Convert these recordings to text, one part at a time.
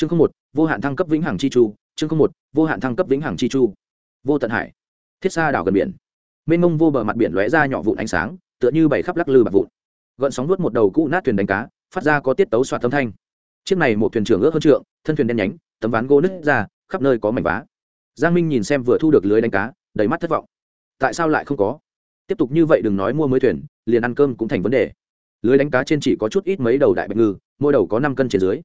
chương không một, vô hạn thăng cấp vĩnh hằng chi chu, chương không một, vô hạn thăng cấp vĩnh hằng chi chu. Vô tận hải, thiết xa đảo gần biển. Mênh mông vô bờ mặt biển lóe ra nhỏ vụn ánh sáng, tựa như bảy khắp lắc lư bạc vụn. Gợn sóng nuốt một đầu cũ nát thuyền đánh cá, phát ra có tiết tấu soạt âm thanh. Chiếc này một thuyền trưởng ước hơn trượng, thân thuyền đen nhánh, tấm ván gỗ nứt ra, khắp nơi có mảnh vá. Giang minh nhìn xem vừa thu được lưới đánh cá, đầy mắt thất vọng. Tại sao lại không có? Tiếp tục như vậy đừng nói mua mới thuyền, liền ăn cơm cũng thành vấn đề. Lưới đánh cá trên chỉ có chút ít mấy đầu đại bạch ngư, mỗi đầu có năm cân trên dưới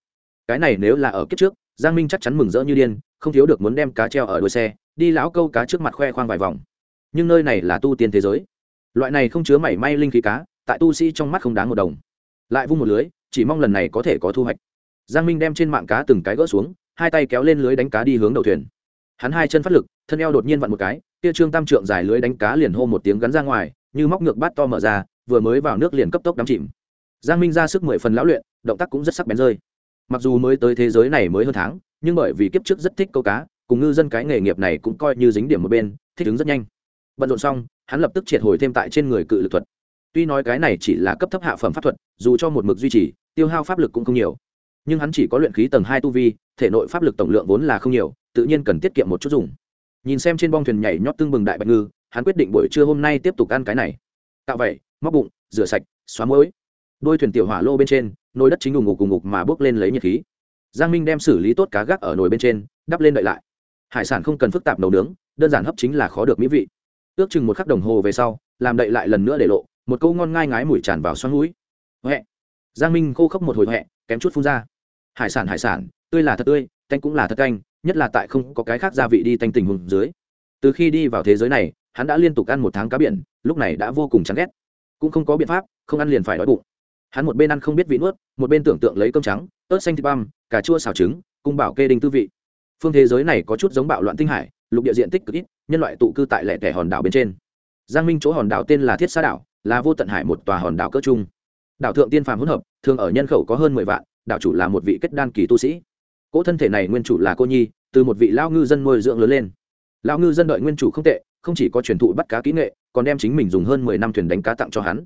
cái này nếu là ở kiếp trước, giang minh chắc chắn mừng rỡ như điên, không thiếu được muốn đem cá treo ở đuôi xe, đi lão câu cá trước mặt khoe khoang vài vòng. Nhưng nơi này là tu tiên thế giới. Loại này không chứa mảy may linh khí cá, tại tu sĩ trong mắt không đáng một đồng. Lại vung một lưới, chỉ mong lần này có thể có thu hoạch. Giang minh đem trên mạng cá từng cái gỡ xuống, hai tay kéo lên lưới đánh cá đi hướng đầu thuyền. Hắn hai chân phát lực, thân eo đột nhiên vặn một cái, kia trương tam trượng dài lưới đánh cá liền hô một tiếng gắn ra ngoài, như móc ngược bát to mở ra, vừa mới vào nước liền cấp tốc đắm chìm. Giang minh ra sức mười phần lão luyện, động tác cũng rất sắc bén rơi mặc dù mới tới thế giới này mới hơn tháng, nhưng bởi vì kiếp trước rất thích câu cá, cùng ngư dân cái nghề nghiệp này cũng coi như dính điểm một bên, thích ứng rất nhanh. Bận rộn xong, hắn lập tức triệt hồi thêm tại trên người cự lực thuật. Tuy nói cái này chỉ là cấp thấp hạ phẩm pháp thuật, dù cho một mực duy trì, tiêu hao pháp lực cũng không nhiều. Nhưng hắn chỉ có luyện khí tầng hai tu vi, thể nội pháp lực tổng lượng vốn là không nhiều, tự nhiên cần tiết kiệm một chút dùng. Nhìn xem trên bong thuyền nhảy nhót tương bừng đại bạch ngư, hắn quyết định buổi trưa hôm nay tiếp tục ăn cái này. Tạo vậy móc bụng, rửa sạch, xóa mũi đôi thuyền tiểu hỏa lô bên trên, nồi đất chính ngục ngục cùng ngục mà bước lên lấy nhiệt khí. Giang minh đem xử lý tốt cá gác ở nồi bên trên, đắp lên đợi lại. Hải sản không cần phức tạp nấu nướng, đơn giản hấp chính là khó được mỹ vị. Ước chừng một khắc đồng hồ về sau, làm đậy lại lần nữa để lộ, một câu ngon ngai ngái mùi tràn vào xoắn mũi. Huệ. Giang minh khô khốc một hồi huệ, kém chút phun ra. Hải sản hải sản, tươi là thật tươi, tanh cũng là thật canh nhất là tại không có cái khác gia vị đi tanh tình hùng dưới. Từ khi đi vào thế giới này, hắn đã liên tục ăn một tháng cá biển, lúc này đã vô cùng chán ghét. Cũng không có biện pháp, không ăn liền phải đói bụng hắn một bên ăn không biết vị nuốt, một bên tưởng tượng lấy cơm trắng, ớt xanh thịt băm, cà chua xào trứng cung bảo kê đinh tư vị. Phương thế giới này có chút giống bạo loạn tinh hải, lục địa diện tích cực ít, nhân loại tụ cư tại lẻ tẻ hòn đảo bên trên. Giang minh chỗ hòn đảo tên là thiết xa đảo, là vô tận hải một tòa hòn đảo cỡ trung. đảo thượng tiên phàm hỗn hợp, thường ở nhân khẩu có hơn mười vạn, đảo chủ là một vị kết đan kỳ tu sĩ. Cỗ thân thể này nguyên chủ là cô nhi, từ một vị lao ngư dân nuôi dưỡng lớn lên. Lao ngư dân đợi nguyên chủ không tệ, không chỉ có truyền thụ bắt cá kỹ nghệ, còn đem chính mình dùng hơn mười năm thuyền đánh cá tặng cho hắn.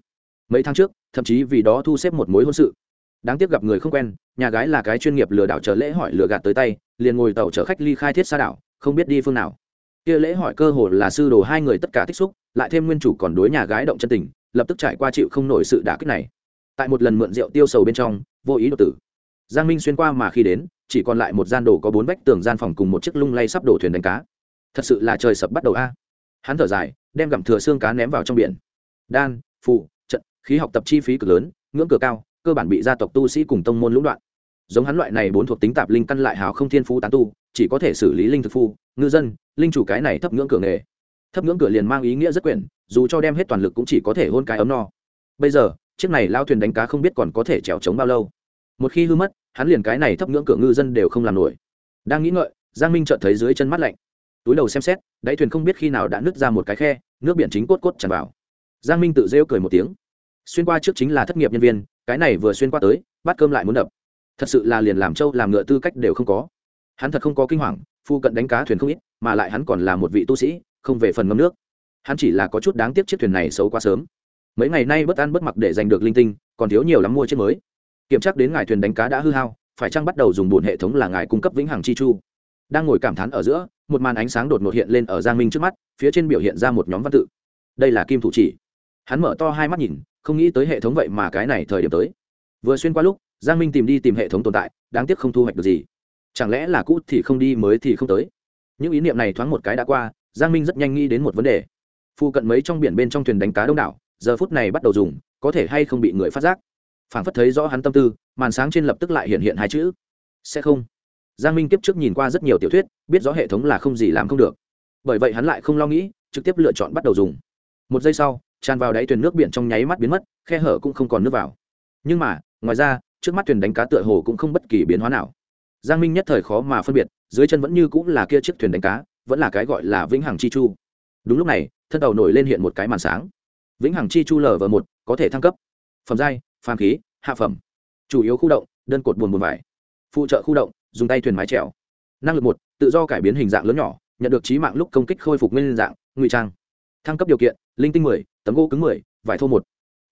Mấy tháng trước thậm chí vì đó thu xếp một mối hôn sự. Đáng tiếc gặp người không quen, nhà gái là cái chuyên nghiệp lừa đảo chờ lễ hỏi lừa gạt tới tay, liền ngồi tàu chở khách ly khai thiết xa đảo, không biết đi phương nào. Kia lễ hỏi cơ hồ là sư đồ hai người tất cả tích xúc, lại thêm nguyên chủ còn đối nhà gái động chân tình, lập tức trải qua chịu không nổi sự đả kích này. Tại một lần mượn rượu tiêu sầu bên trong, vô ý đột tử. Giang minh xuyên qua mà khi đến, chỉ còn lại một gian đồ có bốn vách tường gian phòng cùng một chiếc lung lay sắp đổ thuyền đánh cá. Thật sự là trời sập bắt đầu a. Hắn thở dài, đem gặm thừa xương cá ném vào trong biển. Đan phụ khí học tập chi phí cực lớn, ngưỡng cửa cao, cơ bản bị gia tộc tu sĩ cùng tông môn lũng đoạn. Giống hắn loại này bốn thuộc tính tạp linh căn lại hào không thiên phú tán tu, chỉ có thể xử lý linh thực phu, ngư dân, linh chủ cái này thấp ngưỡng cửa nghề. Thấp ngưỡng cửa liền mang ý nghĩa rất quyển, dù cho đem hết toàn lực cũng chỉ có thể hôn cái ấm no. Bây giờ, chiếc này lao thuyền đánh cá không biết còn có thể trèo trống bao lâu. Một khi hư mất, hắn liền cái này thấp ngưỡng cửa ngư dân đều không làm nổi. Đang nghĩ ngợi, giang minh chợt thấy dưới chân mắt lạnh. Túi đầu xem xét, đáy thuyền không biết khi nào đã nứt ra một cái khe, nước biển chính cốt cốt tràn vào. Giang minh tự rêu cười một tiếng xuyên qua trước chính là thất nghiệp nhân viên, cái này vừa xuyên qua tới, bát cơm lại muốn đập. Thật sự là liền làm trâu, làm ngựa tư cách đều không có. Hắn thật không có kinh hoàng, phu cận đánh cá thuyền không ít, mà lại hắn còn là một vị tu sĩ, không về phần ngâm nước. Hắn chỉ là có chút đáng tiếc chiếc thuyền này xấu quá sớm. Mấy ngày nay bất ăn bất mặc để giành được linh tinh, còn thiếu nhiều lắm mua chiếc mới. Kiểm tra đến ngài thuyền đánh cá đã hư hao, phải chăng bắt đầu dùng bùn hệ thống là ngài cung cấp vĩnh hằng chi chu? Đang ngồi cảm thán ở giữa, một màn ánh sáng đột ngột hiện lên ở giang minh trước mắt, phía trên biểu hiện ra một nhóm văn tự. Đây là kim thủ chỉ. Hắn mở to hai mắt nhìn không nghĩ tới hệ thống vậy mà cái này thời điểm tới. Vừa xuyên qua lúc, giang minh tìm đi tìm hệ thống tồn tại, đáng tiếc không thu hoạch được gì. Chẳng lẽ là cũ thì không đi mới thì không tới? Những ý niệm này thoáng một cái đã qua, giang minh rất nhanh nghĩ đến một vấn đề. Phụ cận mấy trong biển bên trong thuyền đánh cá đông đảo, giờ phút này bắt đầu dùng, có thể hay không bị người phát giác. Phảng phất thấy rõ hắn tâm tư, màn sáng trên lập tức lại hiện hiện hai chữ. Sẽ không. Giang minh tiếp trước nhìn qua rất nhiều tiểu thuyết, biết rõ hệ thống là không gì làm không được. Bởi vậy hắn lại không lo nghĩ, trực tiếp lựa chọn bắt đầu dùng một giây sau, tràn vào đáy thuyền nước biển trong nháy mắt biến mất, khe hở cũng không còn nước vào. Nhưng mà, ngoài ra, trước mắt thuyền đánh cá tựa hồ cũng không bất kỳ biến hóa nào. Giang minh nhất thời khó mà phân biệt, dưới chân vẫn như cũng là kia chiếc thuyền đánh cá, vẫn là cái gọi là vĩnh hằng chi chu. Đúng lúc này, thân tàu nổi lên hiện một cái màn sáng. Vĩnh hằng chi chu lv một, có thể thăng cấp. Phẩm giai, phàm khí, hạ phẩm. Chủ yếu khu động, đơn cột buồn buồn vải. Phụ trợ khu động, dùng tay thuyền mái trèo năng lực một, tự do cải biến hình dạng lớn nhỏ, nhận được trí mạng lúc công kích khôi phục nguyên dạng, ngụy trang thăng cấp điều kiện, linh tinh mười, tấm gỗ cứng mười, vải thô một.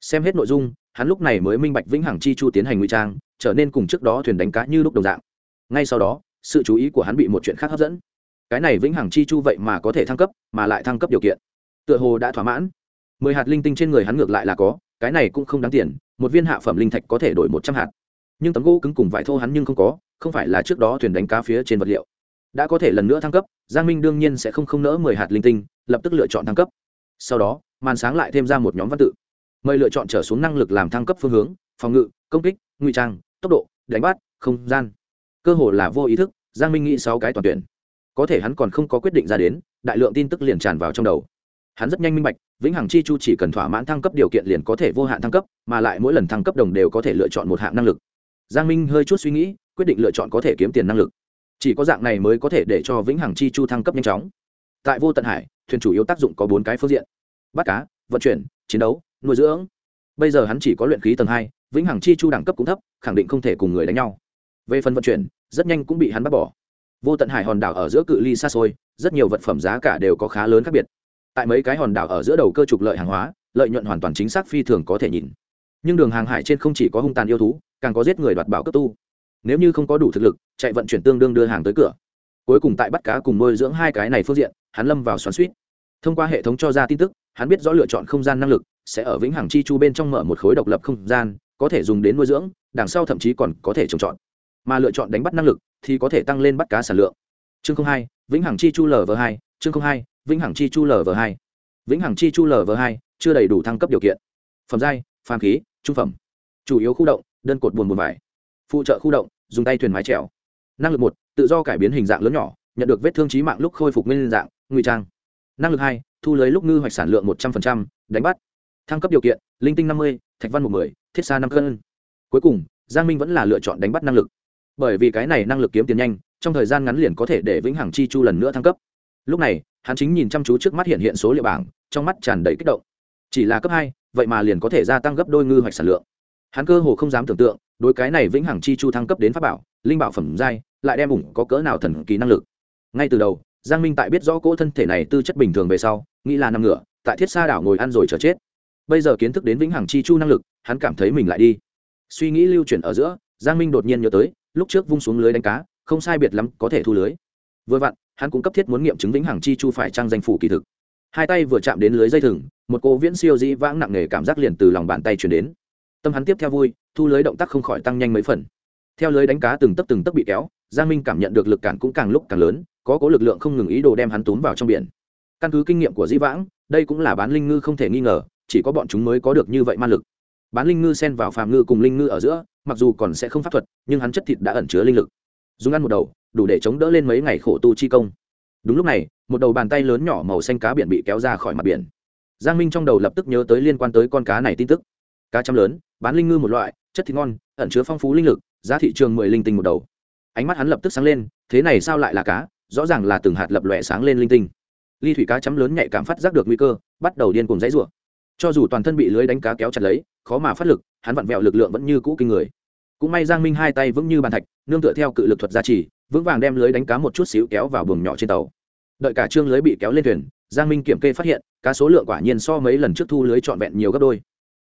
Xem hết nội dung, hắn lúc này mới minh bạch vĩnh hằng chi chu tiến hành ngụy trang, trở nên cùng trước đó thuyền đánh cá như lúc đồng dạng. Ngay sau đó, sự chú ý của hắn bị một chuyện khác hấp dẫn. Cái này vĩnh hằng chi chu vậy mà có thể thăng cấp, mà lại thăng cấp điều kiện. Tựa hồ đã thỏa mãn. Mười hạt linh tinh trên người hắn ngược lại là có, cái này cũng không đáng tiền, một viên hạ phẩm linh thạch có thể đổi một trăm hạt. Nhưng tấm gỗ cứng cùng vải thô hắn nhưng không có, không phải là trước đó thuyền đánh cá phía trên vật liệu. Đã có thể lần nữa thăng cấp, giang minh đương nhiên sẽ không không nỡ mười hạt linh tinh, lập tức lựa chọn thăng cấp sau đó, màn sáng lại thêm ra một nhóm văn tự. Mời lựa chọn trở xuống năng lực làm thăng cấp phương hướng, phòng ngự, công kích, ngụy trang, tốc độ, đánh bắt, không gian. Cơ hồ là vô ý thức, giang minh nghĩ sáu cái toàn tuyển. Có thể hắn còn không có quyết định ra đến, đại lượng tin tức liền tràn vào trong đầu. Hắn rất nhanh minh bạch, vĩnh hằng chi chu chỉ cần thỏa mãn thăng cấp điều kiện liền có thể vô hạn thăng cấp, mà lại mỗi lần thăng cấp đồng đều có thể lựa chọn một hạng năng lực. Giang minh hơi chút suy nghĩ, quyết định lựa chọn có thể kiếm tiền năng lực. Chỉ có dạng này mới có thể để cho vĩnh hằng chi chu thăng cấp nhanh chóng tại vô tận hải, thuyền chủ yếu tác dụng có bốn cái phương diện. Bắt cá, vận chuyển, chiến đấu, nuôi dưỡng. Bây giờ hắn chỉ có luyện khí tầng hai, vĩnh hằng chi chu đẳng cấp cũng thấp, khẳng định không thể cùng người đánh nhau. Về phần vận chuyển, rất nhanh cũng bị hắn bắt bỏ. Vô tận hải hòn đảo ở giữa cự ly xa xôi, rất nhiều vật phẩm giá cả đều có khá lớn khác biệt. Tại mấy cái hòn đảo ở giữa đầu cơ trục lợi hàng hóa, lợi nhuận hoàn toàn chính xác phi thường có thể nhìn. Nhưng đường hàng hải trên không chỉ có hung tàn yêu thú, càng có giết người đoạt bảo cấp tu. Nếu như không có đủ thực lực, chạy vận chuyển tương đương đưa hàng tới cửa. Cuối cùng tại bắt cá cùng nuôi dưỡng hai cái này phương diện hắn lâm vào xoắn suýt. Thông qua hệ thống cho ra tin tức, hắn biết rõ lựa chọn không gian năng lực sẽ ở vĩnh hằng chi chu bên trong mở một khối độc lập không gian, có thể dùng đến nuôi dưỡng, đằng sau thậm chí còn có thể trồng trọt. Mà lựa chọn đánh bắt năng lực thì có thể tăng lên bắt cá sản lượng. Chương hai, vĩnh hằng chi chu lv hai, chương hai, vĩnh hằng chi chu lv hai. Vĩnh hằng chi chu lv hai chưa đầy đủ thăng cấp điều kiện. Phẩm giai, phàm khí, trung phẩm. Chủ yếu khu động, đơn cột buồn buồn vải. Phụ trợ khu động, dùng tay thuyền mái trèo. Năng lực một, tự do cải biến hình dạng lớn nhỏ nhận được vết thương trí mạng lúc khôi phục nguyên dạng, ngụy trang. Năng lực hai, thu lấy lúc ngư hoạch sản lượng một trăm linh đánh bắt. Thăng cấp điều kiện, linh tinh năm mươi, thạch văn một mươi thiết xa năm cân. Cuối cùng, giang minh vẫn là lựa chọn đánh bắt năng lực. Bởi vì cái này năng lực kiếm tiền nhanh, trong thời gian ngắn liền có thể để vĩnh hằng chi chu lần nữa thăng cấp. Lúc này, hắn chính nhìn chăm chú trước mắt hiện hiện số liệu bảng, trong mắt tràn đầy kích động. Chỉ là cấp hai, vậy mà liền có thể gia tăng gấp đôi ngư hoạch sản lượng. Hắn cơ hồ không dám tưởng tượng, đối cái này vĩnh hằng chi chu thăng cấp đến pháp bảo, linh bảo phẩm giai, lại đem ủng có cỡ nào thần kỳ năng lực ngay từ đầu, giang minh tại biết rõ cỗ thân thể này tư chất bình thường về sau, nghĩ là nằm ngửa, tại thiết sa đảo ngồi ăn rồi chờ chết. Bây giờ kiến thức đến vĩnh hằng chi chu năng lực, hắn cảm thấy mình lại đi. Suy nghĩ lưu chuyển ở giữa, giang minh đột nhiên nhớ tới, lúc trước vung xuống lưới đánh cá, không sai biệt lắm có thể thu lưới. Vừa vặn, hắn cũng cấp thiết muốn nghiệm chứng vĩnh hằng chi chu phải trang danh phủ kỳ thực. Hai tay vừa chạm đến lưới dây thừng, một cô viễn siêu dĩ vãng nặng nề cảm giác liền từ lòng bàn tay chuyển đến. Tâm hắn tiếp theo vui, thu lưới động tác không khỏi tăng nhanh mấy phần. Theo lưới đánh cá từng tấc từng tấc bị kéo, giang minh cảm nhận được lực cản cũng càng lúc càng lớn có cố lực lượng không ngừng ý đồ đem hắn túm vào trong biển. Căn cứ kinh nghiệm của dĩ vãng, đây cũng là bán linh ngư không thể nghi ngờ, chỉ có bọn chúng mới có được như vậy ma lực. Bán linh ngư xen vào phàm ngư cùng linh ngư ở giữa, mặc dù còn sẽ không pháp thuật, nhưng hắn chất thịt đã ẩn chứa linh lực. Dùng ăn một đầu, đủ để chống đỡ lên mấy ngày khổ tu chi công. Đúng lúc này, một đầu bàn tay lớn nhỏ màu xanh cá biển bị kéo ra khỏi mặt biển. Giang minh trong đầu lập tức nhớ tới liên quan tới con cá này tin tức. Cá chấm lớn, bán linh ngư một loại, chất thịt ngon, ẩn chứa phong phú linh lực, giá thị trường mười linh tinh một đầu. Ánh mắt hắn lập tức sáng lên, thế này sao lại là cá? Rõ ràng là từng hạt lập lòe sáng lên linh tinh. Ly thủy cá chấm lớn nhạy cảm phát giác được nguy cơ, bắt đầu điên cùng dãy rủa. Cho dù toàn thân bị lưới đánh cá kéo chặt lấy, khó mà phát lực, hắn vặn vẹo lực lượng vẫn như cũ kinh người. Cũng may giang minh hai tay vững như bàn thạch, nương tựa theo cự lực thuật gia trì, vững vàng đem lưới đánh cá một chút xíu kéo vào buồng nhỏ trên tàu. Đợi cả trương lưới bị kéo lên thuyền, giang minh kiểm kê phát hiện, cá số lượng quả nhiên so mấy lần trước thu lưới trọn vẹn nhiều gấp đôi.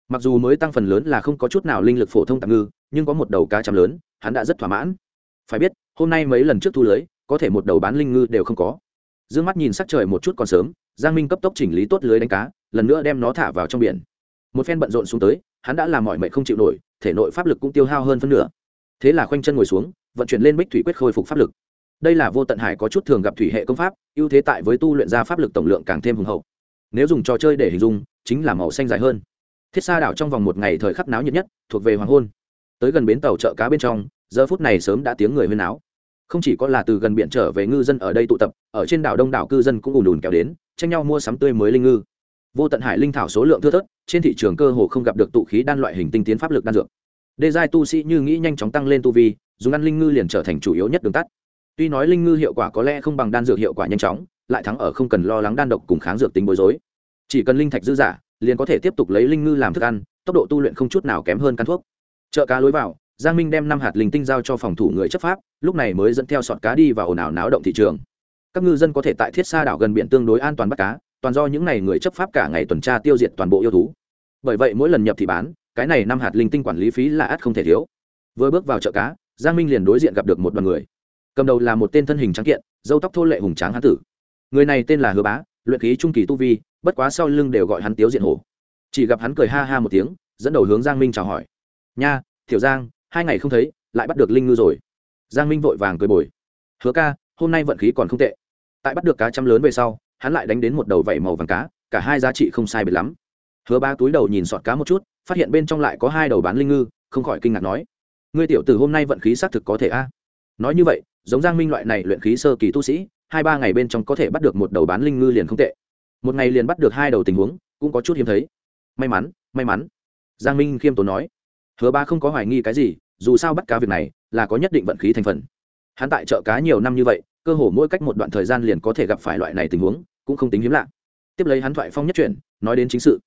Mặc dù mới tăng phần lớn là không có chút nào linh lực phổ thông tạm ngư, nhưng có một đầu cá chấm lớn, hắn đã rất thỏa mãn. Phải biết, hôm nay mấy lần trước thu lưới có thể một đầu bán linh ngư đều không có. D ư ơ n g mắt nhìn sắc trời một chút còn sớm, giang minh cấp tốc chỉnh lý tốt lưới đánh cá, lần nữa đem nó thả vào trong biển. Một phen bận rộn xuống tới, hắn đã làm mọi mệnh không chịu nổi, thể nội pháp lực cũng tiêu hao hơn phân nửa. Thế là khoanh chân ngồi xuống, vận chuyển lên bích thủy quyết khôi phục pháp lực. Đây là vô tận hải có chút thường gặp thủy hệ công pháp, ưu thế tại với tu luyện ra pháp lực tổng lượng càng thêm hùng hậu. Nếu dùng trò chơi để hình dung, chính là màu xanh dài hơn. Thiết xa đảo trong vòng một ngày thời khắc náo nhiệt nhất, thuộc về hoàng hôn. Tới gần bến tàu chợ cá bên trong, giờ phút này sớm đã tiếng người huyên áo không chỉ có là từ gần biển trở về ngư dân ở đây tụ tập, ở trên đảo đông đảo cư dân cũng ùn ùn kéo đến, tranh nhau mua sắm tươi mới linh ngư. Vô tận hải linh thảo số lượng thưa thớt, trên thị trường cơ hồ không gặp được tụ khí đan loại hình tinh tiến pháp lực đan dược. Đê giai tu sĩ như nghĩ nhanh chóng tăng lên tu vi, dùng ăn linh ngư liền trở thành chủ yếu nhất đường tắt. Tuy nói linh ngư hiệu quả có lẽ không bằng đan dược hiệu quả nhanh chóng, lại thắng ở không cần lo lắng đan độc cùng kháng dược tính bối rối. Chỉ cần linh thạch dư giả, liền có thể tiếp tục lấy linh ngư làm thức ăn, tốc độ tu luyện không chút nào kém hơn căn thuốc. Chợ cá lối vào giang minh đem năm hạt linh tinh giao cho phòng thủ người chấp pháp, lúc này mới dẫn theo sọt cá đi vào ồn ào náo động thị trường. Các ngư dân có thể tại thiết xa đảo gần biển tương đối an toàn bắt cá, toàn do những n à y người chấp pháp cả ngày tuần tra tiêu diệt toàn bộ yêu thú. Bởi vậy mỗi lần nhập thì bán, cái này năm hạt linh tinh quản lý phí là ắt không thể thiếu. Vừa bước vào chợ cá, giang minh liền đối diện gặp được một đoàn người. Cầm đầu là một tên thân hình trắng kiện dâu tóc thô lệ hùng tráng hán tử. Người này tên là hứa bá, luyện khí trung kỳ tu vi, bất quá sau lưng đều gọi hắn tiếu diện hổ. Chỉ gặp hắn cười ha ha một tiếng, dẫn đầu hướng giang minh chào hỏi. Nha, tiểu giang hai ngày không thấy, lại bắt được linh ngư rồi. Giang minh vội vàng cười bồi. Hứa ca, hôm nay vận khí còn không tệ. Tại bắt được cá chăm lớn về sau, hắn lại đánh đến một đầu vẩy màu vàng cá, cả hai giá trị không sai biệt lắm. Hứa ba túi đầu nhìn sọt cá một chút, phát hiện bên trong lại có hai đầu bán linh ngư, không khỏi kinh ngạc nói, ngươi tiểu từ hôm nay vận khí xác thực có thể a. Nói như vậy, giống giang minh loại này luyện khí sơ kỳ tu sĩ, hai ba ngày bên trong có thể bắt được một đầu bán linh ngư liền không tệ. Một ngày liền bắt được hai đầu tình huống, cũng có chút hiếm thấy. May mắn may mắn. Giang minh khiêm tốn nói hứa ba không có hoài nghi cái gì, dù sao bắt cá việc này là có nhất định vận khí thành phần. Hắn tại chợ cá nhiều năm như vậy, cơ hồ mỗi cách một đoạn thời gian liền có thể gặp phải loại này tình huống, cũng không tính hiếm lạ. Tiếp lấy hắn thoại phong nhất chuyển, nói đến chính sự.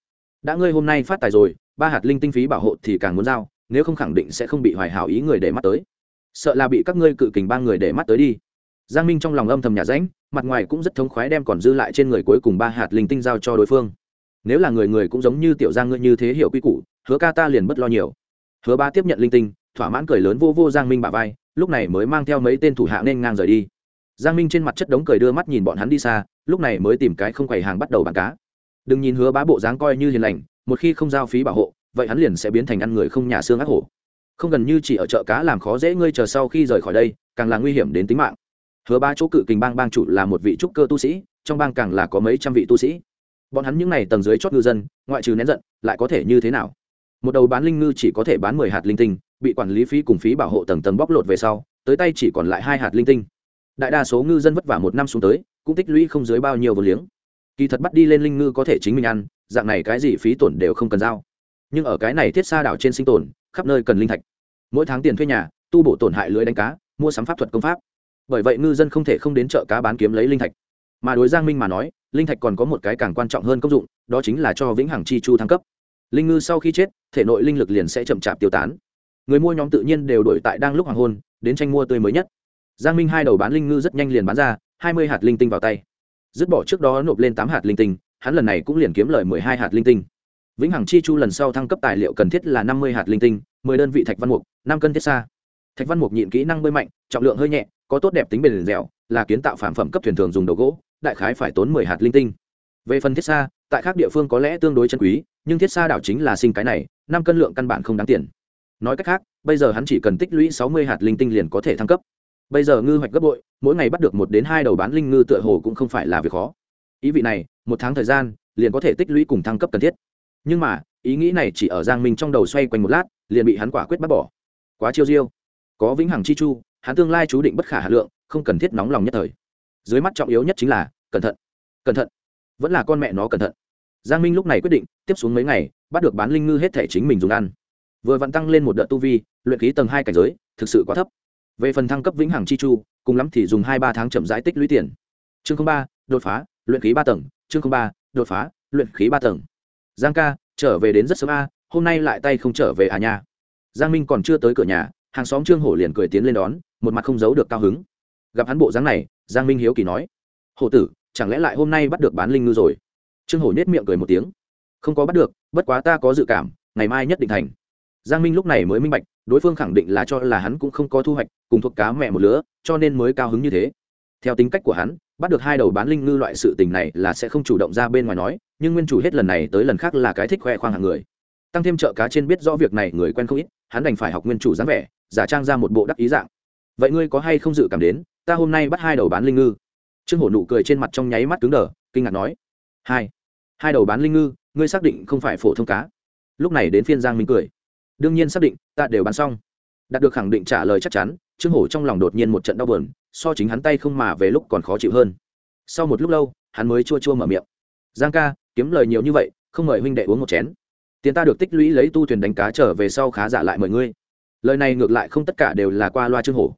Đã ngươi hôm nay phát tài rồi, ba hạt linh tinh phí bảo hộ thì càng muốn giao, nếu không khẳng định sẽ không bị hoài hảo ý người để mắt tới. Sợ là bị các ngươi cự kình ba người để mắt tới đi. Giang minh trong lòng âm thầm nhà ránh mặt ngoài cũng rất thống khoái đem còn dư lại trên người cuối cùng ba hạt linh tinh giao cho đối phương. Nếu là người người cũng giống như tiểu giang ngươi như thế hiểu quy củ, hứa ca ta liền bất lo nhiều hứa ba tiếp nhận linh tinh, thỏa mãn cười lớn vô vô giang minh bà vai, lúc này mới mang theo mấy tên thủ hạ nên ngang rời đi. Giang minh trên mặt chất đống cười đưa mắt nhìn bọn hắn đi xa, lúc này mới tìm cái không quầy hàng bắt đầu bán cá. Đừng nhìn hứa bá bộ dáng coi như hiền lành, một khi không giao phí bảo hộ, vậy hắn liền sẽ biến thành ăn người không nhà xương ác hổ. Không gần như chỉ ở chợ cá làm khó dễ ngươi chờ sau khi rời khỏi đây, càng là nguy hiểm đến tính mạng. Hứa ba chỗ cự kình bang bang chủ là một vị trúc cơ tu sĩ, trong bang càng là có mấy trăm vị tu sĩ. Bọn hắn những n à y tầng dưới chót ngư dân, ngoại trừ nén giận, lại có thể như thế nào? Một đầu bán linh ngư chỉ có thể bán mười hạt linh tinh, bị quản lý phí cùng phí bảo hộ tầng tầng bóc lột về sau, tới tay chỉ còn lại hai hạt linh tinh. Đại đa số ngư dân vất vả một năm xuống tới, cũng tích lũy không dưới bao nhiêu vốn liếng. Kỳ thật bắt đi lên linh ngư có thể chính mình ăn, dạng này cái gì phí tổn đều không cần giao. Nhưng ở cái này thiết xa đảo trên sinh tồn, khắp nơi cần linh thạch. Mỗi tháng tiền thuê nhà, tu bổ tổn hại lưới đánh cá, mua sắm pháp thuật công pháp. Bởi vậy ngư dân không thể không đến chợ cá bán kiếm lấy linh thạch. Mà đối giang minh mà nói, linh thạch còn có một cái càng quan trọng hơn công dụng, đó chính là cho vĩnh hằng chi chu thăng cấp linh ngư sau khi chết, thể nội linh lực liền sẽ chậm chạp tiêu tán. Người mua nhóm tự nhiên đều đổi tại đang lúc hoàng hôn, đến tranh mua tươi mới nhất. Giang minh hai đầu bán linh ngư rất nhanh liền bán ra, hai mươi hạt linh tinh vào tay. Dứt bỏ trước đó nộp lên tám hạt linh tinh, hắn lần này cũng liền kiếm lời mười hai hạt linh tinh. Vĩnh hằng chi chu lần sau thăng cấp tài liệu cần thiết là năm mươi hạt linh tinh, mười đơn vị thạch văn mục, năm cân thiết xa thạch văn mục nhịn kỹ năng bơi mạnh, trọng lượng hơi nhẹ, có tốt đẹp tính bền dẻo, là kiến tạo phản phẩm cấp thuyền thường dùng đầu gỗ, đại khái phải tốn mười hạt linh tinh. Về phần thiết xa tại các địa phương có lẽ tương đối chân quý, nhưng thiết xa đảo chính là sinh cái này, năm cân lượng căn bản không đáng tiền. Nói cách khác, bây giờ hắn chỉ cần tích lũy sáu mươi hạt linh tinh liền có thể thăng cấp. Bây giờ ngư hoạch gấp bội, mỗi ngày bắt được một đến hai đầu bán linh ngư tựa hồ cũng không phải là việc khó. Ý vị này, một tháng thời gian, liền có thể tích lũy cùng thăng cấp cần thiết. Nhưng mà, ý nghĩ này chỉ ở giang minh trong đầu xoay quanh một lát, liền bị hắn quả quyết bắt bỏ. Quá chiêu diêu. Có vĩnh hằng chi chu, hắn tương lai chú định bất khả hà lượng, không cần thiết nóng lòng nhất thời. Dưới mắt trọng yếu nhất chính là cẩn thận. Cẩn thận. Vẫn là con mẹ nó cẩn thận giang minh lúc này quyết định, tiếp xuống mấy ngày, bắt được bán linh ngư hết thể chính mình dùng ăn. Vừa vặn tăng lên một đợt tu vi, luyện khí tầng hai cảnh giới, thực sự quá thấp. Về phần thăng cấp vĩnh hằng chi chu, cùng lắm thì dùng hai ba tháng chậm rãi tích lũy tiền. Chương ba, đột phá, luyện khí ba tầng. Chương ba, đột phá, luyện khí ba tầng. Giang ca, trở về đến rất sớm a, hôm nay lại tay không trở về à nha. Giang minh còn chưa tới cửa nhà, hàng xóm trương hổ liền cười tiến lên đón, một mặt không giấu được cao hứng. Gặp hắn bộ dáng này, giang minh hiếu kỳ nói, hổ tử, chẳng lẽ lại hôm nay bắt được bán linh ngư rồi? Trương hổ nhét miệng cười một tiếng. Không có bắt được, bất quá ta có dự cảm, ngày mai nhất định thành. Giang minh lúc này mới minh bạch, đối phương khẳng định là cho là hắn cũng không có thu hoạch, cùng thuộc cá mẹ một lứa, cho nên mới cao hứng như thế. Theo tính cách của hắn, bắt được hai đầu bán linh ngư loại sự tình này là sẽ không chủ động ra bên ngoài nói, nhưng nguyên chủ hết lần này tới lần khác là cái thích khoe khoang hàng người. Tăng thêm chợ cá trên biết rõ việc này người quen không ít, hắn đành phải học nguyên chủ dáng vẻ, giả trang ra một bộ đắc ý dạng. Vậy ngươi có hay không dự cảm đến, ta hôm nay bắt hai đầu bán linh ngư? Trương hổ nụ cười trên mặt trong nháy mắt cứng đờ, kinh ngạc nói hai. Hai đầu bán linh ngư, ngươi xác định không phải phổ thông cá. Lúc này đến phiên giang minh cười. Đương nhiên xác định, ta đều bán xong. Đạt được khẳng định trả lời chắc chắn, trương hổ trong lòng đột nhiên một trận đau buồn, so chính hắn tay không mà về lúc còn khó chịu hơn. Sau một lúc lâu, hắn mới chua chua mở miệng. Giang ca, kiếm lời nhiều như vậy, không mời huynh đệ uống một chén. Tiền ta được tích lũy lấy tu thuyền đánh cá trở về sau khá giả lại mời ngươi. Lời này ngược lại không tất cả đều là qua loa trương hổ.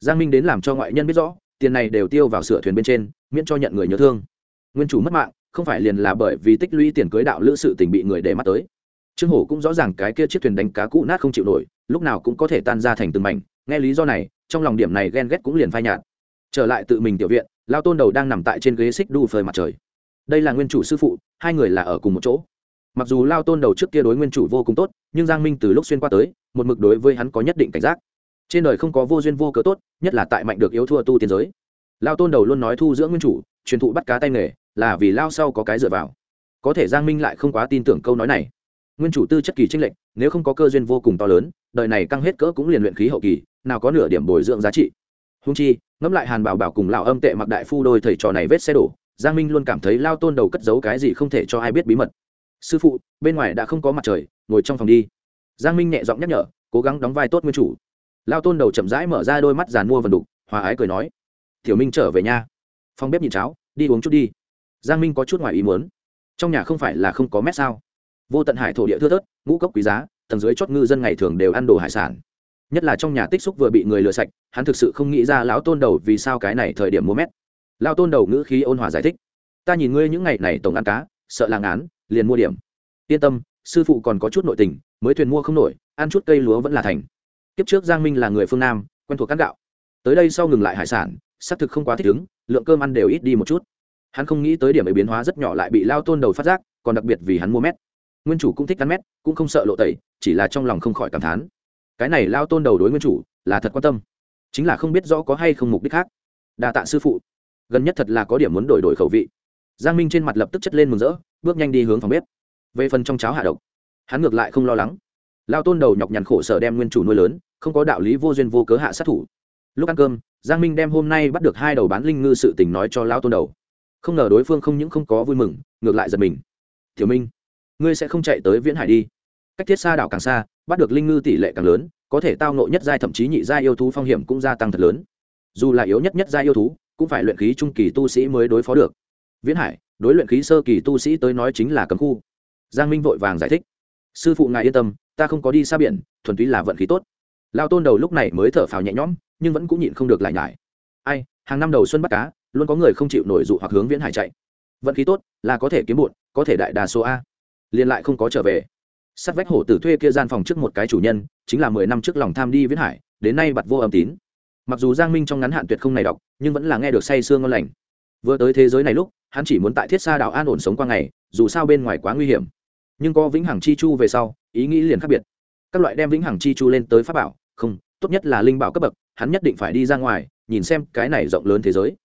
Giang minh đến làm cho ngoại nhân biết rõ, tiền này đều tiêu vào sửa thuyền bên trên, miễn cho nhận người nhớ thương. Nguyên chủ mất mạng không phải liền là bởi vì tích lũy tiền cưới đạo lữ sự tình bị người để mắt tới. Trương hổ cũng rõ ràng cái kia chiếc thuyền đánh cá cũ nát không chịu nổi, lúc nào cũng có thể tan ra thành từng mảnh, nghe lý do này, trong lòng điểm này ghen ghét cũng liền phai nhạt. Trở lại tự mình tiểu viện, lao tôn đầu đang nằm tại trên ghế xích đu phơi mặt trời. Đây là nguyên chủ sư phụ, hai người là ở cùng một chỗ. Mặc dù lao tôn đầu trước kia đối nguyên chủ vô cùng tốt, nhưng giang minh từ lúc xuyên qua tới, một mực đối với hắn có nhất định cảnh giác. Trên đời không có vô duyên vô cớ tốt, nhất là tại mạnh được yếu thua tu tiên giới. Lao tôn đầu luôn nói thu dưỡng nguyên chủ, truyền thụ bắt cá tay nghề là vì lao sau có cái dựa vào. Có thể giang minh lại không quá tin tưởng câu nói này. Nguyên chủ tư chất kỳ tranh lệch, nếu không có cơ duyên vô cùng to lớn, đời này căng hết cỡ cũng liền luyện khí hậu kỳ, nào có nửa điểm bồi dưỡng giá trị. Hung chi, ngẫm lại hàn bảo bảo cùng lão âm tệ mặc đại phu đôi thầy trò này vết xe đổ, giang minh luôn cảm thấy lao tôn đầu cất giấu cái gì không thể cho ai biết bí mật. Sư phụ, bên ngoài đã không có mặt trời, ngồi trong phòng đi. Giang minh nhẹ giọng nhắc nhở, cố gắng đóng vai tốt nguyên chủ. Lao tôn đầu chậm rãi mở ra đôi mắt giàn mua vần đục, hòa ái cười nói, tiểu minh trở về nhà phòng bếp nhìn cháo, đi uống chút đi giang minh có chút ngoài ý muốn. Trong nhà không phải là không có mét sao? Vô tận hải thổ địa thưa thớt, ngũ cốc quý giá, tầng dưới chót ngư dân ngày thường đều ăn đồ hải sản. Nhất là trong nhà tích xúc vừa bị người lừa sạch, hắn thực sự không nghĩ ra lão tôn đầu vì sao cái này thời điểm mua mét. Lao tôn đầu ngữ khí ôn hòa giải thích. Ta nhìn ngươi những ngày này tổng ăn cá, sợ làng án liền mua điểm. Yên tâm, sư phụ còn có chút nội tình, mới thuyền mua không nổi, ăn chút cây lúa vẫn là thành. Kiếp trước giang minh là người phương nam, quen thuộc cán gạo. Tới đây sau ngừng lại hải sản, xác thực không quá thích ứng, lượng cơm ăn đều ít đi một chút hắn không nghĩ tới điểm ấy biến hóa rất nhỏ lại bị lao tôn đầu phát giác, còn đặc biệt vì hắn mua mét. Nguyên chủ cũng thích cắn mét, cũng không sợ lộ tẩy, chỉ là trong lòng không khỏi cảm thán. Cái này lao tôn đầu đối nguyên chủ là thật quan tâm, chính là không biết rõ có hay không mục đích khác. Đa tạ sư phụ. Gần nhất thật là có điểm muốn đổi đổi khẩu vị. Giang minh trên mặt lập tức chất lên mừng rỡ, bước nhanh đi hướng phòng bếp. Về phần trong cháo hạ độc, hắn ngược lại không lo lắng. Lao tôn đầu nhọc nhằn khổ sở đem nguyên chủ nuôi lớn, không có đạo lý vô duyên vô cớ hạ sát thủ. Lúc ăn cơm, giang minh đem hôm nay bắt được hai đầu bán linh ngư sự tình nói cho lao tôn đầu không ngờ đối phương không những không có vui mừng, ngược lại giật mình. Tiểu minh, ngươi sẽ không chạy tới viễn hải đi. Cách thiết xa đảo càng xa, bắt được linh ngư tỷ lệ càng lớn, có thể tao nộ nhất giai thậm chí nhị giai yêu thú phong hiểm cũng gia tăng thật lớn. Dù là yếu nhất nhất giai yêu thú, cũng phải luyện khí trung kỳ tu sĩ mới đối phó được. Viễn hải, đối luyện khí sơ kỳ tu sĩ tới nói chính là cấm khu. Giang minh vội vàng giải thích. Sư phụ ngài yên tâm, ta không có đi xa biển, thuần túy là vận khí tốt. Lao tôn đầu lúc này mới thở phào nhẹ nhõm, nhưng vẫn cũng nhịn không được lại nhải. Ai, hàng năm đầu xuân bắt cá luôn có người không chịu nổi dụ hoặc hướng viễn hải chạy. Vận khí tốt, là có thể kiếm bụn, có thể đại đa số a. Liền lại không có trở về. Sắt vách hổ tử thuê kia gian phòng trước một cái chủ nhân, chính là mười năm trước lòng tham đi viễn hải, đến nay bặt vô âm tín. Mặc dù giang minh trong ngắn hạn tuyệt không này đọc, nhưng vẫn là nghe được say sương ngon lành. Vừa tới thế giới này lúc, hắn chỉ muốn tại thiết xa đảo an ổn sống qua ngày, dù sao bên ngoài quá nguy hiểm. Nhưng có vĩnh hằng chi chu về sau, ý nghĩ liền khác biệt. Các loại đem vĩnh hằng chi chu lên tới pháp bảo, không, tốt nhất là linh bảo cấp bậc, hắn nhất định phải đi ra ngoài, nhìn xem cái này rộng lớn thế giới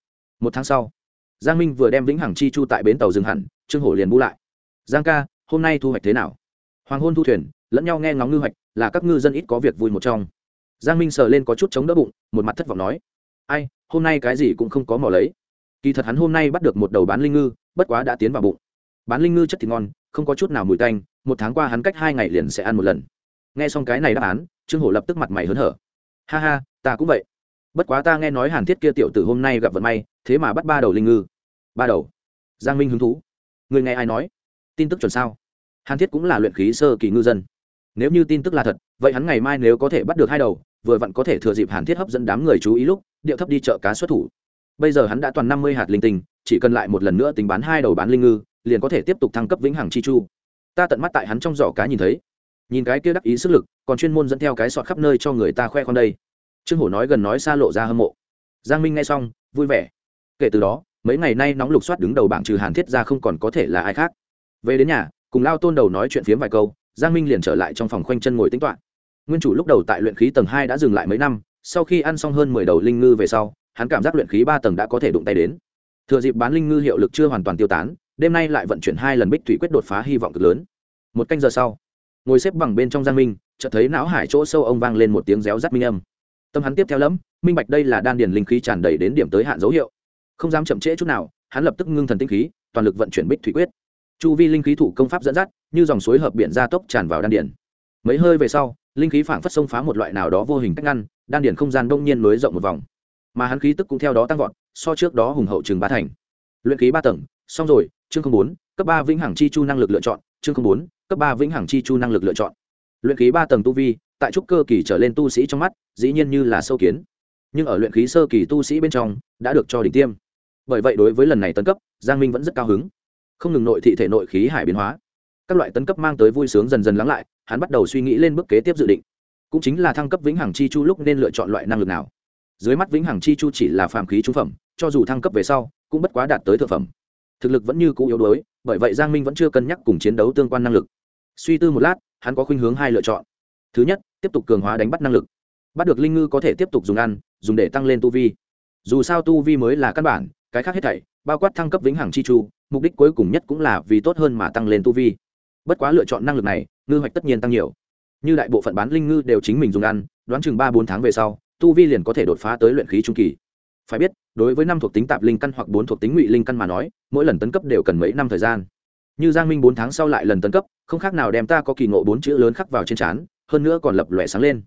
một tháng sau, giang minh vừa đem vĩnh hằng chi chu tại bến tàu dừng hẳn, trương hổ liền bu lại. Giang ca, hôm nay thu hoạch thế nào? Hoàng hôn thu thuyền, lẫn nhau nghe ngóng ngư hoạch, là các ngư dân ít có việc vui một trong. Giang minh sờ lên có chút chống đỡ bụng, một mặt thất vọng nói, ai, hôm nay cái gì cũng không có mò lấy. Kỳ thật hắn hôm nay bắt được một đầu bán linh ngư, bất quá đã tiến vào bụng. Bán linh ngư chất thịt ngon, không có chút nào mùi tanh, một tháng qua hắn cách hai ngày liền sẽ ăn một lần. Nghe xong cái này đáp án, trương hổ lập tức mặt mày hớn hở. Ha ha, ta cũng vậy bất quá ta nghe nói hàn thiết kia tiểu tử hôm nay gặp vận may, thế mà bắt ba đầu linh ngư. Ba đầu. Giang minh hứng thú. Người nghe ai nói? Tin tức chuẩn sao? Hàn thiết cũng là luyện khí sơ kỳ ngư dân. Nếu như tin tức là thật, vậy hắn ngày mai nếu có thể bắt được hai đầu, vừa vặn có thể thừa dịp hàn thiết hấp dẫn đám người chú ý lúc, điệu thấp đi chợ cá xuất thủ. Bây giờ hắn đã toàn năm mươi hạt linh tinh, chỉ cần lại một lần nữa tính bán hai đầu bán linh ngư, liền có thể tiếp tục thăng cấp vĩnh hằng chi chu. Ta tận mắt tại hắn trong giỏ cá nhìn thấy. Nhìn cái kia đắc ý sức lực, còn chuyên môn dẫn theo cái sọt khắp nơi cho người ta khoe con đây trương hổ nói gần nói xa lộ ra hâm mộ. Giang minh nghe xong, vui vẻ. Kể từ đó, mấy ngày nay nóng lục soát đứng đầu bảng trừ hàn thiết ra không còn có thể là ai khác. Về đến nhà, cùng lao tôn đầu nói chuyện phiếm vài câu, giang minh liền trở lại trong phòng khoanh chân ngồi tính toạ nguyên chủ lúc đầu tại luyện khí tầng hai đã dừng lại mấy năm, sau khi ăn xong hơn mười đầu linh ngư về sau, hắn cảm giác luyện khí ba tầng đã có thể đụng tay đến. Thừa dịp bán linh ngư hiệu lực chưa hoàn toàn tiêu tán, đêm nay lại vận chuyển hai lần bích thủy quyết đột phá hy vọng cực lớn. Một canh giờ sau, ngồi xếp bằng bên trong giang minh, chợt thấy não hải chỗ sâu ông vang lên một tiếng réo rắt minh âm tâm hắn tiếp theo lẫm, minh bạch đây là đan điền linh khí tràn đầy đến điểm tới hạn dấu hiệu. Không dám chậm trễ chút nào, hắn lập tức ngưng thần tinh khí, toàn lực vận chuyển bích thủy quyết. Chu vi linh khí thủ công pháp dẫn dắt, như dòng suối hợp biển gia tốc tràn vào đan điền. Mấy hơi về sau, linh khí phảng phất xông phá một loại nào đó vô hình cách ngăn, đan điền không gian đông nhiên nối rộng một vòng. Mà hắn khí tức cũng theo đó tăng vọt, so trước đó hùng hậu chừng ba thành. Luyện khí ba tầng, xong rồi, chương bốn, cấp ba vĩnh hằng chi chu năng lực lựa chọn, chương bốn, cấp ba vĩnh hằng chi chu năng lực lựa chọn. Luyện khí ba tầng tu vi tại trúc cơ kỳ trở lên tu sĩ trong mắt, dĩ nhiên như là sâu kiến. Nhưng ở luyện khí sơ kỳ tu sĩ bên trong, đã được cho đỉnh tiêm. Bởi vậy đối với lần này tấn cấp, giang minh vẫn rất cao hứng. Không ngừng nội thị thể nội khí hải biến hóa. Các loại tấn cấp mang tới vui sướng dần dần lắng lại, hắn bắt đầu suy nghĩ lên bước kế tiếp dự định. Cũng chính là thăng cấp vĩnh hằng chi chu lúc nên lựa chọn loại năng lực nào. Dưới mắt vĩnh hằng chi chu chỉ là phàm khí trung phẩm, cho dù thăng cấp về sau, cũng bất quá đạt tới thượng phẩm. Thực lực vẫn như cũ yếu đuối, bởi vậy giang minh vẫn chưa cân nhắc cùng chiến đấu tương quan năng lực. Suy tư một lát, hắn có khuynh hướng hai lựa chọn thứ nhất, tiếp tục cường hóa đánh bắt năng lực. Bắt được linh ngư có thể tiếp tục dùng ăn, dùng để tăng lên tu vi. Dù sao tu vi mới là căn bản, cái khác hết thảy, bao quát thăng cấp vĩnh hằng chi chu, mục đích cuối cùng nhất cũng là vì tốt hơn mà tăng lên tu vi. Bất quá lựa chọn năng lực này, ngư hoạch tất nhiên tăng nhiều. Như đại bộ phận bán linh ngư đều chính mình dùng ăn, đoán chừng ba bốn tháng về sau, tu vi liền có thể đột phá tới luyện khí trung kỳ. Phải biết, đối với năm thuộc tính tạp linh căn hoặc bốn thuộc tính ngụy linh căn mà nói, mỗi lần tấn cấp đều cần mấy năm thời gian. Như giang minh bốn tháng sau lại lần tấn cấp, không khác nào đem ta có kỳ ngộ bốn chữ lớn khắc vào trên trán hơn nữa còn lập lòe sáng lên.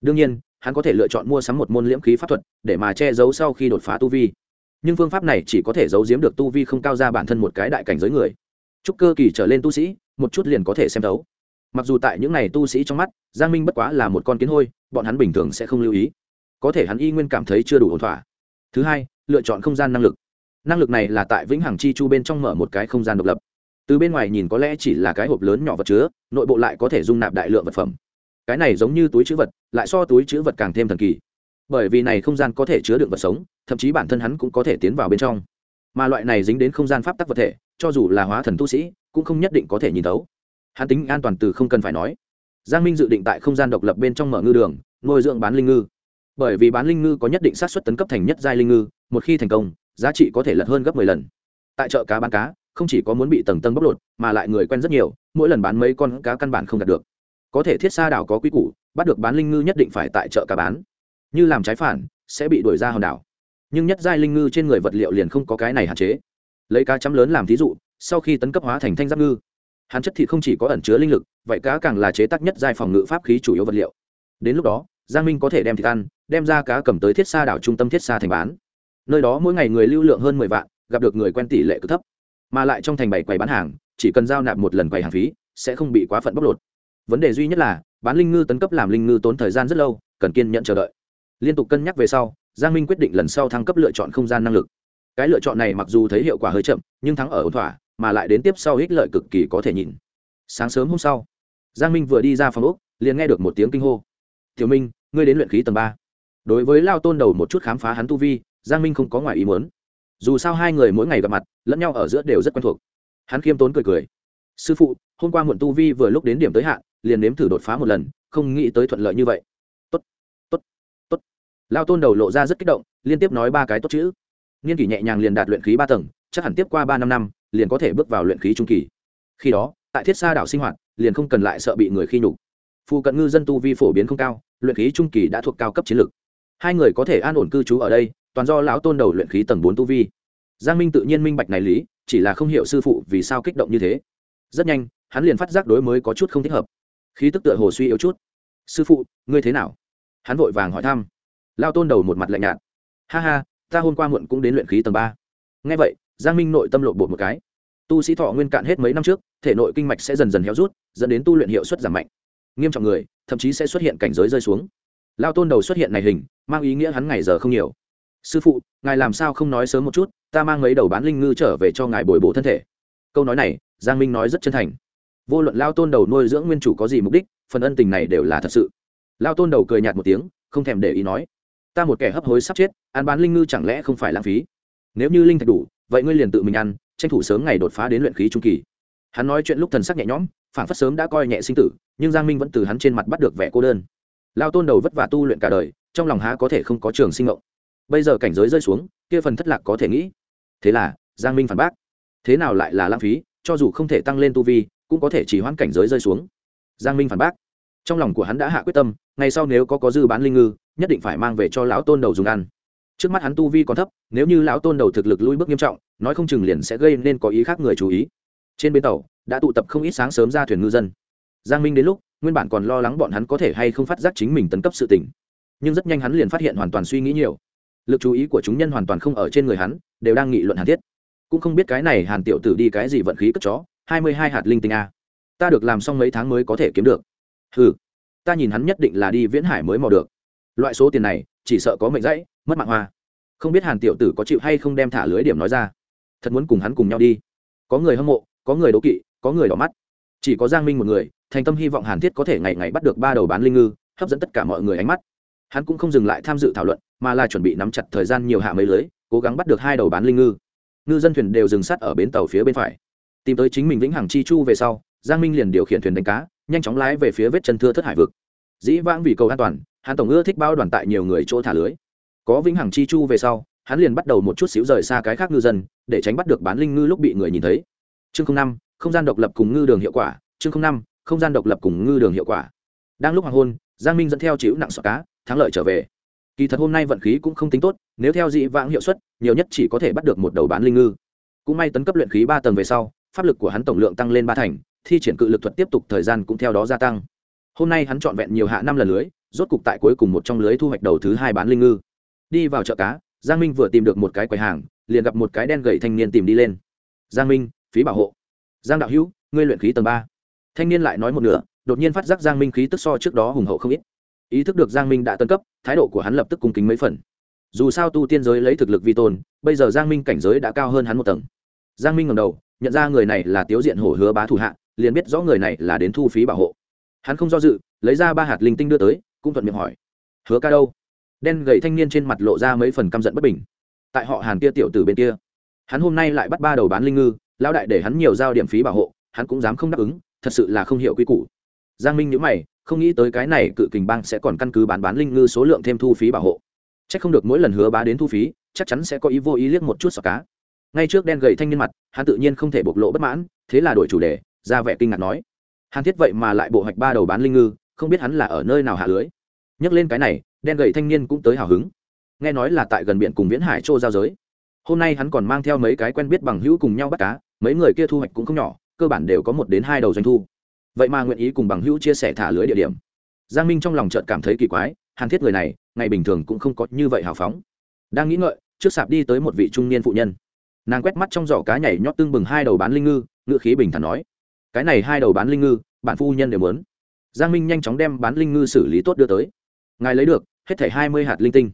Đương nhiên, hắn có thể lựa chọn mua sắm một môn liễm khí pháp thuật để mà che giấu sau khi đột phá tu vi. Nhưng phương pháp này chỉ có thể giấu giếm được tu vi không cao ra bản thân một cái đại cảnh giới người. Chúc cơ kỳ trở lên tu sĩ, một chút liền có thể xem thấu. Mặc dù tại những n à y tu sĩ trong mắt, giang minh bất quá là một con kiến hôi, bọn hắn bình thường sẽ không lưu ý. Có thể hắn y nguyên cảm thấy chưa đủ ổn thỏa. Thứ hai, lựa chọn không gian năng lực. Năng lực này là tại vĩnh hằng chi chu bên trong mở một cái không gian độc lập. Từ bên ngoài nhìn có lẽ chỉ là cái hộp lớn nhỏ vật chứa, nội bộ lại có thể dung nạp đại lượng vật phẩm cái này giống như túi chữ vật, lại so túi chữ vật càng thêm thần kỳ. Bởi vì này không gian có thể chứa đựng vật sống, thậm chí bản thân hắn cũng có thể tiến vào bên trong. Mà loại này dính đến không gian pháp tắc vật thể, cho dù là hóa thần tu sĩ, cũng không nhất định có thể nhìn thấu. Hắn tính an toàn từ không cần phải nói. Giang minh dự định tại không gian độc lập bên trong mở ngư đường, nuôi dưỡng bán linh ngư. Bởi vì bán linh ngư có nhất định sát xuất tấn cấp thành nhất giai linh ngư, một khi thành công, giá trị có thể lật hơn gấp mười lần. Tại chợ cá bán cá, không chỉ có muốn bị tầng tầng bóc lột, mà lại người quen rất nhiều, mỗi lần bán mấy con cá căn bản không đạt được có thể thiết xa đảo có quy củ, bắt được bán linh ngư nhất định phải tại chợ cá bán. Như làm trái phản, sẽ bị đuổi ra hòn đảo. Nhưng nhất giai linh ngư trên người vật liệu liền không có cái này hạn chế. Lấy cá chấm lớn làm thí dụ, sau khi tấn cấp hóa thành thanh giáp ngư, hắn chất thịt không chỉ có ẩn chứa linh lực, vậy cá càng là chế tác nhất giai phòng ngự pháp khí chủ yếu vật liệu. Đến lúc đó, giang minh có thể đem thịt ăn, đem ra cá cầm tới thiết xa đảo trung tâm thiết xa thành bán. Nơi đó mỗi ngày người lưu lượng hơn mười vạn, gặp được người quen tỷ lệ cực thấp. Mà lại trong thành bảy quầy bán hàng, chỉ cần giao nạp một lần quầy hàng phí, sẽ không bị quá phận bóc lột vấn đề duy nhất là, bán linh ngư tấn cấp làm linh ngư tốn thời gian rất lâu, cần kiên nhận chờ đợi. Liên tục cân nhắc về sau, giang minh quyết định lần sau thăng cấp lựa chọn không gian năng lực. Cái lựa chọn này mặc dù thấy hiệu quả hơi chậm, nhưng thắng ở ổn thỏa, mà lại đến tiếp sau ích lợi cực kỳ có thể nhìn sáng sớm hôm sau, giang minh vừa đi ra phòng úc liền nghe được một tiếng kinh hô. Tiểu minh, ngươi đến luyện khí tầng ba. Đối với lao tôn đầu một chút khám phá hắn tu vi, giang minh không có ngoài ý muốn. Dù sao hai người mỗi ngày gặp mặt, lẫn nhau ở giữa đều rất quen thuộc. Hắn khiêm tốn cười cười. Sư phụ, hôm qua muộn tu vi vừa lúc đến điểm tới hạn liền nếm thử đột phá một lần, không nghĩ tới thuận lợi như vậy. Tốt tốt tốt. Lao tôn đầu lộ ra rất kích động, liên tiếp nói ba cái tốt chữ. Nghiên kỷ nhẹ nhàng liền đạt luyện khí ba tầng, chắc hẳn tiếp qua ba năm năm, liền có thể bước vào luyện khí trung kỳ. Khi đó, tại thiết sa đảo sinh hoạt, liền không cần lại sợ bị người khi nhục. Phụ cận ngư dân tu vi phổ biến không cao, luyện khí trung kỳ đã thuộc cao cấp chiến lược. Hai người có thể an ổn cư trú ở đây, toàn do lão tôn đầu luyện khí tầng bốn tu vi. Giang minh tự nhiên minh bạch này lý, chỉ là không hiểu sư phụ vì sao kích động như thế. Rất nhanh, hắn liền phát giác đối mới có chút không thích hợp khí tức tựa hồ suy yếu chút. Sư phụ, ngươi thế nào? Hắn vội vàng hỏi thăm. Lao tôn đầu một mặt lạnh nhạt. Ha ha, ta hôm qua muộn cũng đến luyện khí tầng ba. Ngay vậy, giang minh nội tâm lộ bột một cái. Tu sĩ thọ nguyên cạn hết mấy năm trước, thể nội kinh mạch sẽ dần dần héo rút, dẫn đến tu luyện hiệu suất giảm mạnh. Nghiêm trọng người, thậm chí sẽ xuất hiện cảnh giới rơi xuống. Lao tôn đầu xuất hiện này hình, mang ý nghĩa hắn ngày giờ không nhiều. Sư phụ, ngài làm sao không nói sớm một chút, ta mang mấy đầu bán linh ngư trở về cho ngài bồi bổ thân thể. Câu nói này, giang minh nói rất chân thành vô luận lao tôn đầu nuôi dưỡng nguyên chủ có gì mục đích, phần ân tình này đều là thật sự. Lao tôn đầu cười nhạt một tiếng, không thèm để ý nói, ta một kẻ hấp hối sắp chết, ăn bán linh ngư chẳng lẽ không phải lãng phí? Nếu như linh thạch đủ, vậy ngươi liền tự mình ăn, tranh thủ sớm ngày đột phá đến luyện khí trung kỳ. Hắn nói chuyện lúc thần sắc nhẹ nhõm phản phất sớm đã coi nhẹ sinh tử, nhưng giang minh vẫn từ hắn trên mặt bắt được vẻ cô đơn. Lao tôn đầu vất vả tu luyện cả đời, trong lòng há có thể không có trường sinh ngộng bây giờ cảnh giới rơi xuống, kia phần thất lạc có thể nghĩ. Thế là, giang minh phản bác, thế nào lại là lãng phí? Cho dù không thể tăng lên tu vi cũng có thể chỉ hoãn cảnh giới rơi xuống. Giang minh phản bác. Trong lòng của hắn đã hạ quyết tâm, ngày sau nếu có có dư bán linh ngư, nhất định phải mang về cho lão tôn đầu dùng ăn. Trước mắt hắn tu vi còn thấp, nếu như lão tôn đầu thực lực lui bước nghiêm trọng, nói không chừng liền sẽ gây nên có ý khác người chú ý. Trên bến tàu, đã tụ tập không ít sáng sớm ra thuyền ngư dân. Giang minh đến lúc, nguyên bản còn lo lắng bọn hắn có thể hay không phát giác chính mình tấn cấp sự tỉnh nhưng rất nhanh hắn liền phát hiện hoàn toàn suy nghĩ nhiều. Lực chú ý của chúng nhân hoàn toàn không ở trên người hắn, đều đang nghị luận hàn thiết. Cũng không biết cái này hàn tiểu tử đi cái gì vận khí cất chó hai mươi hai hạt linh tinh a. Ta được làm xong mấy tháng mới có thể kiếm được. Ừ ta nhìn hắn nhất định là đi viễn hải mới mò được. Loại số tiền này, chỉ sợ có mệnh dãy mất mạng hoa. Không biết hàn tiểu tử có chịu hay không đem thả lưới điểm nói ra. Thật muốn cùng hắn cùng nhau đi. Có người hâm mộ, có người đố kỵ, có người đỏ mắt. Chỉ có giang minh một người, thành tâm hy vọng hàn thiết có thể ngày ngày bắt được ba đầu bán linh ngư, hấp dẫn tất cả mọi người ánh mắt. Hắn cũng không dừng lại tham dự thảo luận, mà là chuẩn bị nắm chặt thời gian nhiều hạ mấy lưới, cố gắng bắt được hai đầu bán linh ngư. Ngư dân thuyền đều dừng sát ở bến tàu phía bên phải tìm tới chính mình vĩnh hằng chi chu về sau, giang minh liền điều khiển thuyền đánh cá, nhanh chóng lái về phía vết chân thưa thất hải vực. Dĩ vãng vì cầu an toàn, hắn tổng ưa thích bao đoàn tại nhiều người chỗ thả lưới. Có vĩnh hằng chi chu về sau, hắn liền bắt đầu một chút xíu rời xa cái khác ngư dân, để tránh bắt được bán linh ngư lúc bị người nhìn thấy. Chương năm, không gian độc lập cùng ngư đường hiệu quả, chương năm, không gian độc lập cùng ngư đường hiệu quả. Đang lúc hoàng hôn, giang minh dẫn theo chịu nặng sọ cá, thắng lợi trở về. Kỳ thật hôm nay vận khí cũng không tính tốt, nếu theo dị vãng hiệu suất, nhiều nhất chỉ có thể bắt được một đầu bán linh ngư. Cũng may tấn cấp luyện khí ba tầng về sau pháp lực của hắn tổng lượng tăng lên ba thành, thi triển cự lực thuật tiếp tục thời gian cũng theo đó gia tăng. Hôm nay hắn trọn vẹn nhiều hạ năm lần lưới, rốt cục tại cuối cùng một trong lưới thu hoạch đầu thứ hai bán linh ngư. Đi vào chợ cá, giang minh vừa tìm được một cái quầy hàng, liền gặp một cái đen gậy thanh niên tìm đi lên. Giang minh, phí bảo hộ. Giang đạo hữu, ngươi luyện khí tầng ba. Thanh niên lại nói một nửa, đột nhiên phát giác giang minh khí tức so trước đó hùng hậu không ít. Ý thức được giang minh đã tân cấp, thái độ của hắn lập tức cung kính mấy phần. Dù sao tu tiên giới lấy thực lực vi tôn, bây giờ giang minh cảnh giới đã cao hơn hắn một tầng. Giang minh ngầm đầu nhận ra người này là tiếu diện hổ hứa bá thủ hạ, liền biết rõ người này là đến thu phí bảo hộ. Hắn không do dự, lấy ra ba hạt linh tinh đưa tới, cũng thuận miệng hỏi, hứa ca đâu? Đen gầy thanh niên trên mặt lộ ra mấy phần căm giận bất bình. Tại họ hàn kia tiểu tử bên kia. Hắn hôm nay lại bắt ba đầu bán linh ngư, lão đại để hắn nhiều giao điểm phí bảo hộ, hắn cũng dám không đáp ứng, thật sự là không hiểu quy củ. Giang minh nhữ mày, không nghĩ tới cái này cự kình bang sẽ còn căn cứ bán bán linh ngư số lượng thêm thu phí bảo hộ. C h ắ c không được mỗi lần hứa bá đến thu phí, chắc chắn sẽ có ý vô ý liếc một chút sọc cá ngay trước đen gầy thanh niên mặt, hắn tự nhiên không thể bộc lộ bất mãn, thế là đổi chủ đề, ra vẻ kinh ngạc nói. Hàn thiết vậy mà lại bộ hoạch ba đầu bán linh ngư, không biết hắn là ở nơi nào hạ lưới. Nhắc lên cái này, đen gầy thanh niên cũng tới hào hứng. Nghe nói là tại gần biển cùng viễn hải châu giao giới. Hôm nay hắn còn mang theo mấy cái quen biết bằng hữu cùng nhau bắt cá, mấy người kia thu hoạch cũng không nhỏ, cơ bản đều có một đến hai đầu doanh thu. Vậy mà nguyện ý cùng bằng hữu chia sẻ thả lưới địa điểm. Giang minh trong lòng chợt cảm thấy kỳ quái, hàn thiết người này, ngày bình thường cũng không có như vậy hào phóng. Đang nghĩ ngợi, trước sạp đi tới một vị trung niên phụ nhân nàng quét mắt trong giỏ cá nhảy nhót tương bừng hai đầu bán linh ngư ngự khí bình thản nói, cái này hai đầu bán linh ngư bản phu nhân đều muốn. Giang minh nhanh chóng đem bán linh ngư xử lý tốt đưa tới. Ngài lấy được, hết thảy hai mươi hạt linh tinh.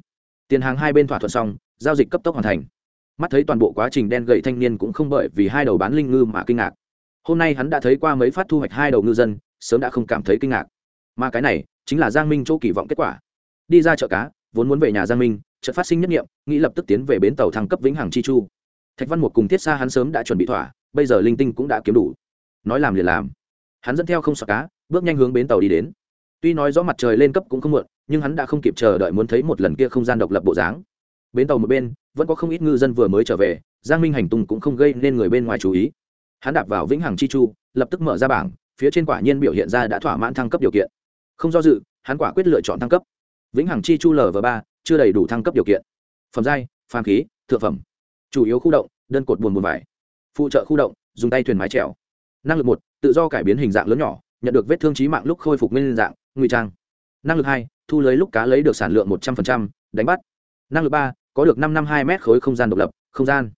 Tiền hàng hai bên thỏa thuận xong, giao dịch cấp tốc hoàn thành. Mắt thấy toàn bộ quá trình đen gậy thanh niên cũng không bởi vì hai đầu bán linh ngư mà kinh ngạc. Hôm nay hắn đã thấy qua mấy phát thu hoạch hai đầu ngư dân, sớm đã không cảm thấy kinh ngạc. Mà cái này, chính là giang minh chỗ kỳ vọng kết quả. Đi ra chợ cá, vốn muốn về nhà giang minh, chợt phát sinh nhất nghiệm, nghĩ lập tức tiến về bến tàu thăng cấp vĩnh hằng chi chu thạch văn một cùng thiết xa hắn sớm đã chuẩn bị thỏa, bây giờ linh tinh cũng đã kiếm đủ. Nói làm liền làm. Hắn dẫn theo không sọt cá, bước nhanh hướng bến tàu đi đến. Tuy nói rõ mặt trời lên cấp cũng không muộn, nhưng hắn đã không kịp chờ đợi muốn thấy một lần kia không gian độc lập bộ dáng. Bến tàu một bên, vẫn có không ít ngư dân vừa mới trở về, giang minh hành tung cũng không gây nên người bên ngoài chú ý. Hắn đạp vào vĩnh hằng chi chu, lập tức mở ra bảng, phía trên quả nhiên biểu hiện ra đã thỏa mãn thăng cấp điều kiện. Không do dự, hắn quả quyết lựa chọn thăng cấp. Vĩnh hằng chi chu lv ba, chưa đầy đủ thăng cấp điều kiện. Phẩm giai, phàm khí, thượng phẩm chủ yếu khu động, đơn cột buồn buồn vải. Phụ trợ khu động, dùng tay thuyền mái trèo năng lực một, tự do cải biến hình dạng lớn nhỏ, nhận được vết thương trí mạng lúc khôi phục nguyên dạng, ngụy trang. Năng lực hai, thu lấy lúc cá lấy được sản lượng một trăm linh đánh bắt. Năng lực ba, có được năm năm hai m khối không gian độc lập, không gian.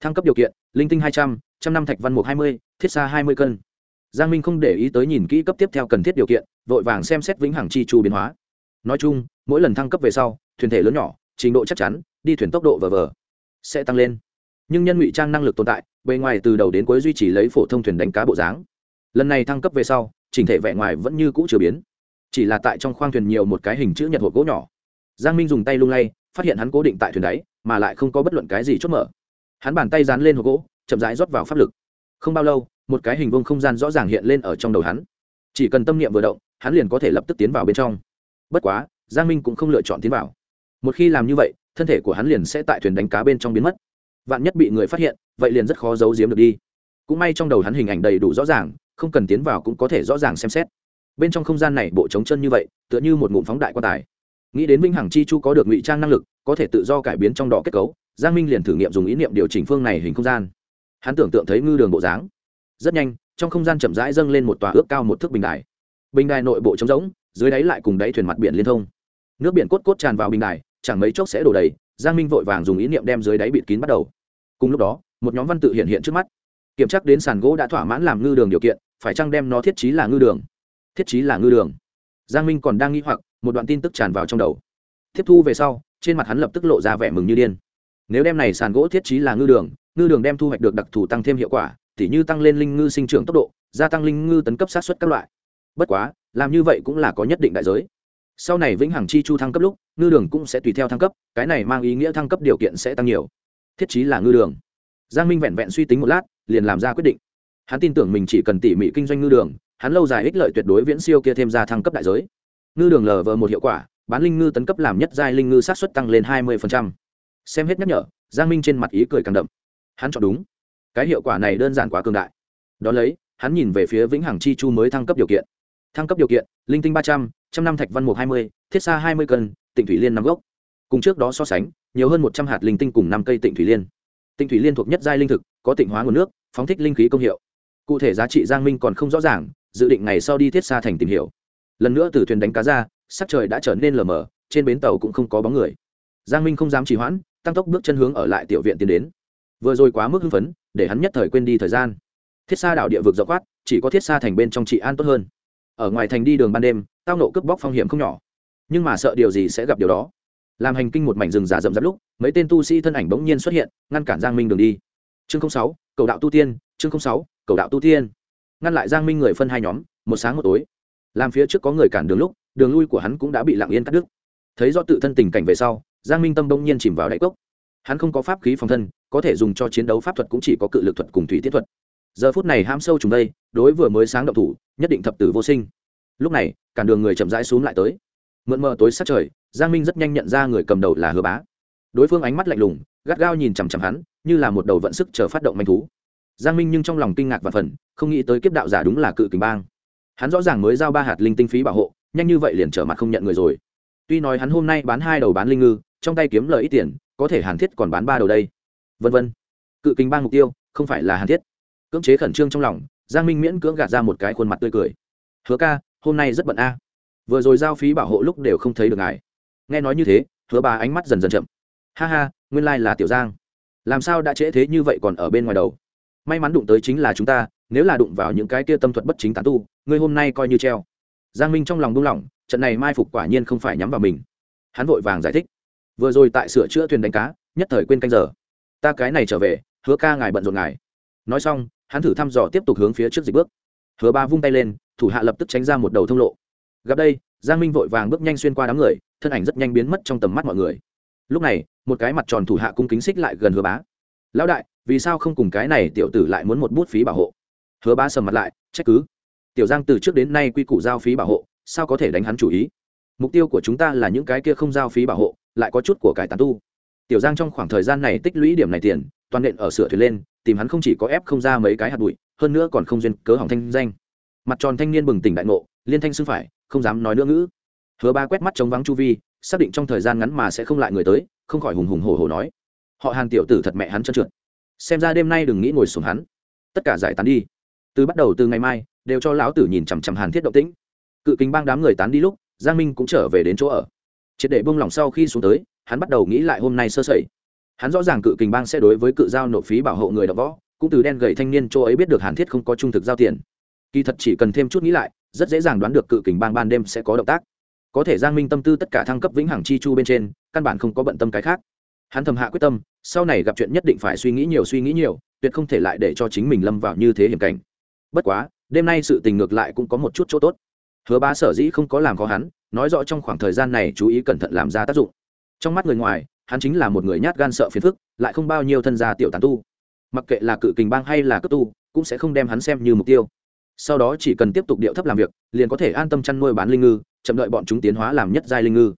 Thăng cấp điều kiện, linh tinh hai trăm trăm năm thạch văn mục hai mươi, thiết xa hai mươi cân. Giang minh không để ý tới nhìn kỹ cấp tiếp theo cần thiết điều kiện, vội vàng xem xét vĩnh hằng chi chu biến hóa. Nói chung, mỗi lần thăng cấp về sau, thuyền thể lớn nhỏ, trình độ chắc chắn, đi thuyền tốc độ vờ vờ sẽ tăng lên. Nhưng nhân ngụy trang năng lực tồn tại, bề ngoài từ đầu đến cuối duy trì lấy phổ thông thuyền đánh cá bộ dáng. Lần này thăng cấp về sau, chỉnh thể vẻ ngoài vẫn như cũ chưa biến. Chỉ là tại trong khoang thuyền nhiều một cái hình chữ nhật hộp gỗ nhỏ. Giang minh dùng tay lung lay, phát hiện hắn cố định tại thuyền đáy, mà lại không có bất luận cái gì chốt mở. Hắn bàn tay dán lên hộp gỗ, chậm rãi rót vào pháp lực. Không bao lâu, một cái hình vuông không gian rõ ràng hiện lên ở trong đầu hắn. Chỉ cần tâm niệm vừa động, hắn liền có thể lập tức tiến vào bên trong. Bất quá, giang minh cũng không lựa chọn tiến vào. Một khi làm như vậy thân thể của hắn liền sẽ tại thuyền đánh cá bên trong biến mất. Vạn nhất bị người phát hiện, vậy liền rất khó giấu giếm được đi. Cũng may trong đầu hắn hình ảnh đầy đủ rõ ràng, không cần tiến vào cũng có thể rõ ràng xem xét. Bên trong không gian này bộ trống chân như vậy, tựa như một ngụm phóng đại quan tài. Nghĩ đến vinh hằng chi chu có được ngụy trang năng lực, có thể tự do cải biến trong đỏ kết cấu, giang minh liền thử nghiệm dùng ý niệm điều chỉnh phương này hình không gian. Hắn tưởng tượng thấy ngư đường bộ dáng. Rất nhanh, trong không gian chậm rãi dâng lên một tòa ước cao một thước bình đài. Bình đài nội bộ trống rỗng, dưới đáy lại cùng đáy thuyền mặt biển liên thông. Nước biển cốt cốt tràn vào bình đài chẳng mấy chốc sẽ đổ đầy, giang minh vội vàng dùng ý niệm đem dưới đáy bịt kín bắt đầu. Cùng lúc đó, một nhóm văn tự hiện hiện trước mắt. Kiểm tra đến sàn gỗ đã thỏa mãn làm ngư đường điều kiện, phải chăng đem nó thiết trí là ngư đường? Thiết trí là ngư đường. Giang minh còn đang nghĩ hoặc, một đoạn tin tức tràn vào trong đầu. Tiếp thu về sau, trên mặt hắn lập tức lộ ra vẻ mừng như điên. Nếu đem này sàn gỗ thiết trí là ngư đường ngư đường đem thu hoạch được đặc thù tăng thêm hiệu quả, tỉ như tăng lên linh ngư sinh trưởng tốc độ, gia tăng linh ngư tấn cấp sát xuất các loại. Bất quá, làm như vậy cũng là có nhất định đại giới sau này vĩnh hằng chi chu thăng cấp lúc, ngư đường cũng sẽ tùy theo thăng cấp, cái này mang ý nghĩa thăng cấp điều kiện sẽ tăng nhiều. Thiết chí là ngư đường. Giang minh vẹn vẹn suy tính một lát, liền làm ra quyết định. Hắn tin tưởng mình chỉ cần tỉ mỉ kinh doanh ngư đường, hắn lâu dài ích lợi tuyệt đối viễn siêu kia thêm ra thăng cấp đại giới. Ngư đường lờ vờ một hiệu quả, bán linh ngư tấn cấp làm nhất giai linh ngư sát xuất tăng lên hai mươi xem hết nhắc nhở, giang minh trên mặt ý cười càng đậm. Hắn chọn đúng. Cái hiệu quả này đơn giản quá cường đại. Đ ó lấy, hắn nhìn về phía vĩnh hằng chi chu mới thăng cấp điều kiện thăng cấp điều kiện, linh tinh ba trăm trăm năm thạch văn mục hai mươi, thiết xa hai mươi cân, tịnh thủy liên năm gốc. Cùng trước đó so sánh, nhiều hơn một trăm hạt linh tinh cùng năm cây tịnh thủy liên. Tịnh thủy liên thuộc nhất giai linh thực, có tịnh hóa nguồn nước, phóng thích linh khí công hiệu. Cụ thể giá trị giang minh còn không rõ ràng, dự định ngày sau đi thiết xa thành tìm hiểu. Lần nữa từ thuyền đánh cá ra, sắc trời đã trở nên lờ mờ, trên bến tàu cũng không có bóng người. Giang minh không dám trì hoãn, tăng tốc bước chân hướng ở lại tiểu viện tiến đến. Vừa rồi quá mức hưng phấn, để hắn nhất thời quên đi thời gian. Thiết xa đảo địa vực dọc quát, chỉ có thiết xa thành bên trong trị an tốt hơn ở ngoài thành đi đường ban đêm, tao nộ cướp bóc phong hiểm không nhỏ. Nhưng mà sợ điều gì sẽ gặp điều đó? Làm hành kinh một mảnh rừng già rậm rạp lúc, mấy tên tu sĩ thân ảnh bỗng nhiên xuất hiện, ngăn cản giang minh đường đi. Chương sáu, cầu đạo tu tiên, chương sáu, cầu đạo tu tiên. Ngăn lại giang minh người phân hai nhóm, một sáng một tối. Làm phía trước có người cản đường lúc, đường lui của hắn cũng đã bị lặng yên cắt đứt. Thấy do tự thân tình cảnh về sau, giang minh tâm bỗng nhiên chìm vào đáy cốc. Hắn không có pháp khí phòng thân, có thể dùng cho chiến đấu pháp thuật cũng chỉ có cự lực thuật cùng thủy tiết thuật. Giờ phút này ham sâu trùng đây, đối vừa mới sáng động thủ nhất định thập tử vô sinh. Lúc này, cản đường người chậm rãi xuống lại tới. Mượn mờ tối sát trời, giang minh rất nhanh nhận ra người cầm đầu là hứa bá. Đối phương ánh mắt lạnh lùng, gắt gao nhìn chằm chằm hắn, như là một đầu vận sức chờ phát động manh thú. Giang minh nhưng trong lòng kinh ngạc và phần không nghĩ tới kiếp đạo giả đúng là cự kình bang. Hắn rõ ràng mới giao ba hạt linh tinh phí bảo hộ, nhanh như vậy liền trở mặt không nhận người rồi. Tuy nói hắn hôm nay bán hai đầu bán linh ngư, trong tay kiếm lời ít tiền, có thể hàn thiết còn bán ba đầu đây. Vân vân. Cự kình bang mục tiêu, không phải là hàn thiết. Cưỡng chế khẩn trương trong lòng giang minh miễn cưỡng gạt ra một cái khuôn mặt tươi cười. Hứa ca hôm nay rất bận a. Vừa rồi giao phí bảo hộ lúc đều không thấy được ngài. Nghe nói như thế hứa bà ánh mắt dần dần chậm. Ha ha nguyên lai là tiểu giang. Làm sao đã trễ thế như vậy còn ở bên ngoài đầu? May mắn đụng tới chính là chúng ta nếu là đụng vào những cái kia tâm thuật bất chính tán tu ngươi hôm nay coi như treo. Giang minh trong lòng buông lòng, trận này mai phục quả nhiên không phải nhắm vào mình. Hắn vội vàng giải thích. Vừa rồi tại sửa chữa thuyền đánh cá nhất thời quên canh giờ. Ta cái này trở về hứa ca ngài bận rộn ngài. Nói xong hắn thử thăm dò tiếp tục hướng phía trước dịch bước. Hứa ba vung tay lên, thủ hạ lập tức tránh ra một đầu thông lộ. Gặp đây, giang minh vội vàng bước nhanh xuyên qua đám người, thân ảnh rất nhanh biến mất trong tầm mắt mọi người. Lúc này, một cái mặt tròn thủ hạ cung kính xích lại gần hứa bá. Lão đại, vì sao không cùng cái này tiểu tử lại muốn một bút phí bảo hộ? Hứa bá sầm mặt lại, trách cứ. Tiểu giang từ trước đến nay quy củ giao phí bảo hộ, sao có thể đánh hắn chủ ý? Mục tiêu của chúng ta là những cái kia không giao phí bảo hộ, lại có chút của cải tán tu. Tiểu giang trong khoảng thời gian này tích lũy điểm này tiền, toàn nện ở sửa thuyền lên tìm hắn không chỉ có ép không ra mấy cái hạt bụi, hơn nữa còn không duyên cớ hỏng thanh danh. Mặt tròn thanh niên bừng tỉnh đại ngộ, liên thanh xưng phải, không dám nói nữa ngữ. Hứa ba quét mắt chống vắng chu vi, xác định trong thời gian ngắn mà sẽ không lại người tới, không khỏi hùng hùng hổ hổ nói. Họ hàng tiểu tử thật mẹ hắn trơn trượt. Xem ra đêm nay đừng nghĩ ngồi xuống hắn. Tất cả giải tán đi. Từ bắt đầu từ ngày mai, đều cho lão tử nhìn chằm chằm hàn thiết động tĩnh. Cự kính bang đám người tán đi lúc, giang minh cũng trở về đến chỗ ở. Triệt để bông lỏng sau khi xuống tới, hắn bắt đầu nghĩ lại hôm nay sơ sẩy hắn rõ ràng cự kình bang sẽ đối với cự giao nộp phí bảo hộ người đọc võ, cũng từ đen gầy thanh niên chỗ ấy biết được hàn thiết không có trung thực giao tiền. Kỳ thật chỉ cần thêm chút nghĩ lại, rất dễ dàng đoán được cự kình bang ban đêm sẽ có động tác. Có thể giang minh tâm tư tất cả thăng cấp vĩnh hằng chi chu bên trên, căn bản không có bận tâm cái khác. Hắn thầm hạ quyết tâm, sau này gặp chuyện nhất định phải suy nghĩ nhiều suy nghĩ nhiều, tuyệt không thể lại để cho chính mình lâm vào như thế hiểm cảnh. Bất quá, đêm nay sự tình ngược lại cũng có một chút chỗ tốt. Hứa ba sở dĩ không có làm khó hắn, nói rõ trong khoảng thời gian này chú ý cẩn thận làm ra tác dụng. Trong mắt người ngoài hắn chính là một người nhát gan sợ phiền phức, lại không bao nhiêu thân gia tiểu tán tu. Mặc kệ là cự kình bang hay là cấp tu, cũng sẽ không đem hắn xem như mục tiêu. Sau đó chỉ cần tiếp tục điệu thấp làm việc, liền có thể an tâm chăn nuôi bán linh ngư, chậm đợi bọn chúng tiến hóa làm nhất giai linh ngư.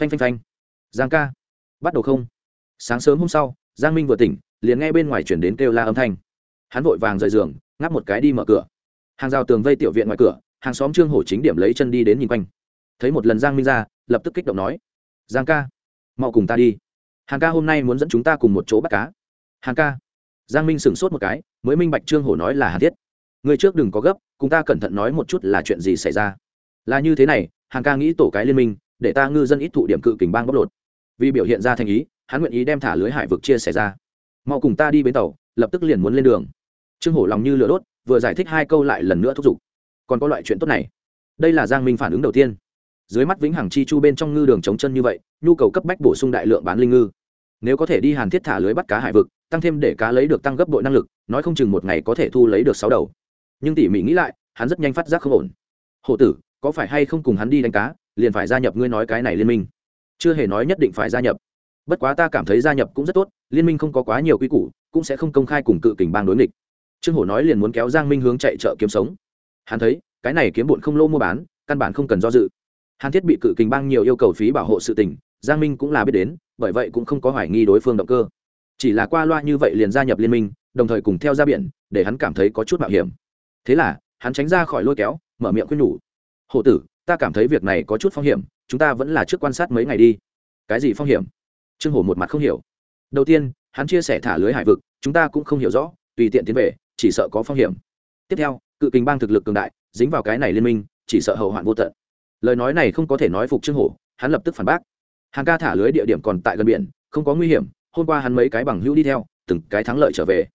Phanh phanh phanh. Giang ca. Bắt đầu không? Sáng sớm hôm sau, giang minh vừa tỉnh, liền nghe bên ngoài chuyển đến kêu la âm thanh. Hắn vội vàng rời giường, ngáp một cái đi mở cửa. Hàng rào tường vây tiểu viện ngoài cửa, hàng xóm trương hổ chính điểm lấy chân đi đến nhìn quanh. Thấy một lần giang minh ra, lập tức kích động nói, giang ca, mau cùng ta đi hàng ca hôm nay muốn dẫn chúng ta cùng một chỗ bắt cá. Hàng ca. Giang minh sửng sốt một cái, mới minh bạch trương hổ nói là hàn thiết. Người trước đừng có gấp, cùng ta cẩn thận nói một chút là chuyện gì xảy ra. Là như thế này hàng ca nghĩ tổ cái liên minh, để ta ngư dân ít thụ điểm cự kình bang bóc lột. Vì biểu hiện ra thành ý, hắn nguyện ý đem thả lưới hải vực chia sẻ ra. Mau cùng ta đi bến tàu, lập tức liền muốn lên đường. Trương hổ lòng như lửa đốt, vừa giải thích hai câu lại lần nữa thúc giục. Còn có loại chuyện tốt này. Đây là giang minh phản ứng đầu tiên dưới mắt vĩnh hằng chi chu bên trong ngư đường chống chân như vậy, nhu cầu cấp bách bổ sung đại lượng bán linh ngư. Nếu có thể đi hàn thiết thả lưới bắt cá hải vực, tăng thêm để cá lấy được tăng gấp bội năng lực, nói không chừng một ngày có thể thu lấy được sáu đầu. Nhưng tỉ mỉ nghĩ lại, hắn rất nhanh phát giác không ổn. Hộ tử, có phải hay không cùng hắn đi đánh cá, liền phải gia nhập ngươi nói cái này liên minh? Chưa hề nói nhất định phải gia nhập. Bất quá ta cảm thấy gia nhập cũng rất tốt, liên minh không có quá nhiều quy củ, cũng sẽ không công khai cùng cự kình bang đối nghịch. Trương hổ nói liền muốn kéo giang minh hướng chạy chợ kiếm sống. Hắn thấy, cái này kiếm bụn không lô mua bán, căn bản không cần do dự hàn thiết bị cự kình bang nhiều yêu cầu phí bảo hộ sự tình, giang minh cũng là biết đến, bởi vậy cũng không có hoài nghi đối phương động cơ. Chỉ là qua loa như vậy liền gia nhập liên minh, đồng thời cùng theo ra biển, để hắn cảm thấy có chút mạo hiểm. Thế là, hắn tránh ra khỏi lôi kéo, mở miệng khuyên nhủ. Hộ tử, ta cảm thấy việc này có chút phong hiểm, chúng ta vẫn là trước quan sát mấy ngày đi. Cái gì phong hiểm? Trương hổ một mặt không hiểu. Đầu tiên, hắn chia sẻ thả lưới hải vực, chúng ta cũng không hiểu rõ, tùy tiện tiến về, chỉ sợ có phong hiểm. Tiếp theo, cự kình bang thực lực cường đại, dính vào cái này liên minh, chỉ sợ hậu hoạn vô tận lời nói này không có thể nói phục trương hổ, hắn lập tức phản bác. Hàng ca thả lưới địa điểm còn tại gần biển, không có nguy hiểm, hôm qua hắn mấy cái bằng hữu đi theo, từng cái thắng lợi trở về.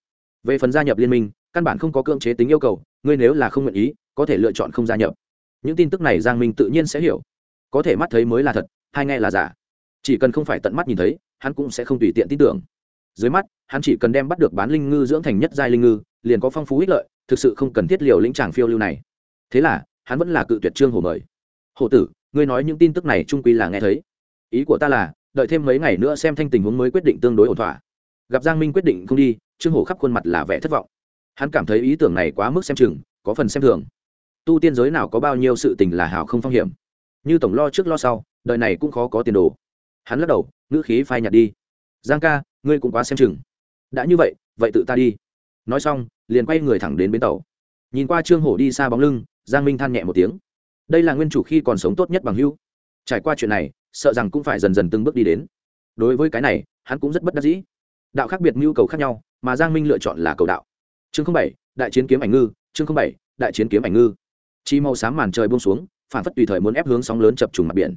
Về phần gia nhập liên minh, căn bản không có cưỡng chế tính yêu cầu, ngươi nếu là không nguyện ý, có thể lựa chọn không gia nhập. Những tin tức này giang minh tự nhiên sẽ hiểu. Có thể mắt thấy mới là thật hay nghe là giả. Chỉ cần không phải tận mắt nhìn thấy, hắn cũng sẽ không tùy tiện tin tưởng. Dưới mắt, hắn chỉ cần đem bắt được bán linh ngư dưỡng thành nhất giai linh ngư, liền có phong phú ích lợi, thực sự không cần thiết liều lĩnh tràng phiêu lưu này. Thế là, hắn vẫn là cự tuyệt trương hồ mời. Hổ tử, ngươi nói những tin tức này trung quy là nghe thấy. Ý của ta là, đợi thêm mấy ngày nữa xem thanh tình huống mới quyết định tương đối ổn thỏa. Gặp giang minh quyết định không đi, trương hổ khắp khuôn mặt là vẻ thất vọng. Hắn cảm thấy ý tưởng này quá mức xem chừng, có phần xem thường. Tu tiên giới nào có bao nhiêu sự tình là hào không phong hiểm. Như tổng lo trước lo sau, đời này cũng khó có tiền đồ. Hắn lắc đầu, ngữ khí phai nhạt đi. Giang ca, ngươi cũng quá xem chừng. Đã như vậy vậy tự ta đi. Nói xong, liền quay người thẳng đến bến tàu. Nhìn qua trương hổ đi xa bóng lưng, giang minh than nhẹ một tiếng đây là nguyên chủ khi còn sống tốt nhất bằng hưu trải qua chuyện này, sợ rằng cũng phải dần dần từng bước đi đến. Đối với cái này, hắn cũng rất bất đắc dĩ. Đạo khác biệt mưu cầu khác nhau, mà giang minh lựa chọn là cầu đạo. Chương bảy, đại chiến kiếm ảnh ngư, chương bảy, đại chiến kiếm ảnh ngư. Chi màu xám màn trời buông xuống, phản phất tùy thời muốn ép hướng sóng lớn chập trùng mặt biển.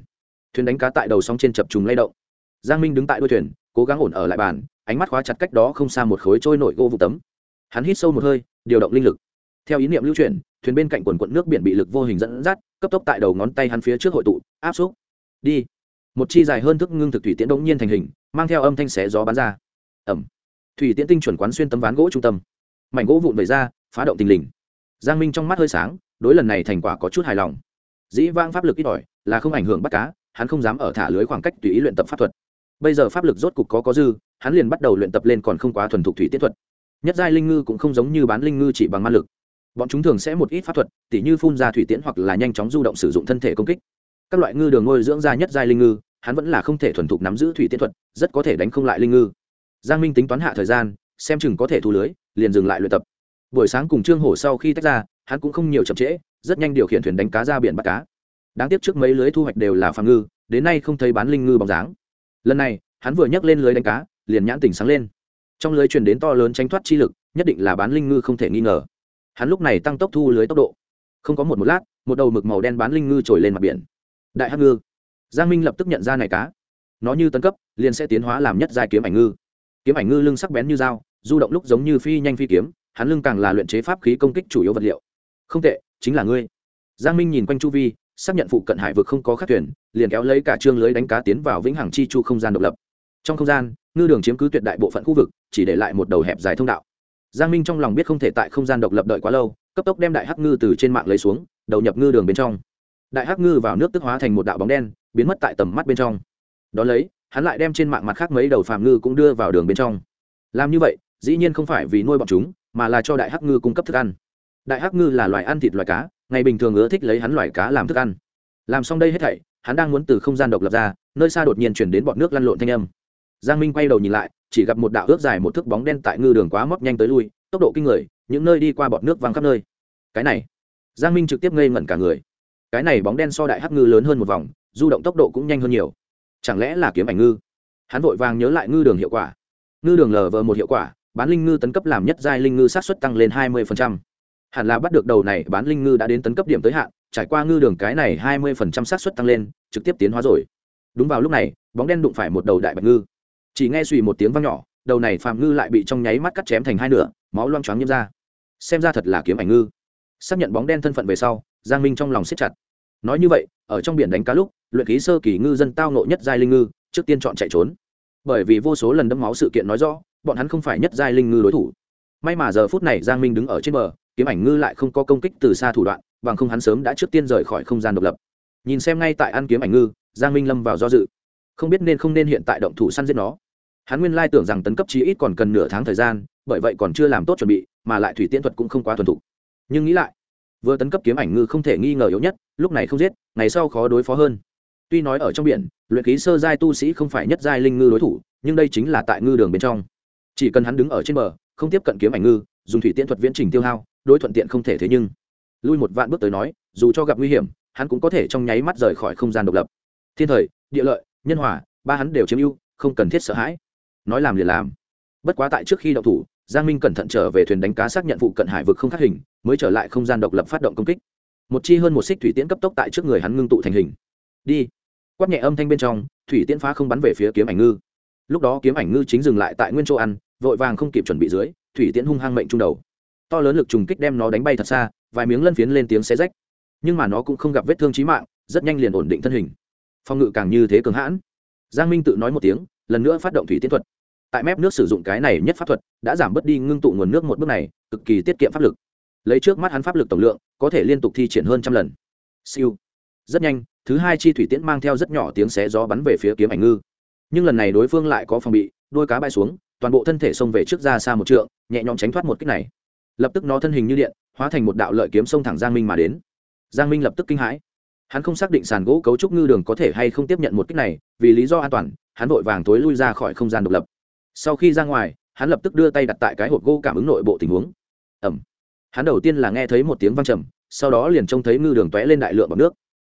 Thuyền đánh cá tại đầu sóng trên chập trùng lay động. Giang minh đứng tại đuôi thuyền, cố gắng ổn ở lại bàn, ánh mắt khóa chặt cách đó không xa một khối trôi nổi gỗ vụ tấm. Hắn hít sâu một hơi, điều động linh lực theo ý niệm lưu chuyển, thuyền bên cạnh quần quận nước biển bị lực vô hình dẫn dắt, cấp tốc tại đầu ngón tay hắn phía trước hội tụ, áp xúc. Đi. Một chi dài hơn thức ngưng thực thủy tiễn đống nhiên thành hình, mang theo âm thanh xé gió bắn ra. Ẩm. Thủy tiễn tinh chuẩn quán xuyên tấm ván gỗ trung tâm. Mảnh gỗ vụn vẩy ra, phá động tình lình. Giang minh trong mắt hơi sáng, đối lần này thành quả có chút hài lòng. Dĩ vang pháp lực ít ỏi, là không ảnh hưởng bắt cá, hắn không dám ở thả lưới khoảng cách tùy ý luyện tập pháp thuật. Bây giờ pháp lực rốt cục có có dư, hắn liền bắt đầu luyện tập lên còn không quá thuần thục thủy tiết thuật. Nhất giai linh ngư cũng không giống như bán linh ngư chỉ bằng ma lực bọn chúng thường sẽ một ít pháp thuật, tỉ như phun ra thủy tiễn hoặc là nhanh chóng du động sử dụng thân thể công kích. Các loại ngư đường ngôi dưỡng ra nhất giai linh ngư, hắn vẫn là không thể thuần thục nắm giữ thủy tiễn thuật, rất có thể đánh không lại linh ngư. Giang minh tính toán hạ thời gian, xem chừng có thể thu lưới, liền dừng lại luyện tập. Buổi sáng cùng trương hổ sau khi tách ra, hắn cũng không nhiều chậm trễ, rất nhanh điều khiển thuyền đánh cá ra biển bắt cá. Đáng tiếc trước mấy lưới thu hoạch đều là phàm ngư, đến nay không thấy bán linh ngư bóng dáng. Lần này, hắn vừa nhấc lên lưới đánh cá, liền nhãn tỉnh sáng lên. Trong lưới truyền đến to lớn tranh thoát chi lực, nhất định là bán linh ngư không thể nghi ngờ hắn lúc này tăng tốc thu lưới tốc độ. Không có một một lát, một đầu mực màu đen bán linh ngư trồi lên mặt biển. Đại hắc ngư. Giang minh lập tức nhận ra này cá. Nó như tấn cấp, liền sẽ tiến hóa làm nhất giai kiếm ảnh ngư. Kiếm ảnh ngư lưng sắc bén như dao, du động lúc giống như phi nhanh phi kiếm, hắn lưng càng là luyện chế pháp khí công kích chủ yếu vật liệu. Không tệ, chính là ngươi. Giang minh nhìn quanh chu vi, xác nhận phụ cận hải vực không có khắc thuyền, liền kéo lấy cả trương lưới đánh cá tiến vào vĩnh hằng chi chu không gian độc lập. Trong không gian, ngư đường chiếm cứ tuyệt đại bộ phận khu vực, chỉ để lại một đầu hẹp dài thông đạo giang minh trong lòng biết không thể tại không gian độc lập đợi quá lâu, cấp tốc đem đại hắc ngư từ trên mạng lấy xuống, đầu nhập ngư đường bên trong. Đại hắc ngư vào nước tức hóa thành một đạo bóng đen, biến mất tại tầm mắt bên trong. Đón lấy, hắn lại đem trên mạng mặt khác mấy đầu phàm ngư cũng đưa vào đường bên trong. Làm như vậy, dĩ nhiên không phải vì nuôi bọn chúng, mà là cho đại hắc ngư cung cấp thức ăn. Đại hắc ngư là loài ăn thịt loài cá, ngày bình thường ưa thích lấy hắn loài cá làm thức ăn. Làm xong đây hết thảy, hắn đang muốn từ không gian độc lập ra, nơi xa đột nhiên chuyển đến bọn nước lăn lộn thanh âm giang minh quay đầu nhìn lại, chỉ gặp một đạo ướp dài một thước bóng đen tại ngư đường quá móc nhanh tới lui, tốc độ kinh người, những nơi đi qua bọt nước văng khắp nơi. Cái này, giang minh trực tiếp ngây ngẩn cả người. Cái này bóng đen so đại hắc ngư lớn hơn một vòng, du động tốc độ cũng nhanh hơn nhiều. Chẳng lẽ là kiếm ảnh ngư? Hắn vội vàng nhớ lại ngư đường hiệu quả. Ngư đường lờ vờ một hiệu quả, bán linh ngư tấn cấp làm nhất giai linh ngư sát xuất tăng lên hai mươi hẳn là bắt được đầu này, bán linh ngư đã đến tấn cấp điểm tới hạn, trải qua ngư đường cái này hai mươi sát xuất tăng lên, trực tiếp tiến hóa rồi. Đúng vào lúc này, bóng đen đụng phải một đầu đại bạch ngư chỉ nghe suy một tiếng vang nhỏ, đầu này phàm ngư lại bị trong nháy mắt cắt chém thành hai nửa, máu loang choáng nhiễm ra. Xem ra thật là kiếm ảnh ngư. Xác nhận bóng đen thân phận về sau, giang minh trong lòng siết chặt. Nói như vậy, ở trong biển đánh cá lúc, luyện khí sơ kỳ ngư dân tao nộ nhất giai linh ngư, trước tiên chọn chạy trốn. Bởi vì vô số lần đẫm máu sự kiện nói rõ, bọn hắn không phải nhất giai linh ngư đối thủ. May mà giờ phút này giang minh đứng ở trên bờ, kiếm ảnh ngư lại không có công kích từ xa thủ đoạn, bằng không hắn sớm đã trước tiên rời khỏi không gian độc lập. Nhìn xem ngay tại ăn kiếm ảnh ngư, giang minh lâm vào do dự. Không biết nên không nên hiện tại động thủ săn giết nó hắn nguyên lai tưởng rằng tấn cấp chí ít còn cần nửa tháng thời gian, bởi vậy còn chưa làm tốt chuẩn bị, mà lại thủy tiễn thuật cũng không quá thuần thục. Nhưng nghĩ lại, vừa tấn cấp kiếm ảnh ngư không thể nghi ngờ yếu nhất, lúc này không giết, ngày sau khó đối phó hơn. Tuy nói ở trong biển, luyện khí sơ giai tu sĩ không phải nhất giai linh ngư đối thủ, nhưng đây chính là tại ngư đường bên trong. Chỉ cần hắn đứng ở trên bờ, không tiếp cận kiếm ảnh ngư, dùng thủy tiễn thuật viễn trình tiêu hao, đối thuận tiện không thể thế nhưng. Lui một vạn bước tới nói, dù cho gặp nguy hiểm, hắn cũng có thể trong nháy mắt rời khỏi không gian độc lập. Thiên thời, địa lợi, nhân hòa, ba hắn đều chiếm ưu, không cần thiết sợ hãi nói làm liền làm. Bất quá tại trước khi động thủ, giang minh cẩn thận trở về thuyền đánh cá xác nhận vụ cận hải vực không khắc hình, mới trở lại không gian độc lập phát động công kích. Một chi hơn một xích thủy tiễn cấp tốc tại trước người hắn ngưng tụ thành hình. Đi. Quát nhẹ âm thanh bên trong, thủy tiễn phá không bắn về phía kiếm ảnh ngư. Lúc đó kiếm ảnh ngư chính dừng lại tại nguyên chỗ ăn, vội vàng không kịp chuẩn bị dưới, thủy tiễn hung hăng mệnh trung đầu. To lớn lực trùng kích đem nó đánh bay thật xa, vài miếng lân phiến lên tiếng xé rách. Nhưng mà nó cũng không gặp vết thương trí mạng, rất nhanh liền ổn định thân hình. Phòng ngự càng như thế cường hãn. Giang minh tự nói một tiếng, lần nữa phát động thủy tiễn thuật tại mép nước sử dụng cái này nhất pháp thuật, đã giảm bớt đi ngưng tụ nguồn nước một bước này, cực kỳ tiết kiệm pháp lực. Lấy trước mắt hắn pháp lực tổng lượng, có thể liên tục thi triển hơn trăm lần. Siêu. Rất nhanh, thứ hai chi thủy tiễn mang theo rất nhỏ tiếng xé gió bắn về phía kiếm ảnh ngư. Nhưng lần này đối phương lại có phòng bị, đôi cá bay xuống, toàn bộ thân thể xông về trước ra xa một trượng, nhẹ nhõm tránh thoát một kích này. Lập tức nó thân hình như điện, hóa thành một đạo lợi kiếm xông thẳng giang minh mà đến. Giang minh lập tức kinh hãi. Hắn không xác định sàn gỗ cấu trúc ngư đường có thể hay không tiếp nhận một kích này, vì lý do an toàn, hắn vội vàng tối lui ra khỏi không gian độc lập sau khi ra ngoài, hắn lập tức đưa tay đặt tại cái hộp gỗ cảm ứng nội bộ tình huống. Ẩm. Hắn đầu tiên là nghe thấy một tiếng văng trầm, sau đó liền trông thấy ngư đường t lên đại lượng bằng nước.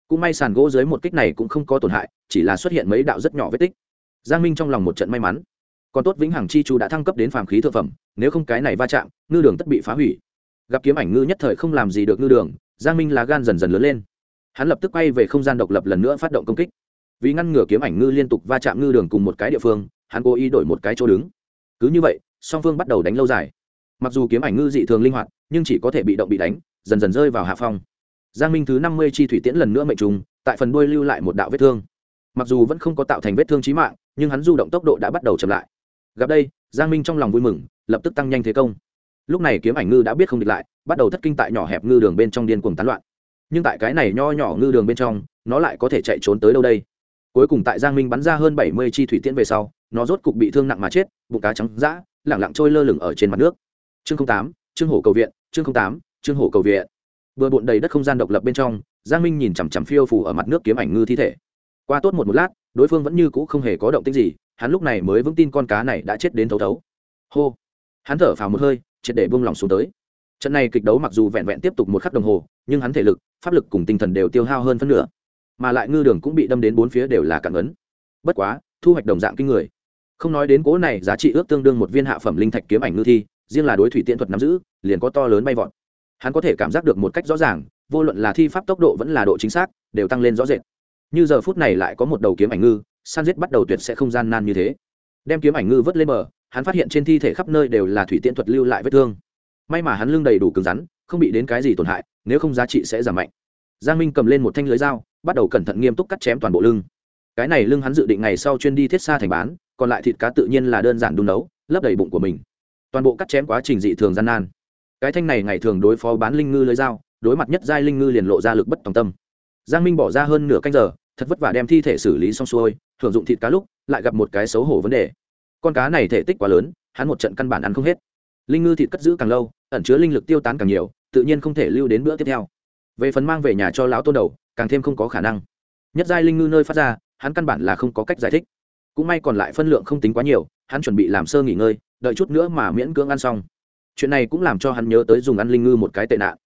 Cũng may sàn gỗ dưới một kích này cũng không có tổn hại, chỉ là xuất hiện mấy đạo rất nhỏ vết tích. Giang minh trong lòng một trận may mắn. Còn tốt vĩnh hằng chi chu đã thăng cấp đến phàm khí thực phẩm, nếu không cái này va chạm, ngư đường tất bị phá hủy. Gặp kiếm ảnh ngư nhất thời không làm gì được ngư đường, giang minh lá gan dần dần lớn lên. Hắn lập tức quay về không gian độc lập lần nữa phát động công kích. Vì ngăn ngừa kiếm ảnh ngư liên tục va chạm ngư đường cùng một cái địa phương hắn cố ý đổi một cái chỗ đứng. Cứ như vậy, song phương bắt đầu đánh lâu dài. Mặc dù kiếm ảnh ngư dị thường linh hoạt, nhưng chỉ có thể bị động bị đánh, dần dần rơi vào hạ phong. Giang minh thứ năm mươi chi thủy tiễn lần nữa mệnh trùng, tại phần đuôi lưu lại một đạo vết thương. Mặc dù vẫn không có tạo thành vết thương trí mạng, nhưng hắn du động tốc độ đã bắt đầu chậm lại. Gặp đây, giang minh trong lòng vui mừng, lập tức tăng nhanh thế công. Lúc này kiếm ảnh ngư đã biết không địch lại, bắt đầu thất kinh tại nhỏ hẹp ngư đường bên trong điên cuồng tán loạn. Nhưng tại cái này nho nhỏ ngư đường bên trong, nó lại có thể chạy trốn tới đâu đây? Cuối cùng tại giang minh bắn ra hơn bảy mươi chi thủy tiễn về sau nó rốt cục bị thương nặng mà chết, bụng cá trắng dã, lẳng lặng trôi lơ lửng ở trên mặt nước. Chương tám chương hổ cầu viện, chương tám chương hổ cầu viện. Bừa bộn đầy đất không gian độc lập bên trong, giang minh nhìn chằm chằm phiêu phủ ở mặt nước kiếm ảnh ngư thi thể. Qua tốt một một lát, đối phương vẫn như cũ không hề có động tích gì, hắn lúc này mới vững tin con cá này đã chết đến thấu thấu. Hô! Hắn thở phào một hơi, triệt để buông lỏng xuống tới. Trận này kịch đấu mặc dù vẹn vẹn tiếp tục một khắc đồng hồ, nhưng hắn thể lực, pháp lực cùng tinh thần đều tiêu hao hơn phân nửa, mà lại ngư đường cũng bị đâm đến bốn phía đều là cạn ấn. Bất quá, thu hoạch đồng dạng kinh người không nói đến cố này, giá trị ước tương đương một viên hạ phẩm linh thạch kiếm ảnh ngư thi, riêng là đối thủy tiễn thuật nắm giữ, liền có to lớn bay vọt. Hắn có thể cảm giác được một cách rõ ràng, vô luận là thi pháp tốc độ vẫn là độ chính xác, đều tăng lên rõ rệt. Như giờ phút này lại có một đầu kiếm ảnh ngư san giết bắt đầu tuyệt sẽ không gian nan như thế. Đem kiếm ảnh ngư vớt lên bờ, hắn phát hiện trên thi thể khắp nơi đều là thủy tiễn thuật lưu lại vết thương. May mà hắn lưng đầy đủ cứng rắn, không bị đến cái gì tổn hại, nếu không giá trị sẽ giảm mạnh. Giang minh cầm lên một thanh lưới dao, bắt đầu cẩn thận nghiêm túc cắt chém toàn bộ lưng cái này lưng hắn dự định ngày sau chuyên đi thiết xa thành bán, còn lại thịt cá tự nhiên là đơn giản đun nấu, lấp đầy bụng của mình. Toàn bộ cắt chém quá trình dị thường gian nan. Cái thanh này ngày thường đối phó bán linh ngư lưới dao, đối mặt nhất giai linh ngư liền lộ ra lực bất tòng tâm. Giang minh bỏ ra hơn nửa canh giờ, thật vất vả đem thi thể xử lý xong xuôi thường dụng thịt cá lúc, lại gặp một cái xấu hổ vấn đề. Con cá này thể tích quá lớn, hắn một trận căn bản ăn không hết. Linh ngư thịt cất giữ càng lâu, ẩn chứa linh lực tiêu tán càng nhiều, tự nhiên không thể lưu đến bữa tiếp theo. Về phần mang về nhà cho lão tôn đầu, càng thêm không có khả năng. Nhất giai linh ngư nơi phát ra hắn căn bản là không có cách giải thích. Cũng may còn lại phân lượng không tính quá nhiều, hắn chuẩn bị làm sơ nghỉ ngơi, đợi chút nữa mà miễn cưỡng ăn xong. Chuyện này cũng làm cho hắn nhớ tới dùng ăn linh ngư một cái tệ nạn.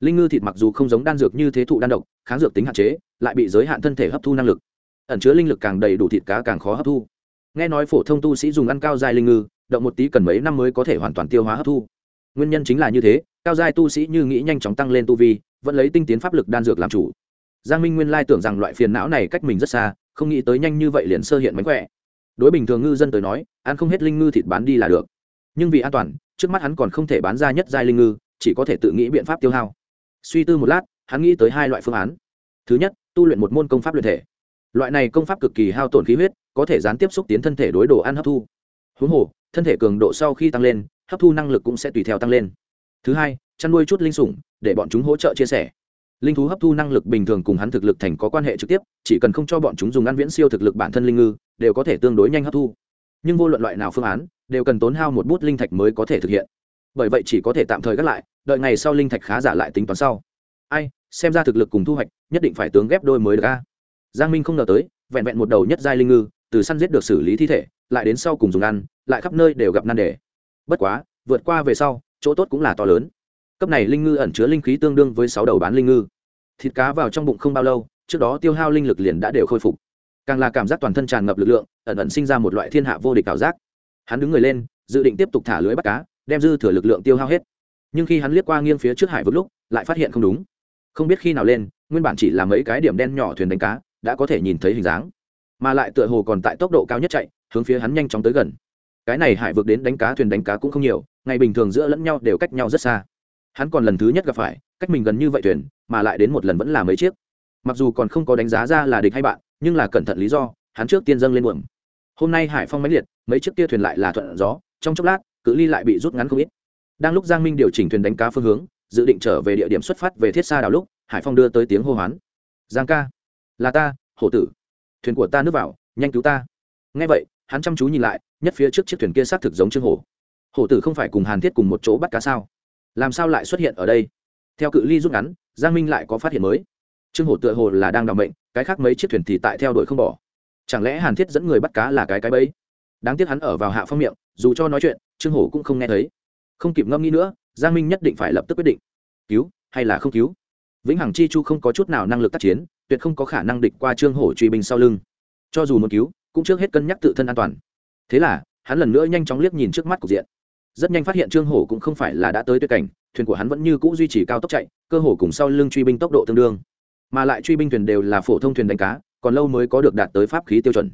Linh ngư thịt mặc dù không giống đan dược như thế thụ đan độc, kháng dược tính hạn chế, lại bị giới hạn thân thể hấp thu năng lực. Ẩn chứa linh lực càng đầy đủ thịt cá càng khó hấp thu. Nghe nói phổ thông tu sĩ dùng ăn cao dài linh ngư, động một tí cần mấy năm mới có thể hoàn toàn tiêu hóa hấp thu. Nguyên nhân chính là như thế, cao giai tu sĩ như nghĩ nhanh chóng tăng lên tu vi, vẫn lấy tinh tiến pháp lực đan dược làm chủ. Giang minh nguyên lai tưởng rằng loại phiền não này cách mình rất xa không nghĩ tới nhanh như vậy liền sơ hiện mánh khỏe. Đối bình thường ngư dân tới nói, ăn không hết linh ngư thịt bán đi là được. Nhưng vì an toàn, trước mắt hắn còn không thể bán ra nhất giai linh ngư, chỉ có thể tự nghĩ biện pháp tiêu hao. Suy tư một lát, hắn nghĩ tới hai loại phương án. Thứ nhất, tu luyện một môn công pháp luyện thể. Loại này công pháp cực kỳ hao tổn khí huyết, có thể gián tiếp xúc tiến thân thể đối đồ ăn hấp thu. Huống hồ, thân thể cường độ sau khi tăng lên, hấp thu năng lực cũng sẽ tùy theo tăng lên. Thứ hai, chăn nuôi chút linh sủng, để bọn chúng hỗ trợ chia sẻ linh thú hấp thu năng lực bình thường cùng hắn thực lực thành có quan hệ trực tiếp, chỉ cần không cho bọn chúng dùng ăn viễn siêu thực lực bản thân linh ngư, đều có thể tương đối nhanh hấp thu. Nhưng vô luận loại nào phương án, đều cần tốn hao một bút linh thạch mới có thể thực hiện. Bởi vậy chỉ có thể tạm thời gác lại, đợi ngày sau linh thạch khá giả lại tính toán sau. Ai, xem ra thực lực cùng thu hoạch, nhất định phải tướng ghép đôi mới được a. Giang minh không ngờ tới, vẹn vẹn một đầu nhất giai linh ngư, từ săn giết được xử lý thi thể, lại đến sau cùng dùng ăn, lại khắp nơi đều gặp nan đề. Bất quá, vượt qua về sau, chỗ tốt cũng là to lớn cấp này linh ngư ẩn chứa linh khí tương đương với sáu đầu bán linh ngư. Thịt cá vào trong bụng không bao lâu, trước đó tiêu hao linh lực liền đã đều khôi phục. Càng là cảm giác toàn thân tràn ngập lực lượng, ẩn ẩn sinh ra một loại thiên hạ vô địch ảo giác. Hắn đứng người lên, dự định tiếp tục thả lưới bắt cá, đem dư thừa lực lượng tiêu hao hết. Nhưng khi hắn liếc qua nghiêng phía trước hải vực lúc, lại phát hiện không đúng. Không biết khi nào lên, nguyên bản chỉ là mấy cái điểm đen nhỏ thuyền đánh cá, đã có thể nhìn thấy hình dáng. Mà lại tựa hồ còn tại tốc độ cao nhất chạy, hướng phía hắn nhanh chóng tới gần. Cái này hải vực đến đánh cá thuyền đánh cá cũng không nhiều, ngày bình thường giữa lẫn nhau đều cách nhau rất xa hắn còn lần thứ nhất gặp phải, cách mình gần như vậy thuyền, mà lại đến một lần vẫn là mấy chiếc. Mặc dù còn không có đánh giá ra là địch hay bạn, nhưng là cẩn thận lý do, hắn trước tiên dâng lên buồng hôm nay hải phong máy liệt, mấy chiếc kia thuyền lại là thuận gió, trong chốc lát, cự ly lại bị rút ngắn không ít. Đang lúc giang minh điều chỉnh thuyền đánh cá phương hướng, dự định trở về địa điểm xuất phát về thiết xa đảo lúc, hải phong đưa tới tiếng hô hoán. Giang ca, là ta, hổ tử. Thuyền của ta nước vào, nhanh cứu ta. Ngay vậy, hắn chăm chú nhìn lại, nhất phía trước chiếc thuyền kia xác thực giống trương hổ. Hổ tử không phải cùng hàn thiết cùng một chỗ bắt cá sao? Làm sao lại xuất hiện ở đây? Theo cự ly rút ngắn, giang minh lại có phát hiện mới. Trương hổ tựa hồ là đang đ mệnh, cái khác mấy chiếc thuyền thì tại theo đuổi không bỏ. Chẳng lẽ hàn thiết dẫn người bắt cá là cái cái bẫy? Đáng tiếc hắn ở vào hạ phong miệng, dù cho nói chuyện, trương hổ cũng không nghe thấy. Không kịp ngâm nghĩ nữa, giang minh nhất định phải lập tức quyết định. Cứu hay là không cứu? Vĩnh hằng chi chu không có chút nào năng lực tác chiến, tuyệt không có khả năng địch qua trương hổ truy binh sau lưng. Cho dù muốn cứu, cũng trước hết cân nhắc tự thân an toàn. Thế là, hắn lần nữa nhanh chóng liếc nhìn trước mắt cục diện rất nhanh phát hiện trương hổ cũng không phải là đã tới tuyệt cảnh, thuyền của hắn vẫn như c ũ duy trì cao tốc chạy, cơ hồ cùng sau lưng truy binh tốc độ tương đương. Mà lại truy binh thuyền đều là phổ thông thuyền đánh cá, còn lâu mới có được đạt tới pháp khí tiêu chuẩn.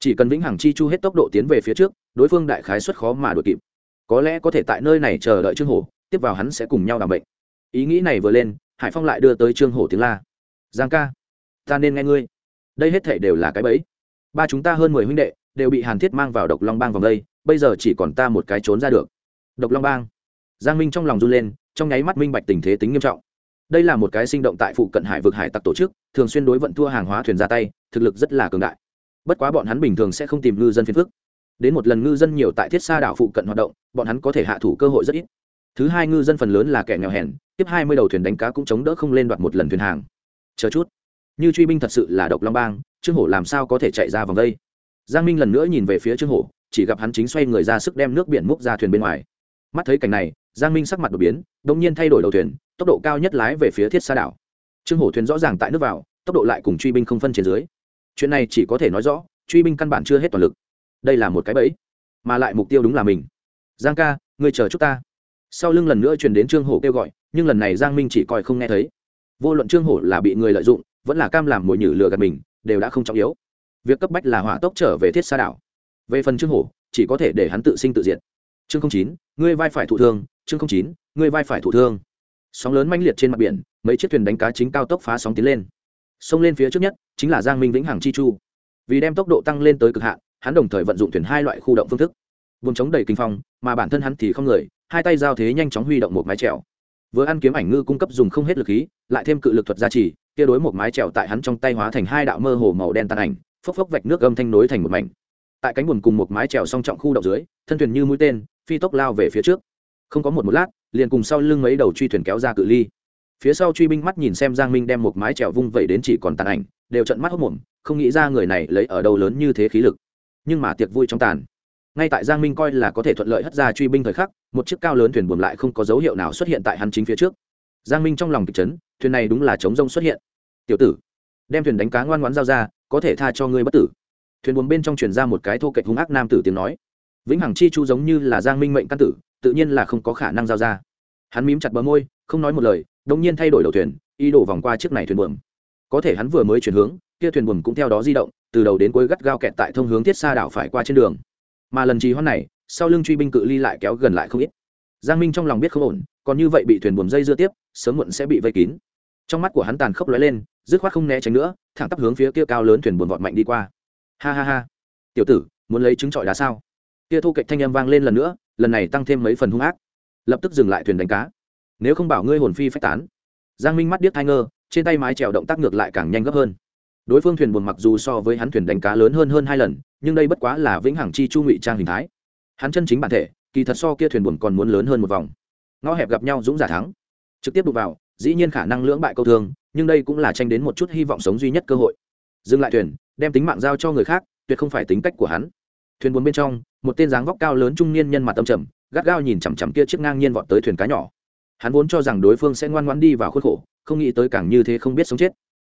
Chỉ cần vĩnh hằng chi chu hết tốc độ tiến về phía trước, đối phương đại khái xuất khó mà đ ổ i kịp. Có lẽ có thể tại nơi này chờ đợi trương hổ, tiếp vào hắn sẽ cùng nhau đảm bệnh. Ý nghĩ này vừa lên, hải phong lại đưa tới trương hổ tiếng la. Giang ca, ta nên nghe ngươi. Đây hết thể đều là cái bẫy. Ba chúng ta hơn mười huynh đệ đều bị hàn thiết mang vào độc long bang vòng đây, bây giờ chỉ còn ta một cái trốn ra được độc long bang. Giang minh trong lòng run lên, trong nháy mắt minh bạch tình thế tính nghiêm trọng. Đây là một cái sinh động tại phụ cận hải vực hải tặc tổ chức, thường xuyên đối vận thua hàng hóa thuyền ra tay, thực lực rất là cường đại. Bất quá bọn hắn bình thường sẽ không tìm ngư dân phiền phức. Đến một lần ngư dân nhiều tại thiết xa đảo phụ cận hoạt động, bọn hắn có thể hạ thủ cơ hội rất ít. Thứ hai ngư dân phần lớn là kẻ nghèo hèn, tiếp hai mươi đầu thuyền đánh cá cũng chống đỡ không lên đoạt một lần thuyền hàng. Chờ chút. Như truy binh thật sự là độc long bang, trương hổ làm sao có thể chạy ra vòng đây? Giang minh lần nữa nhìn về phía trương hổ, chỉ gặp hắn chính xoay người ra sức đem nước biển múc ra thuyền bên ngoài mắt thấy cảnh này, giang minh sắc mặt đột biến đ ỗ n g nhiên thay đổi đầu thuyền, tốc độ cao nhất lái về phía thiết xa đảo. Trương hổ thuyền rõ ràng tại nước vào, tốc độ lại cùng truy binh không phân trên dưới. Chuyện này chỉ có thể nói rõ, truy binh căn bản chưa hết toàn lực. Đây là một cái bẫy, mà lại mục tiêu đúng là mình. Giang ca người chờ chúc ta. Sau lưng lần nữa truyền đến trương hổ kêu gọi, nhưng lần này giang minh chỉ coi không nghe thấy. Vô luận trương hổ là bị người lợi dụng, vẫn là cam làm mồi nhử lừa gạt mình, đều đã không trọng yếu. Việc cấp bách là hỏa tốc trở về thiết xa đảo. Về phần trương hổ, chỉ có thể để hắn tự sinh tự diệt. Chương chín ngươi vai phải thụ thương, chương chín, ngươi vai phải thụ thương. Sóng lớn manh liệt trên mặt biển, mấy chiếc thuyền đánh cá chính cao tốc phá sóng tiến lên. Xông lên phía trước nhất, chính là giang minh vĩnh hằng chi chu. Vì đem tốc độ tăng lên tới cực hạn, hắn đồng thời vận dụng thuyền hai loại khu động phương thức. Vùng chống đầy kinh phong, mà bản thân hắn thì không người, hai tay giao thế nhanh chóng huy động một mái trèo vừa ăn kiếm ảnh ngư cung cấp dùng không hết lực khí, lại thêm cự lực thuật gia trì, kia đối một mái trèo tại hắn trong tay hóa thành hai đạo mơ hồ màu đen tàn ảnh, phốc phốc vạch nước âm thanh nối thành một mảnh. Tại cánh buồn cùng một mái trèo song trọng khu động dưới, thân thuyền như mũi tên phi tốc lao về phía trước. Không có một một lát, liền cùng sau lưng mấy đầu truy thuyền kéo ra cự ly. Phía sau truy binh mắt nhìn xem giang minh đem một mái trèo vung vẩy đến chỉ còn tàn ảnh, đều trận mắt hốc mồm, không nghĩ ra người này lấy ở đâu lớn như thế khí lực. Nhưng mà tiệc vui trong tàn. Ngay tại giang minh coi là có thể thuận lợi hất ra truy binh thời khắc, một chiếc cao lớn thuyền buồm lại không có dấu hiệu nào xuất hiện tại hắn chính phía trước. Giang minh trong lòng kịch chấn, thuyền này đúng là chống rông xuất hiện. Tiểu tử, đem thuyền đánh cá ngoan ngoãn giao ra, có thể tha cho ngươi bất tử. Thuyền buồm bên trong truyền ra một cái thô kệch hung ác nam tử tiếng nói vĩnh hằng chi chu giống như là giang minh mệnh căn tử, tự nhiên là không có khả năng giao ra. Hắn mím chặt bờ môi, không nói một lời đông nhiên thay đổi đầu thuyền y đổ vòng qua chiếc này thuyền buồm. Có thể hắn vừa mới chuyển hướng, kia thuyền buồm cũng theo đó di động, từ đầu đến cuối gắt gao kẹt tại thông hướng thiết xa đảo phải qua trên đường. Mà lần trì hoãn này, sau lưng truy binh cự ly lại kéo gần lại không ít. Giang minh trong lòng biết không ổn, còn như vậy bị thuyền buồm dây dưa tiếp, sớm muộn sẽ bị vây kín. Trong mắt của hắn tàn khốc lóe lên, dứt khoát không né tránh nữa, thẳng tắp hướng phía kia cao lớn thuyền buồm vọt mạnh đi qua. Ha ha ha. Tiểu tử, muốn lấy trứng trọi đá sao? Kia thu kệch thanh âm vang lên lần nữa, lần này tăng thêm mấy phần hung ác. Lập tức dừng lại thuyền đánh cá. Nếu không bảo ngươi hồn phi phách tán. Giang minh mắt điếc thai ngơ, trên tay mái trèo động tác ngược lại càng nhanh gấp hơn. Đối phương thuyền buồn mặc dù so với hắn thuyền đánh cá lớn hơn hơn hai lần, nhưng đây bất quá là vĩnh hằng chi chu ngụy trang hình thái. Hắn chân chính bản thể, kỳ thật so kia thuyền buồn còn muốn lớn hơn một vòng. Ngõ hẹp gặp nhau dũng giả thắng. Trực tiếp đụng vào, dĩ nhiên khả năng lưỡng bại câu thương, nhưng đây cũng là tranh đến một chút hy vọng sống duy nhất cơ hội. Dừng lại thuyền, đem tính mạng giao cho người khác, tuyệt không phải tính cách của hắn thuyền buồn bên trong, một tên dáng vóc cao lớn trung niên nhân mặt tâm trầm, gắt gao nhìn chằm chằm kia chiếc ngang nhiên vọt tới thuyền cá nhỏ. Hắn vốn cho rằng đối phương sẽ ngoan ngoãn đi vào khuôn khổ, không nghĩ tới càng như thế không biết sống chết.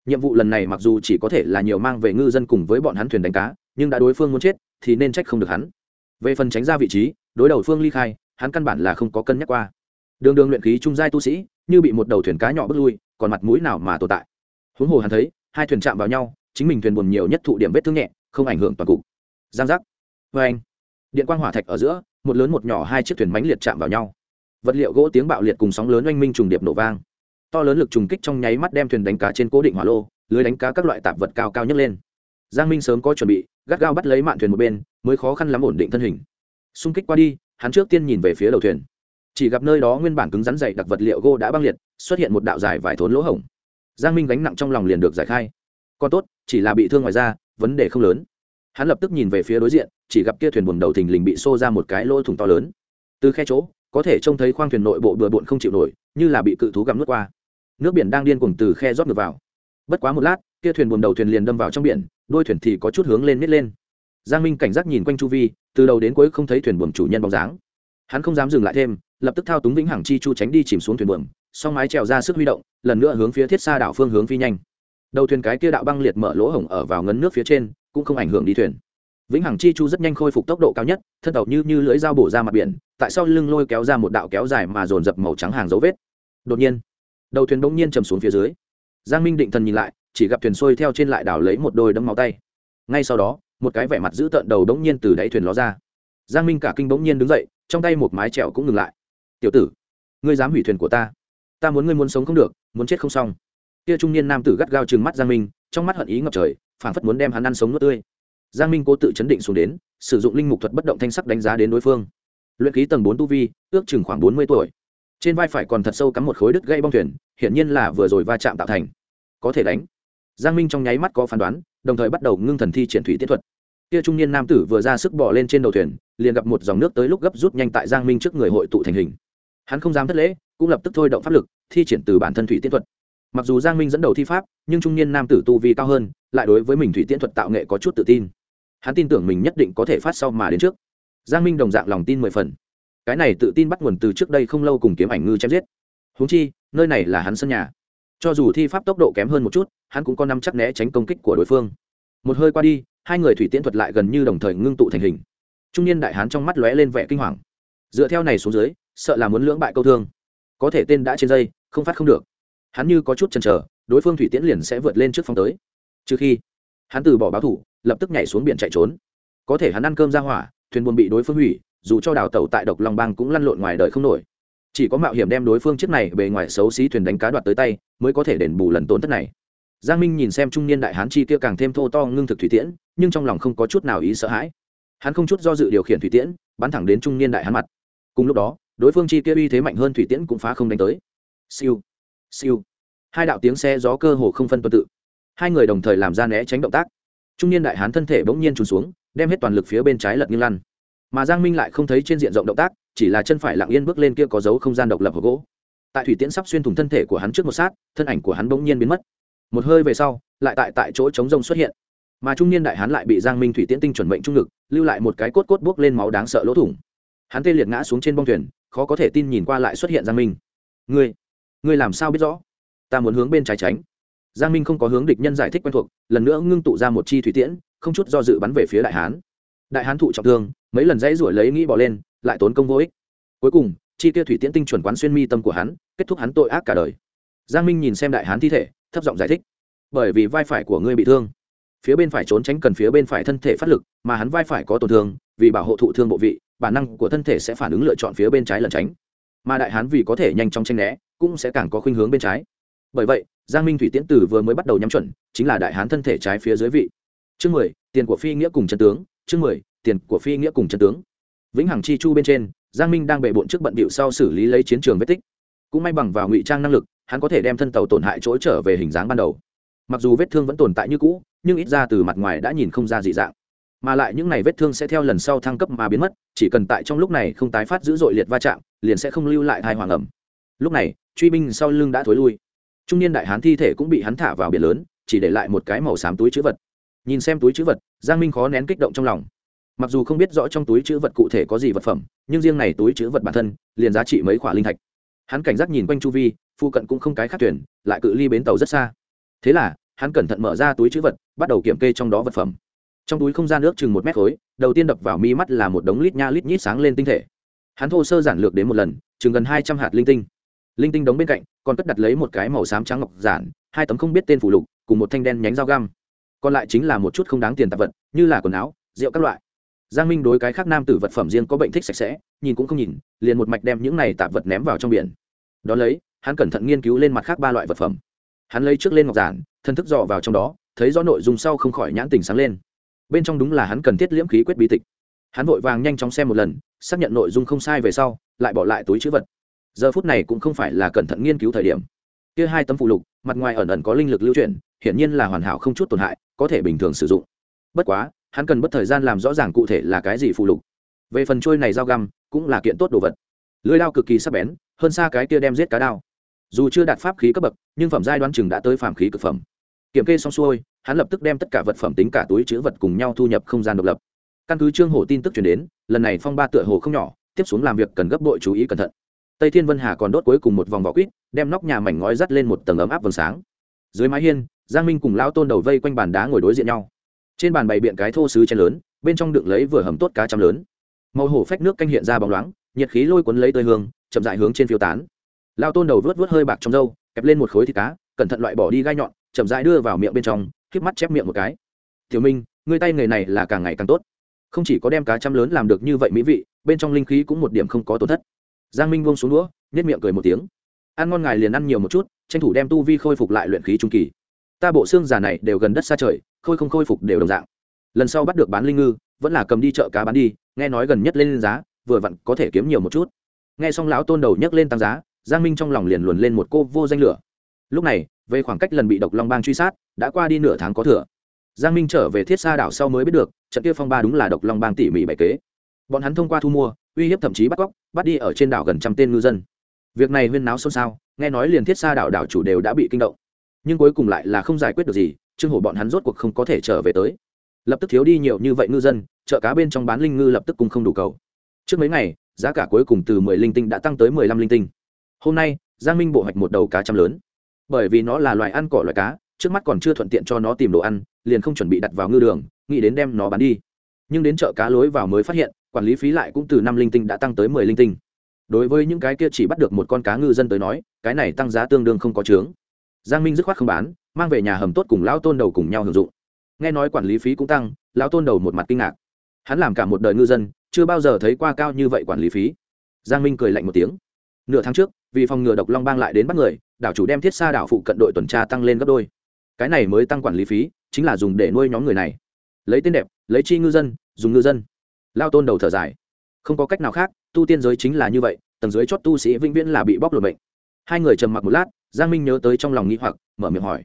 Nhiệm vụ lần này mặc dù chỉ có thể là nhiều mang về ngư dân cùng với bọn hắn thuyền đánh cá, nhưng đã đối phương muốn chết, thì nên trách không được hắn. Về phần tránh ra vị trí, đối đầu phương ly khai, hắn căn bản là không có cân nhắc qua. Đường đường luyện khí trung giai tu sĩ, như bị một đầu thuyền cá nhỏ bước lui, còn mặt mũi nào mà tồn tại. Huống hồ hắn thấy, hai thuyền chạm vào nhau, chính mình thuyền buồn nhiều nhất thụ điểm vết thương nhẹ, không ảnh hưởng toàn cục. Giang giác vê anh. Điện quang hỏa thạch ở giữa, một lớn một nhỏ hai chiếc thuyền mánh liệt chạm vào nhau. Vật liệu gỗ tiếng bạo liệt cùng sóng lớn oanh minh trùng điệp nổ vang. To lớn lực trùng kích trong nháy mắt đem thuyền đánh cá trên cố định hỏa lô, lưới đánh cá các loại tạp vật cao cao nhấc lên. Giang minh sớm có chuẩn bị, gắt gao bắt lấy mạn thuyền một bên, mới khó khăn lắm ổn định thân hình. Xung kích qua đi, hắn trước tiên nhìn về phía đầu thuyền. Chỉ gặp nơi đó nguyên bản cứng rắn dày đặc vật liệu gỗ đã băng liệt, xuất hiện một đạo dài vài thốn lỗ hổng. Giang minh gánh nặng trong lòng liền được giải khai. Còn tốt, chỉ là bị thương ngoài ra vấn đề không lớn. Hắn lập tức nhìn về phía đối diện chỉ gặp kia thuyền buồm đầu thình lình bị xô ra một cái lỗ thủng to lớn. Từ khe chỗ, có thể trông thấy khoang thuyền nội bộ bừa bộn không chịu nổi, như là bị cự thú gặm nước qua. Nước biển đang điên cuồng từ khe rót ngược vào. Bất quá một lát, kia thuyền buồm đầu thuyền liền đâm vào trong biển, đôi thuyền thì có chút hướng lên nít lên. Giang minh cảnh giác nhìn quanh chu vi, từ đầu đến cuối không thấy thuyền buồm chủ nhân bóng dáng. Hắn không dám dừng lại thêm, lập tức thao túng vĩnh hằng chi chu tránh đi chìm xuống thuyền buồm sau mái trèo ra sức huy động, lần nữa hướng phía thiết xa đảo phương hướng phi nhanh. Đầu thuyền cái kia đạo băng liệt mở lỗ hổng ở vào ngấn nước phía trên, cũng không ảnh hưởng đi thuyền vĩnh hằng chi chu rất nhanh khôi phục tốc độ cao nhất, thân tàu như như lưỡi dao bổ ra mặt biển, tại sau lưng lôi kéo ra một đạo kéo dài mà dồn dập màu trắng hàng dấu vết. Đột nhiên, đầu thuyền bỗng nhiên chầm xuống phía dưới. Giang minh định thần nhìn lại, chỉ gặp thuyền xuôi theo trên lại đảo lấy một đôi đấm máu tay. Ngay sau đó, một cái vẻ mặt giữ tợn đầu bỗng nhiên từ đáy thuyền ló ra. Giang minh cả kinh bỗng nhiên đứng dậy, trong tay một mái trèo cũng ngừng lại. Tiểu tử, ngươi dám hủy thuyền của ta? Ta muốn ngươi muốn sống không được, muốn chết không xong. Kia trung niên nam tử gắt gao trừng mắt giang minh, trong mắt hận ý ngập trời, phảng phất muốn đem hắn ăn sống nuốt tươi giang minh cố tự chấn định xuống đến, sử dụng linh mục thuật bất động thanh sắc đánh giá đến đối phương. Luyện khí tầng bốn tu vi, ước chừng khoảng bốn mươi tuổi. Trên vai phải còn thật sâu cắm một khối đứt gây bong thuyền, hiển nhiên là vừa rồi va chạm tạo thành. Có thể đánh. Giang minh trong nháy mắt có phán đoán, đồng thời bắt đầu ngưng thần thi triển thủy tiết thuật. Kia trung niên nam tử vừa ra sức bỏ lên trên đầu thuyền, liền gặp một dòng nước tới lúc gấp rút nhanh tại giang minh trước người hội tụ thành hình. Hắn không dám thất lễ, cũng lập tức thôi động pháp lực, thi triển từ bản thân thủy tiết thuật. Mặc dù giang minh dẫn đầu thi pháp, nhưng trung niên nam tử tu vi cao hơn, lại đối với mình thủy tiễn thuật tạo nghệ có chút tự tin hắn tin tưởng mình nhất định có thể phát sau mà đến trước. Giang minh đồng dạng lòng tin mười phần. Cái này tự tin bắt nguồn từ trước đây không lâu cùng kiếm ảnh ngư chém giết. Húng chi, nơi này là hắn sân nhà. Cho dù thi pháp tốc độ kém hơn một chút, hắn cũng có năm chắc né tránh công kích của đối phương. Một hơi qua đi, hai người thủy tiễn thuật lại gần như đồng thời ngưng tụ thành hình. Trung niên đại hán trong mắt lóe lên vẻ kinh hoàng. Dựa theo này xuống dưới, sợ là muốn lưỡng bại câu thương. Có thể tên đã trên dây, không phát không được. Hắn như có chút chần chờ, đối phương thủy tiễn liền sẽ vượt lên trước phong tới. Trừ khi hắn từ bỏ báo thủ, lập tức nhảy xuống biển chạy trốn. Có thể hắn ăn cơm ra hỏa, thuyền buồn bị đối phương hủy, dù cho đào tẩu tại độc long bang cũng lăn lộn ngoài đời không nổi. Chỉ có mạo hiểm đem đối phương chiếc này bề ngoài xấu xí thuyền đánh cá đoạt tới tay, mới có thể đền bù lần tốn thất này. Giang minh nhìn xem trung niên đại hán chi kia càng thêm thô to ngưng thực thủy tiễn, nhưng trong lòng không có chút nào ý sợ hãi. Hắn không chút do dự điều khiển thủy tiễn, bắn thẳng đến trung niên đại hán mặt. Cùng lúc đó, đối phương chi kia uy thế mạnh hơn thủy tiễn cũng phá không đánh tới. Siêu siêu. Hai đạo tiếng xe gió cơ hồ không phân tuần tự hai người đồng thời làm ra né tránh động tác. Trung niên đại hán thân thể bỗng nhiên trùn xuống, đem hết toàn lực phía bên trái lật nghiêng lăn. Mà giang minh lại không thấy trên diện rộng động tác, chỉ là chân phải lặng yên bước lên kia có dấu không gian độc lập hộp gỗ. Tại thủy tiễn sắp xuyên thủng thân thể của hắn trước một sát, thân ảnh của hắn bỗng nhiên biến mất. Một hơi về sau, lại tại tại chỗ chống rông xuất hiện. Mà trung niên đại hán lại bị giang minh thủy tiễn tinh chuẩn mệnh trung lực lưu lại một cái cốt cốt buốc lên máu đáng sợ lỗ thủng. Hắn tê liệt ngã xuống trên bông thuyền, khó có thể tin nhìn qua lại xuất hiện giang minh. Ngươi ngươi làm sao biết rõ? Ta muốn hướng bên trái tránh giang minh không có hướng địch nhân giải thích quen thuộc, lần nữa ngưng tụ ra một chi thủy tiễn, không chút do dự bắn về phía đại hán. Đại hán thụ trọng thương, mấy lần dãy ruổi lấy nghĩ bỏ lên, lại tốn công vô ích. Cuối cùng, chi kia thủy tiễn tinh chuẩn quán xuyên mi tâm của hắn, kết thúc hắn tội ác cả đời. Giang minh nhìn xem đại hán thi thể, thấp giọng giải thích. Bởi vì vai phải của ngươi bị thương. Phía bên phải trốn tránh cần phía bên phải thân thể phát lực, mà hắn vai phải có tổn thương, vì bảo hộ thụ thương bộ vị, bản năng của thân thể sẽ phản ứng lựa chọn phía bên trái lẩn tránh. Mà đại hán vì có thể nhanh chóng tranh né, cũng sẽ càng có khuynh hướng bên trái. Bởi vậy giang minh thủy tiễn tử vừa mới bắt đầu nhắm chuẩn, chính là đại hán thân thể trái phía dưới vị. Chương mười, tiền của phi nghĩa cùng chân tướng. Chương mười, tiền của phi nghĩa cùng chân tướng. Vĩnh hằng chi chu bên trên, giang minh đang bệ bộn trước bận bịu sau xử lý lấy chiến trường vết tích. Cũng may bằng vào ngụy trang năng lực, hắn có thể đem thân tàu tổn hại chỗ trở về hình dáng ban đầu. Mặc dù vết thương vẫn tồn tại như cũ, nhưng ít ra từ mặt ngoài đã nhìn không ra dị dạng. Mà lại những này vết thương sẽ theo lần sau thăng cấp mà biến mất, chỉ cần tại trong lúc này không tái phát dữ dội liệt va chạm, liền sẽ không lưu lại thai hoàng ẩm lúc này, truy binh sau lưng đã thối lui trung niên đại hán thi thể cũng bị hắn thả vào biển lớn chỉ để lại một cái màu xám túi chữ vật. Nhìn xem túi chữ vật giang minh khó nén kích động trong lòng. Mặc dù không biết rõ trong túi chữ vật cụ thể có gì vật phẩm nhưng riêng này túi chữ vật bản thân liền giá trị mấy khoả linh thạch. Hắn cảnh giác nhìn quanh chu vi phụ cận cũng không cái khác tuyển, lại cự ly bến tàu rất xa. Thế là hắn cẩn thận mở ra túi chữ vật bắt đầu kiểm kê trong đó vật phẩm. Trong túi không gian nước chừng một mét khối đầu tiên đập vào mi mắt là một đống lít nha lít nhít sáng lên tinh thể. Hắn thô sơ giản lược đến một lần chừng gần hai trăm hạt linh tinh linh tinh đống bên cạnh, còn cất đặt lấy một cái màu xám trắng ngọc giản, hai tấm không biết tên phủ lục, cùng một thanh đen nhánh dao găm. Còn lại chính là một chút không đáng tiền tạp vật, như là quần áo, rượu các loại. Giang minh đối cái khác nam tử vật phẩm riêng có bệnh thích sạch sẽ, nhìn cũng không nhìn, liền một mạch đem những này tạp vật ném vào trong biển. Đón lấy, hắn cẩn thận nghiên cứu lên mặt khác ba loại vật phẩm. Hắn lấy trước lên ngọc giản, thân thức dò vào trong đó, thấy rõ nội dung sau không khỏi nhãn tình sáng lên. Bên trong đúng là hắn cần thiết liễm khí quyết bí tịch. Hắn vội vàng nhanh chóng xem một lần, xác nhận nội dung không sai về sau, lại bỏ lại túi chữ vật giờ phút này cũng không phải là cẩn thận nghiên cứu thời điểm. Kia hai tấm phụ lục, mặt ngoài ẩn ẩn có linh lực lưu chuyển, hiển nhiên là hoàn hảo không chút tổn hại, có thể bình thường sử dụng. Bất quá, hắn cần mất thời gian làm rõ ràng cụ thể là cái gì phụ lục. Về phần trôi này dao găm, cũng là kiện tốt đồ vật. Lưới đao cực kỳ sắc bén, hơn xa cái kia đem giết cá đao. Dù chưa đạt pháp khí cấp bậc, nhưng phẩm giai đoán chừng đã tới phạm khí cực phẩm. Kiểm kê xong xuôi, hắn lập tức đem tất cả vật phẩm tính cả túi chữ vật cùng nhau thu nhập không gian độc lập. Căn cứ trương hổ tin tức chuyển đến, lần này phong ba tựa hồ không nhỏ, tiếp xuống làm việc cần gấp đội chú ý cẩn thận tây thiên vân hà còn đốt cuối cùng một vòng vỏ quýt, đem nóc nhà mảnh ngói dắt lên một tầng ấm áp vầng sáng. Dưới mái hiên, giang minh cùng lão tôn đầu vây quanh bàn đá ngồi đối diện nhau. Trên bàn bày biện cái thô sứ chén lớn, bên trong đựng lấy vừa hầm tốt cá chấm lớn. Màu hổ phách nước canh hiện ra bóng loáng, nhiệt khí lôi cuốn lấy tơi hương, chậm dại hướng trên phiêu tán. Lao tôn đầu vớt vớt hơi bạc trong râu, kẹp lên một khối thịt cá, cẩn thận loại bỏ đi gai nhọn, chậm dại đưa vào miệng bên trong k mắt chép miệng một cái. Tiểu minh, ngươi tay nghề này là càng ngày càng tốt. Không chỉ có đem cá chăm lớn làm được như vậy mỹ vị, bên trong linh khí cũng một điểm không có tổn thất giang minh vông xuống đũa nhét miệng cười một tiếng. Ăn ngon ngài liền ăn nhiều một chút, tranh thủ đem tu vi khôi phục lại luyện khí trung kỳ. Ta bộ xương già này đều gần đất xa trời, khôi không khôi phục đều đồng dạng. Lần sau bắt được bán linh ngư, vẫn là cầm đi chợ cá bán đi, nghe nói gần nhất lên giá, vừa vặn có thể kiếm nhiều một chút. Nghe xong lão tôn đầu nhấc lên tăng giá, giang minh trong lòng liền luồn lên một cô vô danh lửa. Lúc này, về khoảng cách lần bị độc long bang truy sát, đã qua đi nửa tháng có thừa. Giang minh trở về thiết sa đảo sau mới biết được, trận kia phong ba đúng là độc long bang tỉ mỉ bày kế. Bọn hắn thông qua thu mua uy hiếp thậm chí bắt cóc, bắt đi ở trên đảo gần trăm tên ngư dân. Việc này huyên náo xôn xao, nghe nói liền thiết sa đảo đảo chủ đều đã bị kinh động. Nhưng cuối cùng lại là không giải quyết được gì, trương hổ bọn hắn rốt cuộc không có thể trở về tới. Lập tức thiếu đi nhiều như vậy ngư dân, chợ cá bên trong bán linh ngư lập tức cùng không đủ cầu. Trước mấy ngày, giá cả cuối cùng từ mười linh tinh đã tăng tới mười lăm linh tinh. Hôm nay, giang minh bộ hoạch một đầu cá trăm lớn. Bởi vì nó là loài ăn cỏ loài cá, trước mắt còn chưa thuận tiện cho nó tìm đồ ăn, liền không chuẩn bị đặt vào ngư đường, nghĩ đến đem nó bán đi nhưng đến chợ cá lối vào mới phát hiện, quản lý phí lại cũng từ năm linh tinh đã tăng tới mười linh tinh. Đối với những cái kia chỉ bắt được một con cá ngư dân tới nói, cái này tăng giá tương đương không có chướng. Giang minh dứt khoát không bán, mang về nhà hầm tốt cùng lão tôn đầu cùng nhau hưởng dụng. Nghe nói quản lý phí cũng tăng, lão tôn đầu một mặt kinh ngạc. Hắn làm cả một đời ngư dân, chưa bao giờ thấy qua cao như vậy quản lý phí. Giang minh cười lạnh một tiếng. Nửa tháng trước, vì phòng ngừa độc long bang lại đến bắt người, đảo chủ đem thiết xa đảo phụ cận đội tuần tra tăng lên gấp đôi. Cái này mới tăng quản lý phí, chính là dùng để nuôi nhóm người này. Lấy tên đẹp, lấy chi ngư dân dùng ngư dân. Lao tôn đầu thở dài. Không có cách nào khác, tu tiên giới chính là như vậy, tầng dưới chót tu sĩ vĩnh viễn là bị bóc lột bệnh hai người trầm mặc một lát, giang minh nhớ tới trong lòng nghĩ hoặc, mở miệng hỏi.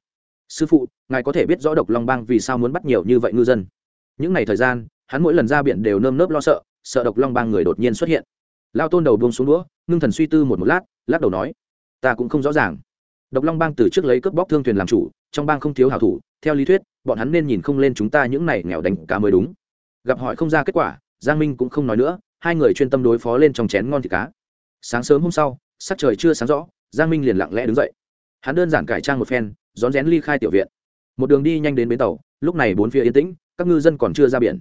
Sư phụ, ngài có thể biết rõ độc long bang vì sao muốn bắt nhiều như vậy ngư dân? Những ngày thời gian, hắn mỗi lần ra biển đều nơm nớp lo sợ sợ độc long bang người đột nhiên xuất hiện. Lao tôn đầu buông xuống đũa, ngưng thần suy tư một một lát, lắc đầu nói, ta cũng không rõ ràng. Độc long bang từ trước lấy cướp bóc thương thuyền làm chủ, trong bang không thiếu hảo thủ, theo lý thuyết, bọn hắn nên nhìn không lên chúng ta những này nghèo đánh cá mới đúng gặp hỏi không ra kết quả, giang minh cũng không nói nữa, hai người chuyên tâm đối phó lên trong chén ngon thịt cá. Sáng sớm hôm sau, sắc trời chưa sáng rõ, giang minh liền lặng lẽ đứng dậy. Hắn đơn giản cải trang một phen, rón rén ly khai tiểu viện. Một đường đi nhanh đến bến tàu, lúc này bốn phía yên tĩnh, các ngư dân còn chưa ra biển.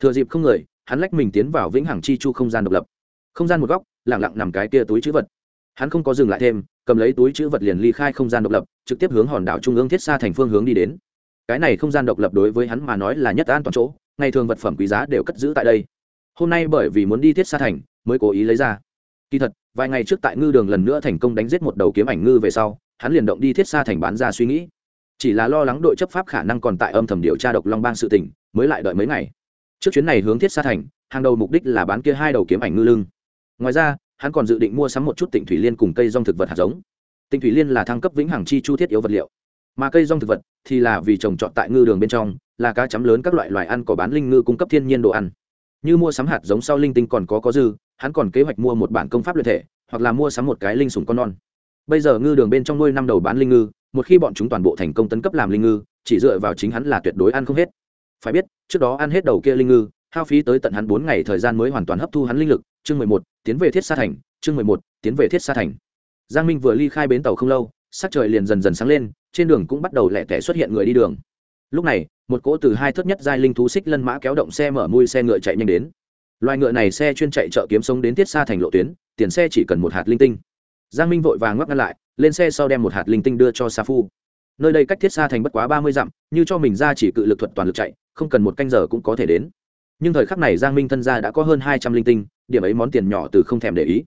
Thừa dịp không người, hắn lách mình tiến vào vĩnh hằng chi chu không gian độc lập. Không gian một góc lẳng lặng nằm cái kia túi chữ vật. Hắn không có dừng lại thêm, cầm lấy túi chữ vật liền ly khai không gian độc lập, trực tiếp hướng hòn đảo trung ương thiết xa thành phương hướng đi đến. Cái này không gian độc lập đối với hắn mà nói là nhất an toàn chỗ ngày thường vật phẩm quý giá đều cất giữ tại đây. Hôm nay bởi vì muốn đi thiết xa thành, mới cố ý lấy ra. Kỳ thật, vài ngày trước tại ngư đường lần nữa thành công đánh giết một đầu kiếm ảnh ngư về sau, hắn liền động đi thiết xa thành bán ra suy nghĩ. Chỉ là lo lắng đội chấp pháp khả năng còn tại âm thầm điều tra độc long bang sự tình, mới lại đợi mấy ngày. Trước chuyến này hướng thiết xa thành, hàng đầu mục đích là bán kia hai đầu kiếm ảnh ngư lưng. Ngoài ra, hắn còn dự định mua sắm một chút tỉnh thủy liên cùng cây rong thực vật hạt giống. Tỉnh thủy liên là thăng cấp vĩnh hằng chi chu thiết yếu vật liệu mà cây rong thực vật thì là vì trồng trọt tại ngư đường bên trong, là cá chấm lớn các loại loài ăn có bán linh ngư cung cấp thiên nhiên đồ ăn. Như mua sắm hạt giống sau linh tinh còn có có dư, hắn còn kế hoạch mua một bản công pháp luyện thể, hoặc là mua sắm một cái linh sủng con non. Bây giờ ngư đường bên trong nuôi năm đầu bán linh ngư, một khi bọn chúng toàn bộ thành công tấn cấp làm linh ngư, chỉ dựa vào chính hắn là tuyệt đối ăn không hết. Phải biết, trước đó ăn hết đầu kia linh ngư, hao phí tới tận hắn bốn ngày thời gian mới hoàn toàn hấp thu hắn linh lực, chương mười một, tiến về thiết sa thành, chương mười một, tiến về thiết sa thành. Giang minh vừa ly khai bến tàu không lâu, sắc trời liền dần dần sáng lên trên đường cũng bắt đầu lẻ tẻ xuất hiện người đi đường. Lúc này, một cỗ từ hai thất nhất giai linh thú xích lân mã kéo động xe mở mui xe ngựa chạy nhanh đến. Loài ngựa này xe chuyên chạy chợ kiếm sống đến tiết xa thành lộ tuyến, tiền xe chỉ cần một hạt linh tinh. Giang minh vội vàng ngoắc ngăn lại, lên xe sau đem một hạt linh tinh đưa cho sa phu. Nơi đây cách thiết xa thành bất quá ba mươi dặm, như cho mình ra chỉ cự lực thuật toàn lực chạy, không cần một canh giờ cũng có thể đến. Nhưng thời khắc này giang minh thân gia đã có hơn hai trăm linh tinh, điểm ấy món tiền nhỏ từ không thèm để ý.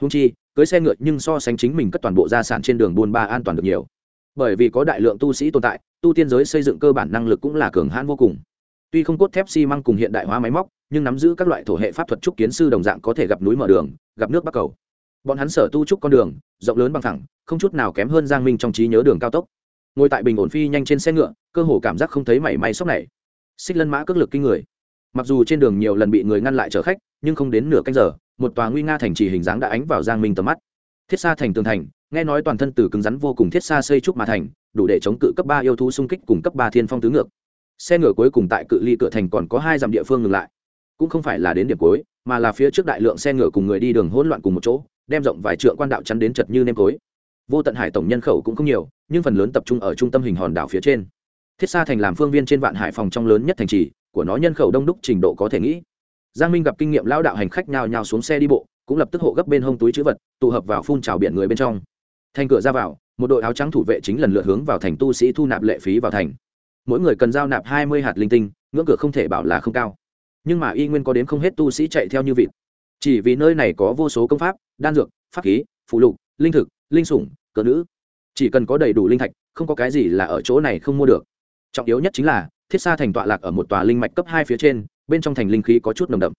Húng chi, cưới xe ngựa nhưng so sánh chính mình cất toàn bộ gia sản trên đường buôn ba an toàn được nhiều bởi vì có đại lượng tu sĩ tồn tại, tu tiên giới xây dựng cơ bản năng lực cũng là cường hãn vô cùng. Tuy không cốt thép xi măng cùng hiện đại hóa máy móc, nhưng nắm giữ các loại thổ hệ pháp thuật trúc kiến sư đồng dạng có thể gặp núi mở đường, gặp nước bắc cầu. Bọn hắn sở tu trúc con đường, rộng lớn bằng thẳng, không chút nào kém hơn giang minh trong trí nhớ đường cao tốc. Ngồi tại bình ổn phi nhanh trên xe ngựa, cơ hồ cảm giác không thấy mảy may sốc này. Xích lân mã cước lực kinh người. Mặc dù trên đường nhiều lần bị người ngăn lại chở khách, nhưng không đến nửa canh giờ, một tòa nguy nga thành trì hình dáng đã ánh vào giang minh tầm mắt. Thiết xa thành tường thành nghe nói toàn thân từ cứng rắn vô cùng thiết xa xây trúc mà thành, đủ để chống cự cấp ba yêu thú xung kích cùng cấp ba thiên phong tứ ngược. Xe ngựa cuối cùng tại cự ly cửa thành còn có hai dặm địa phương ngừng lại. Cũng không phải là đến điểm cuối, mà là phía trước đại lượng xe ngựa cùng người đi đường hỗn loạn cùng một chỗ, đem rộng vài trượng quan đạo chắn đến chật như nêm tối vô tận hải tổng nhân khẩu cũng không nhiều, nhưng phần lớn tập trung ở trung tâm hình hòn đảo phía trên. Thiết xa thành làm phương viên trên vạn hải phòng trong lớn nhất thành trì, của nó nhân khẩu đông đúc trình độ có thể nghĩ. Giang minh gặp kinh nghiệm lao đạo hành khách nhào nhào xuống xe đi bộ, cũng lập tức hộ gấp bên hông túi chữ vật, tụ hợp vào phun trào biển người bên trong thành cửa ra vào, một đội áo trắng thủ vệ chính lần lượt hướng vào thành tu sĩ thu nạp lệ phí vào thành. Mỗi người cần giao nạp hai mươi hạt linh tinh, ngưỡng cửa không thể bảo là không cao. Nhưng mà y nguyên có đến không hết tu sĩ chạy theo như vịt. Chỉ vì nơi này có vô số công pháp, đan dược, pháp khí phụ lục, linh thực, linh sủng, cỡ nữ. Chỉ cần có đầy đủ linh thạch, không có cái gì là ở chỗ này không mua được. Trọng yếu nhất chính là, thiết xa thành tọa lạc ở một tòa linh mạch cấp hai phía trên, bên trong thành linh khí có chút nồng đậm.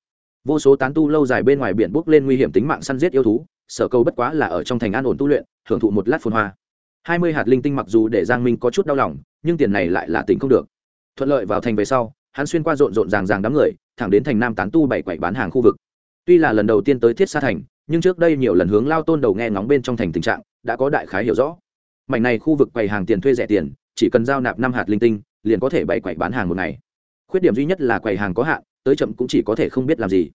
Vô số tán tu lâu dài bên ngoài biển bốc lên nguy hiểm tính mạng săn giết yêu thú sở cầu bất quá là ở trong thành an ổn tu luyện hưởng thụ một lát phồn hoa. Hai mươi hạt linh tinh mặc dù để giang minh có chút đau lòng, nhưng tiền này lại là tỉnh không được. Thuận lợi vào thành về sau, hắn xuyên qua rộn rộn ràng ràng đám người, thẳng đến thành nam tán tu bảy quậy bán hàng khu vực. Tuy là lần đầu tiên tới thiết xa thành, nhưng trước đây nhiều lần hướng lao tôn đầu nghe ngóng bên trong thành tình trạng, đã có đại khái hiểu rõ. Mảnh này khu vực quầy hàng tiền thuê rẻ tiền, chỉ cần giao nạp năm hạt linh tinh, liền có thể bày quầy bán hàng một ngày. Khuyết điểm duy nhất là quầy hàng có hạn, tới chậm cũng chỉ có thể không biết làm gì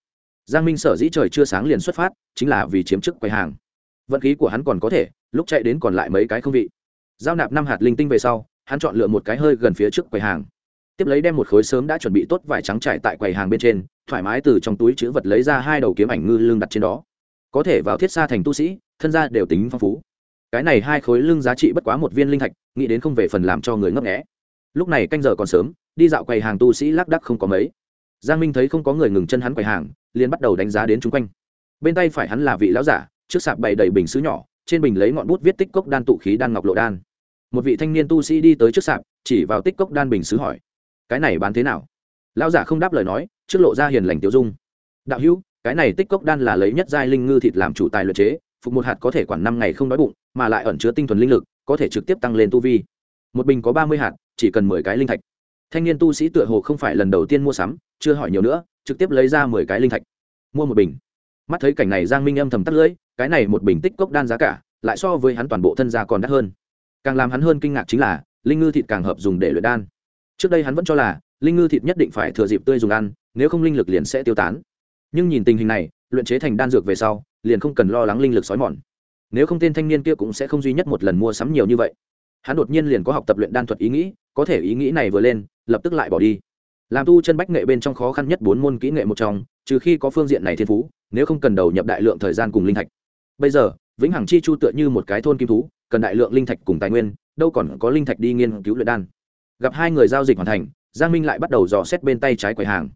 giang minh sở dĩ trời chưa sáng liền xuất phát, chính là vì chiếm chức quầy hàng. Vận khí của hắn còn có thể, lúc chạy đến còn lại mấy cái không vị. Giao nạp năm hạt linh tinh về sau, hắn chọn lựa một cái hơi gần phía trước quầy hàng. Tiếp lấy đem một khối sớm đã chuẩn bị tốt vải trắng trải tại quầy hàng bên trên, thoải mái từ trong túi chữ vật lấy ra hai đầu kiếm ảnh ngư lương đặt trên đó. Có thể vào thiết xa thành tu sĩ, thân gia đều tính phong phú. Cái này hai khối lưng giá trị bất quá một viên linh thạch, nghĩ đến không về phần làm cho người ngấp nghẽ lúc này canh giờ còn sớm, đi dạo quầy hàng tu sĩ lác đắc không có mấy giang minh thấy không có người ngừng chân hắn quầy hàng, liền bắt đầu đánh giá đến chung quanh. Bên tay phải hắn là vị lão giả, trước sạp bày đầy bình xứ nhỏ, trên bình lấy ngọn bút viết tích cốc đan tụ khí đan ngọc lộ đan. Một vị thanh niên tu sĩ đi tới trước sạp, chỉ vào tích cốc đan bình xứ hỏi, cái này bán thế nào? Lão giả không đáp lời nói, trước lộ ra hiền lành tiêu dung. Đạo hữu, cái này tích cốc đan là lấy nhất giai linh ngư thịt làm chủ tài luyện chế, phục một hạt có thể quản năm ngày không đói bụng, mà lại ẩn chứa tinh thuần linh lực, có thể trực tiếp tăng lên tu vi. Một bình có ba mươi hạt, chỉ cần mười cái linh thạch. Thanh niên tu sĩ tựa hồ không phải lần đầu tiên mua sắm chưa hỏi nhiều nữa, trực tiếp lấy ra mười cái linh thạch. Mua một bình. Mắt thấy cảnh này giang minh âm thầm tắt lưỡi, cái này một bình tích cốc đan giá cả, lại so với hắn toàn bộ thân gia còn đắt hơn. Càng làm hắn hơn kinh ngạc chính là, linh ngư thịt càng hợp dùng để luyện đan. Trước đây hắn vẫn cho là, linh ngư thịt nhất định phải thừa dịp tươi dùng ăn, nếu không linh lực liền sẽ tiêu tán. Nhưng nhìn tình hình này, luyện chế thành đan dược về sau, liền không cần lo lắng linh lực xói mòn. Nếu không tên thanh niên kia cũng sẽ không duy nhất một lần mua sắm nhiều như vậy. Hắn đột nhiên liền có học tập luyện đan thuật ý nghĩ, có thể ý nghĩ này vừa lên, lập tức lại bỏ đi làm tu chân bách nghệ bên trong khó khăn nhất bốn môn kỹ nghệ một trong, trừ khi có phương diện này thiên phú, nếu không cần đầu nhập đại lượng thời gian cùng linh thạch. Bây giờ, vĩnh hằng chi chu tựa như một cái thôn kim thú, cần đại lượng linh thạch cùng tài nguyên, đâu còn có linh thạch đi nghiên cứu luyện đan. Gặp hai người giao dịch hoàn thành, giang minh lại bắt đầu dò xét bên tay trái quầy hàng.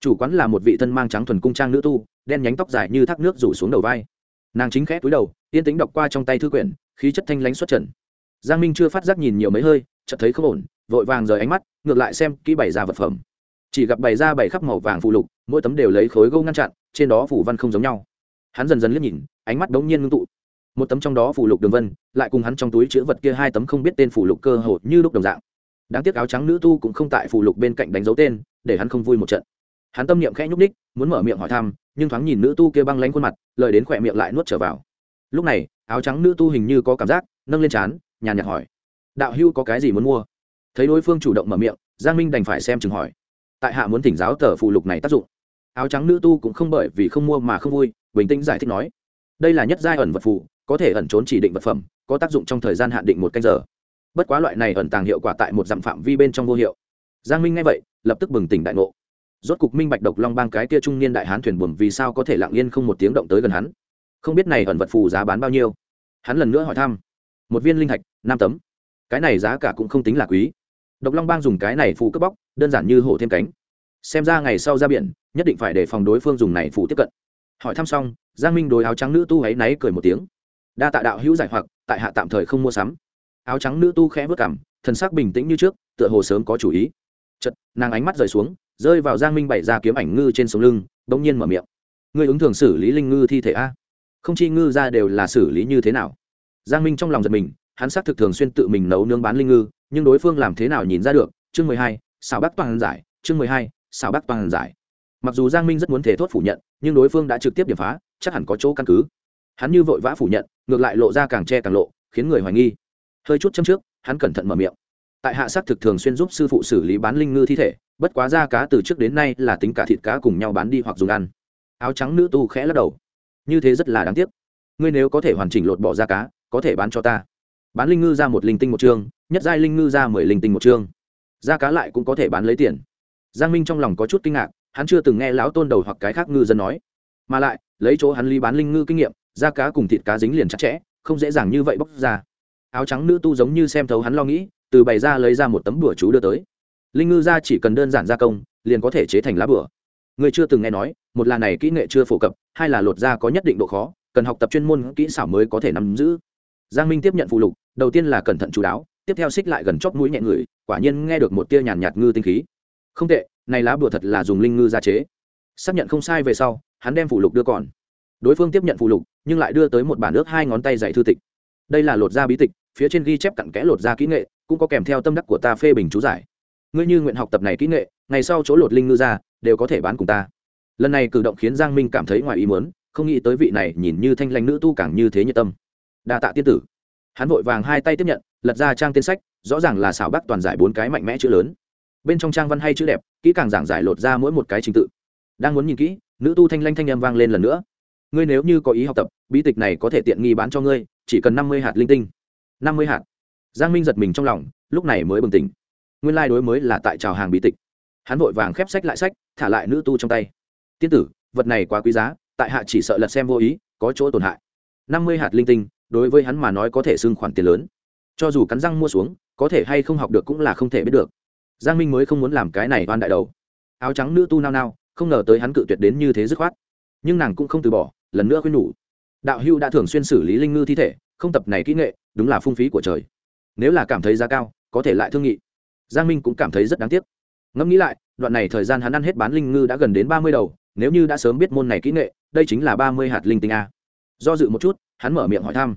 Chủ quán là một vị thân mang trắng thuần cung trang nữ tu, đen nhánh tóc dài như thác nước rủ xuống đầu vai. Nàng chính khẽ túi đầu, yên tĩnh đọc qua trong tay thư quyển, khí chất thanh lãnh xuất trần. Giang minh chưa phát giác nhìn nhiều mấy hơi, chợt thấy không ổn, vội vàng rời ánh mắt, ngược lại xem kỹ bày ra vật phẩm chỉ gặp bày ra bảy khắp màu vàng phụ lục, mỗi tấm đều lấy khối gỗ ngăn chặn, trên đó phủ văn không giống nhau. Hắn dần dần liếc nhìn, ánh mắt đống nhiên ngưng tụ. Một tấm trong đó phủ lục đường vân, lại cùng hắn trong túi chữ vật kia hai tấm không biết tên phủ lục cơ hồ như lúc đồng dạng. Đáng tiếc áo trắng nữ tu cũng không tại phủ lục bên cạnh đánh dấu tên, để hắn không vui một trận. Hắn tâm niệm khẽ nhúc ních muốn mở miệng hỏi thăm, nhưng thoáng nhìn nữ tu kia băng lánh khuôn mặt, lời đến khỏe miệng lại nuốt trở vào. Lúc này, áo trắng nữ tu hình như có cảm giác, nâng lên trán, nhàn nhạt hỏi, đạo hưu có cái gì muốn mua? Thấy đối phương chủ động mở miệng, giang minh đành phải xem chừng hỏi tại hạ muốn thỉnh giáo tờ phụ lục này tác dụng. Áo trắng nữ tu cũng không bởi vì không mua mà không vui, bình tĩnh giải thích nói, đây là nhất giai ẩn vật phụ có thể ẩn trốn chỉ định vật phẩm, có tác dụng trong thời gian hạn định một canh giờ. Bất quá loại này ẩn tàng hiệu quả tại một dặm phạm vi bên trong vô hiệu. Giang minh nghe vậy, lập tức bừng tỉnh đại ngộ. Rốt cục minh bạch độc long bang cái kia trung niên đại hán thuyền buồm vì sao có thể lặng yên không một tiếng động tới gần hắn. Không biết này ẩn vật phù giá bán bao nhiêu. Hắn lần nữa hỏi thăm. Một viên linh thạch, năm tấm. Cái này giá cả cũng không tính là quý độc long bang dùng cái này phụ cướp bóc, đơn giản như hổ thêm cánh. Xem ra ngày sau ra biển, nhất định phải đề phòng đối phương dùng này phụ tiếp cận. Hỏi thăm xong, giang minh đối áo trắng nữ tu ấy náy cười một tiếng. Đa tạ đạo hữu giải hoặc, tại hạ tạm thời không mua sắm. Áo trắng nữ tu khẽ vớt cảm, thần sắc bình tĩnh như trước, tựa hồ sớm có chủ ý. Chật nàng ánh mắt rời xuống, rơi vào giang minh bày ra kiếm ảnh ngư trên sống lưng, bỗng nhiên mở miệng. Ngươi ứng thường xử lý linh ngư thi thể a? Không chi ngư ra đều là xử lý như thế nào? Giang minh trong lòng giật mình hắn xác thực thường xuyên tự mình nấu nướng bán linh ngư, nhưng đối phương làm thế nào nhìn ra được? Chương mười hai, xào bắc toàn giải, chương mười hai, xào bắc toàn giải. Mặc dù giang minh rất muốn thể thốt phủ nhận, nhưng đối phương đã trực tiếp điểm phá, chắc hẳn có chỗ căn cứ. Hắn như vội vã phủ nhận, ngược lại lộ ra càng che càng lộ, khiến người hoài nghi. Hơi chút châm trước, hắn cẩn thận mở miệng. Tại hạ xác thực thường xuyên giúp sư phụ xử lý bán linh ngư thi thể, bất quá da cá từ trước đến nay là tính cả thịt cá cùng nhau bán đi hoặc dùng ăn. Áo trắng nữ tu khẽ lắc đầu. Như thế rất là đáng tiếc. Ngươi nếu có thể hoàn chỉnh lột bỏ da cá, có thể bán cho ta bán linh ngư ra một linh tinh một chương, nhất giai linh ngư ra mười linh tinh một chương. Ra cá lại cũng có thể bán lấy tiền. Giang minh trong lòng có chút kinh ngạc, hắn chưa từng nghe lão tôn đầu hoặc cái khác ngư dân nói. Mà lại, lấy chỗ hắn ly bán linh ngư kinh nghiệm da cá cùng thịt cá dính liền chặt chẽ, không dễ dàng như vậy bóc ra. Áo trắng nữ tu giống như xem thấu hắn lo nghĩ, từ bày ra lấy ra một tấm bửa chú đưa tới. Linh ngư ra chỉ cần đơn giản gia công, liền có thể chế thành lá bửa người chưa từng nghe nói, một là này kỹ nghệ chưa phổ cập, hai là lột da có nhất định độ khó, cần học tập chuyên môn kỹ xảo mới có thể nắm giữ giang minh tiếp nhận phụ lục, đầu tiên là cẩn thận chú đáo, tiếp theo xích lại gần chóp mũi nhẹ người, quả nhiên nghe được một tia nhàn nhạt ngư tinh khí. Không tệ, này lá bùa thật là dùng linh ngư ra chế. Xác nhận không sai về sau, hắn đem phụ lục đưa còn. Đối phương tiếp nhận phụ lục, nhưng lại đưa tới một bản nước hai ngón tay dạy thư tịch. Đây là lột da bí tịch, phía trên ghi chép cặn kẽ lột da kỹ nghệ, cũng có kèm theo tâm đắc của ta phê bình chú giải. Ngươi như nguyện học tập này kỹ nghệ, ngày sau chỗ lột linh ngư ra, đều có thể bán cùng ta. Lần này cử động khiến giang minh cảm thấy ngoài ý muốn, không nghĩ tới vị này nhìn như thanh lanh nữ tu càng như thế nhiệt tâm đa tạ tiên tử. Hắn vội vàng hai tay tiếp nhận, lật ra trang tên sách, rõ ràng là xảo bắc toàn giải bốn cái mạnh mẽ chữ lớn. Bên trong trang văn hay chữ đẹp, kỹ càng giảng giải lột ra mỗi một cái trình tự. Đang muốn nhìn kỹ, nữ tu thanh lanh thanh em vang lên lần nữa. Ngươi nếu như có ý học tập, bí tịch này có thể tiện nghi bán cho ngươi, chỉ cần năm mươi hạt linh tinh. năm mươi hạt. Giang minh giật mình trong lòng, lúc này mới bừng tỉnh. Nguyên lai、like、đối mới là tại trào hàng bí tịch. Hắn vội vàng khép sách lại sách, thả lại nữ tu trong tay. Tiên tử, vật này quá quý giá, tại hạ chỉ sợ lật xem vô ý, có chỗ tổn hại. năm mươi hạt linh tinh đối với hắn mà nói có thể xưng khoản tiền lớn. Cho dù cắn răng mua xuống, có thể hay không học được cũng là không thể biết được. Giang minh mới không muốn làm cái này oan đại đầu. Áo trắng nữ tu nao nao, không ngờ tới hắn cự tuyệt đến như thế dứt khoát. Nhưng nàng cũng không từ bỏ, lần nữa khuyên nhủ. Đạo hưu đã thường xuyên xử lý linh ngư thi thể, không tập này kỹ nghệ, đúng là phung phí của trời. Nếu là cảm thấy giá cao, có thể lại thương nghị. Giang minh cũng cảm thấy rất đáng tiếc. Ngẫm nghĩ lại, đoạn này thời gian hắn ăn hết bán linh ngư đã gần đến ba mươi đầu, nếu như đã sớm biết môn này kỹ nghệ, đây chính là ba mươi hạt linh tinh a do dự một chút, hắn mở miệng hỏi thăm.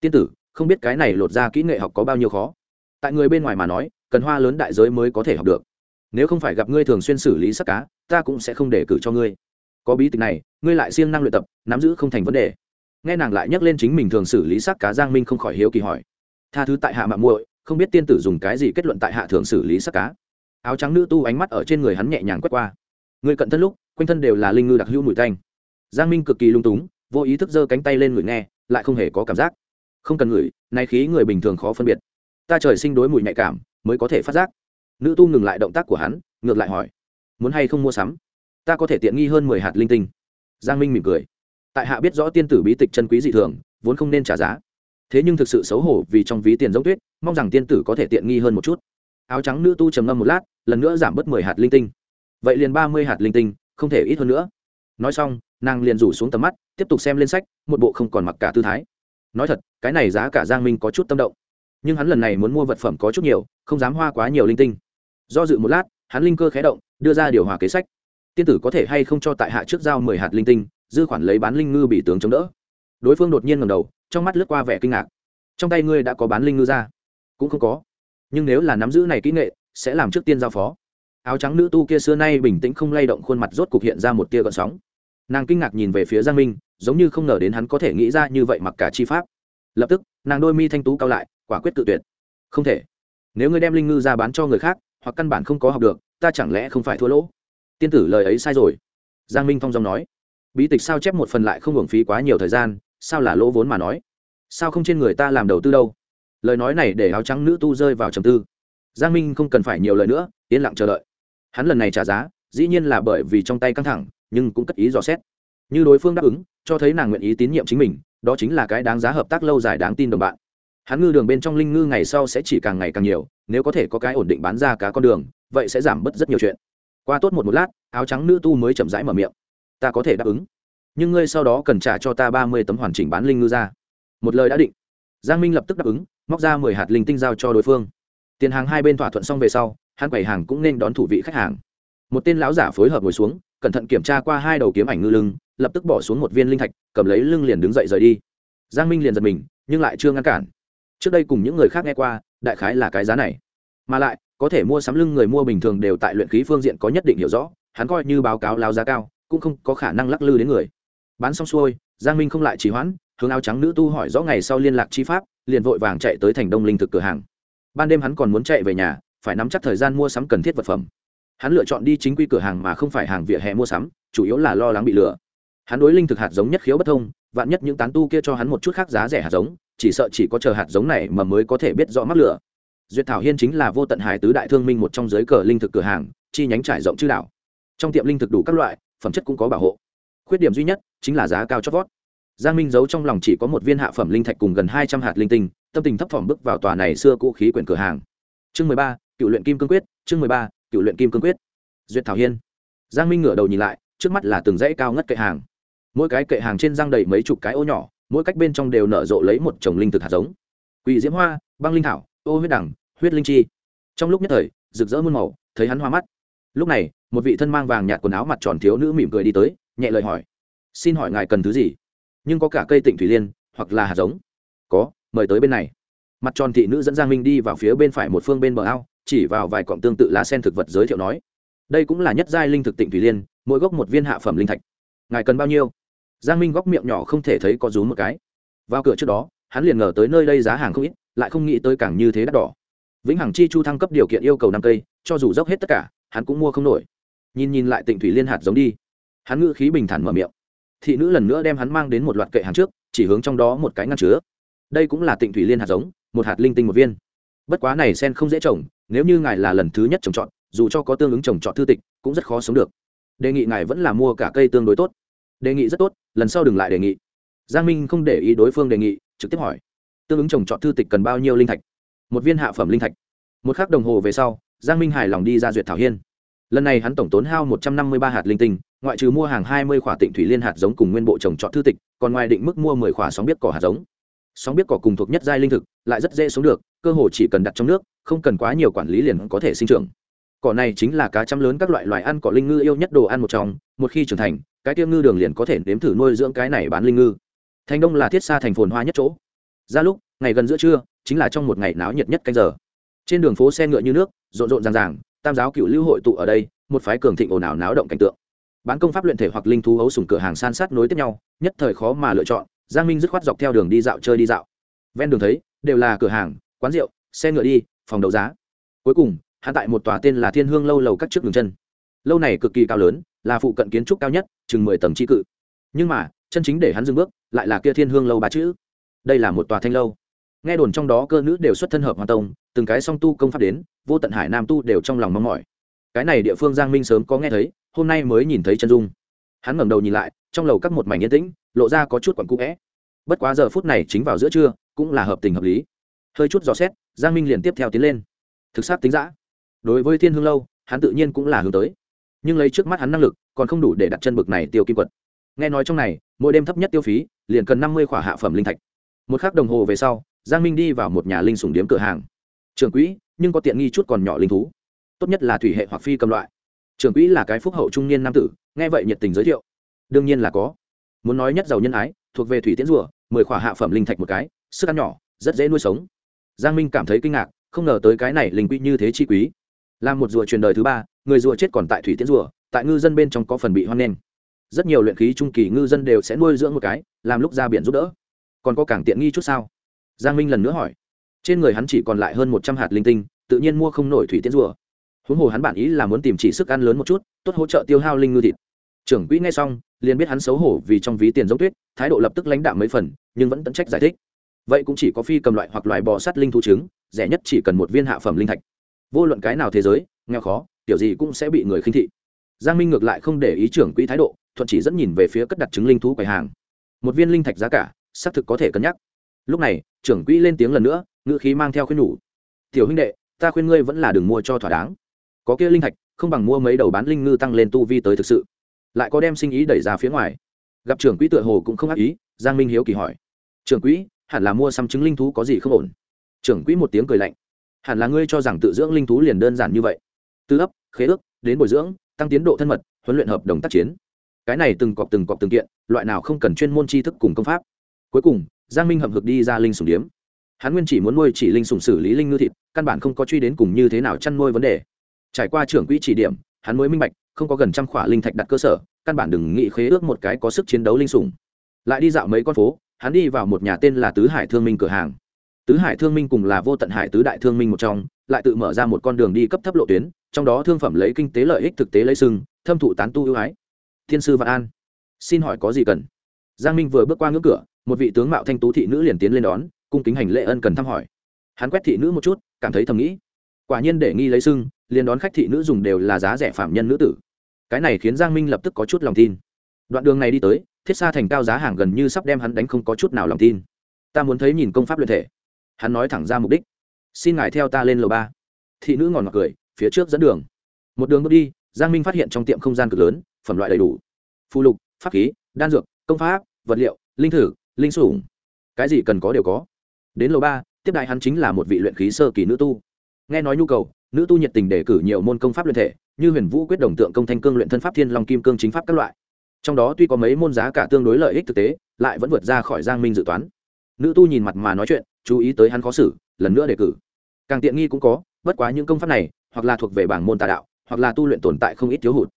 Tiên tử, không biết cái này lột ra kỹ nghệ học có bao nhiêu khó? Tại người bên ngoài mà nói, cần hoa lớn đại giới mới có thể học được. Nếu không phải gặp ngươi thường xuyên xử lý sắc cá, ta cũng sẽ không để cử cho ngươi. Có bí tịch này, ngươi lại siêng năng luyện tập, nắm giữ không thành vấn đề. Nghe nàng lại nhắc lên chính mình thường xử lý sắc cá giang minh không khỏi hiếu kỳ hỏi. Tha thứ tại hạ mạng muội, không biết tiên tử dùng cái gì kết luận tại hạ thường xử lý sắc cá? Áo trắng nữ tu ánh mắt ở trên người hắn nhẹ nhàng quét qua. Người cận thân lúc, quanh thân đều là linh ngư đặc hữu mùi tanh. Giang minh cực kỳ lung túng vô ý thức giơ cánh tay lên người nghe, lại không hề có cảm giác. Không cần ngửi, nay khí người bình thường khó phân biệt. Ta trời sinh đối mùi nhạy cảm, mới có thể phát giác. Nữ tu ngừng lại động tác của hắn, ngược lại hỏi, muốn hay không mua sắm? Ta có thể tiện nghi hơn mười hạt linh tinh. Giang minh mỉm cười. Tại hạ biết rõ tiên tử bí tịch chân quý dị thường, vốn không nên trả giá. Thế nhưng thực sự xấu hổ vì trong ví tiền giống tuyết, mong rằng tiên tử có thể tiện nghi hơn một chút. Áo trắng nữ tu trầm ngâm một lát, lần nữa giảm bớt mười hạt linh tinh. Vậy liền ba mươi hạt linh tinh, không thể ít hơn nữa. Nói xong, nàng liền rủ xuống tầm mắt tiếp tục xem lên sách, một bộ không còn mặc cả tư thái. Nói thật, cái này giá cả giang minh có chút tâm động. Nhưng hắn lần này muốn mua vật phẩm có chút nhiều, không dám hoa quá nhiều linh tinh. Do dự một lát, hắn linh cơ khé động, đưa ra điều hòa kế sách. Tiên tử có thể hay không cho tại hạ trước giao mười hạt linh tinh, dư khoản lấy bán linh ngư bị tướng chống đỡ. Đối phương đột nhiên ngầm đầu, trong mắt lướt qua vẻ kinh ngạc. Trong tay ngươi đã có bán linh ngư ra? Cũng không có. Nhưng nếu là nắm giữ này kỹ nghệ, sẽ làm trước tiên giao phó. Áo trắng nữ tu kia xưa nay bình tĩnh không lay động khuôn mặt rốt cục hiện ra một tia gợn sóng nàng kinh ngạc nhìn về phía giang minh, giống như không ngờ đến hắn có thể nghĩ ra như vậy mặc cả chi pháp. Lập tức, nàng đôi mi thanh tú cao lại, quả quyết tự tuyệt. Không thể. Nếu ngươi đem linh ngư ra bán cho người khác, hoặc căn bản không có học được, ta chẳng lẽ không phải thua lỗ? Tiên tử lời ấy sai rồi. Giang minh phong dòng nói. Bí tịch sao chép một phần lại không hưởng phí quá nhiều thời gian, sao là lỗ vốn mà nói? Sao không trên người ta làm đầu tư đâu? Lời nói này để áo trắng nữ tu rơi vào trầm tư. Giang minh không cần phải nhiều lời nữa, yên lặng chờ đợi. Hắn lần này trả giá, dĩ nhiên là bởi vì trong tay căng thẳng nhưng cũng cất ý dò xét. Như đối phương đáp ứng, cho thấy nàng nguyện ý tín nhiệm chính mình, đó chính là cái đáng giá hợp tác lâu dài đáng tin đồng bạn. Hắn ngư đường bên trong linh ngư ngày sau sẽ chỉ càng ngày càng nhiều, nếu có thể có cái ổn định bán ra cá con đường, vậy sẽ giảm bớt rất nhiều chuyện. Qua tốt một một lát, áo trắng nữ tu mới chậm rãi mở miệng. Ta có thể đáp ứng, nhưng ngươi sau đó cần trả cho ta ba mươi tấm hoàn chỉnh bán linh ngư ra. Một lời đã định. Giang minh lập tức đáp ứng, móc ra mười hạt linh tinh giao cho đối phương. Tiền hàng hai bên thỏa thuận xong về sau, hắn quầy hàng cũng nên đón thủ vị khách hàng. Một tên lão giả phối hợp ngồi xuống cẩn thận kiểm tra qua hai đầu kiếm ảnh ngư lưng, lập tức bỏ xuống một viên linh thạch, cầm lấy lưng liền đứng dậy rời đi. Giang minh liền giật mình, nhưng lại chưa ngăn cản. Trước đây cùng những người khác nghe qua, đại khái là cái giá này. Mà lại, có thể mua sắm lưng người mua bình thường đều tại luyện khí phương diện có nhất định hiểu rõ, hắn coi như báo cáo lao giá cao, cũng không có khả năng lắc lư đến người. Bán xong xuôi, giang minh không lại trì hoãn, hướng áo trắng nữ tu hỏi rõ ngày sau liên lạc chi pháp, liền vội vàng chạy tới thành đông linh thực cửa hàng. Ban đêm hắn còn muốn chạy về nhà, phải nắm chắc thời gian mua sắm cần thiết vật phẩm hắn lựa chọn đi chính quy cửa hàng mà không phải hàng vỉa hè mua sắm, chủ yếu là lo lắng bị lừa. Hắn đối linh thực hạt giống nhất khiếu bất thông, vạn nhất những tán tu kia cho hắn một chút khác giá rẻ hạt giống, chỉ sợ chỉ có chờ hạt giống này mà mới có thể biết rõ mắc lửa duyệt thảo hiên chính là vô tận hải tứ đại thương minh một trong giới cờ linh thực cửa hàng, chi nhánh trải rộng chư đảo. Trong tiệm linh thực đủ các loại, phẩm chất cũng có bảo hộ. Khuyết điểm duy nhất chính là giá cao chót vót. Giang minh giấu trong lòng chỉ có một viên hạ phẩm linh thạch cùng gần hai trăm hạt linh tinh, tâm tình thấp thỏm bước vào tòa này xưa cũ khí quyển cửa hàng. Chương mười ba, cựu luyện kim cương quyết, chương mười ba cựu luyện kim cương quyết. Duyệt thảo hiên. Giang minh ngửa đầu nhìn lại, trước mắt là từng dãy cao ngất kệ hàng. Mỗi cái kệ hàng trên răng đầy mấy chục cái ô nhỏ, mỗi cách bên trong đều nở rộ lấy một chồng linh thực hạt giống. Quỳ diễm hoa, băng linh thảo, ô huyết đẳng, huyết linh chi. Trong lúc nhất thời, rực rỡ muôn màu, thấy hắn hoa mắt. Lúc này, một vị thân mang vàng nhạt quần áo mặt tròn thiếu nữ mỉm cười đi tới, nhẹ lời hỏi. Xin hỏi ngài cần thứ gì? Nhưng có cả cây tịnh thủy liên, hoặc là hạt giống? Có, mời tới bên này. Mặt tròn thị nữ dẫn giang minh đi vào phía bên phải một phương bên bờ ao chỉ vào vài cọng tương tự lá sen thực vật giới thiệu nói. Đây cũng là nhất giai linh thực tịnh thủy liên, mỗi gốc một viên hạ phẩm linh thạch. Ngài cần bao nhiêu? Giang minh góc miệng nhỏ không thể thấy có rú một cái. Vào cửa trước đó, hắn liền ngờ tới nơi đây giá hàng không ít, lại không nghĩ tới càng như thế đắt đỏ. Vĩnh hằng chi chu thăng cấp điều kiện yêu cầu năm cây, cho dù dốc hết tất cả, hắn cũng mua không nổi. Nhìn nhìn lại tịnh thủy liên hạt giống đi. Hắn ngữ khí bình thản mở miệng. Thị nữ lần nữa đem hắn mang đến một loạt kệ hàng trước, chỉ hướng trong đó một cái ngăn chứa. Đây cũng là tịnh thủy liên hạt giống, một hạt linh tinh một viên bất quá này sen không dễ trồng, nếu như ngài là lần thứ nhất trồng trọt, dù cho có tương ứng trồng trọt thư tịch, cũng rất khó sống được. Đề nghị ngài vẫn là mua cả cây tương đối tốt. Đề nghị rất tốt, lần sau đừng lại đề nghị. Giang minh không để ý đối phương đề nghị, trực tiếp hỏi, tương ứng trồng trọt thư tịch cần bao nhiêu linh thạch? Một viên hạ phẩm linh thạch. Một k h ắ c đồng hồ về sau, giang minh hài lòng đi ra duyệt thảo hiên. Lần này hắn tổng tốn hao một trăm năm mươi ba hạt linh tinh, ngoại trừ mua hàng hai mươi khỏa tịnh thủy liên hạt giống cùng nguyên bộ trồng trọt thư tịch, còn ngoài định mức mua mười khỏa sóng biết cỏ hạt giống. Sóng biết cỏ cùng thuộc nhất giai linh thực lại rất dễ sống được, cơ hồ chỉ cần đặt trong nước, không cần quá nhiều quản lý liền có thể sinh trưởng. Cỏ này chính là cá chăm lớn các loại loài ăn cỏ linh ngư yêu nhất đồ ăn một trong, một khi trưởng thành, cái tiêu ngư đường liền có thể nếm thử nuôi dưỡng cái này bán linh ngư. Thành đông là thiết xa thành phồn hoa nhất chỗ. Ra lúc, ngày gần giữa trưa, chính là trong một ngày náo nhiệt nhất canh giờ. Trên đường phố xe ngựa như nước, rộn rộn ràng ràng, tam giáo cựu lưu hội tụ ở đây, một phái cường thịnh ồn ào náo động cảnh tượng. Bán công pháp luyện thể hoặc linh thú hấu sùng cửa hàng san sát nối tiếp nhau, nhất thời khó mà lựa chọn, giang minh dứt khoát dọc theo đường đi dạo chơi đi dạo. Ven đường thấy đều là cửa hàng, quán rượu, xe ngựa đi, phòng đấu giá. Cuối cùng, hắn tại một tòa tên là thiên hương lâu lầu các trước đường chân. Lâu này cực kỳ cao lớn, là phụ cận kiến trúc cao nhất, chừng mười tầng tri cự. Nhưng mà, chân chính để hắn dừng bước, lại là kia thiên hương lâu ba chữ. Đây là một tòa thanh lâu. Nghe đồn trong đó cơ nữ đều xuất thân hợp hoàn tông, từng cái song tu công pháp đến, vô tận hải nam tu đều trong lòng mong mỏi. Cái này địa phương giang minh sớm có nghe thấy, hôm nay mới nhìn thấy chân dung. Hắn ngẩng đầu nhìn lại, trong lầu các một mảnh yên tĩnh, lộ ra có chút quặn cũ vẽ bất quá giờ phút này chính vào giữa trưa cũng là hợp tình hợp lý. Hơi chút dò xét, giang minh liền tiếp theo tiến lên. Thực sát tính giã đối với thiên hương lâu, hắn tự nhiên cũng là hướng tới. Nhưng lấy trước mắt hắn năng lực, còn không đủ để đặt chân bực này tiêu kim quật. Nghe nói trong này, mỗi đêm thấp nhất tiêu phí, liền cần năm mươi khỏa hạ phẩm linh thạch. Một k h ắ c đồng hồ về sau, giang minh đi vào một nhà linh sùng điếm cửa hàng. Trường quỹ, nhưng có tiện nghi chút còn nhỏ linh thú. Tốt nhất là thủy hệ hoặc phi cầm loại. Trường quỹ là cái phúc hậu trung niên nam tử, nghe vậy nhiệt tình giới thiệu. Đương nhiên là có. Muốn nói nhất giàu nhân ái, thuộc về thủy tiễn rùa, mười khỏa hạ phẩm linh thạch một cái sức ăn nhỏ, rất dễ nuôi sống. Giang minh cảm thấy kinh ngạc, không ngờ tới cái này linh quy như thế chi quý. Là một rùa truyền đời thứ ba, người rùa chết còn tại thủy tiễn rùa, tại ngư dân bên trong có phần bị hoan nghênh. Rất nhiều luyện khí trung kỳ ngư dân đều sẽ nuôi dưỡng một cái, làm lúc ra biển giúp đỡ. Còn có càng tiện nghi chút sao? Giang minh lần nữa hỏi. Trên người hắn chỉ còn lại hơn một trăm hạt linh tinh, tự nhiên mua không nổi thủy tiễn rùa. Huống hồ hắn bản ý là muốn tìm chỉ sức ăn lớn một chút, tốt hỗ trợ tiêu hao linh ngư thịt. Trưởng quỹ nghe xong, liền biết hắn xấu hổ vì trong ví tiền giống tuyết, thái độ lập tức lãnh đạm mấy phần, nhưng vẫn tận trách giải thích vậy cũng chỉ có phi cầm loại hoặc loại bò sắt linh thú trứng, rẻ nhất chỉ cần một viên hạ phẩm linh thạch. Vô luận cái nào thế giới, nghèo khó kiểu gì cũng sẽ bị người khinh thị. Giang minh ngược lại không để ý trưởng quỹ thái độ, thuận chỉ dẫn nhìn về phía cất đặt trứng linh thú quầy hàng. Một viên linh thạch giá cả, xác thực có thể cân nhắc. Lúc này, trưởng quỹ lên tiếng lần nữa, ngữ khí mang theo khuyên nhủ. Tiểu huynh đệ, ta khuyên ngươi vẫn là đừng mua cho thỏa đáng. Có kia linh thạch, không bằng mua mấy đầu bán linh ngư tăng lên tu vi tới thực sự. Lại có đem sinh ý đẩy ra phía ngoài. Gặp trưởng quỹ tựa hồ cũng không ác ý, giang minh hiếu kỳ hỏi. Trưởng quỹ hẳn là mua xăm chứng linh thú có gì không ổn. Trưởng quỹ một tiếng cười lạnh. Hẳn là ngươi cho rằng tự dưỡng linh thú liền đơn giản như vậy. Từ ấp, khế ước, đến bồi dưỡng, tăng tiến độ thân mật, huấn luyện hợp đồng tác chiến. Cái này từng cọp từng cọp từng kiện, loại nào không cần chuyên môn tri thức cùng công pháp. Cuối cùng, giang minh hậm hực đi ra linh sùng điếm. Hắn nguyên chỉ muốn nuôi chỉ linh sùng xử lý linh ngư thịt, căn bản không có truy đến cùng như thế nào chăn nuôi vấn đề. Trải qua trưởng quỹ chỉ điểm, hắn mới minh bạch, không có gần trăm khỏa linh thạch đặt cơ sở, căn bản đừng nghĩ khế ước một cái có sức chiến đấu linh sùng lại đi dạo mấy con phố hắn đi vào một nhà tên là tứ hải thương minh cửa hàng. Tứ hải thương minh cùng là vô tận hải tứ đại thương minh một trong, lại tự mở ra một con đường đi cấp thấp lộ tuyến, trong đó thương phẩm lấy kinh tế lợi ích thực tế lấy sưng thâm thụ tán tu ưu ái. Thiên sư vạn an, xin hỏi có gì cần? Giang minh vừa bước qua ngưỡng cửa, một vị tướng mạo thanh tú thị nữ liền tiến lên đón, cung kính hành lễ ân cần thăm hỏi. Hắn quét thị nữ một chút, cảm thấy thầm nghĩ. Quả nhiên để nghi lấy sưng liền đón khách thị nữ dùng đều là giá rẻ phạm nhân nữ tử. Cái này khiến giang minh lập tức có chút lòng tin. Đoạn đường này đi tới thiết xa thành cao giá hàng gần như sắp đem hắn đánh không có chút nào lòng tin. Ta muốn thấy nhìn công pháp luyện thể. Hắn nói thẳng ra mục đích. Xin ngài theo ta lên lầu ba. Thị nữ ngòn ngọt cười, phía trước dẫn đường. Một đường bước đi, giang minh phát hiện trong tiệm không gian cực lớn, phẩm loại đầy đủ. Phụ lục, pháp khí, đan dược, công pháp, vật liệu, linh thử, linh sủng. Cái gì cần có đều có. Đến lầu ba, tiếp đại hắn chính là một vị luyện khí sơ kỳ nữ tu. Nghe nói nhu cầu, nữ tu nhiệt tình đề cử nhiều môn công pháp luyện thể, như huyền vũ quyết đồng tượng công thanh cương luyện thân pháp thiên long kim cương chính pháp các loại trong đó tuy có mấy môn giá cả tương đối lợi ích thực tế, lại vẫn vượt ra khỏi giang minh dự toán. Nữ tu nhìn mặt mà nói chuyện, chú ý tới hắn khó xử, lần nữa đề cử. Càng tiện nghi cũng có, bất quá những công pháp này, hoặc là thuộc về bảng môn tà đạo, hoặc là tu luyện tồn tại không ít thiếu hụt.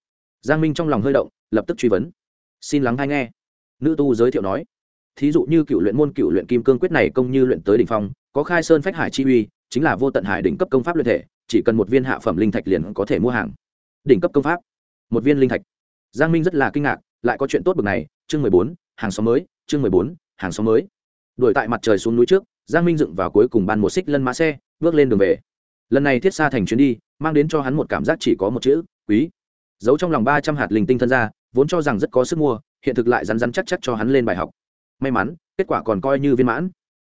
Giang minh trong lòng hơi động, lập tức truy vấn. Xin lắng hay nghe. Nữ tu giới thiệu nói. Thí dụ như cựu luyện môn cựu luyện kim cương quyết này công như luyện tới đỉnh phong, có khai sơn phách hải chi uy, chính là vô tận hải đỉnh cấp công pháp luyện thể, chỉ cần một viên hạ phẩm linh thạch liền có thể mua hàng. Đỉnh cấp công pháp. Một viên linh thạch. Giang minh rất là kinh ngạc lại có chuyện tốt bực này, chương mười bốn, hàng xóm mới, chương mười bốn, hàng xóm mới. Đuổi tại mặt trời xuống núi trước, giang minh dựng vào cuối cùng ban một xích lân mã xe, bước lên đường về. Lần này thiết xa thành chuyến đi, mang đến cho hắn một cảm giác chỉ có một chữ, quý. Giấu trong lòng ba trăm hạt linh tinh thân ra, vốn cho rằng rất có sức mua, hiện thực lại rắn rắn chắc chắc cho hắn lên bài học. May mắn, kết quả còn coi như viên mãn.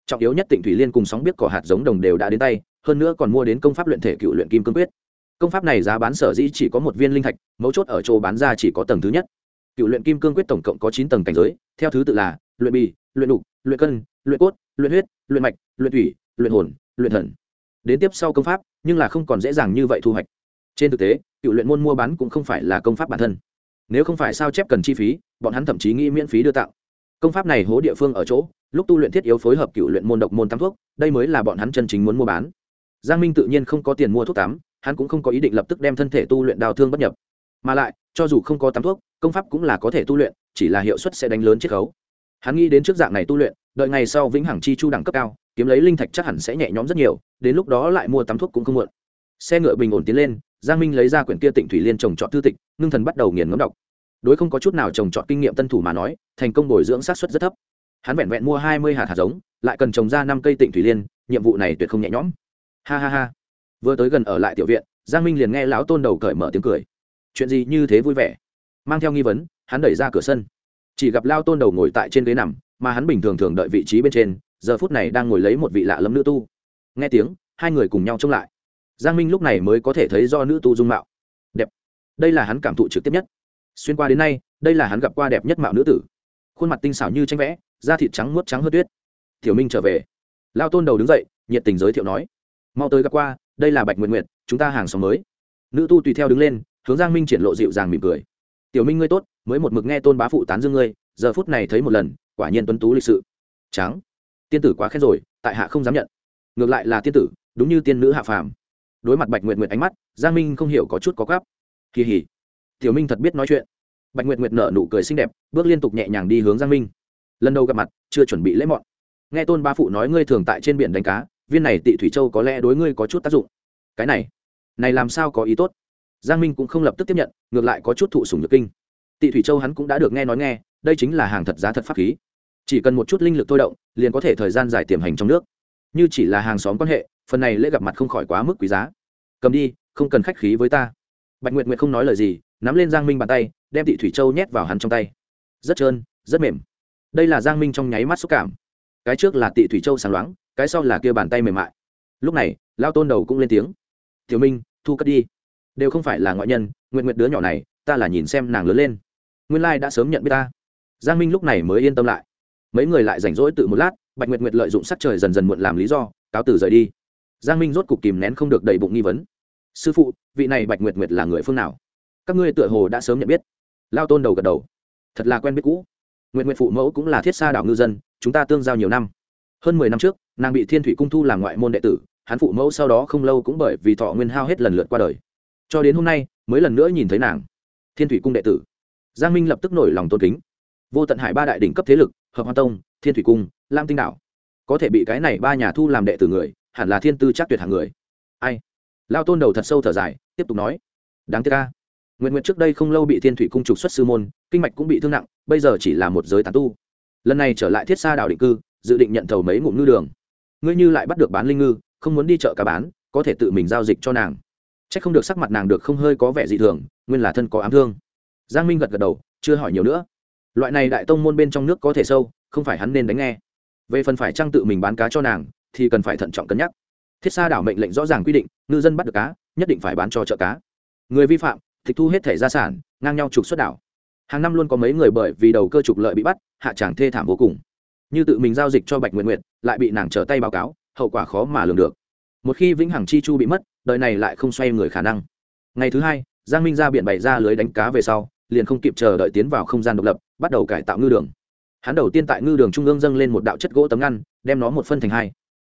Trọng yếu nhất tỉnh thủy liên cùng sóng biết cỏ hạt giống đồng đều đã đến tay, hơn nữa còn mua đến công pháp luyện thể cựu luyện kim cương quyết. Công pháp này giá bán sở dĩ chỉ có một viên linh thạch, mấu chốt ở chỗ bán ra chỉ có tầng thứ nhất cựu luyện kim cương quyết tổng cộng có chín tầng cảnh giới, theo thứ tự là luyện bì, luyện đục, luyện cân, luyện cốt, luyện huyết, luyện mạch, luyện thủy, luyện hồn, luyện thần. Đến tiếp sau công pháp, nhưng là không còn dễ dàng như vậy thu hoạch. Trên thực tế cựu luyện môn mua bán cũng không phải là công pháp bản thân. Nếu không phải sao chép cần chi phí, bọn hắn thậm chí nghĩ miễn phí đưa tặng. Công pháp này hố địa phương ở chỗ, lúc tu luyện thiết yếu phối hợp cựu luyện môn độc môn tắm thuốc, đây mới là bọn hắn chân chính muốn mua bán. Giang minh tự nhiên không có tiền mua thuốc tắm, hắn cũng không có ý định lập tức đem thân thể tu luyện đào thương bất nhập. Mà lại cho dù không có tắm thuốc, công pháp cũng là có thể tu luyện, chỉ là hiệu suất sẽ đánh lớn chiết khấu. Hắn nghĩ đến trước dạng này tu luyện, đợi ngày sau vĩnh hằng chi chu đẳng cấp cao, kiếm lấy linh thạch chắc hẳn sẽ nhẹ nhõm rất nhiều, đến lúc đó lại mua tắm thuốc cũng không muộn. Xe ngựa bình ổn tiến lên, giang minh lấy ra quyển kia tịnh thủy liên trồng trọt thư tịch, ngưng thần bắt đầu nghiền ngấm đọc. Đối không có chút nào trồng trọt kinh nghiệm tân thủ mà nói, thành công bồi dưỡng sát xuất rất thấp. Hắn vẹn vẹn mua hai mươi hạt hạt giống, lại cần trồng ra năm cây tịnh thủy liên, nhiệm vụ này tuyệt không nhẹ nhõm. Ha ha ha. Vừa tới gần ở lại tiểu viện, giang minh liền nghe lão tôn đầu cởi mở tiếng cười chuyện gì như thế vui vẻ? Mang theo nghi vấn, hắn đẩy ra cửa sân. Chỉ gặp lao tôn đầu ngồi tại trên ghế nằm, mà hắn bình thường thường đợi vị trí bên trên, giờ phút này đang ngồi lấy một vị lạ lẫm nữ tu. Nghe tiếng, hai người cùng nhau trông lại. Giang minh lúc này mới có thể thấy do nữ tu dung mạo. Đẹp. Đây là hắn cảm thụ trực tiếp nhất. Xuyên qua đến nay, đây là hắn gặp qua đẹp nhất mạo nữ tử. Khuôn mặt tinh xảo như tranh vẽ, da thịt trắng muốt trắng hơn tuyết. Tiểu minh trở về. Lao tôn đầu đứng dậy, nhiệt tình giới thiệu nói. Mau tới gặp qua, đây là bạch nguyện nguyện chúng ta hàng xóm mới. Nữ tu tùy theo đứng lên hướng giang minh triển lộ dịu dàng mỉm cười. Tiểu minh ngươi tốt, mới một mực nghe tôn bá phụ tán dương ngươi, giờ phút này thấy một lần, quả nhiên tuấn tú lịch sự. Tráng tiên tử quá khen rồi, tại hạ không dám nhận. Ngược lại là tiên tử, đúng như tiên nữ hạ phàm. Đối mặt bạch nguyệt nguyệt ánh mắt, giang minh không hiểu có chút có gáp kỳ hỉ. Tiểu minh thật biết nói chuyện. Bạch nguyệt nguyệt nở nụ cười xinh đẹp, bước liên tục nhẹ nhàng đi hướng giang minh. Lần đầu gặp mặt, chưa chuẩn bị lễ mọn. Nghe tôn ba phụ nói ngươi thường tại trên biển đánh cá, viên này tị thủy châu có lẽ đối ngươi có chút tác dụng. Cái này này làm sao có ý tốt? Giang minh cũng không lập tức tiếp nhận, ngược lại có chút thụ sùng nhược kinh. Tị thủy châu hắn cũng đã được nghe nói nghe, đây chính là hàng thật giá thật pháp khí. Chỉ cần một chút linh lực thôi động, liền có thể thời gian dài tiềm hành trong nước. Như chỉ là hàng xóm quan hệ, phần này lễ gặp mặt không khỏi quá mức quý giá. Cầm đi, không cần khách khí với ta. Bạch nguyệt nguyệt không nói lời gì, nắm lên giang minh bàn tay, đem tị thủy châu nhét vào hắn trong tay. Rất trơn, rất mềm. Đây là giang minh trong nháy mắt xúc cảm. Cái trước là tị thủy châu sáng loáng, cái sau là kia bàn tay mềm mại. Lúc này lao tôn đầu cũng lên tiếng. Tiểu minh, thu cất đi đều không phải là ngoại nhân nguyện nguyện đứa nhỏ này, ta là nhìn xem nàng lớn lên. Nguyên lai đã sớm nhận biết ta. Giang minh lúc này mới yên tâm lại. Mấy người lại rảnh rỗi tự một lát, bạch nguyệt nguyệt lợi dụng sắc trời dần dần muộn làm lý do, cáo từ rời đi. Giang minh rốt cục kìm nén không được đầy bụng nghi vấn. Sư phụ, vị này bạch nguyệt nguyệt là người phương nào? Các ngươi tựa hồ đã sớm nhận biết. Lao tôn đầu gật đầu. Thật là quen biết cũ. Nguyệt nguyệt phụ mẫu cũng là thiết xa đảo ngư dân, chúng ta tương giao nhiều năm. Hơn mười năm trước, nàng bị thiên thủy cung thu làm ngoại môn đệ tử, hắn phụ mẫu sau đó không lâu cũng bởi vì thọ nguyên hao hết lần lượt qua đời cho đến hôm nay mới lần nữa nhìn thấy nàng. Thiên thủy cung đệ tử. Giang minh lập tức nổi lòng tôn kính. Vô tận hải ba đại đỉnh cấp thế lực, hợp hoa tông, thiên thủy cung, lam tinh đảo. Có thể bị cái này ba nhà thu làm đệ tử người, hẳn là thiên tư chắc tuyệt hàng người. Ai? Lao tôn đầu thật sâu thở dài, tiếp tục nói. Đáng tiếc ca nguyện nguyện trước đây không lâu bị thiên thủy cung trục xuất sư môn, kinh mạch cũng bị thương nặng, bây giờ chỉ là một giới tán tu. Lần này trở lại thiết xa đảo định cư, dự định nhận thầu mấy ngụm ngư đường. Ngươi như lại bắt được bán linh ngư, không muốn đi chợ cá bán, có thể tự mình giao dịch cho nàng c h ắ c không được sắc mặt nàng được không hơi có vẻ dị thường, nguyên là thân có ám thương. Giang minh gật gật đầu, chưa hỏi nhiều nữa. Loại này đại tông môn bên trong nước có thể sâu, không phải hắn nên đánh nghe. Về phần phải trang tự mình bán cá cho nàng, thì cần phải thận trọng cân nhắc. Thiết xa đảo mệnh lệnh rõ ràng quy định, ngư dân bắt được cá, nhất định phải bán cho chợ cá. Người vi phạm, tịch thu hết thẻ gia sản, ngang nhau trục xuất đảo. Hàng năm luôn có mấy người bởi vì đầu cơ trục lợi bị bắt, hạ tràng thê thảm vô cùng. Như tự mình giao dịch cho bạch nguyện nguyện lại bị nàng trở tay báo cáo, hậu quả khó mà lường được. Một khi vĩnh hằng chi chu bị mất đời này lại không xoay người khả năng. Ngày thứ hai, giang minh ra biển bày ra lưới đánh cá về sau, liền không kịp chờ đợi tiến vào không gian độc lập, bắt đầu cải tạo ngư đường. Hắn đầu tiên tại ngư đường trung ương dâng lên một đạo chất gỗ tấm ngăn, đem nó một phân thành hai.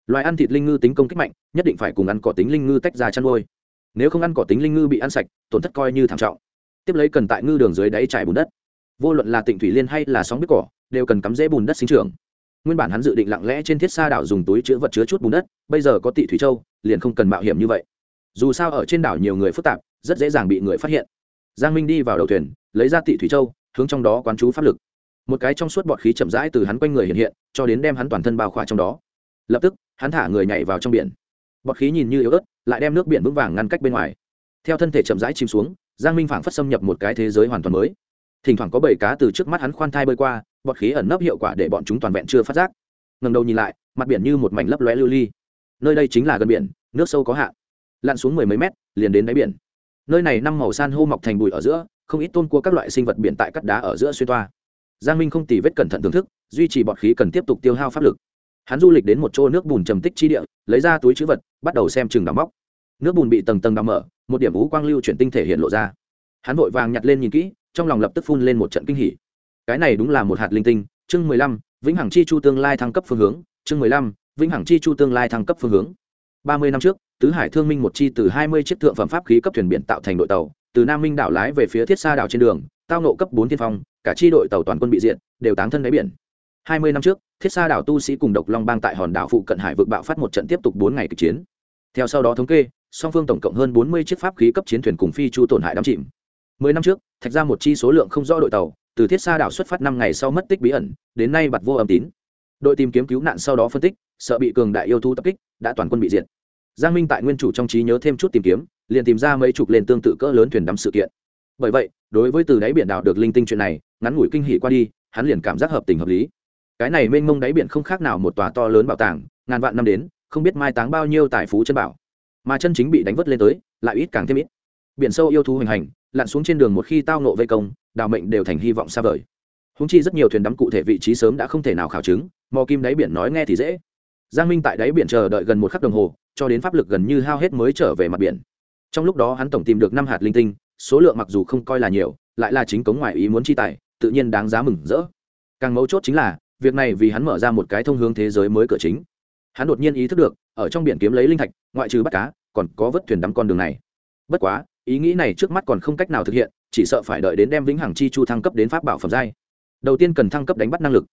Loài ăn thịt linh ngư tính công kích mạnh, nhất định phải cùng ăn cỏ tính linh ngư tách ra chăn nuôi. Nếu không ăn cỏ tính linh ngư bị ăn sạch, tổn thất coi như thảm trọng. Tiếp lấy cần tại ngư đường dưới đáy trải bùn đất. Vô luận là tịnh thủy liên hay là sóng biết cỏ, đều cần cắm rễ bùn đất sinh trưởng. Nguyên bản hắn dự định lặng lẽ trên thiết xa đảo dùng túi chứa vật chứa chút bùn đất, bây giờ có tị thủy châu, liền không cần mạo hiểm như vậy dù sao ở trên đảo nhiều người phức tạp, rất dễ dàng bị người phát hiện. Giang minh đi vào đầu thuyền, lấy ra tị thủy châu, hướng trong đó quán chú pháp lực. Một cái trong suốt bọt khí chậm rãi từ hắn quanh người hiện hiện, cho đến đem hắn toàn thân bao khỏa trong đó. Lập tức, hắn thả người nhảy vào trong biển. Bọt khí nhìn như yếu ớt, lại đem nước biển vững vàng ngăn cách bên ngoài. Theo thân thể chậm rãi chìm xuống, giang minh phảng phất xâm nhập một cái thế giới hoàn toàn mới. Thỉnh thoảng có bảy cá từ trước mắt hắn khoan thai bơi qua, bọt khí ẩn nấp hiệu quả để bọn chúng toàn vẹn chưa phát giác. Ngầm đầu nhìn lại, mặt biển như một mảnh lấp lóe lưu ly. Nơi đây chính là gần biển, nước sâu có hạn lặn xuống mười mấy mét, liền đến đáy biển. Nơi này năm màu san hô mọc thành bụi ở giữa, không ít tôn cua các loại sinh vật biển tại cắt đá ở giữa xuyên toa. Giang minh không tỉ vết cẩn thận thưởng thức, duy trì bọt khí cần tiếp tục tiêu hao pháp lực. Hắn du lịch đến một chỗ nước bùn trầm tích chi địa, lấy ra túi chữ vật, bắt đầu xem chừng đóng móc. Nước bùn bị tầng tầng đóng mở, một điểm vũ quang lưu chuyển tinh thể hiện lộ ra. Hắn vội vàng nhặt lên nhìn kỹ, trong lòng lập tức phun lên một trận kinh hỉ. Cái này đúng là một hạt linh tinh, chương mười lăm, vĩnh hằng chi chu tương lai thăng cấp phương hướng, chương mười lăm, vĩnh hằng chi chu tương lai thăng cấp phương hướng ba mươi năm trước, tứ hải thương minh một chi từ hai mươi chiếc thượng phẩm pháp khí cấp thuyền biển tạo thành đội tàu, từ nam minh đảo lái về phía thiết xa đảo trên đường, tao nộ cấp bốn tiên phong, cả chi đội tàu toàn quân bị diện đều táng thân đáy biển. Hai mươi năm trước, thiết xa đảo tu sĩ cùng độc long bang tại hòn đảo phụ cận hải vực bạo phát một trận tiếp tục bốn ngày kịch chiến. Theo sau đó thống kê, song phương tổng cộng hơn bốn mươi chiếc pháp khí cấp chiến thuyền cùng phi chu tổn hại đắm chìm. Mười năm trước, thạch ra một chi số lượng không rõ đội tàu, từ thiết xa đảo xuất phát năm ngày sau mất tích bí ẩn, đến nay bặt vô âm tín. Đội tìm kiếm cứu nạn sau đó phân tích, sợ bị cường đại yêu thú tập kích, đã toàn quân bị diệt giang minh tại nguyên chủ trong trí nhớ thêm chút tìm kiếm, liền tìm ra mấy chục lên tương tự cỡ lớn thuyền đắm sự kiện. Bởi vậy, đối với từ đáy biển đảo được linh tinh chuyện này, ngắn ngủi kinh hỉ qua đi, hắn liền cảm giác hợp tình hợp lý. Cái này mênh mông đáy biển không khác nào một tòa to lớn bảo tàng, ngàn vạn năm đến, không biết mai táng bao nhiêu tài phú chân bảo. Mà chân chính bị đánh vớt lên tới, lại ít càng thêm ít. Biển sâu yêu thú hình hành, lặn xuống trên đường một khi tao nộ vây công, đào mệnh đều thành hy vọng xa vời. Húng chi rất nhiều thuyền đắm cụ thể vị trí sớm đã không thể nào khảo chứng, mò kim đáy biển nói nghe thì dễ. Giang minh tại đáy biển chờ đợi gần một khắc đồng hồ cho đến pháp lực gần như hao hết mới trở về mặt biển. Trong lúc đó hắn tổng tìm được năm hạt linh tinh, số lượng mặc dù không coi là nhiều, lại là chính cống ngoại ý muốn chi tài, tự nhiên đáng giá mừng rỡ. Càng mấu chốt chính là, việc này vì hắn mở ra một cái thông hướng thế giới mới cửa chính. Hắn đột nhiên ý thức được, ở trong biển kiếm lấy linh thạch, ngoại trừ bắt cá, còn có vớt thuyền đắm con đường này. Bất quá, ý nghĩ này trước mắt còn không cách nào thực hiện, chỉ sợ phải đợi đến đem vĩnh hằng chi chu thăng cấp đến pháp bảo phẩm giai. Đầu tiên cần thăng cấp đánh bắt năng lực.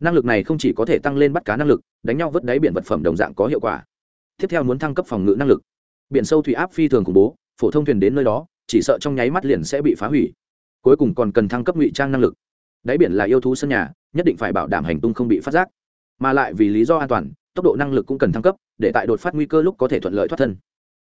Năng lực này không chỉ có thể tăng lên bắt cá năng lực, đánh nhau vớt đáy biển vật phẩm đồng dạng có hiệu quả tiếp theo muốn thăng cấp phòng ngự năng lực. Biển sâu thủy áp phi thường khủng bố, phổ thông thuyền đến nơi đó, chỉ sợ trong nháy mắt liền sẽ bị phá hủy. Cuối cùng còn cần thăng cấp ngụy trang năng lực. Đáy biển là yêu thú sân nhà, nhất định phải bảo đảm hành tung không bị phát giác. Mà lại vì lý do an toàn, tốc độ năng lực cũng cần thăng cấp, để tại đột phát nguy cơ lúc có thể thuận lợi thoát thân.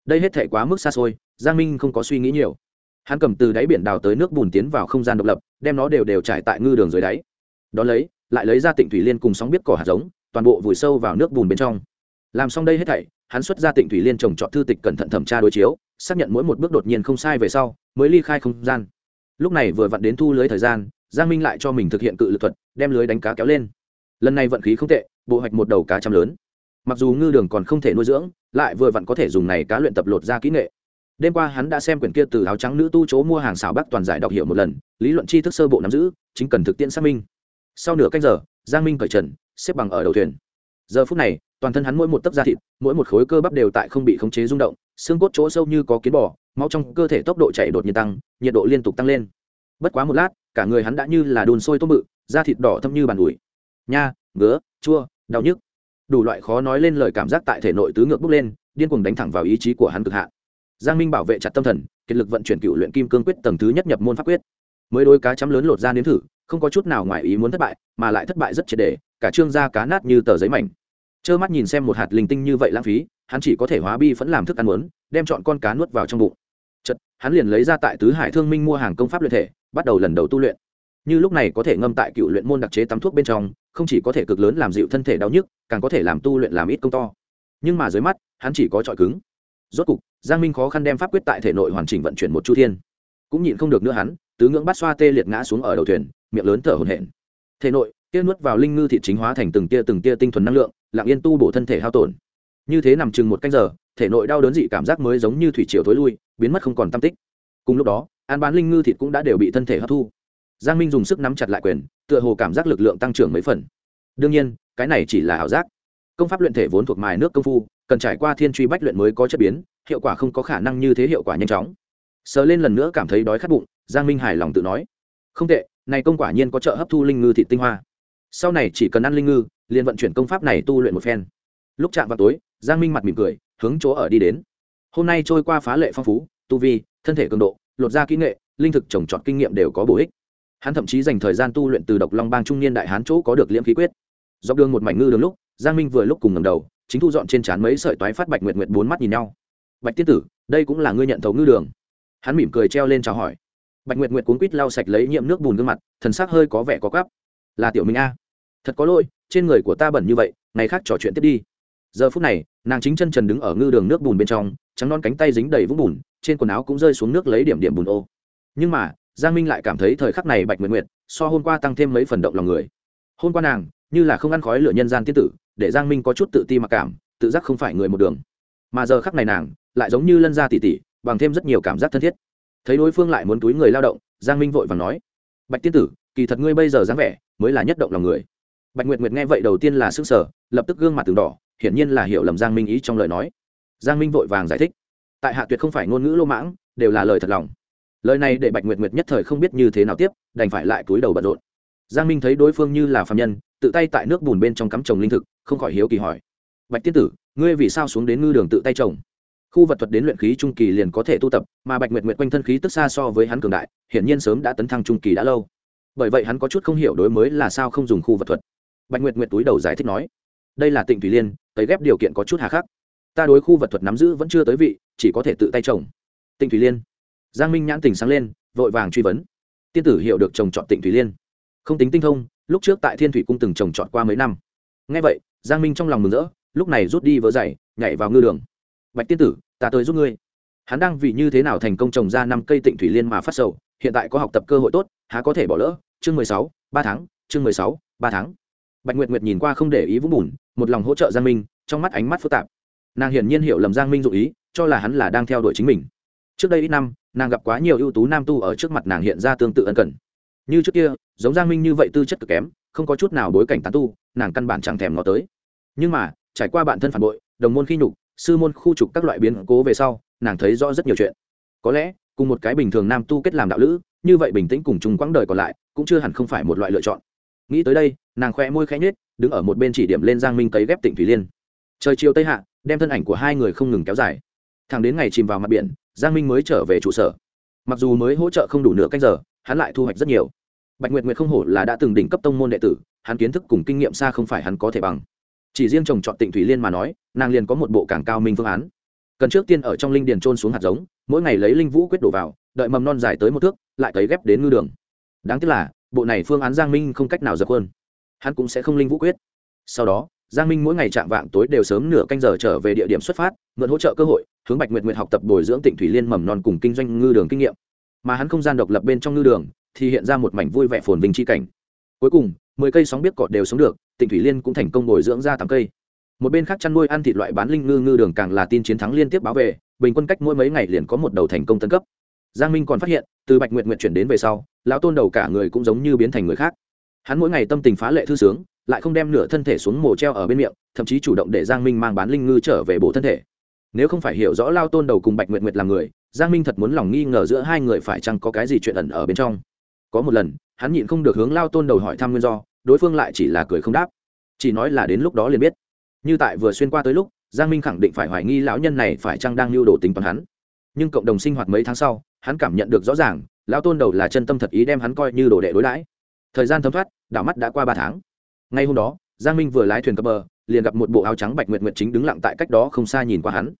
Đây hết thể quá mức xa xôi, giang minh không có suy nghĩ nhiều. Hắn cầm từ đáy biển đào tới nước bùn tiến vào không gian độc lập, đem nó đều đều trải tại ngư đường dưới đáy. Đón lấy, lại lấy ra tịnh thủy liên cùng sóng biết cỏ hạt giống, toàn bộ vùi sâu vào nước bùn bên trong. Làm xong đây hết thảy hắn xuất ra tịnh thủy liên trồng chọn thư tịch cẩn thận thẩm tra đối chiếu, xác nhận mỗi một bước đột nhiên không sai về sau, mới ly khai không gian. Lúc này vừa vặn đến thu lưới thời gian, giang minh lại cho mình thực hiện cự lực thuật, đem lưới đánh cá kéo lên. Lần này vận khí không tệ, bộ hoạch một đầu cá chăm lớn. Mặc dù ngư đường còn không thể nuôi dưỡng, lại vừa vặn có thể dùng này cá luyện tập lột ra kỹ nghệ. Đêm qua hắn đã xem quyển kia từ áo trắng nữ tu chỗ mua hàng xảo bắc toàn giải đọc hiểu một lần, lý luận tri thức sơ bộ nắm giữ, chính cần thực tiễn xác minh. Sau nửa canh giờ, giang minh cởi trần, xếp bằng ở đầu thuyền. Giờ phút này toàn thân hắn mỗi một tấc da thịt, mỗi một khối cơ bắp đều tại không bị khống chế rung động, xương cốt chỗ sâu như có kiến bò, máu trong cơ thể tốc độ chảy đột nhiên tăng, nhiệt độ liên tục tăng lên. Bất quá một lát, cả người hắn đã như là đun sôi tôm bự, da thịt đỏ thâm như bàn ủi. Nha, ngứa, chua, đau nhức. Đủ loại khó nói lên lời cảm giác tại thể nội tứ ngược bốc lên, điên cuồng đánh thẳng vào ý chí của hắn cực hạn. Giang minh bảo vệ chặt tâm thần, kiệt lực vận chuyển cựu luyện kim cương quyết tầng thứ nhất nhập môn pháp quyết. Mới đôi cá chấm lớn lột ra nếm thử, không có chút nào ngoài ý muốn thất bại, mà lại thất bại rất triệt đề cả trương da cá nát như tờ giấy mảnh trơ mắt nhìn xem một hạt linh tinh như vậy lãng phí, hắn chỉ có thể hóa bi vẫn làm thức ăn muốn, đem chọn con cá nuốt vào trong bụng. Chật hắn liền lấy ra tại tứ hải thương minh mua hàng công pháp luyện thể, bắt đầu lần đầu tu luyện. Như lúc này có thể ngâm tại cựu luyện môn đặc chế tắm thuốc bên trong, không chỉ có thể cực lớn làm dịu thân thể đau nhức, càng có thể làm tu luyện làm ít công to. Nhưng mà dưới mắt, hắn chỉ có trọi cứng. Rốt cục, giang minh khó khăn đem pháp quyết tại thể nội hoàn chỉnh vận chuyển một chu thiên. Cũng nhịn không được nữa hắn, tứ ngưỡng bắt xoa tê liệt ngã xuống ở đầu thuyền, miệng lớn thở hổn hển. Thể nội, kia nuốt vào linh ngư thị chính hóa thành từng tia từng tia tinh thuần năng lượng lặng yên tu bổ thân thể hao tổn. Như thế nằm chừng một canh giờ, thể nội đau đớn dị cảm giác mới giống như thủy triều thối lui, biến mất không còn tam tích. Cùng lúc đó, an bán linh ngư thịt cũng đã đều bị thân thể hấp thu. Giang minh dùng sức nắm chặt lại quyền, tựa hồ cảm giác lực lượng tăng trưởng mấy phần. Đương nhiên, cái này chỉ là ảo giác. Công pháp luyện thể vốn thuộc mài nước công phu, cần trải qua thiên truy bách luyện mới có chất biến, hiệu quả không có khả năng như thế hiệu quả nhanh chóng. Sờ lên lần nữa cảm thấy đói khát bụng, giang minh hài lòng tự nói. Không tệ, này công quả nhiên có trợ hấp thu linh ngư thị tinh hoa sau này chỉ cần ăn linh ngư, liền vận chuyển công pháp này tu luyện một phen. Lúc chạm vào tối, giang minh mặt mỉm cười, hướng chỗ ở đi đến. Hôm nay trôi qua phá lệ phong phú, tu vi, thân thể cường độ, lột ra kỹ nghệ, linh thực trồng trọt kinh nghiệm đều có bổ ích. Hắn thậm chí dành thời gian tu luyện từ độc long bang trung niên đại hán chỗ có được liễm khí quyết. Dọc đường một mảnh ngư đường lúc, giang minh vừa lúc cùng ngầm đầu, chính thu dọn trên trán mấy sợi toái phát bạch nguyệt nguyệt bốn mắt nhìn nhau. Bạch tiên tử, đây cũng là ngươi nhận thầu ngư đường. Hắn mỉm cười treo lên chào hỏi. Bạch nguyệt nguyệt cuốn quýt lau sạch lấy nhiễm nước bùn gương mặt, thần sắc hơi có vẻ có cắp là tiểu minh a. Thật có lỗi, trên người của ta bẩn như vậy, ngày khác trò chuyện tiếp đi. Giờ phút này, nàng chính chân trần đứng ở ngư đường nước bùn bên trong, trắng non cánh tay dính đầy vũng bùn, trên quần áo cũng rơi xuống nước lấy điểm điểm bùn ô. Nhưng mà, giang minh lại cảm thấy thời khắc này bạch nguyệt nguyệt, so hôm qua tăng thêm mấy phần động lòng người. Hôm qua nàng, như là không ăn khói lửa nhân gian tiên tử, để giang minh có chút tự ti mặc cảm, tự giác không phải người một đường. Mà giờ khắc này nàng, lại giống như lân gia tỉ tỉ bằng thêm rất nhiều cảm giác thân thiết. Thấy đối phương lại muốn túi người lao động, giang minh vội và nói, bạch tiên tử, kỳ thật ngươi bây giờ dáng vẻ mới là nhất động lòng người. Bạch nguyệt nguyệt nghe vậy đầu tiên là s ư n g sở lập tức gương mặt từng đỏ, hiển nhiên là hiểu lầm giang minh ý trong lời nói. Giang minh vội vàng giải thích, tại hạ tuyệt không phải ngôn ngữ lô mãng, đều là lời thật lòng. Lời này để bạch nguyệt nguyệt nhất thời không biết như thế nào tiếp, đành phải lại túi đầu bận rộn. Giang minh thấy đối phương như là phạm nhân, tự tay tại nước bùn bên trong cắm trồng linh thực, không khỏi hiếu kỳ hỏi, bạch tiên tử, ngươi vì sao xuống đến ngư đường tự tay trồng? Khu vật thuật đến luyện khí trung kỳ liền có thể tu tập, mà bạch nguyệt nguyệt quanh thân khí tức xa so với hắn cường đại, hiển nhiên sớm đã tấn thăng trung kỳ đã lâu bởi vậy hắn có chút không hiểu đối mới là sao không dùng khu vật thuật. Bạch nguyệt nguyệt túi đầu giải thích nói, đây là tịnh thủy liên, tấy ghép điều kiện có chút hà khắc. Ta đối khu vật thuật nắm giữ vẫn chưa tới vị, chỉ có thể tự tay trồng. Tịnh thủy liên. Giang minh nhãn tình sáng lên, vội vàng truy vấn. Tiên tử hiểu được trồng trọt tịnh thủy liên. Không tính tinh thông, lúc trước tại thiên thủy cung từng trồng trọt qua mấy năm. Ngay vậy, giang minh trong lòng mừng rỡ, lúc này rút đi vỡ dày, nhảy vào ngư đường. Bạch tiên tử, ta tới giúp ngươi. Hắn đang vì như thế nào thành công trồng ra năm cây tịnh thủy liên mà phát sầu, hiện tại có học tập cơ hội tốt há có thể bỏ lỡ, chương mười sáu, ba tháng, chương mười sáu, ba tháng. Bạch nguyệt nguyệt nhìn qua không để ý vũng bùn, một lòng hỗ trợ giang minh, trong mắt ánh mắt phức tạp. Nàng hiển nhiên hiểu lầm giang minh dụ ý, cho là hắn là đang theo đuổi chính mình. Trước đây ít năm, nàng gặp quá nhiều ưu tú nam tu ở trước mặt nàng hiện ra tương tự ân cần. Như trước kia, giống giang minh như vậy tư chất cực kém, không có chút nào bối cảnh tán tu, nàng căn bản chẳng thèm ngó tới. Nhưng mà, trải qua bản thân phản bội, đồng môn khi nhục, sư môn khu trục các loại biến cố về sau, nàng thấy rõ rất nhiều chuyện. Có lẽ, cùng một cái bình thường nam tu kết làm đạo lữ như vậy bình tĩnh cùng chung quãng đời còn lại, cũng chưa hẳn không phải một loại lựa chọn. Nghĩ tới đây, nàng khoe môi khẽ nhếch, đứng ở một bên chỉ điểm lên giang minh cấy ghép tỉnh thủy liên. Trời chiều tây hạ, đem thân ảnh của hai người không ngừng kéo dài. Thẳng đến ngày chìm vào mặt biển, giang minh mới trở về trụ sở. Mặc dù mới hỗ trợ không đủ nửa canh giờ, hắn lại thu hoạch rất nhiều. Bạch nguyệt nguyệt không hổ là đã từng đỉnh cấp tông môn đệ tử, hắn kiến thức cùng kinh nghiệm xa không phải hắn có thể bằng. Chỉ riêng trồng chọn tịnh thủy liên mà nói, nàng liền có một bộ càng cao minh phương án. Cần trước tiên ở trong linh điền trôn xuống hạt giống, mỗi ngày lấy linh vũ quyết đổ vào đợi mầm non dài tới một thước, lại cấy ghép đến ngư đường. Đáng tiếc là, bộ này phương án giang minh không cách nào dập hơn hắn cũng sẽ không linh vũ quyết. Sau đó, giang minh mỗi ngày chạm vạng tối đều sớm nửa canh giờ trở về địa điểm xuất phát, mượn hỗ trợ cơ hội, hướng bạch nguyệt nguyệt học tập bồi dưỡng tịnh thủy liên mầm non cùng kinh doanh ngư đường kinh nghiệm. Mà hắn không gian độc lập bên trong ngư đường, thì hiện ra một mảnh vui vẻ phồn vinh chi cảnh. Cuối cùng, mười cây sóng biết cọt đều sống được, tịnh thủy liên cũng thành công bồi dưỡng ra tám cây. Một bên khác chăn nuôi ăn thịt loại bán linh ngư ngư đường càng là tin chiến thắng liên tiếp báo về, bình quân cách mỗi mấy ngày liền có một đầu thành công tân cấp giang minh còn phát hiện, từ bạch nguyện nguyện chuyển đến về sau, lão tôn đầu cả người cũng giống như biến thành người khác. Hắn mỗi ngày tâm tình phá lệ thư sướng, lại không đem nửa thân thể xuống mồ treo ở bên miệng, thậm chí chủ động để giang minh mang bán linh ngư trở về bổ thân thể. Nếu không phải hiểu rõ lao tôn đầu cùng bạch nguyện nguyệt là người, giang minh thật muốn lòng nghi ngờ giữa hai người phải chăng có cái gì chuyện ẩn ở bên trong. Có một lần, hắn nhịn không được hướng lao tôn đầu hỏi thăm nguyên do, đối phương lại chỉ là cười không đáp. Chỉ nói là đến lúc đó liền biết. Như tại vừa xuyên qua tới lúc, giang minh khẳng định phải hoài nghi lão nhân này phải chăng đang lưu đồ tính toán hắn. Nhưng cộng đồng sinh hoạt mấy tháng sau hắn cảm nhận được rõ ràng, lão tôn đầu là chân tâm thật ý đem hắn coi như đồ đệ đối đãi. Thời gian thấm thoát, đảo mắt đã qua ba tháng. Ngay hôm đó, giang minh vừa lái thuyền cập bờ, liền gặp một bộ áo trắng bạch nguyệt nguyệt chính đứng lặng tại cách đó không xa nhìn qua hắn.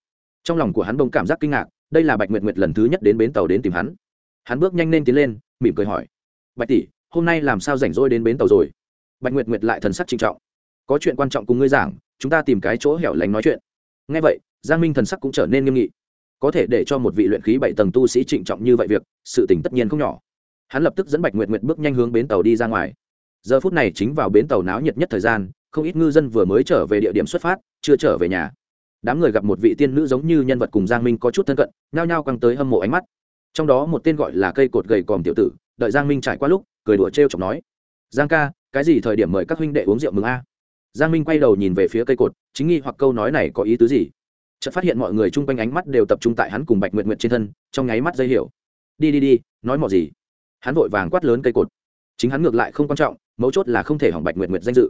Trong lòng của hắn bỗng cảm giác kinh ngạc, đây là bạch nguyệt nguyệt lần thứ nhất đến bến tàu đến tìm hắn. Hắn bước nhanh lên tiến lên, mỉm cười hỏi, bạch tỷ, hôm nay làm sao rảnh rỗi đến bến tàu rồi? Bạch nguyệt nguyệt lại thần sắc trinh trọng, có chuyện quan trọng cùng ngươi giảng, chúng ta tìm cái chỗ hẻo lánh nói chuyện. Ngay vậy, giang minh thần sắc cũng trở nên nghiêm nghị có thể để cho một vị luyện khí bảy tầng tu sĩ trịnh trọng như vậy việc, sự tình tất nhiên không nhỏ. Hắn lập tức dẫn bạch nguyệt nguyệt bước nhanh hướng bến tàu đi ra ngoài. Giờ phút này chính vào bến tàu náo nhiệt nhất thời gian, không ít ngư dân vừa mới trở về địa điểm xuất phát, chưa trở về nhà. Đám người gặp một vị tiên nữ giống như nhân vật cùng giang minh có chút thân cận, nhao nhao căng tới hâm mộ ánh mắt. Trong đó một tên gọi là cây cột gầy còm tiểu tử, đợi giang minh trải qua lúc, cười đùa t r e o chọc nói, giang ca, cái gì thời điểm mời các huynh đệ uống rượu mừng a? Giang minh quay đầu nhìn về phía cây cột, chính nghi hoặc câu nói này có ý tứ gì? Chợt phát hiện mọi người chung quanh ánh mắt đều tập trung tại hắn cùng bạch nguyện nguyện trên thân trong nháy mắt dây hiểu. Đi đi đi nói mò gì? Hắn vội vàng quát lớn cây cột. Chính hắn ngược lại không quan trọng mấu chốt là không thể hỏng bạch nguyện nguyện danh dự.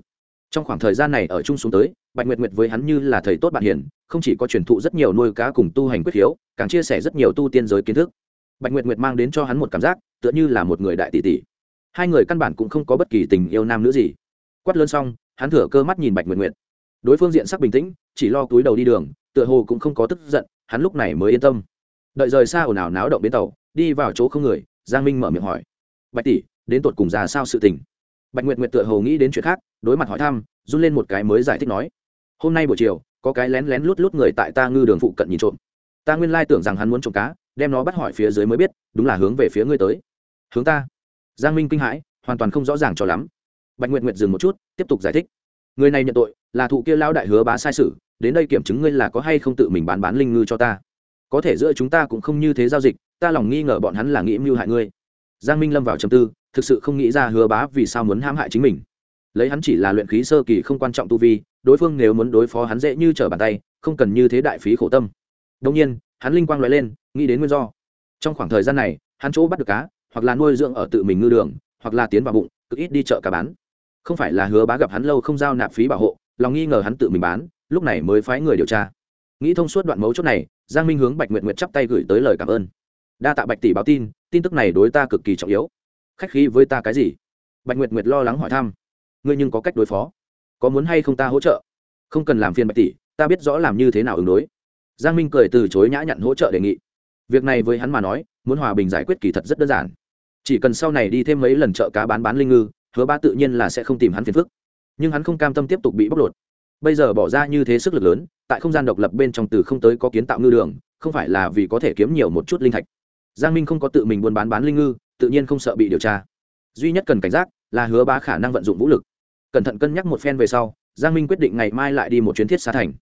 Trong khoảng thời gian này ở chung xuống tới bạch nguyệt nguyệt với hắn như là thầy tốt bạn hiền không chỉ có truyền thụ rất nhiều nuôi cá cùng tu hành quyết hiếu, càng chia sẻ rất nhiều tu tiên giới kiến thức. Bạch nguyệt nguyệt mang đến cho hắn một cảm giác tựa như là một người đại tỷ tỷ. Hai người căn bản cũng không có bất kỳ tình yêu nam nữ gì. Quát lớn xong hắn thửa cơ mắt nhìn bạch nguyệt nguyệt. Đối phương diện sắc bình tĩnh chỉ lo túi đầu đi đường tựa hồ cũng không có tức giận, hắn lúc này mới yên tâm. Đợi rời xa ồn ào náo động bến tàu, đi vào chỗ không người, giang minh mở miệng hỏi. Bạch tỷ, đến tột cùng ra sao sự tình? Bạch nguyệt nguyệt tựa hồ nghĩ đến chuyện khác, đối mặt hỏi thăm, run lên một cái mới giải thích nói. Hôm nay buổi chiều, có cái lén lén lút lút người tại ta ngư đường phụ cận nhìn trộm. Ta nguyên lai tưởng rằng hắn muốn trộm cá, đem nó bắt hỏi phía dưới mới biết, đúng là hướng về phía ngươi tới. Hướng ta? Giang minh kinh hãi, hoàn toàn không rõ ràng cho lắm. Bạch nguyệt nguyệt dừng một chút, tiếp tục giải thích. Người này nhận tội, là thụ kia lao đại hứa bá sai sự đến đây kiểm chứng ngươi là có hay không tự mình bán bán linh ngư cho ta. Có thể giữa chúng ta cũng không như thế giao dịch, ta lòng nghi ngờ bọn hắn là nghĩ mưu hại ngươi. Giang minh lâm vào trầm tư, thực sự không nghĩ ra hứa bá vì sao muốn hãm hại chính mình. Lấy hắn chỉ là luyện khí sơ kỳ không quan trọng tu vi, đối phương nếu muốn đối phó hắn dễ như trở bàn tay, không cần như thế đại phí khổ tâm. Đông nhiên, hắn linh quang loại lên, nghĩ đến nguyên do. Trong khoảng thời gian này, hắn chỗ bắt được cá, hoặc là nuôi dưỡng ở tự mình ngư đường, hoặc là tiến vào bụng, cực ít đi chợ cá bán. Không phải là hứa bá gặp hắn lâu không giao nạp phí bảo hộ, lòng nghi ngờ hắn tự mình bán lúc này mới phái người điều tra. Nghĩ thông suốt đoạn mấu chốt này, giang minh hướng bạch nguyện nguyện chắp tay gửi tới lời cảm ơn. Đa tạ bạch tỷ báo tin tin tức này đối ta cực kỳ trọng yếu. Khách khí với ta cái gì? Bạch nguyệt nguyệt lo lắng hỏi thăm. Ngươi nhưng có cách đối phó. Có muốn hay không ta hỗ trợ? Không cần làm phiền bạch tỷ, ta biết rõ làm như thế nào ứng đối. Giang minh cười từ chối nhã nhặn hỗ trợ đề nghị. Việc này với hắn mà nói, muốn hòa bình giải quyết kỳ thật rất đơn giản. Chỉ cần sau này đi thêm mấy lần chợ cá bán bán linh ngư, hứa ba tự nhiên là sẽ không tìm hắn phiền phức. Nhưng hắn không cam tâm tiếp tục bị bóc lột bây giờ bỏ ra như thế sức lực lớn, tại không gian độc lập bên trong từ không tới có kiến tạo ngư đường, không phải là vì có thể kiếm nhiều một chút linh thạch. Giang minh không có tự mình buôn bán bán linh ngư, tự nhiên không sợ bị điều tra. Duy nhất cần cảnh giác là hứa bá khả năng vận dụng vũ lực. Cẩn thận cân nhắc một phen về sau, giang minh quyết định ngày mai lại đi một chuyến thiết xa thành.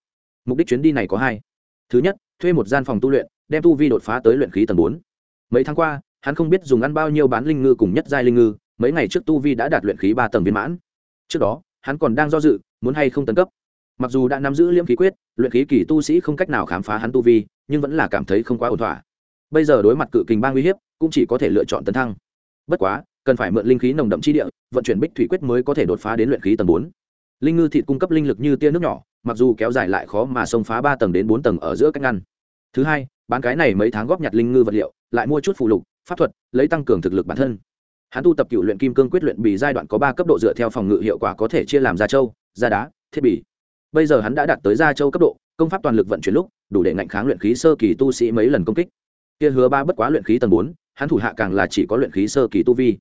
Mục đích chuyến đi này có hai. Thứ nhất, thuê một gian phòng tu luyện, đem tu vi đột phá tới luyện khí tầng bốn. Mấy tháng qua, hắn không biết dùng ăn bao nhiêu bán linh ngư cùng nhất giai linh ngư, mấy ngày trước tu vi đã đạt luyện khí ba tầng viên mãn. Trước đó, hắn còn đang do dự, muốn hay không tấn cấp mặc dù đã nắm giữ liễm khí quyết, luyện khí kỳ tu sĩ không cách nào khám phá hắn tu vi, nhưng vẫn là cảm thấy không quá ổn thỏa. Bây giờ đối mặt cự kình bang uy hiếp, cũng chỉ có thể lựa chọn tấn thăng. Bất quá, cần phải mượn linh khí nồng đậm chi địa, vận chuyển bích thủy quyết mới có thể đột phá đến luyện khí tầng bốn. Linh ngư thịt cung cấp linh lực như tia nước nhỏ, mặc dù kéo dài lại khó mà xông phá ba tầng đến bốn tầng ở giữa cách ngăn. Thứ hai, bán cái này mấy tháng góp nhặt linh ngư vật liệu, lại mua chút phụ lục, pháp thuật, lấy tăng cường thực lực bản thân. Hắn tu tập cựu luyện kim cương quyết luyện bì giai đoạn có ba cấp độ dựa theo phòng ngự hiệu quả có thể chia làm da châu da đá, thiết bị bây giờ hắn đã đạt tới gia châu cấp độ, công pháp toàn lực vận chuyển lúc, đủ để ngạnh kháng luyện khí sơ kỳ tu sĩ mấy lần công kích. Kia hứa ba bất quá luyện khí tầng bốn, hắn thủ hạ càng là chỉ có luyện khí sơ kỳ tu vi.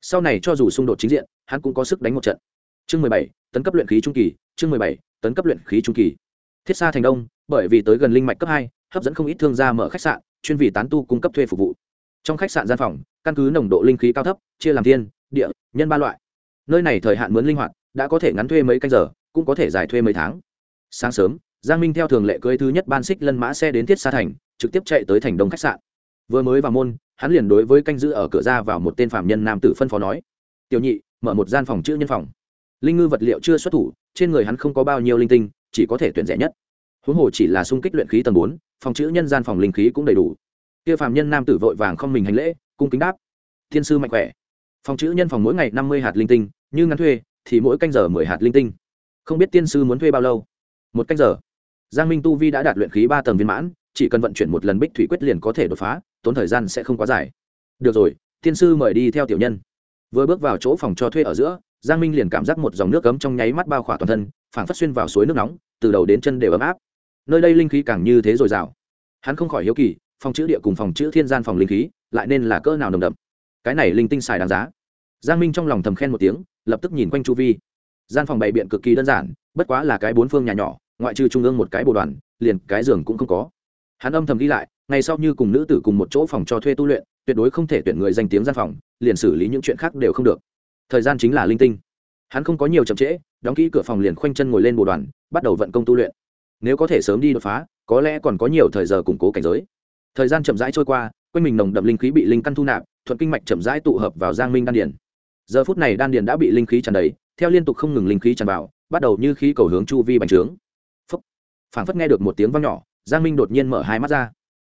Sau này cho dù xung đột chính diện, hắn cũng có sức đánh một trận. Chương mười bảy, tấn cấp luyện khí trung kỳ, chương mười bảy, tấn cấp luyện khí trung kỳ. Thiết xa thành đông, bởi vì tới gần linh mạch cấp hai, hấp dẫn không ít thương gia mở khách sạn, chuyên vì tán tu cung cấp thuê phục vụ. Trong khách sạn gian phòng, căn cứ nồng độ linh khí cao thấp, chia làm thiên, địa, nhân ba loại. Nơi này thời hạn mướn linh hoạt, đã có thể ngắn thuê mấy canh giờ cũng có thể giải thuê mấy tháng. Sáng sớm, giang minh theo thường lệ cưới thứ nhất ban xích lân mã xe đến thiết xa thành, trực tiếp chạy tới thành đông khách sạn. Vừa mới vào môn, hắn liền đối với canh giữ ở cửa ra vào một tên phạm nhân nam tử phân phó nói, tiểu nhị, mở một gian phòng chữ nhân phòng. Linh ngư vật liệu chưa xuất thủ, trên người hắn không có bao nhiêu linh tinh, chỉ có thể tuyển rẻ nhất. Huống hồ chỉ là xung kích luyện khí tầng bốn, phòng chữ nhân gian phòng linh khí cũng đầy đủ. Kia phạm nhân nam tử vội vàng không mình hành lễ, cung kính đáp, thiên sư mạnh khỏe. Phòng chữ nhân phòng mỗi ngày năm mươi hạt linh tinh, như ngắn thuê, thì mỗi canh giờ mười hạt linh tinh không biết tiên sư muốn thuê bao lâu. Một cách giờ. Giang minh tu vi đã đạt luyện khí ba tầng viên mãn, chỉ cần vận chuyển một lần bích thủy quyết liền có thể đột phá, tốn thời gian sẽ không quá dài. Được rồi, tiên sư mời đi theo tiểu nhân. Vừa bước vào chỗ phòng cho thuê ở giữa, giang minh liền cảm giác một dòng nước cấm trong nháy mắt bao khỏa toàn thân, phảng phất xuyên vào suối nước nóng, từ đầu đến chân đều ấm áp. Nơi đây linh khí càng như thế dồi dào. Hắn không khỏi hiếu kỳ, phòng chữ địa cùng phòng chữ thiên gian phòng linh khí, lại nên là cỡ nào nồng đậm. Cái này linh tinh xài đáng giá. Giang minh trong lòng thầm khen một tiếng, lập tức nhìn quanh chu vi gian phòng bày biện cực kỳ đơn giản, bất quá là cái bốn phương nhà nhỏ, ngoại trừ trung ương một cái bồ đoàn, liền cái giường cũng không có. Hắn âm thầm ghi lại, ngày sau như cùng nữ tử cùng một chỗ phòng cho thuê tu luyện, tuyệt đối không thể tuyển người danh tiếng gian phòng, liền xử lý những chuyện khác đều không được. Thời gian chính là linh tinh. Hắn không có nhiều chậm trễ, đóng kỹ cửa phòng liền khoanh chân ngồi lên bồ đoàn, bắt đầu vận công tu luyện. Nếu có thể sớm đi đột phá, có lẽ còn có nhiều thời giờ củng cố cảnh giới. Thời gian chậm rãi trôi qua, quanh mình nồng đậm linh khí bị linh căn thu nạp, thuận kinh mạch chậm rãi tụ hợp vào giang minh đan điền. Giờ phút này đan điền đã bị linh khí tràn đầy theo liên tục không ngừng linh khí tràn vào, bắt đầu như khí cầu hướng chu vi bành trướng. Phấp phảng phất nghe được một tiếng vang nhỏ, giang minh đột nhiên mở hai mắt ra.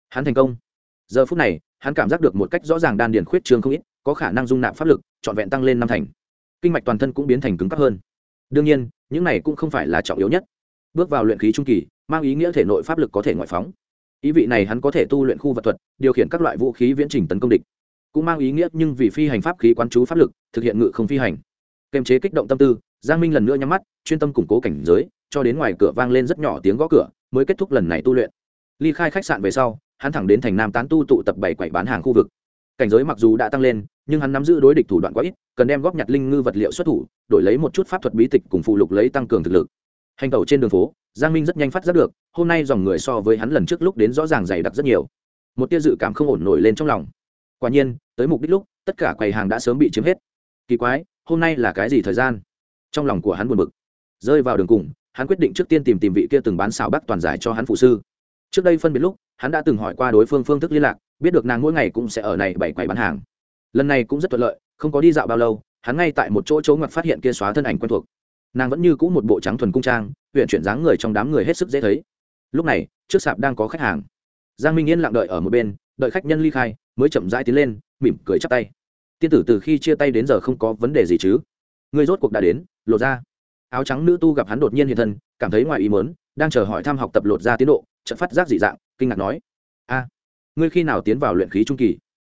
Hắn thành công. Giờ phút này, hắn cảm giác được một cách rõ ràng đan điền khuyết trương không ít, có khả năng dung nạp pháp lực, trọn vẹn tăng lên năm thành. Kinh mạch toàn thân cũng biến thành cứng cắp hơn. Đương nhiên, những này cũng không phải là trọng yếu nhất. Bước vào luyện khí trung kỳ, mang ý nghĩa thể nội pháp lực có thể ngoại phóng. Ý vị này hắn có thể tu luyện khu vật thuật, điều khiển các loại vũ khí viễn trình tấn công địch. Cũng mang ý nghĩa nhưng vì phi hành pháp khí quán chú pháp lực, thực hiện ngự không phi hành kềm chế kích động tâm tư, giang minh lần nữa nhắm mắt, chuyên tâm củng cố cảnh giới, cho đến ngoài cửa vang lên rất nhỏ tiếng gõ cửa, mới kết thúc lần này tu luyện. Ly khai khách sạn về sau, hắn thẳng đến thành nam tán tu tụ tập bảy quậy bán hàng khu vực. Cảnh giới mặc dù đã tăng lên, nhưng hắn nắm giữ đối địch thủ đoạn quá ít, cần đem góp nhặt linh ngư vật liệu xuất thủ, đổi lấy một chút pháp thuật bí tịch cùng phụ lục lấy tăng cường thực lực. Hành tẩu trên đường phố, giang minh rất nhanh phát giác được, hôm nay dòng người so với hắn lần trước lúc đến rõ ràng dày đặc rất nhiều. Một tia dự cảm không ổn nổi lên trong lòng. Quả nhiên, tới mục đích lúc, tất cả quầy hàng đã sớm bị chiếm hết. Kỳ quái hôm nay là cái gì thời gian? Trong lòng của hắn buồn bực. Rơi vào đường cùng, hắn quyết định trước tiên tìm tìm vị kia từng bán xào bắc toàn giải cho hắn phụ sư. Trước đây phân biệt lúc, hắn đã từng hỏi qua đối phương phương thức liên lạc, biết được nàng mỗi ngày cũng sẽ ở này bảy quầy bán hàng. Lần này cũng rất thuận lợi, không có đi dạo bao lâu, hắn ngay tại một chỗ chỗ ngoặt phát hiện kia xóa thân ảnh quen thuộc. Nàng vẫn như cũ một bộ trắng thuần cung trang huyện chuyển dáng người trong đám người hết sức dễ thấy. Lúc này, trước sạp đang có khách hàng. Giang minh yên lặng đợi ở một bên, đợi khách nhân ly khai, mới chậm rãi tiến lên, mỉm cười chắp tay tiên tử từ khi chia tay đến giờ không có vấn đề gì chứ? Người rốt cuộc đã đến, lột ra. Áo trắng nữ tu gặp hắn đột nhiên hiện thân, cảm thấy ngoài ý mớn đang chờ hỏi thăm học tập lột ra tiến độ, chợt phát giác dị dạng, kinh ngạc nói, a, ngươi khi nào tiến vào luyện khí trung kỳ?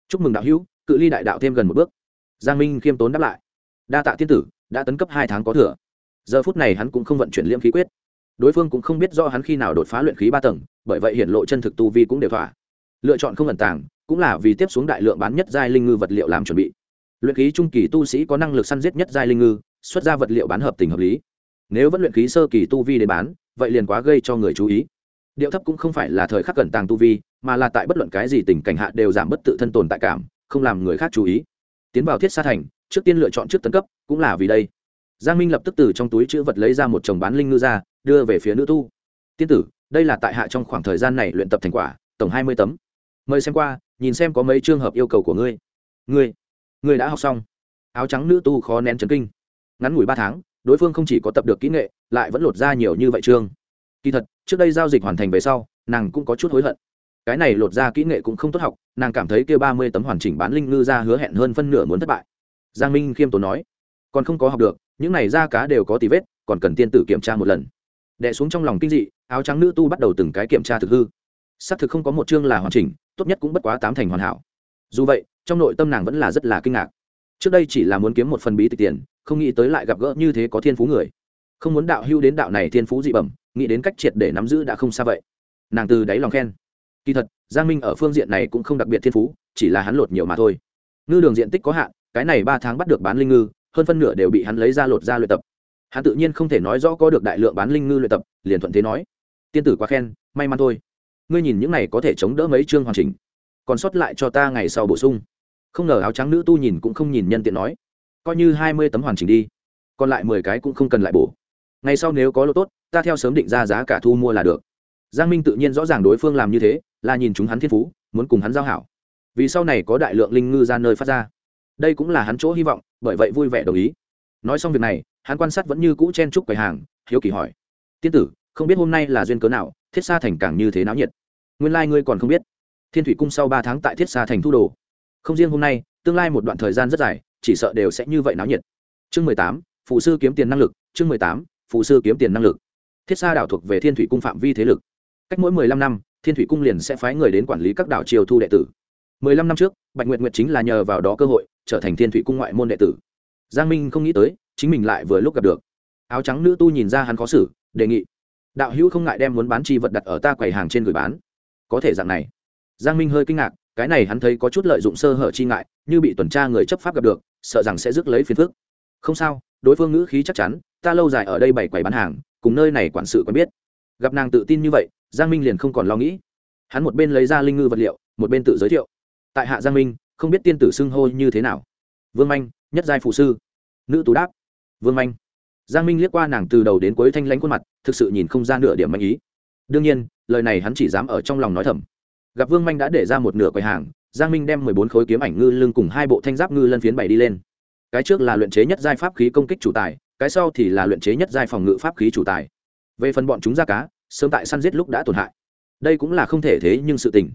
Chúc mừng đạo hữu, cự ly đại đạo thêm gần một bước. Giang minh khiêm tốn đáp lại, đa tạ tiên tử, đã tấn cấp hai tháng có thừa. Giờ phút này hắn cũng không vận chuyển liễm khí quyết. Đối phương cũng không biết do hắn khi nào đột phá luyện khí ba tầng, bởi vậy hiện lộ chân thực tu vi cũng đều thỏa. Lựa chọn không ẩn tàng cũng là vì tiếp xuống đại lượng bán nhất giai linh ngư vật liệu làm chuẩn bị. Luyện khí trung kỳ tu sĩ có năng lực săn giết nhất giai linh ngư, xuất ra vật liệu bán hợp tình hợp lý. Nếu vẫn luyện khí sơ kỳ tu vi đến bán, vậy liền quá gây cho người chú ý. Điệu thấp cũng không phải là thời khắc cẩn tàng tu vi, mà là tại bất luận cái gì tình cảnh hạ đều giảm bất tự thân tồn tại cảm, không làm người khác chú ý. Tiến vào thiết sa thành, trước tiên lựa chọn trước tấn cấp, cũng là vì đây. Giang minh lập tức từ trong túi chữ vật lấy ra một chồng bán linh ngư ra, đưa về phía nữ tu. Tiên tử, đây là tại hạ trong khoảng thời gian này luyện tập thành quả, tổng hai mươi tấm. Mời xem qua nhìn xem có mấy trường hợp yêu cầu của ngươi. Ngươi ngươi đã học xong. Áo trắng nữ tu khó nén chấn kinh. Ngắn ngủi ba tháng, đối phương không chỉ có tập được kỹ nghệ, lại vẫn lột ra nhiều như vậy trương kỳ thật, trước đây giao dịch hoàn thành về sau, nàng cũng có chút hối hận. Cái này lột ra kỹ nghệ cũng không tốt học, nàng cảm thấy kêu ba mươi tấm hoàn chỉnh bán linh ngư ra hứa hẹn hơn phân nửa muốn thất bại. Giang minh khiêm tốn nói, còn không có học được, những này da cá đều có tì vết, còn cần tiên tử kiểm tra một lần. Đẻ xuống trong lòng kinh dị, áo trắng nữ tu bắt đầu từng cái kiểm tra thực hư. Xác thực không có một chương là hoàn chỉnh tốt nhất cũng bất quá tám thành hoàn hảo. Dù vậy, trong nội tâm nàng vẫn là rất là kinh ngạc. Trước đây chỉ là muốn kiếm một phần bí tịch tiền, không nghĩ tới lại gặp gỡ như thế có thiên phú người. Không muốn đạo hưu đến đạo này thiên phú dị bẩm, nghĩ đến cách triệt để nắm giữ đã không xa vậy. Nàng từ đáy lòng khen. Kỳ thật, giang minh ở phương diện này cũng không đặc biệt thiên phú, chỉ là hắn lột nhiều mà thôi. Ngư đường diện tích có hạn, cái này ba tháng bắt được bán linh ngư, hơn phân nửa đều bị hắn lấy ra lột ra luyện tập. Hắn tự nhiên không thể nói rõ có được đại lượng bán linh ngư luyện tập, liền thuận thế nói. Tiên tử quá khen, may mắn thôi ngươi nhìn những này có thể chống đỡ mấy chương hoàn chỉnh, còn sót lại cho ta ngày sau bổ sung. Không ngờ áo trắng nữ tu nhìn cũng không nhìn nhân tiện nói, coi như hai mươi tấm hoàn chỉnh đi, còn lại mười cái cũng không cần lại bổ. Ngày sau nếu có lỗ tốt, ta theo sớm định ra giá cả thu mua là được. Giang minh tự nhiên rõ ràng đối phương làm như thế, là nhìn chúng hắn thiên phú, muốn cùng hắn giao hảo. Vì sau này có đại lượng linh ngư ra nơi phát ra. Đây cũng là hắn chỗ hy vọng, bởi vậy vui vẻ đồng ý. Nói xong việc này, hắn quan sát vẫn như cũ chen chúc quầy hàng, hiếu kỳ hỏi. Tiên tử, không biết hôm nay là duyên cớ nào, thiết xa thành càng như thế náo nhiệt? Nguyên lai、like、ngươi còn không biết. Thiên thủy cung sau ba tháng tại thiết sa thành thu đồ. Không riêng hôm nay, tương lai một đoạn thời gian rất dài, chỉ sợ đều sẽ như vậy náo nhiệt. Chương mười tám phụ sư kiếm tiền năng lực, chương mười tám phụ sư kiếm tiền năng lực. Thiết sa đảo thuộc về thiên thủy cung phạm vi thế lực. Cách mỗi mười lăm năm, thiên thủy cung liền sẽ phái người đến quản lý các đảo triều thu đệ tử. Mười lăm năm trước, bạch Nguyệt Nguyệt chính là nhờ vào đó cơ hội, trở thành thiên thủy cung ngoại môn đệ tử. Giang minh không nghĩ tới, chính mình lại vừa lúc gặp được. Áo trắng nữ tu nhìn ra hắn khó xử, đề nghị. Đạo hữu không ngại đem muốn bán chi vật đặt ở ta quầy hàng trên gửi bán có thể dạng này. Giang minh hơi kinh ngạc, cái này hắn thấy có chút lợi dụng sơ hở chi ngại, như bị tuần tra người chấp pháp gặp được, sợ rằng sẽ rước lấy phiền phức. Không sao, đối phương ngữ khí chắc chắn, ta lâu dài ở đây bảy quầy bán hàng, cùng nơi này quản sự quen biết. Gặp nàng tự tin như vậy, giang minh liền không còn lo nghĩ. Hắn một bên lấy ra linh ngư vật liệu, một bên tự giới thiệu. Tại hạ giang minh, không biết tiên tử xưng hô như thế nào. Vương manh, nhất giai phụ sư. Nữ tú đáp. Vương manh. Giang minh liếc qua nàng từ đầu đến cuối thanh lãnh khuôn mặt, thực sự nhìn không ra nửa điểm manh ý đương nhiên, lời này hắn chỉ dám ở trong lòng nói thầm. Gặp vương manh đã để ra một nửa quầy hàng, giang minh đem mười bốn khối kiếm ảnh ngư lưng cùng hai bộ thanh giáp ngư lân phiến bày đi lên. Cái trước là luyện chế nhất giai pháp khí công kích chủ tài, cái sau thì là luyện chế nhất giai phòng ngự pháp khí chủ tài. Về phần bọn chúng ra cá, sớm tại săn giết lúc đã tổn hại. Đây cũng là không thể thế nhưng sự tình.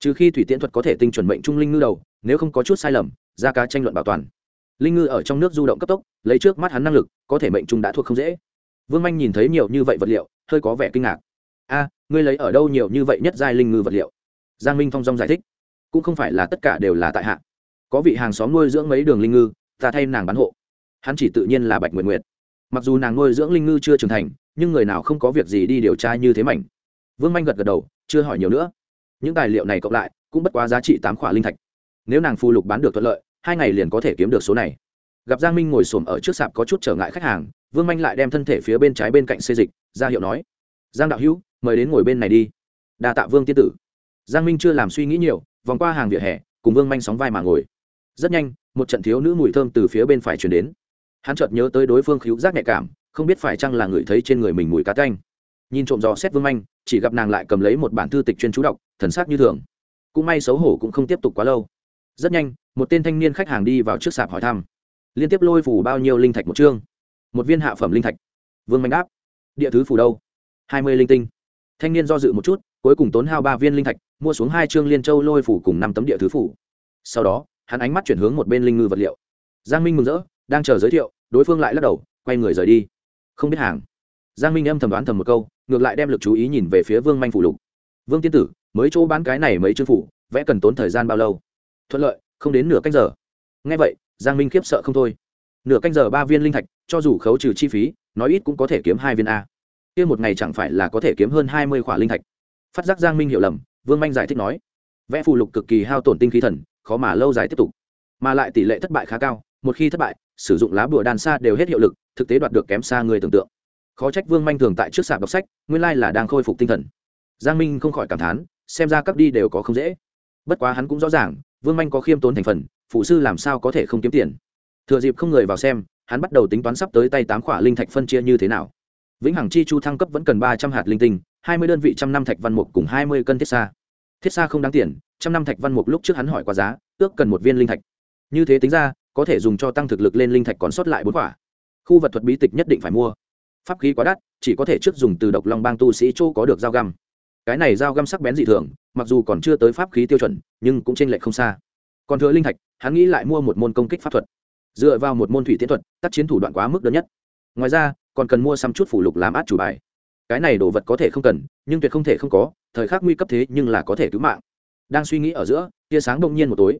Trừ khi thủy tiễn thuật có thể tinh chuẩn mệnh trung linh ngư đầu, nếu không có chút sai lầm, ra cá tranh luận bảo toàn. Linh ngư ở trong nước du động cấp tốc, lấy trước mắt hắn năng lực, có thể mệnh trung đã thuộc không dễ. Vương manh nhìn thấy nhiều như vậy vật liệu, hơi có vẻ kinh ngạc a, ngươi lấy ở đâu nhiều như vậy nhất giai linh ngư vật liệu? Giang minh phong dong giải thích. Cũng không phải là tất cả đều là tại hạ. Có vị hàng xóm nuôi dưỡng mấy đường linh ngư, ta thay nàng bán hộ. Hắn chỉ tự nhiên là bạch nguyện nguyệt. Mặc dù nàng nuôi dưỡng linh ngư chưa trưởng thành, nhưng người nào không có việc gì đi điều tra như thế mảnh. Vương manh gật gật đầu, chưa hỏi nhiều nữa. Những tài liệu này cộng lại, cũng bất quá giá trị tám khỏa linh thạch. Nếu nàng phù lục bán được thuận lợi, hai ngày liền có thể kiếm được số này. Gặp giang minh ngồi xổm ở trước sạp có chút trở ngại khách hàng, vương manh lại đem thân thể phía bên trái bên cạnh xê dịch, ra hiệu nói, giang đạo hữu mời đến ngồi bên này đi. Đa tạ vương tiên tử. Giang minh chưa làm suy nghĩ nhiều, vòng qua hàng vỉa hè, cùng vương manh sóng vai mà ngồi. Rất nhanh, một trận thiếu nữ mùi thơm từ phía bên phải chuyển đến. Hắn chợt nhớ tới đối phương khíu giác nhạy cảm, không biết phải chăng là người thấy trên người mình mùi cá canh nhìn trộm dò xét vương manh, chỉ gặp nàng lại cầm lấy một bản thư tịch chuyên chú đọc, thần sắc như thường. Cũng may xấu hổ cũng không tiếp tục quá lâu. Rất nhanh, một tên thanh niên khách hàng đi vào trước sạp hỏi thăm. Liên tiếp lôi phủ bao nhiêu linh thạch một chương? Một viên hạ phẩm linh thạch. Vương manh đáp. Địa thứ phủ đâu? Hai mươi linh tinh thanh niên do dự một chút, cuối cùng tốn hao ba viên linh thạch, mua xuống hai chương liên châu lôi phủ cùng năm tấm địa thứ phủ. Sau đó, hắn ánh mắt chuyển hướng một bên linh ngư vật liệu. Giang minh mừng rỡ, đang chờ giới thiệu, đối phương lại lắc đầu, quay người rời đi. Không biết hàng. Giang minh âm thầm đoán thầm một câu, ngược lại đem l ự c chú ý nhìn về phía vương manh phủ lục. Vương tiên tử mới chỗ bán cái này mấy chương phủ, vẽ cần tốn thời gian bao lâu? Thuận lợi, không đến nửa canh giờ. Ngay vậy, giang minh khiếp sợ không thôi. Nửa canh giờ ba viên linh thạch, cho dù khấu trừ chi phí, nói ít cũng có thể kiếm hai viên a kia một ngày chẳng phải là có thể kiếm hơn hai mươi khỏa linh thạch. Phát giác giang minh hiểu lầm, vương manh giải thích nói, vẽ phù lục cực kỳ hao tổn tinh khí thần, khó mà lâu dài tiếp tục. Mà lại tỷ lệ thất bại khá cao, một khi thất bại, sử dụng lá bùa đan xa đều hết hiệu lực, thực tế đoạt được kém xa người tưởng tượng. Khó trách vương manh thường tại trước sạp đọc sách, nguyên lai là đang khôi phục tinh thần. Giang minh không khỏi cảm thán, xem ra các đi đều có không dễ. Bất quá hắn cũng rõ ràng, vương manh có khiêm tốn thành phần, phụ sư làm sao có thể không kiếm tiền. Thừa dịp không người vào xem, hắn bắt đầu tính toán sắp tới tay tám khỏa linh thạch phân chia như thế nào vĩnh hằng chi chu thăng cấp vẫn cần ba trăm hạt linh tinh, hai mươi đơn vị trăm năm thạch văn mục cùng hai mươi cân thiết xa thiết xa không đáng tiền, trăm năm thạch văn mục lúc trước hắn hỏi qua giá, ước cần một viên linh thạch. Như thế tính ra, có thể dùng cho tăng thực lực lên linh thạch còn sót lại bốn quả. Khu vật thuật bí tịch nhất định phải mua. Pháp khí quá đắt, chỉ có thể trước dùng từ độc long bang tu sĩ Châu có được dao găm. Cái này dao găm sắc bén dị thường, mặc dù còn chưa tới pháp khí tiêu chuẩn, nhưng cũng t r ê n lệch không xa. Còn thừa linh thạch, hắn nghĩ lại mua một môn công kích pháp thuật. Dựa vào một môn thủy tiến thuật, tác chiến thủ đoạn quá mức đơn nhất. Ngoài ra còn cần mua xăm chút phủ lục làm át chủ bài. Cái này đồ vật có thể không cần, nhưng tuyệt không thể không có, thời khắc nguy cấp thế nhưng là có thể cứu mạng. Đang suy nghĩ ở giữa, tia sáng bỗng nhiên một tối.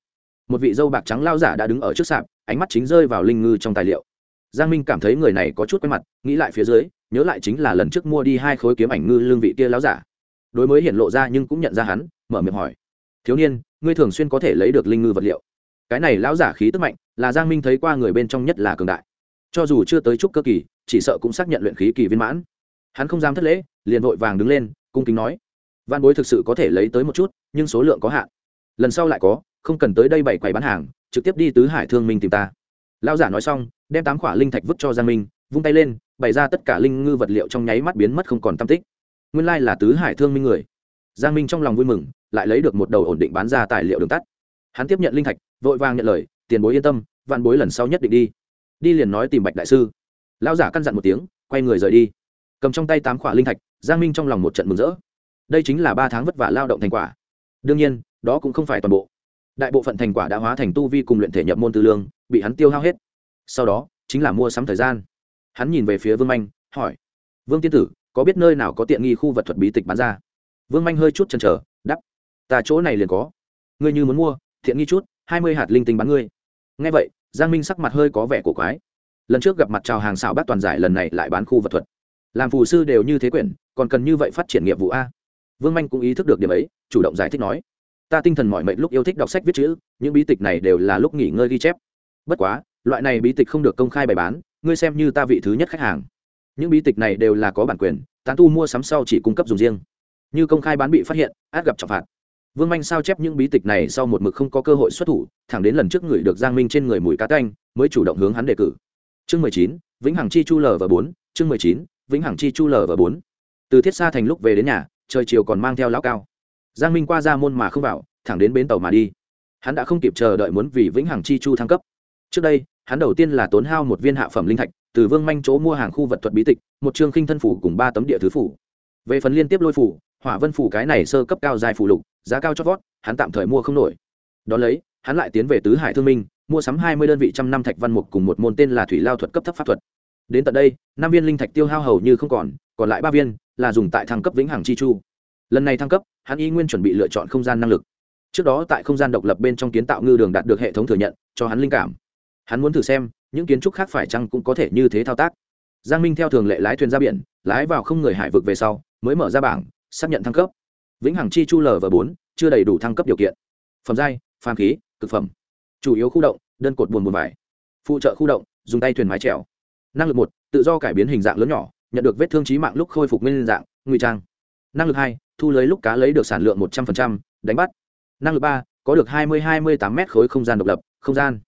Một vị dâu bạc trắng lao giả đã đứng ở trước sạp, ánh mắt chính rơi vào linh ngư trong tài liệu. Giang minh cảm thấy người này có chút quen mặt, nghĩ lại phía dưới, nhớ lại chính là lần trước mua đi hai khối kiếm ảnh ngư lương vị kia láo giả. Đối mới hiện lộ ra nhưng cũng nhận ra hắn, mở miệng hỏi. Thiếu niên, ngươi thường xuyên có thể lấy được linh ngư vật liệu? Cái này lão giả khí tức mạnh, là giang minh thấy qua người bên trong nhất là cường đại. Cho dù chưa tới chút cơ kỳ chỉ sợ cũng xác nhận luyện khí kỳ viên mãn. Hắn không dám thất lễ, liền vội vàng đứng lên, cung kính nói văn bối thực sự có thể lấy tới một chút, nhưng số lượng có hạn. Lần sau lại có, không cần tới đây bảy quầy bán hàng, trực tiếp đi tứ hải thương minh tìm ta. Lão giả nói xong, đem tám khỏa linh thạch vứt cho giang minh, vung tay lên, bày ra tất cả linh ngư vật liệu trong nháy mắt biến mất không còn tam tích. Nguyên lai là tứ hải thương minh người. Giang minh trong lòng vui mừng, lại lấy được một đầu ổn định bán ra tài liệu đường tắt. Hắn tiếp nhận linh thạch, vội vàng nhận lời, tiền bối yên tâm, vạn bối lần sau nhất định đi. Đi liền nói tìm bạch đại sư lão giả căn dặn một tiếng, quay người rời đi. Cầm trong tay tám khỏa linh thạch, giang minh trong lòng một trận mừng rỡ. Đây chính là ba tháng vất vả lao động thành quả. Đương nhiên, đó cũng không phải toàn bộ. Đại bộ phận thành quả đã hóa thành tu vi cùng luyện thể nhập môn tư lương, bị hắn tiêu hao hết. Sau đó, chính là mua sắm thời gian. Hắn nhìn về phía vương manh, hỏi, vương tiên tử, có biết nơi nào có tiện nghi khu vật thuật bí tịch bán ra? Vương manh hơi chút chần chờ đắp ta chỗ này liền có. Ngươi như muốn mua thiện nghi chút, hai mươi hạt linh tinh bán ngươi. Ngay vậy, giang minh sắc mặt hơi có vẻ cổ quái lần trước gặp mặt chào hàng xảo bát toàn giải lần này lại bán khu vật thuật. Làm phù sư đều như thế quyển, còn cần như vậy phát triển nghiệp vụ a? Vương manh cũng ý thức được điểm ấy, chủ động giải thích nói, ta tinh thần mọi mệnh lúc yêu thích đọc sách viết chữ, những bí tịch này đều là lúc nghỉ ngơi ghi chép. Bất quá, loại này bí tịch không được công khai bày bán, ngươi xem như ta vị thứ nhất khách hàng. Những bí tịch này đều là có bản quyền, tán tu mua sắm sau chỉ cung cấp dùng riêng. Như công khai bán bị phát hiện, át gặp trọng phạt. Vương manh sao chép những bí tịch này sau một mực không có cơ hội xuất thủ, thẳng đến lần trước người được giang minh trên người mùi cá canh, mới chủ động hướng hắn đề cử chương mười chín, vĩnh hằng chi chu l và bốn, chương mười chín, vĩnh hằng chi chu l và bốn. Từ thiết xa thành lúc về đến nhà, trời chiều còn mang theo lão cao. Giang minh qua ra môn mà không vào, thẳng đến bến tàu mà đi. Hắn đã không kịp chờ đợi muốn vì vĩnh hằng chi chu thăng cấp. Trước đây, hắn đầu tiên là tốn hao một viên hạ phẩm linh thạch, từ vương manh chỗ mua hàng khu vật thuật bí tịch, một chương khinh thân phủ cùng ba tấm địa thứ phủ. Về phần liên tiếp lôi phủ, hỏa vân phủ cái này sơ cấp cao dài phủ lục, giá cao chót vót, hắn tạm thời mua không nổi. Đón lấy, hắn lại tiến về tứ hải thương minh mua sắm hai mươi đơn vị trăm năm thạch văn mục cùng một môn tên là thủy lao thuật cấp thấp pháp thuật. Đến tận đây, năm viên linh thạch tiêu hao hầu như không còn còn lại ba viên là dùng tại thăng cấp vĩnh hằng chi chu. Lần này thăng cấp, hắn y nguyên chuẩn bị lựa chọn không gian năng lực. Trước đó tại không gian độc lập bên trong kiến tạo ngư đường đạt được hệ thống thừa nhận, cho hắn linh cảm. Hắn muốn thử xem, những kiến trúc khác phải chăng cũng có thể như thế thao tác. Giang minh theo thường lệ lái thuyền ra biển, lái vào không người hải vực về sau, mới mở ra bảng, xác nhận thăng cấp. Vĩnh hằng chi chu l và bốn, chưa đầy đủ thăng cấp điều kiện. Phẩm giai, phàm khí, cực phẩm chủ yếu khu động, đơn cột buồn buồn vải. Phụ trợ khu động, dùng tay thuyền mái trèo năng lực một, tự do cải biến hình dạng lớn nhỏ, nhận được vết thương trí mạng lúc khôi phục nguyên dạng, ngụy trang. Năng lực hai, thu lấy lúc cá lấy được sản lượng một trăm linh đánh bắt. Năng lực ba, có được hai mươi hai mươi tám mét khối không gian độc lập, không gian.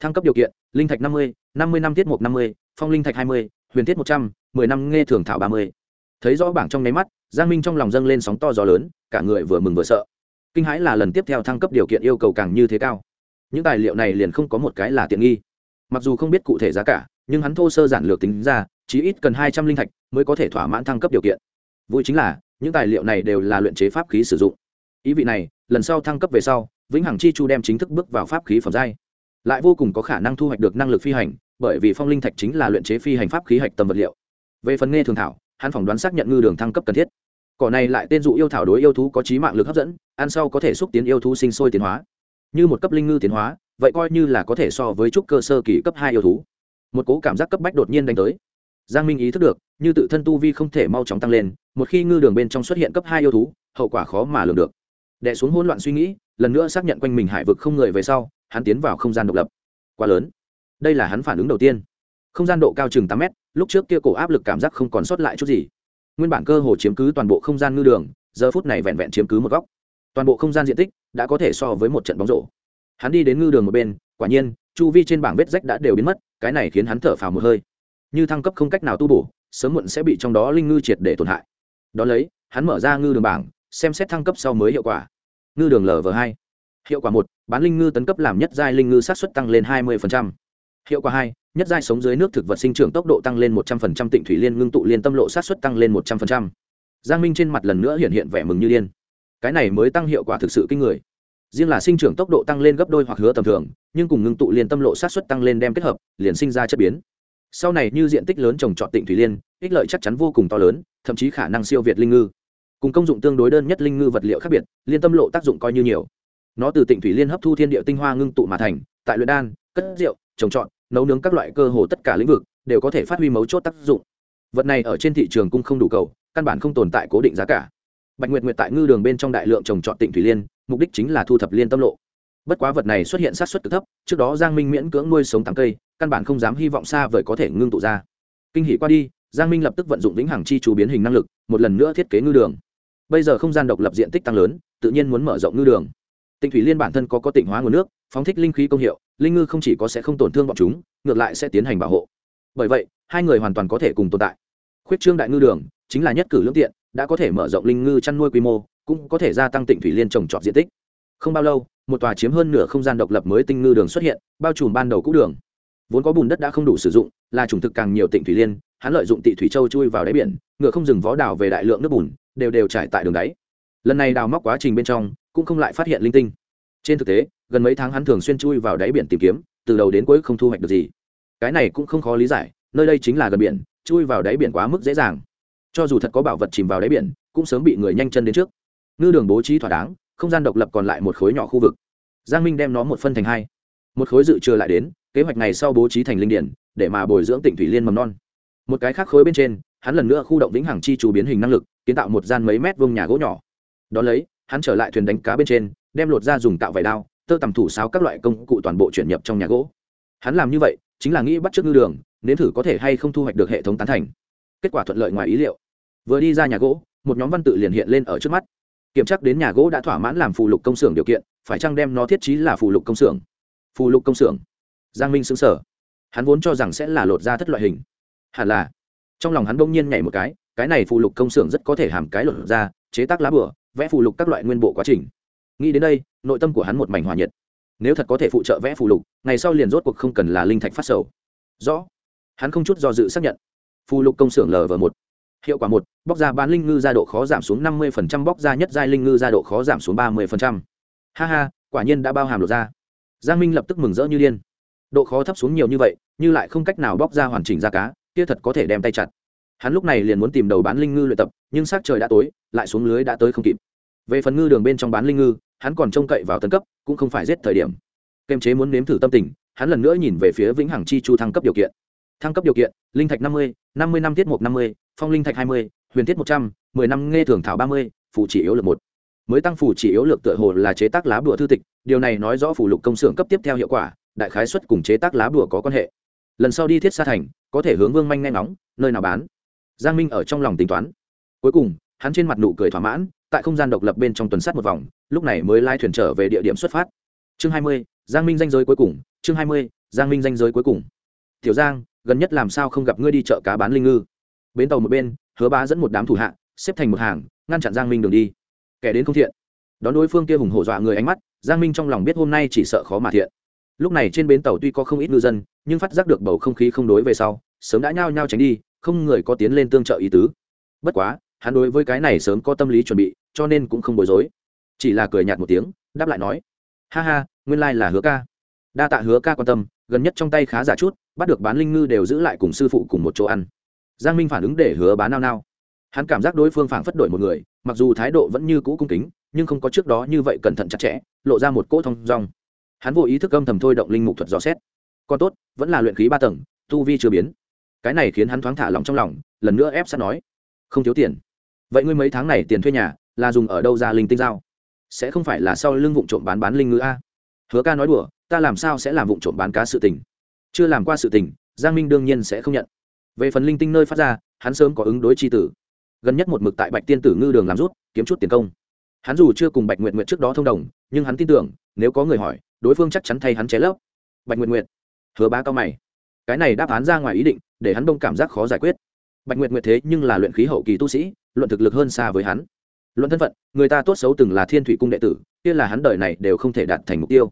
Thăng cấp điều kiện, linh thạch năm mươi năm mươi năm tiết mục năm mươi, phong linh thạch hai mươi, huyền tiết một trăm m ư ơ i năm nghe thường thảo ba mươi. Thấy rõ bảng trong nháy mắt, giang minh trong lòng dâng lên sóng to gió lớn, cả người vừa mừng vừa sợ. Kinh hãi là lần tiếp theo thăng cấp điều kiện yêu cầu càng như thế cao những tài liệu này liền không có một cái là tiện nghi. Mặc dù không biết cụ thể giá cả, nhưng hắn thô sơ giản lược tính ra, chí ít cần hai trăm linh thạch mới có thể thỏa mãn thăng cấp điều kiện. Vui chính là, những tài liệu này đều là luyện chế pháp khí sử dụng. Ý vị này, lần sau thăng cấp về sau, vĩnh hằng chi chu đem chính thức bước vào pháp khí phẩm giai. Lại vô cùng có khả năng thu hoạch được năng lực phi hành, bởi vì phong linh thạch chính là luyện chế phi hành pháp khí hạch tầm vật liệu. Về phần nghe thường thảo, hắn phỏng đoán xác nhận ngư đường thăng cấp cần thiết. Cỏ này lại tên dụ yêu thảo đối yêu thú có trí mạng lực hấp dẫn, ăn sau có thể xúc tiến yêu thú sinh sôi tiến hóa như một cấp linh ngư tiến hóa, vậy coi như là có thể so với trúc cơ sơ kỳ cấp hai yêu thú. Một cố cảm giác cấp bách đột nhiên đánh tới. Giang minh ý thức được, như tự thân tu vi không thể mau chóng tăng lên, một khi ngư đường bên trong xuất hiện cấp hai yêu thú, hậu quả khó mà lường được. Đẻ xuống hỗn loạn suy nghĩ, lần nữa xác nhận quanh mình hải vực không người về sau, hắn tiến vào không gian độc lập. Quá lớn. Đây là hắn phản ứng đầu tiên. Không gian độ cao chừng tám mét, lúc trước kia cổ áp lực cảm giác không còn sót lại chút gì. Nguyên bản cơ hồ chiếm cứ toàn bộ không gian ngư đường, giờ phút này vẹn vẹn chiếm cứ một góc. Toàn bộ không gian diện tích đã có thể so với một trận bóng rổ. Hắn đi đến ngư đường một bên, quả nhiên, chu vi trên bảng vết rách đã đều biến mất, cái này khiến hắn thở phào một hơi. Như thăng cấp không cách nào tu bổ, sớm muộn sẽ bị trong đó linh ngư triệt để tổn hại. Đó lấy, hắn mở ra ngư đường bảng, xem xét thăng cấp sau mới hiệu quả. Ngư đường lv hai. Hiệu quả một, bán linh ngư tấn cấp làm nhất giai linh ngư sát xuất tăng lên hai mươi hiệu quả hai, nhất giai sống dưới nước thực vật sinh trưởng tốc độ tăng lên một trăm linh tịnh thủy liên ngưng tụ liên tâm lộ sát xuất tăng lên một trăm linh giang minh trên mặt lần nữa hiện hiện vẻ mừng như điên cái này mới tăng hiệu quả thực sự kinh người. Riêng là sinh trưởng tốc độ tăng lên gấp đôi hoặc hứa tầm thường, nhưng cùng ngưng tụ liên tâm lộ sát xuất tăng lên đem kết hợp, liền sinh ra chất biến. Sau này như diện tích lớn trồng trọt tịnh thủy liên, ích lợi chắc chắn vô cùng to lớn, thậm chí khả năng siêu việt linh ngư. Cùng công dụng tương đối đơn nhất linh ngư vật liệu khác biệt, liên tâm lộ tác dụng coi như nhiều. Nó từ tịnh thủy liên hấp thu thiên địa tinh hoa ngưng tụ mà thành, tại luyện đan, cất rượu, trồng trọt, nấu nướng các loại cơ hồ tất cả lĩnh vực đều có thể phát huy mấu chốt tác dụng. Vật này ở trên thị trường cũng không đủ cầu, căn bản không tồn tại cố định giá cả bạch nguyệt nguyệt tại ngư đường bên trong đại lượng trồng trọt tịnh thủy liên, mục đích chính là thu thập liên tâm lộ. Bất quá vật này xuất hiện sát xuất cực thấp, trước đó giang minh miễn cưỡng nuôi sống tám cây, căn bản không dám hy vọng xa vời có thể ngưng tụ ra. Kinh hỷ qua đi, giang minh lập tức vận dụng vĩnh hằng chi chú biến hình năng lực, một lần nữa thiết kế ngư đường. Bây giờ không gian độc lập diện tích tăng lớn, tự nhiên muốn mở rộng ngư đường. Tịnh thủy liên bản thân có có tịnh hóa nguồn nước, phóng thích linh khí công hiệu, linh ngư không chỉ có sẽ không tổn thương bọn chúng, ngược lại sẽ tiến hành bảo hộ. Bởi vậy, hai người hoàn toàn có thể cùng tồn tại. Khuyết trương đại ngư đường, chính là nhất cử lương tiện đã có thể mở rộng linh ngư chăn nuôi quy mô, cũng có thể gia tăng tịnh thủy liên trồng trọt diện tích. Không bao lâu, một tòa chiếm hơn nửa không gian độc lập mới tinh ngư đường xuất hiện, bao trùm ban đầu cũ đường. Vốn có bùn đất đã không đủ sử dụng, là chủng thực càng nhiều tịnh thủy liên, hắn lợi dụng tị thủy châu chui vào đáy biển, ngựa không dừng vó đào về đại lượng nước bùn, đều đều trải tại đường đáy. Lần này đào móc quá trình bên trong, cũng không lại phát hiện linh tinh. Trên thực tế, gần mấy tháng hắn thường xuyên chui vào đáy biển tìm kiếm, từ đầu đến cuối không thu hoạch được gì. Cái này cũng không khó lý giải, nơi đây chính là gần biển, chui vào đáy biển quá mức dễ dàng cho dù thật có bảo vật chìm vào đáy biển, cũng sớm bị người nhanh chân đến trước. Ngư đường bố trí thỏa đáng, không gian độc lập còn lại một khối nhỏ khu vực. Giang minh đem nó một phân thành hai. Một khối dự trừ lại đến, kế hoạch này sau bố trí thành linh điển, để mà bồi dưỡng tỉnh thủy liên mầm non. Một cái khác khối bên trên, hắn lần nữa khu động vĩnh hằng chi chú biến hình năng lực, kiến tạo một gian mấy mét vuông nhà gỗ nhỏ. Đón lấy, hắn trở lại thuyền đánh cá bên trên, đem lột ra dùng tạo vải đao, tơ tằm thủ sáo các loại công cụ toàn bộ chuyển nhập trong nhà gỗ. Hắn làm như vậy, chính là nghĩ bắt t r ư ớ c ngư đường, nếm thử có thể hay không thu hoạch được hệ thống tán thành. Kết quả thuận lợi ngoài ý liệu vừa đi ra nhà gỗ, một nhóm văn tự liền hiện lên ở trước mắt. Kiểm tra đến nhà gỗ đã thỏa mãn làm phù lục công xưởng điều kiện, phải chăng đem nó thiết trí là phù lục công xưởng? Phù lục công xưởng? Giang minh xứng sở hắn vốn cho rằng sẽ là lột ra thất loại hình. Hẳn là. Trong lòng hắn bỗng nhiên nhảy một cái cái này phù lục công xưởng rất có thể hàm cái lột ra, chế tác lá bửa, vẽ phù lục các loại nguyên bộ quá trình. Nghĩ đến đây, nội tâm của hắn một mảnh hòa nhiệt. Nếu thật có thể phụ trợ vẽ phù lục, ngày sau liền rốt cuộc không cần là linh thạch phát sầu. Rõ. Hắn không chút do dự xác nhận. Phù lục công xưởng lv một hiệu quả một, bóc ra bán linh ngư ra độ khó giảm xuống năm mươi bóc ra nhất giai linh ngư ra độ khó giảm xuống ba mươi ha ha, quả nhiên đã bao hàm lột ra giang minh lập tức mừng rỡ như điên. Độ khó thấp xuống nhiều như vậy, như lại không cách nào bóc ra hoàn chỉnh ra cá, kia thật có thể đem tay chặt. Hắn lúc này liền muốn tìm đầu bán linh ngư luyện tập, nhưng s trời đã tối, lại xuống lưới đã tới không kịp. Về phần ngư đường bên trong bán linh ngư, hắn còn trông cậy vào tấn cấp, cũng không phải giết thời điểm. Kềm chế muốn nếm thử tâm tình, hắn lần nữa nhìn về phía vĩnh hằng chi chu thăng cấp điều kiện thăng cấp điều kiện, linh thạch năm mươi năm mươi năm tiết mục năm mươi, phong linh thạch hai mươi, huyền tiết một trăm, mười năm nghe thường thảo ba mươi phụ chỉ yếu lực một. Mới tăng phủ chỉ yếu lược tựa hồ là chế tác lá bùa thư tịch, điều này nói rõ phủ lục công xưởng cấp tiếp theo hiệu quả, đại khái xuất cùng chế tác lá bùa có quan hệ. Lần sau đi thiết xa thành, có thể hướng vương manh nghe ngóng, nơi nào bán. Giang minh ở trong lòng tính toán. Cuối cùng, hắn trên mặt nụ cười thỏa mãn, tại không gian độc lập bên trong tuần sát một vòng, lúc này mới lai thuyền trở về địa điểm xuất phát. Chương hai mươi, giang minh danh giới cuối cùng, chương hai mươi, giang minh danh giới cuối cùng. Tiểu giang gần nhất làm sao không gặp ngươi đi chợ cá bán linh ngư? Bến tàu một bên, hứa bá dẫn một đám thủ hạ, xếp thành một hàng, ngăn chặn giang minh đường đi. Kẻ đến không thiện. Đón đối phương kia hùng hổ dọa người ánh mắt, giang minh trong lòng biết hôm nay chỉ sợ khó mà thiện. Lúc này trên bến tàu tuy có không ít ngư dân, nhưng phát giác được bầu không khí không đối về sau, sớm đã nhao nhao tránh đi, không người có tiến lên tương trợ ý tứ. Bất quá, hắn đối với cái này sớm có tâm lý chuẩn bị, cho nên cũng không bối rối. Chỉ là cười nhạt một tiếng, đáp lại nói, ha ha, nguyên lai là hứa ca. Đa tạ hứa ca quan tâm gần nhất trong tay khá giả chút, bắt được bán linh ngư đều giữ lại cùng sư phụ cùng một chỗ ăn. Giang minh phản ứng để hứa bán nao nao. Hắn cảm giác đối phương phản phất đổi một người, mặc dù thái độ vẫn như cũ cung kính, nhưng không có trước đó như vậy cẩn thận chặt chẽ, lộ ra một cỗ thông rong hắn vô ý thức âm thầm thôi động linh mục thuật dò xét. Còn tốt, vẫn là luyện khí ba tầng, tu vi chưa biến. Cái này khiến hắn thoáng thả lòng trong lòng, lần nữa ép sát nói, không thiếu tiền. Vậy ngươi mấy tháng này tiền thuê nhà, là dùng ở đâu ra linh tinh giao? Sẽ không phải là sau lưng vụ trộm bán bán linh ngữ a? Hứa ca nói đùa, ta làm sao sẽ làm vụ trộm bán cá sự tình? Chưa làm qua sự tình, giang minh đương nhiên sẽ không nhận. Về phần linh tinh nơi phát ra, hắn sớm có ứng đối tri tử. Gần nhất một mực tại bạch tiên tử ngư đường làm rút, kiếm chút tiền công. Hắn dù chưa cùng bạch nguyện nguyện trước đó thông đồng, nhưng hắn tin tưởng, nếu có người hỏi, đối phương chắc chắn thay hắn ché lấp. Bạch nguyện nguyện hứa ba cao mày. Cái này đáp án ra ngoài ý định, để hắn đông cảm giác khó giải quyết. Bạch nguyệt nguyệt thế nhưng là luyện khí hậu kỳ tu sĩ, luận thực lực hơn xa với hắn. Luận thân phận, người ta tốt xấu từng là thiên thủy cung đệ tử, kia là hắn đời này đều không thể đạt thành mục tiêu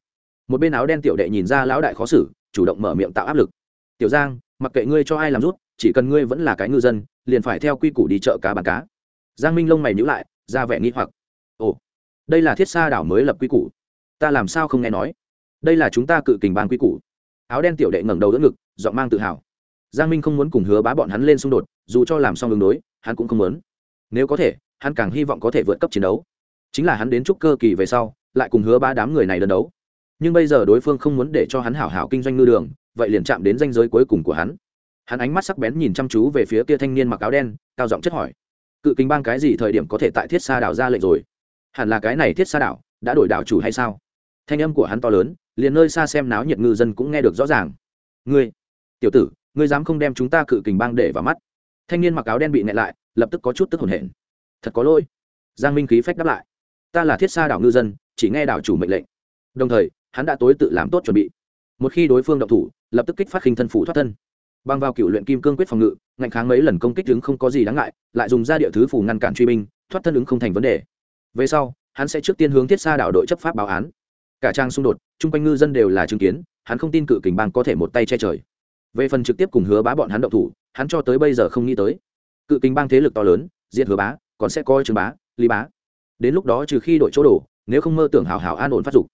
một bên áo đen tiểu đệ nhìn ra lão đại khó xử, chủ động mở miệng tạo áp lực. Tiểu giang, mặc kệ ngươi cho ai làm rút, chỉ cần ngươi vẫn là cái ngư dân, liền phải theo quy củ đi chợ cá bán cá. Giang minh lông mày nhữ lại, ra vẻ nghi hoặc. Ồ, đây là thiết sa đảo mới lập quy củ. Ta làm sao không nghe nói? Đây là chúng ta cự kình bàn quy củ. Áo đen tiểu đệ ngẩng đầu đỡ ngực, giọng mang tự hào. Giang minh không muốn cùng hứa bá bọn hắn lên xung đột, dù cho làm xong đường đối, hắn cũng không muốn. Nếu có thể, hắn càng hy vọng có thể vượt cấp chiến đấu. Chính là hắn đến chúc cơ kỳ về sau, lại cùng hứa bá đám người này đơn đấu nhưng bây giờ đối phương không muốn để cho hắn hảo hảo kinh doanh ngư đường, vậy liền chạm đến danh giới cuối cùng của hắn. Hắn ánh mắt sắc bén nhìn chăm chú về phía kia thanh niên mặc áo đen, cao giọng chất hỏi, cự kinh bang cái gì thời điểm có thể tại thiết sa đảo ra lệnh rồi? Hẳn là cái này thiết sa đảo đã đổi đảo chủ hay sao? Thanh âm của hắn to lớn, liền nơi xa xem náo nhiệt ngư dân cũng nghe được rõ ràng. Ngươi, tiểu tử, ngươi dám không đem chúng ta cự kình bang để vào mắt? Thanh niên mặc áo đen bị nẹ lại, lập tức có chút tức hồn hển. Thật có lỗi. Giang minh khí phách đáp lại, ta là thiết sa đảo ngư dân, chỉ nghe đảo chủ mệnh lệnh đồng thời, hắn đã tối tự làm tốt chuẩn bị. Một khi đối phương động thủ, lập tức kích phát khinh thân phủ thoát thân. Băng vào cựu luyện kim cương quyết phòng ngự, ngạnh kháng mấy lần công kích đứng không có gì đáng ngại, lại dùng ra địa thứ phủ ngăn cản truy binh, thoát thân ứng không thành vấn đề. Về sau, hắn sẽ trước tiên hướng thiết xa đảo đội chấp pháp báo án. Cả trang xung đột, chung quanh ngư dân đều là chứng kiến, hắn không tin cự kình bang có thể một tay che trời. Về phần trực tiếp cùng hứa bá bọn hắn động thủ, hắn cho tới bây giờ không nghĩ tới. Cự kình bang thế lực to lớn, diệt hứa bá, còn sẽ coi trường bá lý bá. Đến lúc đó trừ khi đội chỗ đổ, nếu không mơ tưởng hào hào an ổn phát dục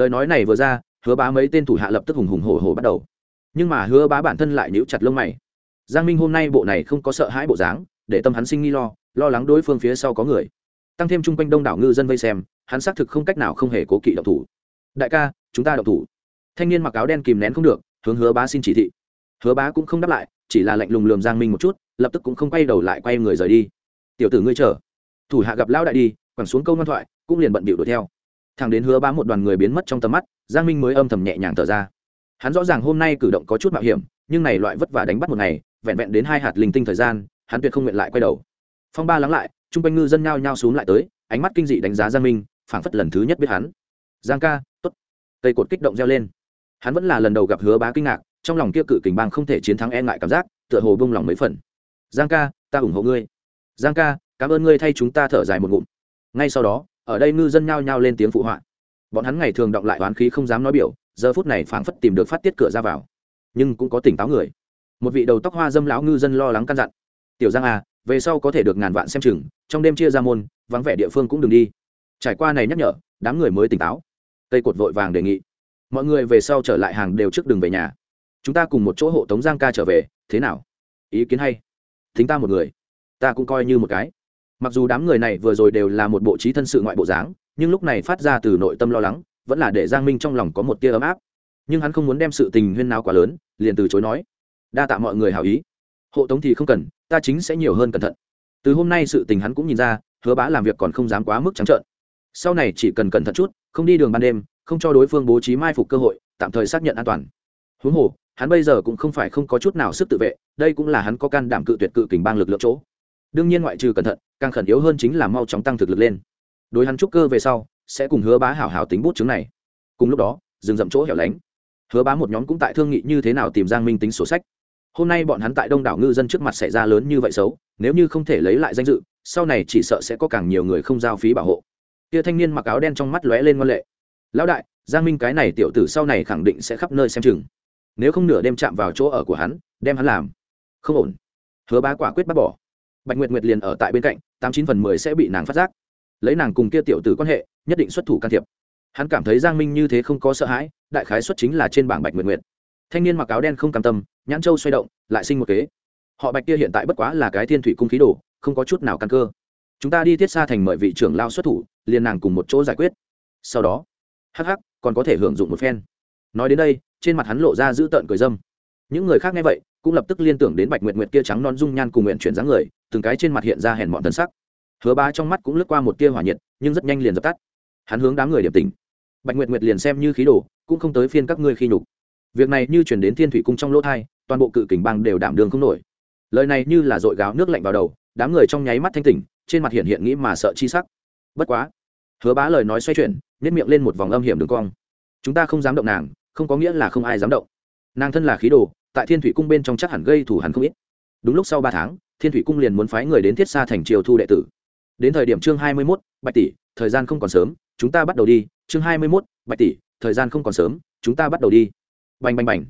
lời nói này vừa ra, hứa bá mấy tên thủ hạ lập tức hùng hùng hổ hổ bắt đầu. Nhưng mà hứa bá bản thân lại níu chặt lông mày. Giang minh hôm nay bộ này không có sợ hãi bộ dáng, để tâm hắn sinh nghi lo lo lắng đối phương phía sau có người. Tăng thêm chung quanh đông đảo ngư dân vây xem, hắn xác thực không cách nào không hề cố kỵ độc thủ. Đại ca, chúng ta độc thủ. Thanh niên mặc áo đen kìm nén không được, hướng hứa bá xin chỉ thị. Hứa bá cũng không đáp lại, chỉ là lạnh lùng lườm giang minh một chút, lập tức cũng không quay đầu lại quay người rời đi. Tiểu tử ngươi chờ. Thủ hạ gặp lão đại đi, quẳng xuống câu ngoan thoại, cũng liền bận bịu đuổi theo thằng đến hứa bá một đoàn người biến mất trong tầm mắt, giang minh mới âm thầm nhẹ nhàng thở ra. Hắn rõ ràng hôm nay cử động có chút mạo hiểm, nhưng này loại vất vả đánh bắt một ngày, vẹn vẹn đến hai hạt linh tinh thời gian, hắn tuyệt không nguyện lại quay đầu. Phong ba lắng lại, chung quanh ngư dân nhao nhao xuống lại tới, ánh mắt kinh dị đánh giá giang minh, phảng phất lần thứ nhất biết hắn. Giang ca t ố t cây cột kích động reo lên. Hắn vẫn là lần đầu gặp hứa bá kinh ngạc, trong lòng kia cự kình bang không thể chiến thắng e ngại cảm giác, tựa hồ bông lòng mấy phần. Giang ca, ta ủng hộ ngươi. Giang ca, cảm ơn ngươi thay chúng ta thở dài một ngụm. Ngay sau đó ở đây ngư dân nhao nhao lên tiếng phụ họa. Bọn hắn ngày thường động lại oán khí không dám nói biểu, giờ phút này phảng phất tìm được phát tiết cửa ra vào. Nhưng cũng có tỉnh táo người. Một vị đầu tóc hoa dâm lão ngư dân lo lắng căn dặn. Tiểu giang à về sau có thể được ngàn vạn xem chừng, trong đêm chia ra môn, vắng vẻ địa phương cũng đừng đi. Trải qua này nhắc nhở, đám người mới tỉnh táo. Cây cột vội vàng đề nghị. Mọi người về sau trở lại hàng đều trước đường về nhà. Chúng ta cùng một chỗ hộ tống giang ca trở về, thế nào? Ý kiến hay? Thính ta một người. Ta cũng coi như một cái mặc dù đám người này vừa rồi đều là một bộ trí thân sự ngoại bộ dáng, nhưng lúc này phát ra từ nội tâm lo lắng, vẫn là để giang minh trong lòng có một tia ấm áp. Nhưng hắn không muốn đem sự tình huyên nào quá lớn, liền từ chối nói, đa tạ mọi người hào ý. Hộ tống thì không cần, ta chính sẽ nhiều hơn cẩn thận. Từ hôm nay sự tình hắn cũng nhìn ra, hứa bá làm việc còn không dám quá mức trắng trợn. Sau này chỉ cần cẩn thận chút, không đi đường ban đêm, không cho đối phương bố trí mai phục cơ hội, tạm thời xác nhận an toàn. Huống hồ, hắn bây giờ cũng không phải không có chút nào sức tự vệ, đây cũng là hắn có can đảm cự tuyệt cự kình bang lực lượng chỗ. Đương nhiên ngoại trừ cẩn thận càng khẩn yếu hơn chính là mau chóng tăng thực lực lên. Đối hắn trúc cơ về sau, sẽ cùng hứa bá hảo hảo tính bút chứng này. Cùng lúc đó dừng dậm chỗ hẻo lánh. Hứa bá một nhóm cũng tại thương nghị như thế nào tìm giang minh tính sổ sách. Hôm nay bọn hắn tại đông đảo ngư dân trước mặt xảy ra lớn như vậy xấu, nếu như không thể lấy lại danh dự, sau này chỉ sợ sẽ có càng nhiều người không giao phí bảo hộ. Kia thanh niên mặc áo đen trong mắt lóe lên ngoan lệ. Lão đại, giang minh cái này tiểu tử sau này khẳng định sẽ khắp nơi xem chừng. Nếu không nửa đêm chạm vào chỗ ở của hắn, đem hắn làm. Không ổn. Hứa bá quả quyết bắt bỏ. Bạch nguyệt nguyệt liền ở tại bên cạnh tám chín phần mười sẽ bị nàng phát giác. Lấy nàng cùng kia tiểu tử quan hệ, nhất định xuất thủ can thiệp. Hắn cảm thấy giang minh như thế không có sợ hãi, đại khái xuất chính là trên bảng bạch nguyệt nguyệt. Thanh niên mặc áo đen không cam tâm, nhãn châu xoay động, lại sinh một kế. Họ bạch kia hiện tại bất quá là cái thiên thủy cung khí đồ, không có chút nào căn cơ. Chúng ta đi thiết xa thành mời vị trưởng lao xuất thủ, liền nàng cùng một chỗ giải quyết. Sau đó, hắc hắc, còn có thể hưởng dụng một phen. Nói đến đây, trên mặt hắn lộ ra dữ tợn cười dâm những người khác nghe vậy, cũng lập tức liên tưởng đến bạch nguyệt nguyệt kia trắng non dung nhan cùng nguyện chuyển dáng người, từng cái trên mặt hiện ra hèn mọn thân sắc. Hứa ba trong mắt cũng lướt qua một tia hỏa nhiệt, nhưng rất nhanh liền dập tắt. Hắn hướng đám người điểm tình bạch nguyệt nguyệt liền xem như khí đồ, cũng không tới phiên các ngươi khi nhục. Việc này như chuyển đến thiên thủy cung trong lỗ thai, toàn bộ cự kình bang đều đảm đường không nổi. Lời này như là dội gáo nước lạnh vào đầu, đám người trong nháy mắt thanh tỉnh, trên mặt hiện hiện nghĩ mà sợ chi sắc. Bất quá, hứa bá lời nói xoay chuyển nhét miệng lên một vòng âm hiểm đường cong. Chúng ta không dám động nàng, không có nghĩa là không ai dám động. Nàng thân là khí đồ tại thiên thủy cung bên trong chắc hẳn gây thủ hắn không ít. Đúng lúc sau ba tháng, thiên thủy cung liền muốn phái người đến thiết xa thành triều thu đệ tử. Đến thời điểm chương hai mươi mốt, bạch tỷ, thời gian không còn sớm, chúng ta bắt đầu đi. Chương hai mươi mốt, bạch tỷ, thời gian không còn sớm, chúng ta bắt đầu đi. Bành bành bành.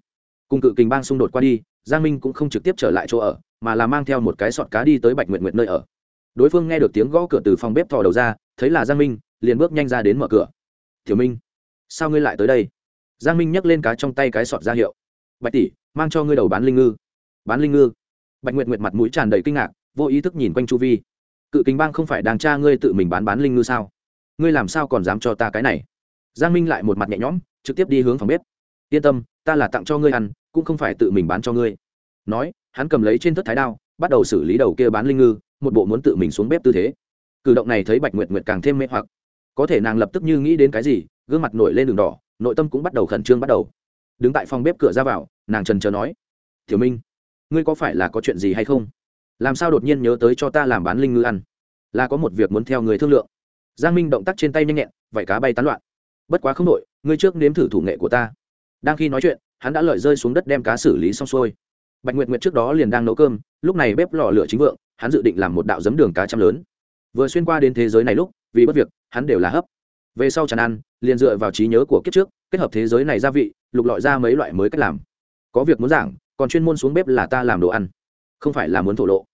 Cùng cự kình bang xung đột qua đi, giang minh cũng không trực tiếp trở lại chỗ ở, mà là mang theo một cái sọt cá đi tới bạch nguyện nguyện nơi ở. Đối phương nghe được tiếng gõ cửa từ phòng bếp thò đầu ra, thấy là giang minh, liền bước nhanh ra đến mở cửa. Thiếu minh, sao ngươi lại tới đây? Giang minh nhấc lên cá trong tay cái sọt ra hiệu. Bạch tỷ mang cho ngươi đầu bán linh ngư. Bán linh ngư? Bạch nguyệt nguyệt mặt mũi tràn đầy kinh ngạc, vô ý thức nhìn quanh chu vi. Cự kính bang không phải đàng cha ngươi tự mình bán bán linh ngư sao? Ngươi làm sao còn dám cho ta cái này? Giang minh lại một mặt nhẹ nhõm, trực tiếp đi hướng phòng bếp. Yên tâm, ta là tặng cho ngươi ăn, cũng không phải tự mình bán cho ngươi. Nói, hắn cầm lấy trên thất thái đao, bắt đầu xử lý đầu kia bán linh ngư, một bộ muốn tự mình xuống bếp tư thế. Cử động này thấy bạch nguyệt nguyệt càng thêm mê hoặc. Có thể nàng lập tức như nghĩ đến cái gì, gương mặt nổi lên đường đỏ, nội tâm cũng bắt đầu khẩn trương bắt đầu. Đứng tại phòng bếp cửa ra vào nàng trần chờ nói, tiểu minh, ngươi có phải là có chuyện gì hay không? Làm sao đột nhiên nhớ tới cho ta làm bán linh ngư ăn? Là có một việc muốn theo người thương lượng. Giang minh động tác trên tay nhanh nhẹn vải cá bay tán loạn. Bất quá không đội ngươi trước nếm thử thủ nghệ của ta. Đang khi nói chuyện, hắn đã lợi rơi xuống đất đem cá xử lý xong xuôi. Bạch nguyệt nguyệt trước đó liền đang nấu cơm, lúc này bếp lò lửa chính vượng, hắn dự định làm một đạo giấm đường cá chăm lớn. Vừa xuyên qua đến thế giới này lúc, vì bất việc, hắn đều là hấp. Về sau tràn ăn, liền dựa vào trí nhớ của kiếp trước, kết hợp thế giới này gia vị, lục lọi ra mấy loại mới cách làm có việc muốn giảng, còn chuyên môn xuống bếp là ta làm đồ ăn. Không phải là muốn thổ lộ.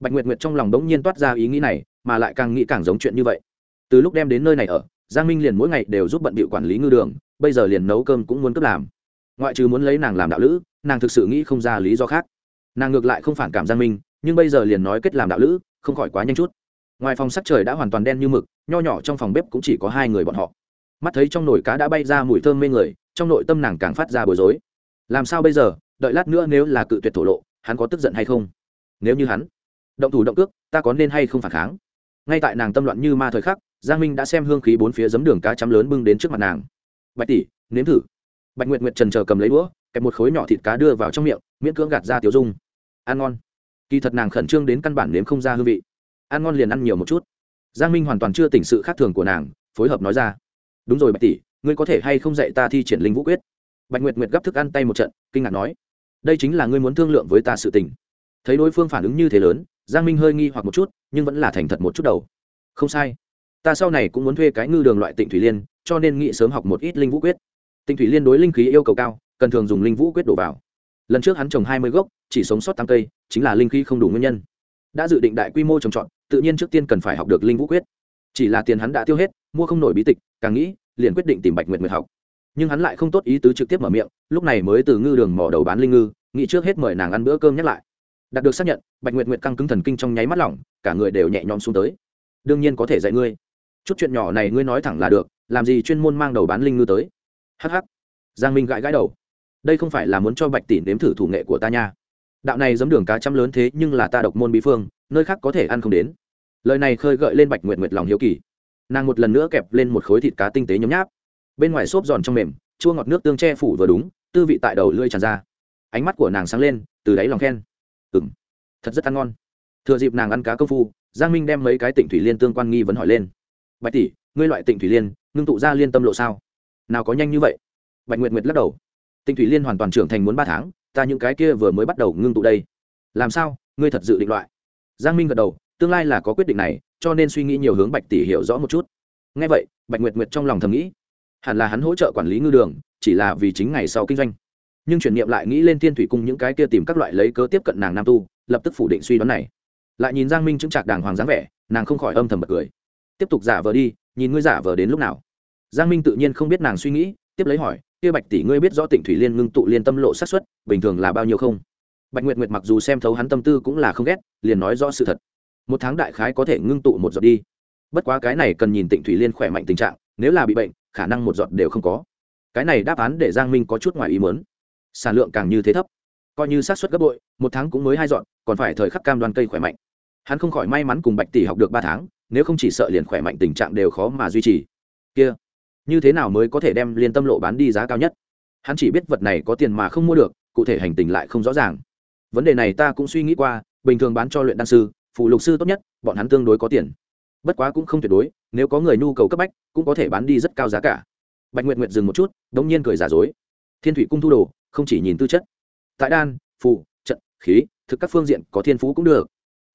Bạch nguyệt nguyệt trong lòng đống nhiên toát ra ý nghĩ này, mà lại càng nghĩ càng giống chuyện như vậy. Từ lúc đem đến nơi này ở, giang minh liền mỗi ngày đều giúp bận bịu quản lý ngư đường, bây giờ liền nấu cơm cũng muốn cướp làm. Ngoại trừ muốn lấy nàng làm đạo lữ, nàng thực sự nghĩ không ra lý do khác. Nàng ngược lại không phản cảm giang minh, nhưng bây giờ liền nói kết làm đạo lữ, không khỏi quá nhanh chút. Ngoài phòng sắc trời đã hoàn toàn đen như mực, nho nhỏ trong phòng bếp cũng chỉ có hai người bọn họ. Mắt thấy trong nồi cá đã bay ra mùi thơm mê người, trong nội tâm nàng càng phát ra bối rối làm sao bây giờ? Đợi lát nữa nếu là cự tuyệt thổ lộ, hắn có tức giận hay không? Nếu như hắn động thủ động cước, ta có nên hay không phản kháng? Ngay tại nàng tâm loạn như ma thời khắc, giang minh đã xem hương khí bốn phía giấm đường cá chấm lớn bưng đến trước mặt nàng. Bạch tỷ, nếm thử. Bạch nguyệt nguyệt trần chờ cầm lấy đũa, kẹp một khối nhỏ thịt cá đưa vào trong miệng, miễn cưỡng gạt ra tiểu dung. Ăn ngon. Kỳ thật nàng khẩn trương đến căn bản nếm không ra hương vị. Ăn ngon liền ăn nhiều một chút. Giang minh hoàn toàn chưa tỉnh sự khác thường của nàng, phối hợp nói ra. Đúng rồi bạch tỷ, ngươi có thể hay không dạy ta thi triển linh vũ quyết? Bạch nguyệt nguyệt gấp thức ăn tay một trận, kinh ngạc nói, đây chính là ngươi muốn thương lượng với ta sự tình. Thấy đối phương phản ứng như thế lớn, giang minh hơi nghi hoặc một chút, nhưng vẫn là thành thật một chút đầu. Không sai, ta sau này cũng muốn thuê cái ngư đường loại tịnh thủy liên, cho nên nghĩ sớm học một ít linh vũ quyết. Tịnh thủy liên đối linh khí yêu cầu cao, cần thường dùng linh vũ quyết đổ vào. Lần trước hắn trồng hai mươi gốc, chỉ sống sót tám cây, chính là linh khí không đủ nguyên nhân. Đã dự định đại quy mô trồng trọt, tự nhiên trước tiên cần phải học được linh vũ quyết. Chỉ là tiền hắn đã tiêu hết, mua không nổi bí tịch, càng nghĩ, liền quyết định tìm bạch nguyệt nguyệt học nhưng hắn lại không tốt ý tứ trực tiếp mở miệng, lúc này mới từ ngư đường mỏ đầu bán linh ngư, nghĩ trước hết mời nàng ăn bữa cơm nhắc lại. Đạt được xác nhận, bạch nguyệt nguyệt căng cứng thần kinh trong nháy mắt lỏng, cả người đều nhẹ nhõm xuống tới. Đương nhiên có thể dạy ngươi. Chút chuyện nhỏ này ngươi nói thẳng là được, làm gì chuyên môn mang đầu bán linh ngư tới. Hh giang minh gãi gãi đầu. Đây không phải là muốn cho bạch tỷ nếm thử thủ nghệ của ta nha. Đạo này giấm đường cá chăm lớn thế nhưng là ta độc môn bí phương, nơi khác có thể ăn không đến. Lời này khơi gợi lên bạch nguyệt nguyệt lòng hiếu kỳ. Nàng một lần nữa kẹp lên một khối thịt cá tinh tế nhấm nháp bên ngoài xốp giòn trong mềm, chua ngọt nước tương che phủ vừa đúng, tư vị tại đầu lưỡi tràn ra. Ánh mắt của nàng sáng lên, từ đáy lòng khen. Ừng thật rất ăn ngon. Thừa dịp nàng ăn cá công phu, giang minh đem mấy cái tỉnh thủy liên tương quan nghi vấn hỏi lên. Bạch tỷ, ngươi loại tỉnh thủy liên, ngưng tụ ra liên tâm lộ sao? Nào có nhanh như vậy? Bạch nguyệt nguyệt lắc đầu. Tỉnh thủy liên hoàn toàn trưởng thành muốn ba tháng, ta những cái kia vừa mới bắt đầu ngưng tụ đây. Làm sao? Ngươi thật dự định loại? Giang minh gật đầu. Tương lai là có quyết định này, cho nên suy nghĩ nhiều hướng bạch tỷ hiểu rõ một chút. Ngay vậy, bạch nguyệt nguyệt trong lòng thầm nghĩ hẳn là hắn hỗ trợ quản lý ngư đường, chỉ là vì chính ngày sau kinh doanh. Nhưng chuyển niệm lại nghĩ lên thiên thủy cung những cái kia tìm các loại lấy cớ tiếp cận nàng nam tu, lập tức phủ định suy đoán này. Lại nhìn giang minh chứng trạc đàng hoàng dáng vẻ, nàng không khỏi âm thầm bật cười. Tiếp tục giả vờ đi, nhìn ngươi giả vờ đến lúc nào. Giang minh tự nhiên không biết nàng suy nghĩ, tiếp lấy hỏi, kia bạch tỷ ngươi biết rõ tỉnh thủy liên ngưng tụ liên tâm lộ sát xuất bình thường là bao nhiêu không? Bạch nguyệt nguyệt mặc dù xem thấu hắn tâm tư cũng là không ghét, liền nói rõ sự thật. Một tháng đại khái có thể ngưng tụ một giọt đi. Bất quá cái này cần nhìn tịnh thủy liên khỏe mạnh tình trạng, nếu là bị bệnh khả năng một giọt đều không có. Cái này đáp án để giang minh có chút ngoài ý mớn sản lượng càng như thế thấp. Coi như sát xuất gấp bội, một tháng cũng mới hai dọn còn phải thời khắc cam đoan cây khỏe mạnh. Hắn không khỏi may mắn cùng bạch tỷ học được ba tháng, nếu không chỉ sợ liền khỏe mạnh tình trạng đều khó mà duy trì. Kia, như thế nào mới có thể đem liên tâm lộ bán đi giá cao nhất? Hắn chỉ biết vật này có tiền mà không mua được, cụ thể hành tình lại không rõ ràng. Vấn đề này ta cũng suy nghĩ qua, bình thường bán cho luyện đan sư, phụ lục sư tốt nhất, bọn hắn tương đối có tiền bất quá cũng không tuyệt đối, nếu có người nhu cầu cấp bách, cũng có thể bán đi rất cao giá cả. Bạch nguyệt nguyệt dừng một chút đ ỗ n g nhiên cười giả dối. Thiên thủy cung thu đồ, không chỉ nhìn tư chất. Tại đan phụ trận, khí, thực các phương diện có thiên phú cũng được.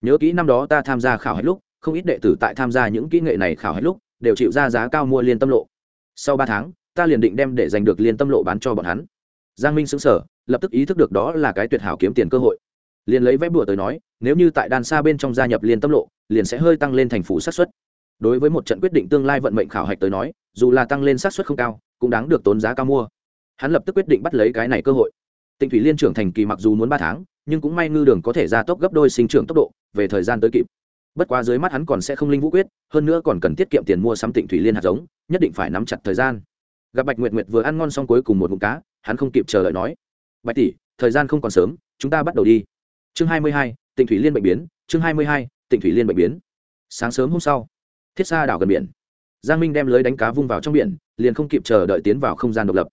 Nhớ kỹ năm đó ta tham gia khảo hết lúc, không ít đệ tử tại tham gia những kỹ nghệ này khảo hết lúc, đều chịu ra giá cao mua liên tâm lộ. Sau ba tháng, ta liền định đem để giành được liên tâm lộ bán cho bọn hắn. Giang minh xứng sở lập tức ý thức được đó là cái tuyệt hảo kiếm tiền cơ hội liền lấy vé bùa tới nói, nếu như tại đàn xa bên trong gia nhập liên tâm lộ, liền sẽ hơi tăng lên thành phủ sát xuất đối với một trận quyết định tương lai vận mệnh khảo hạch tới nói, dù là tăng lên sát xuất không cao, cũng đáng được tốn giá cao mua. Hắn lập tức quyết định bắt lấy cái này cơ hội. Tịnh thủy liên trưởng thành kỳ mặc dù muốn ba tháng, nhưng cũng may ngư đường có thể gia tốc gấp đôi sinh trưởng tốc độ, về thời gian tới kịp. Bất quá dưới mắt hắn còn sẽ không linh vũ quyết, hơn nữa còn cần tiết kiệm tiền mua sắm tịnh thủy liên hạt giống, nhất định phải nắm chặt thời gian. Gặp bạch nguyệt nguyệt vừa ăn ngon xong cuối cùng một mụn cá, hắn không kịp chờ đợi nói, bạch tỷ, thời gian không còn sớm, chúng ta bắt đầu đi chương hai mươi hai, tịnh thủy liên bệnh biến, chương hai mươi hai, tịnh thủy liên bệnh biến. Sáng sớm hôm sau, thiết xa đảo gần biển. Giang minh đem lưới đánh cá vung vào trong biển, liền không kịp chờ đợi tiến vào không gian độc lập.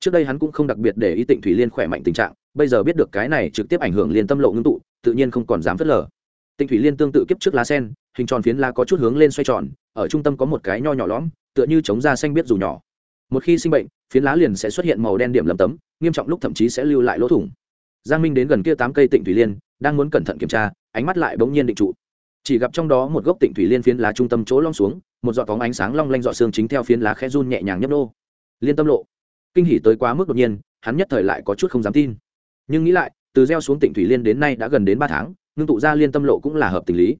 Trước đây hắn cũng không đặc biệt để ý tịnh thủy liên khỏe mạnh tình trạng, bây giờ biết được cái này trực tiếp ảnh hưởng liên tâm lộ ngưng tụ, tự nhiên không còn dám phớt lờ. Tịnh thủy liên tương tự kiếp trước lá sen, hình tròn phiến lá có chút hướng lên xoay tròn, ở trung tâm có một cái nho nhỏ lõm, tựa như chống da xanh biết dù nhỏ. Một khi sinh bệnh, phiến lá liền sẽ xuất hiện màu đen điểm lấm tấm, nghiêm trọng lúc thậm chí sẽ lưu lại lỗ thủng. Giang minh đến gần kia tám cây tịnh thủy liên đang muốn cẩn thận kiểm tra, ánh mắt lại bỗng nhiên định trụ. Chỉ gặp trong đó một gốc tịnh thủy liên phiến lá trung tâm chỗ long xuống, một giọt phóng ánh sáng long lanh dọ xương chính theo phiến lá khẽ run nhẹ nhàng nhấp nô. Liên tâm lộ. Kinh hỉ tới quá mức đột nhiên, hắn nhất thời lại có chút không dám tin. Nhưng nghĩ lại, từ gieo xuống tịnh thủy liên đến nay đã gần đến ba tháng, ngưng tụ ra liên tâm lộ cũng là hợp tình lý.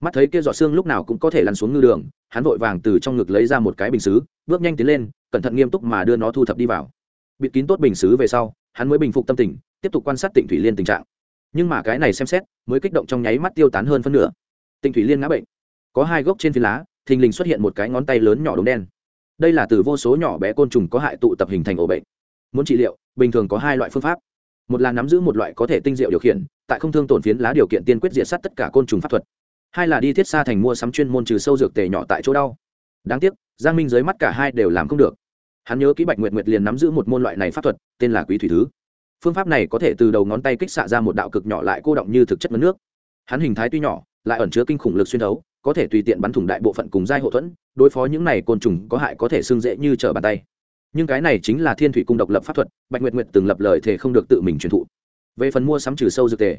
Mắt thấy kia dọ xương lúc nào cũng có thể lăn xuống ngư đường, hắn vội vàng từ trong ngực lấy ra một cái bình xứ, bước nhanh tiến lên, cẩn thận nghiêm túc mà đưa nó thu thập đi vào. Bịt kín tốt bình xứ về sau, hắn mới bình phục tâm tình, tiếp tục quan sát tịnh thủy liên tình trạng nhưng mà cái này xem xét, mới kích động trong nháy mắt tiêu tán hơn phân nửa. Tịnh thủy liên ngã bệnh. Có hai gốc trên phi lá, thình lình xuất hiện một cái ngón tay lớn nhỏ đống đen. Đây là từ vô số nhỏ bé côn trùng có hại tụ tập hình thành ổ bệnh. Muốn trị liệu, bình thường có hai loại phương pháp. Một là nắm giữ một loại có thể tinh diệu điều khiển, tại không thương tổn phiến lá điều kiện tiên quyết diệt sát tất cả côn trùng pháp thuật. Hai là đi thiết xa thành mua sắm chuyên môn trừ sâu dược tề nhỏ tại chỗ đau. Đáng tiếc, giang minh dưới mắt cả hai đều làm không được. Hắn nhớ kỹ bạch nguyệt nguyệt liền nắm giữ một môn loại này pháp thuật, tên là quý thủy thứ phương pháp này có thể từ đầu ngón tay kích xạ ra một đạo cực nhỏ lại cô động như thực chất mất nước. Hắn hình thái tuy nhỏ, lại ẩn chứa kinh khủng lực xuyên thấu, có thể tùy tiện bắn thủng đại bộ phận cùng giai hậu thuẫn, đối phó những này côn trùng có hại có thể xương dễ như trở bàn tay. Nhưng cái này chính là thiên thủy cung độc lập pháp thuật, bạch nguyệt nguyệt từng lập lời thể không được tự mình truyền thụ. Về phần mua sắm trừ sâu dược tề,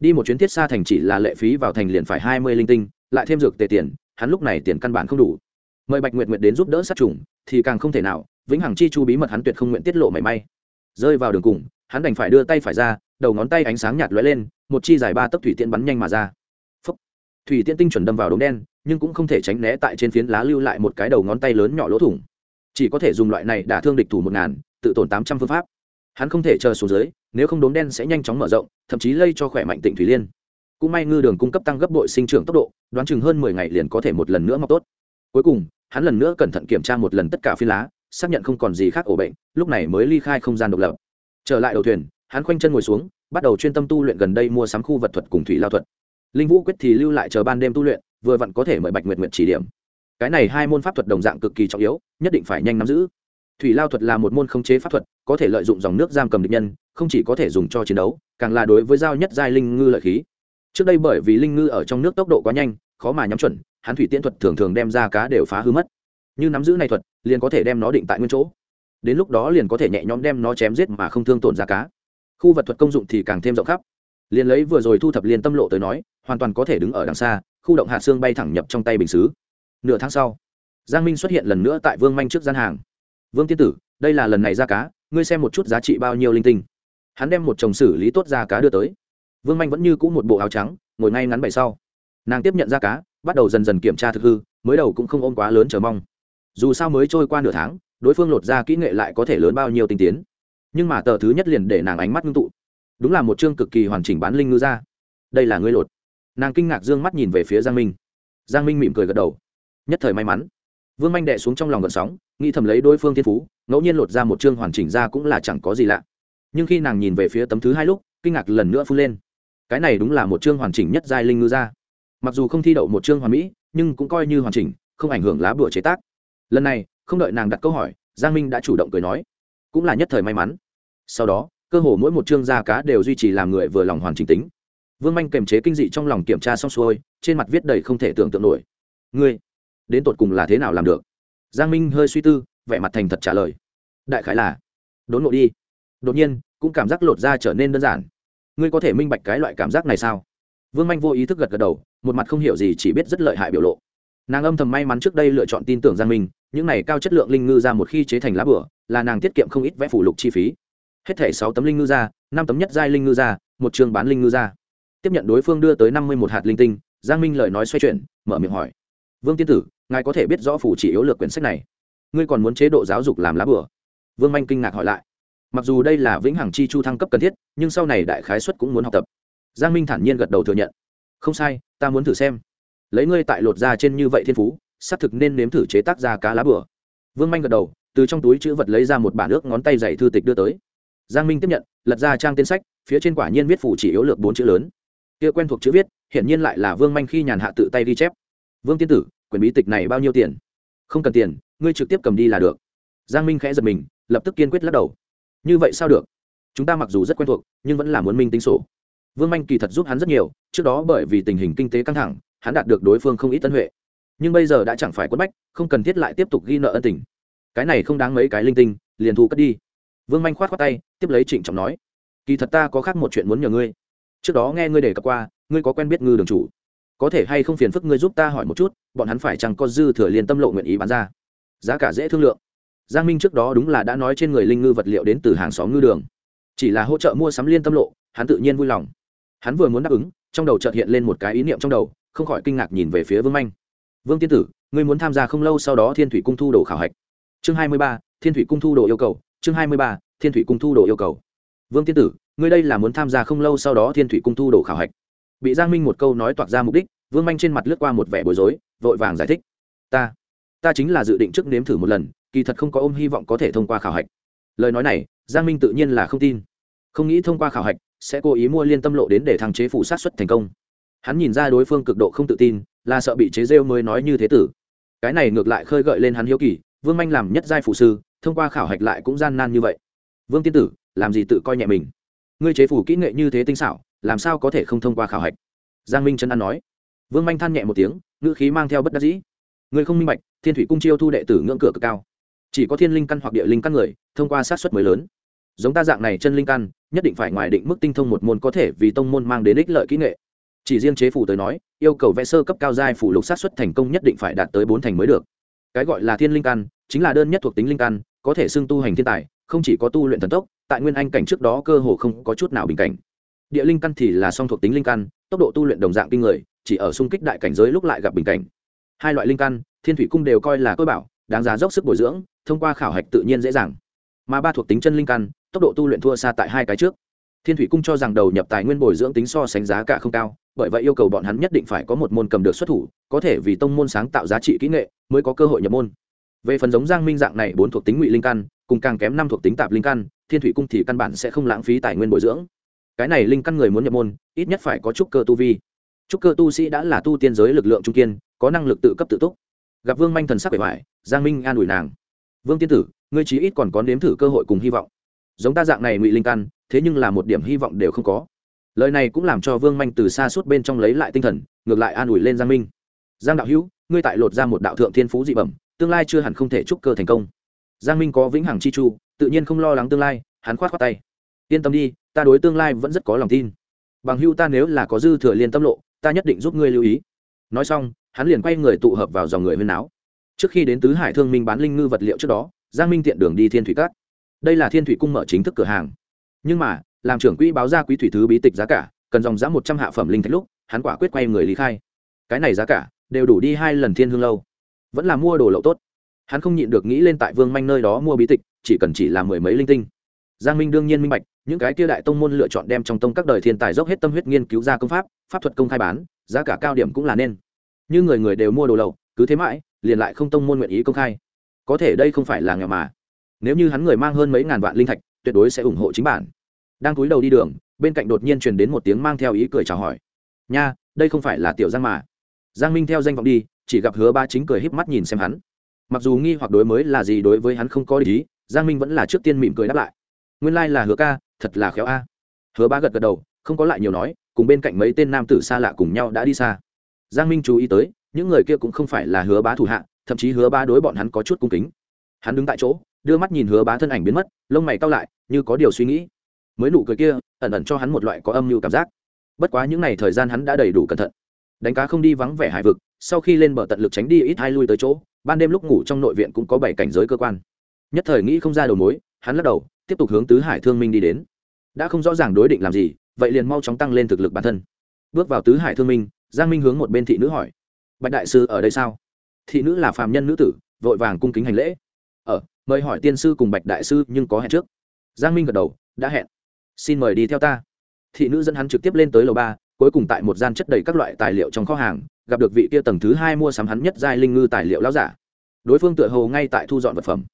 đi một chuyến tiết xa thành chỉ là lệ phí vào thành liền phải hai mươi linh tinh, lại thêm dược tề tiền, hắn lúc này tiền căn bản không đủ. Mời bạch nguyệt nguyệt đến giúp đỡ sát trùng, thì càng không thể nào, vĩnh hằng chi chu bí mật hắn tuyệt không nguyện tiết lộ mảy may. Rơi vào đường cùng hắn đành phải đưa tay phải ra, đầu ngón tay ánh sáng nhạt lóe lên, một chi dài ba tấc thủy tiễn bắn nhanh mà ra. Phúc. thủy tiễn tinh chuẩn đâm vào đống đen, nhưng cũng không thể tránh né tại trên phiến lá lưu lại một cái đầu ngón tay lớn nhỏ lỗ thủng. Chỉ có thể dùng loại này đả thương địch thủ một ngàn, tự tổn tám trăm phương pháp. Hắn không thể chờ xuống dưới, nếu không đốm đen sẽ nhanh chóng mở rộng, thậm chí lây cho khỏe mạnh tịnh thủy liên. Cũng may ngư đường cung cấp tăng gấp bội sinh trưởng tốc độ, đoán chừng hơn mười ngày liền có thể một lần nữa mọc tốt. Cuối cùng, hắn lần nữa cẩn thận kiểm tra một lần tất cả phi lá, xác nhận không còn gì khác ổ bệnh, lúc này mới ly khai không gian độc lập trở lại đầu thuyền, hắn khoanh chân ngồi xuống, bắt đầu chuyên tâm tu luyện gần đây mua sắm khu vật thuật cùng thủy lao thuật. Linh vũ quyết thì lưu lại chờ ban đêm tu luyện, vừa vặn có thể mời bạch nguyệt nguyệt chỉ điểm. Cái này hai môn pháp thuật đồng dạng cực kỳ trọng yếu, nhất định phải nhanh nắm giữ. Thủy lao thuật là một môn khống chế pháp thuật, có thể lợi dụng dòng nước giam cầm địch nhân, không chỉ có thể dùng cho chiến đấu, càng là đối với giao nhất giai linh ngư lợi khí. Trước đây bởi vì linh ngư ở trong nước tốc độ quá nhanh, khó mà nhắm chuẩn, hắn thủy tiễn thuật thường thường đem ra cá đều phá hư mất. Như nắm giữ này thuật, liền có thể đem nó định tại nguyên chỗ đến lúc đó liền có thể nhẹ nhõm đem nó chém giết mà không thương tổn ra cá. Khu vật thuật công dụng thì càng thêm rộng khắp. Liền lấy vừa rồi thu thập liên tâm lộ tới nói, hoàn toàn có thể đứng ở đằng xa, khu động hạ xương bay thẳng nhập trong tay bình xứ. Nửa tháng sau, giang minh xuất hiện lần nữa tại vương manh trước gian hàng. Vương tiên tử, đây là lần này ra cá, ngươi xem một chút giá trị bao nhiêu linh tinh. Hắn đem một chồng xử lý tốt ra cá đưa tới. Vương manh vẫn như c ũ một bộ áo trắng, ngồi ngay ngắn bày sau. Nàng tiếp nhận ra cá, bắt đầu dần dần kiểm tra thực hư, mới đầu cũng không ôm quá lớn chờ mong. Dù sao mới trôi qua nửa tháng đối phương lột ra kỹ nghệ lại có thể lớn bao nhiêu tinh tiến. Nhưng mà tờ thứ nhất liền để nàng ánh mắt ngưng tụ. Đúng là một chương cực kỳ hoàn chỉnh bán linh ngư ra đây là ngươi lột. Nàng kinh ngạc d ư ơ n g mắt nhìn về phía giang minh. Giang minh mỉm cười gật đầu. Nhất thời may mắn. Vương manh đệ xuống trong lòng gợn sóng, nghĩ thầm lấy đối phương thiên phú, ngẫu nhiên lột ra một chương hoàn chỉnh ra cũng là chẳng có gì lạ. Nhưng khi nàng nhìn về phía tấm thứ hai lúc, kinh ngạc lần nữa phun lên. Cái này đúng là một chương hoàn chỉnh nhất giai linh ngư ra mặc dù không thi đậu một chương hoàn mỹ, nhưng cũng coi như hoàn chỉnh, không ảnh hưởng lá bùa chế tác. Lần này không đợi nàng đặt câu hỏi, giang minh đã chủ động cười nói, cũng là nhất thời may mắn. Sau đó, cơ hồ mỗi một chương da cá đều duy trì làm người vừa lòng hoàn chỉnh tính. Vương manh kềm chế kinh dị trong lòng kiểm tra xong xuôi, trên mặt viết đầy không thể tưởng tượng nổi. Ngươi, đến tột cùng là thế nào làm được? Giang minh hơi suy tư, vẻ mặt thành thật trả lời. Đại khái là, đốn ngộ đi. Đột nhiên, cũng cảm giác lột da trở nên đơn giản. Ngươi có thể minh bạch cái loại cảm giác này sao? Vương manh vô ý thức gật gật đầu, một mặt không hiểu gì, chỉ biết rất lợi hại biểu lộ. Nàng âm thầm may mắn trước đây lựa chọn tin tưởng giang minh những này cao chất lượng linh ngư ra một khi chế thành lá bửa, là nàng tiết kiệm không ít vẽ phủ lục chi phí. Hết thẻ sáu tấm linh ngư ra, năm tấm nhất giai linh ngư ra, một trường bán linh ngư ra. Tiếp nhận đối phương đưa tới năm mươi một hạt linh tinh, giang minh lời nói xoay chuyển, mở miệng hỏi. Vương tiên tử, ngài có thể biết rõ phủ chỉ yếu lược quyển sách này? Ngươi còn muốn chế độ giáo dục làm lá bửa? Vương manh kinh ngạc hỏi lại. Mặc dù đây là vĩnh hằng chi chu thăng cấp cần thiết, nhưng sau này đại khái xuất cũng muốn học tập. Giang minh thản nhiên gật đầu thừa nhận. Không sai, ta muốn thử xem. Lấy ngươi tại lột da trên như vậy thiên phú xác thực nên nếm thử chế tác ra cá lá bửa vương manh gật đầu, từ trong túi chữ vật lấy ra một bản ước ngón tay dày thư tịch đưa tới. Giang minh tiếp nhận, lật ra trang tên sách, phía trên quả nhiên viết phủ chỉ yếu lược bốn chữ lớn. Kia quen thuộc chữ viết, hiển nhiên lại là vương manh khi nhàn hạ tự tay ghi chép. Vương tiên tử quyền bí tịch này bao nhiêu tiền? Không cần tiền, ngươi trực tiếp cầm đi là được. Giang minh khẽ giật mình, lập tức kiên quyết lắc đầu. Như vậy sao được? Chúng ta mặc dù rất quen thuộc, nhưng vẫn là muốn minh tính sổ. Vương manh kỳ thật giúp hắn rất nhiều, trước đó bởi vì tình hình kinh tế căng thẳng, hắn đạt được đối phương không ít tân huệ nhưng bây giờ đã chẳng phải quất bách, không cần thiết lại tiếp tục ghi nợ ân tình. Cái này không đáng mấy cái linh tinh, liền thu cất đi. Vương manh khoát khoát tay, tiếp lấy trịnh trọng nói, kỳ thật ta có khác một chuyện muốn nhờ ngươi. Trước đó nghe ngươi đề cập qua, ngươi có quen biết ngư đường chủ. Có thể hay không phiền phức ngươi giúp ta hỏi một chút, bọn hắn phải chăng có dư thừa liền tâm lộ nguyện ý bán ra? Giá cả dễ thương lượng. Giang minh trước đó đúng là đã nói trên người linh ngư vật liệu đến từ hàng xóm ngư đường. Chỉ là hỗ trợ mua sắm liên tâm lộ, hắn tự nhiên vui lòng. Hắn vừa muốn đáp ứng, trong đầu chợt hiện lên một cái ý niệm trong đầu, không khỏi kinh ngạc nhìn về phía vương manh vương tiên tử, ngươi muốn tham gia không lâu sau đó thiên thủy cung thu đồ khảo hạch. Chương hai mươi ba, thiên thủy cung thu đồ yêu cầu. Chương hai mươi ba, thiên thủy cung thu đồ yêu cầu. Vương tiên tử, ngươi đây là muốn tham gia không lâu sau đó thiên thủy cung thu đồ khảo hạch. Bị giang minh một câu nói toạc ra mục đích, vương manh trên mặt lướt qua một vẻ bối rối, vội vàng giải thích. Ta ta chính là dự định trước nếm thử một lần, kỳ thật không có ôm hy vọng có thể thông qua khảo hạch. Lời nói này, giang minh tự nhiên là không tin. Không nghĩ thông qua khảo hạch, sẽ cố ý mua liên tâm lộ đến để thăng chế phủ sát xuất thành công. Hắn nhìn ra đối phương cực độ không tự tin là sợ bị chế rêu mới nói như thế tử. Cái này ngược lại khơi gợi lên hắn hiếu kỳ, vương manh làm nhất giai phụ sư, thông qua khảo hạch lại cũng gian nan như vậy. Vương tiên tử, làm gì tự coi nhẹ mình? Ngươi chế phủ kỹ nghệ như thế tinh xảo, làm sao có thể không thông qua khảo hạch? Giang minh trấn an nói. Vương manh than nhẹ một tiếng, ngữ khí mang theo bất đắc dĩ. Người không minh bạch, thiên thủy cung chiêu thu đệ tử ngưỡng cửa cực cao. Chỉ có thiên linh căn hoặc địa linh căn người, thông qua sát xuất mới lớn. Giống ta dạng này chân linh căn, nhất định phải ngoài định mức tinh thông một môn có thể vì tông môn mang đến ích lợi kỹ nghệ chỉ riêng chế phủ tới nói, yêu cầu vẽ sơ cấp cao giai phủ lục sát xuất thành công nhất định phải đạt tới bốn thành mới được. Cái gọi là thiên linh căn, chính là đơn nhất thuộc tính linh căn, có thể xưng tu hành thiên tài, không chỉ có tu luyện thần tốc, tại nguyên anh cảnh trước đó cơ hồ không có chút nào bình cảnh. Địa linh căn thì là song thuộc tính linh căn, tốc độ tu luyện đồng dạng kinh người, chỉ ở xung kích đại cảnh giới lúc lại gặp bình cảnh. Hai loại linh căn, thiên thủy cung đều coi là cơ bảo, đáng giá dốc sức bồi dưỡng, thông qua khảo hạch tự nhiên dễ dàng. Mà ba thuộc tính chân linh căn, tốc độ tu luyện thua xa tại hai cái trước thiên thủy cung cho rằng đầu nhập tài nguyên bồi dưỡng tính so sánh giá cả không cao, bởi vậy yêu cầu bọn hắn nhất định phải có một môn cầm được xuất thủ, có thể vì tông môn sáng tạo giá trị kỹ nghệ mới có cơ hội nhập môn. Về phần giống giang minh dạng này bốn thuộc tính ngụy linh căn, cùng càng kém năm thuộc tính tạp linh căn, thiên thủy cung thì căn bản sẽ không lãng phí tài nguyên bồi dưỡng. Cái này linh căn người muốn nhập môn, ít nhất phải có trúc cơ tu vi. Trúc cơ tu sĩ đã là tu tiên giới lực lượng trung kiên, có năng lực tự cấp tự túc. Gặp vương manh thần sắc bề ngoài giang minh an ủi nàng. Vương tiên tử, ngươi chí ít còn có nếm thử cơ hội cùng hy vọng giống ta dạng này ngụy linh căn, thế nhưng là một điểm hy vọng đều không có. Lời này cũng làm cho vương manh từ xa suốt bên trong lấy lại tinh thần, ngược lại an ủi lên giang minh. Giang đạo hữu, ngươi tại lột ra một đạo thượng thiên phú dị bẩm, tương lai chưa hẳn không thể trúc cơ thành công. Giang minh có vĩnh hằng chi chu, tự nhiên không lo lắng tương lai, hắn khoát khoát tay. Yên tâm đi, ta đối tương lai vẫn rất có lòng tin. Bằng hưu ta nếu là có dư thừa liên tâm lộ, ta nhất định giúp ngươi lưu ý. Nói xong, hắn liền quay người tụ hợp vào dòng người huyên áo trước khi đến tứ hải thương minh bán linh ngư vật liệu trước đó, giang minh tiện đường đi thiên thủy cát đây là thiên thủy cung mở chính thức cửa hàng. Nhưng mà, làm trưởng quỹ báo ra quý thủy thứ bí tịch giá cả, cần dòng giá một trăm hạ phẩm linh thạch lúc, hắn quả quyết quay người lý khai. Cái này giá cả, đều đủ đi hai lần thiên hương lâu. Vẫn là mua đồ lậu tốt. Hắn không nhịn được nghĩ lên tại vương manh nơi đó mua bí tịch, chỉ cần chỉ là mười mấy linh tinh. Giang minh đương nhiên minh bạch, những cái kia đại tông môn lựa chọn đem trong tông các đời thiên tài dốc hết tâm huyết nghiên cứu ra công pháp pháp thuật công khai bán, giá cả cao điểm cũng là nên. Như người người đều mua đồ lậu, cứ thế mãi, liền lại không tông môn nguyện ý công khai. Có thể đây không phải là nghèo mà nếu như hắn người mang hơn mấy ngàn vạn linh thạch, tuyệt đối sẽ ủng hộ chính bản. Đang cúi đầu đi đường, bên cạnh đột nhiên truyền đến một tiếng mang theo ý cười chào hỏi. Nha, đây không phải là tiểu giang mà. Giang minh theo danh vọng đi, chỉ gặp hứa ba chính cười híp mắt nhìn xem hắn. Mặc dù nghi hoặc đối mới là gì đối với hắn không có ý, giang minh vẫn là trước tiên mỉm cười đáp lại. Nguyên lai、like、là hứa ca, thật là khéo a. Hứa ba gật gật đầu, không có lại nhiều nói, cùng bên cạnh mấy tên nam tử xa lạ cùng nhau đã đi xa. Giang minh chú ý tới, những người kia cũng không phải là hứa bá thủ hạ, thậm chí hứa bá đối bọn hắn có chút cung kính. Hắn đứng tại chỗ đưa mắt nhìn hứa bá thân ảnh biến mất, lông mày cao lại, như có điều suy nghĩ. Mới nụ cười kia, ẩn ẩn cho hắn một loại có âm mưu cảm giác. Bất quá những ngày thời gian hắn đã đầy đủ cẩn thận. Đánh cá không đi vắng vẻ hải vực, sau khi lên bờ tận lực tránh đi ít hai lui tới chỗ, ban đêm lúc ngủ trong nội viện cũng có bảy cảnh giới cơ quan. Nhất thời nghĩ không ra đầu mối, hắn lắc đầu, tiếp tục hướng tứ hải thương minh đi đến. Đã không rõ ràng đối định làm gì, vậy liền mau chóng tăng lên thực lực bản thân. Bước vào tứ hải thương minh, giang minh hướng một bên thị nữ hỏi. Bạch đại sư ở đây sao? Thị nữ là phàm nhân nữ tử, vội vàng cung kính hành lễ ở mời hỏi tiên sư cùng bạch đại sư nhưng có hẹn trước. Giang minh gật đầu, đã hẹn. Xin mời đi theo ta. Thị nữ dẫn hắn trực tiếp lên tới lầu ba, cuối cùng tại một gian chất đầy các loại tài liệu trong kho hàng, gặp được vị kia tầng thứ hai mua sắm hắn nhất giai linh ngư tài liệu lão giả. Đối phương tựa hồ ngay tại thu dọn vật phẩm.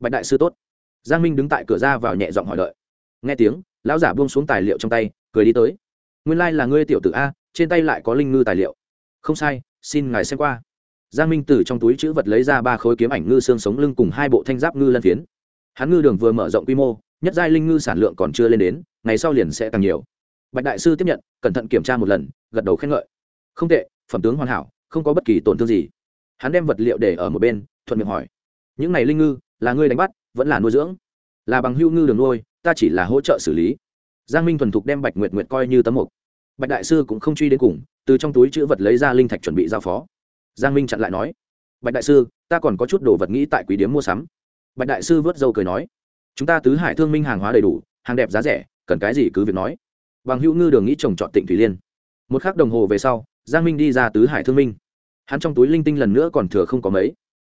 Bạch đại sư tốt. Giang minh đứng tại cửa ra vào nhẹ giọng hỏi đợi. Nghe tiếng, lão giả buông xuống tài liệu trong tay, cười đi tới. Nguyên lai、like、là ngươi tiểu t ử a, trên tay lại có linh ngư tài liệu. Không sai, xin ngài xem qua giang minh từ trong túi chữ vật lấy ra ba khối kiếm ảnh ngư xương sống lưng cùng hai bộ thanh giáp ngư lân phiến. Hắn ngư đường vừa mở rộng quy mô, nhất giai linh ngư sản lượng còn chưa lên đến, ngày sau liền sẽ càng nhiều. Bạch đại sư tiếp nhận, cẩn thận kiểm tra một lần, gật đầu khen ngợi. Không tệ, phẩm tướng hoàn hảo, không có bất kỳ tổn thương gì. Hắn đem vật liệu để ở một bên, thuận miệng hỏi. Những này linh ngư, là ngươi đánh bắt, vẫn là nuôi dưỡng? Là bằng hưu ngư đường nuôi, ta chỉ là hỗ trợ xử lý. Giang minh thuần thục đem bạch nguyệt nguyệt coi như tấm mục. Bạch đại sư cũng không truy đến cùng, từ trong túi chữ vật lấy ra linh thạch chuẩn bị giao phó giang minh chặn lại nói, bạch đại sư, ta còn có chút đồ vật nghĩ tại quý điếm mua sắm. Bạch đại sư vớt dâu cười nói, chúng ta tứ hải thương minh hàng hóa đầy đủ, hàng đẹp giá rẻ, cần cái gì cứ việc nói. Bằng hữu ngư đường nghĩ trồng trọt tịnh thủy liên. Một k h ắ c đồng hồ về sau, giang minh đi ra tứ hải thương minh. Hắn trong túi linh tinh lần nữa còn thừa không có mấy.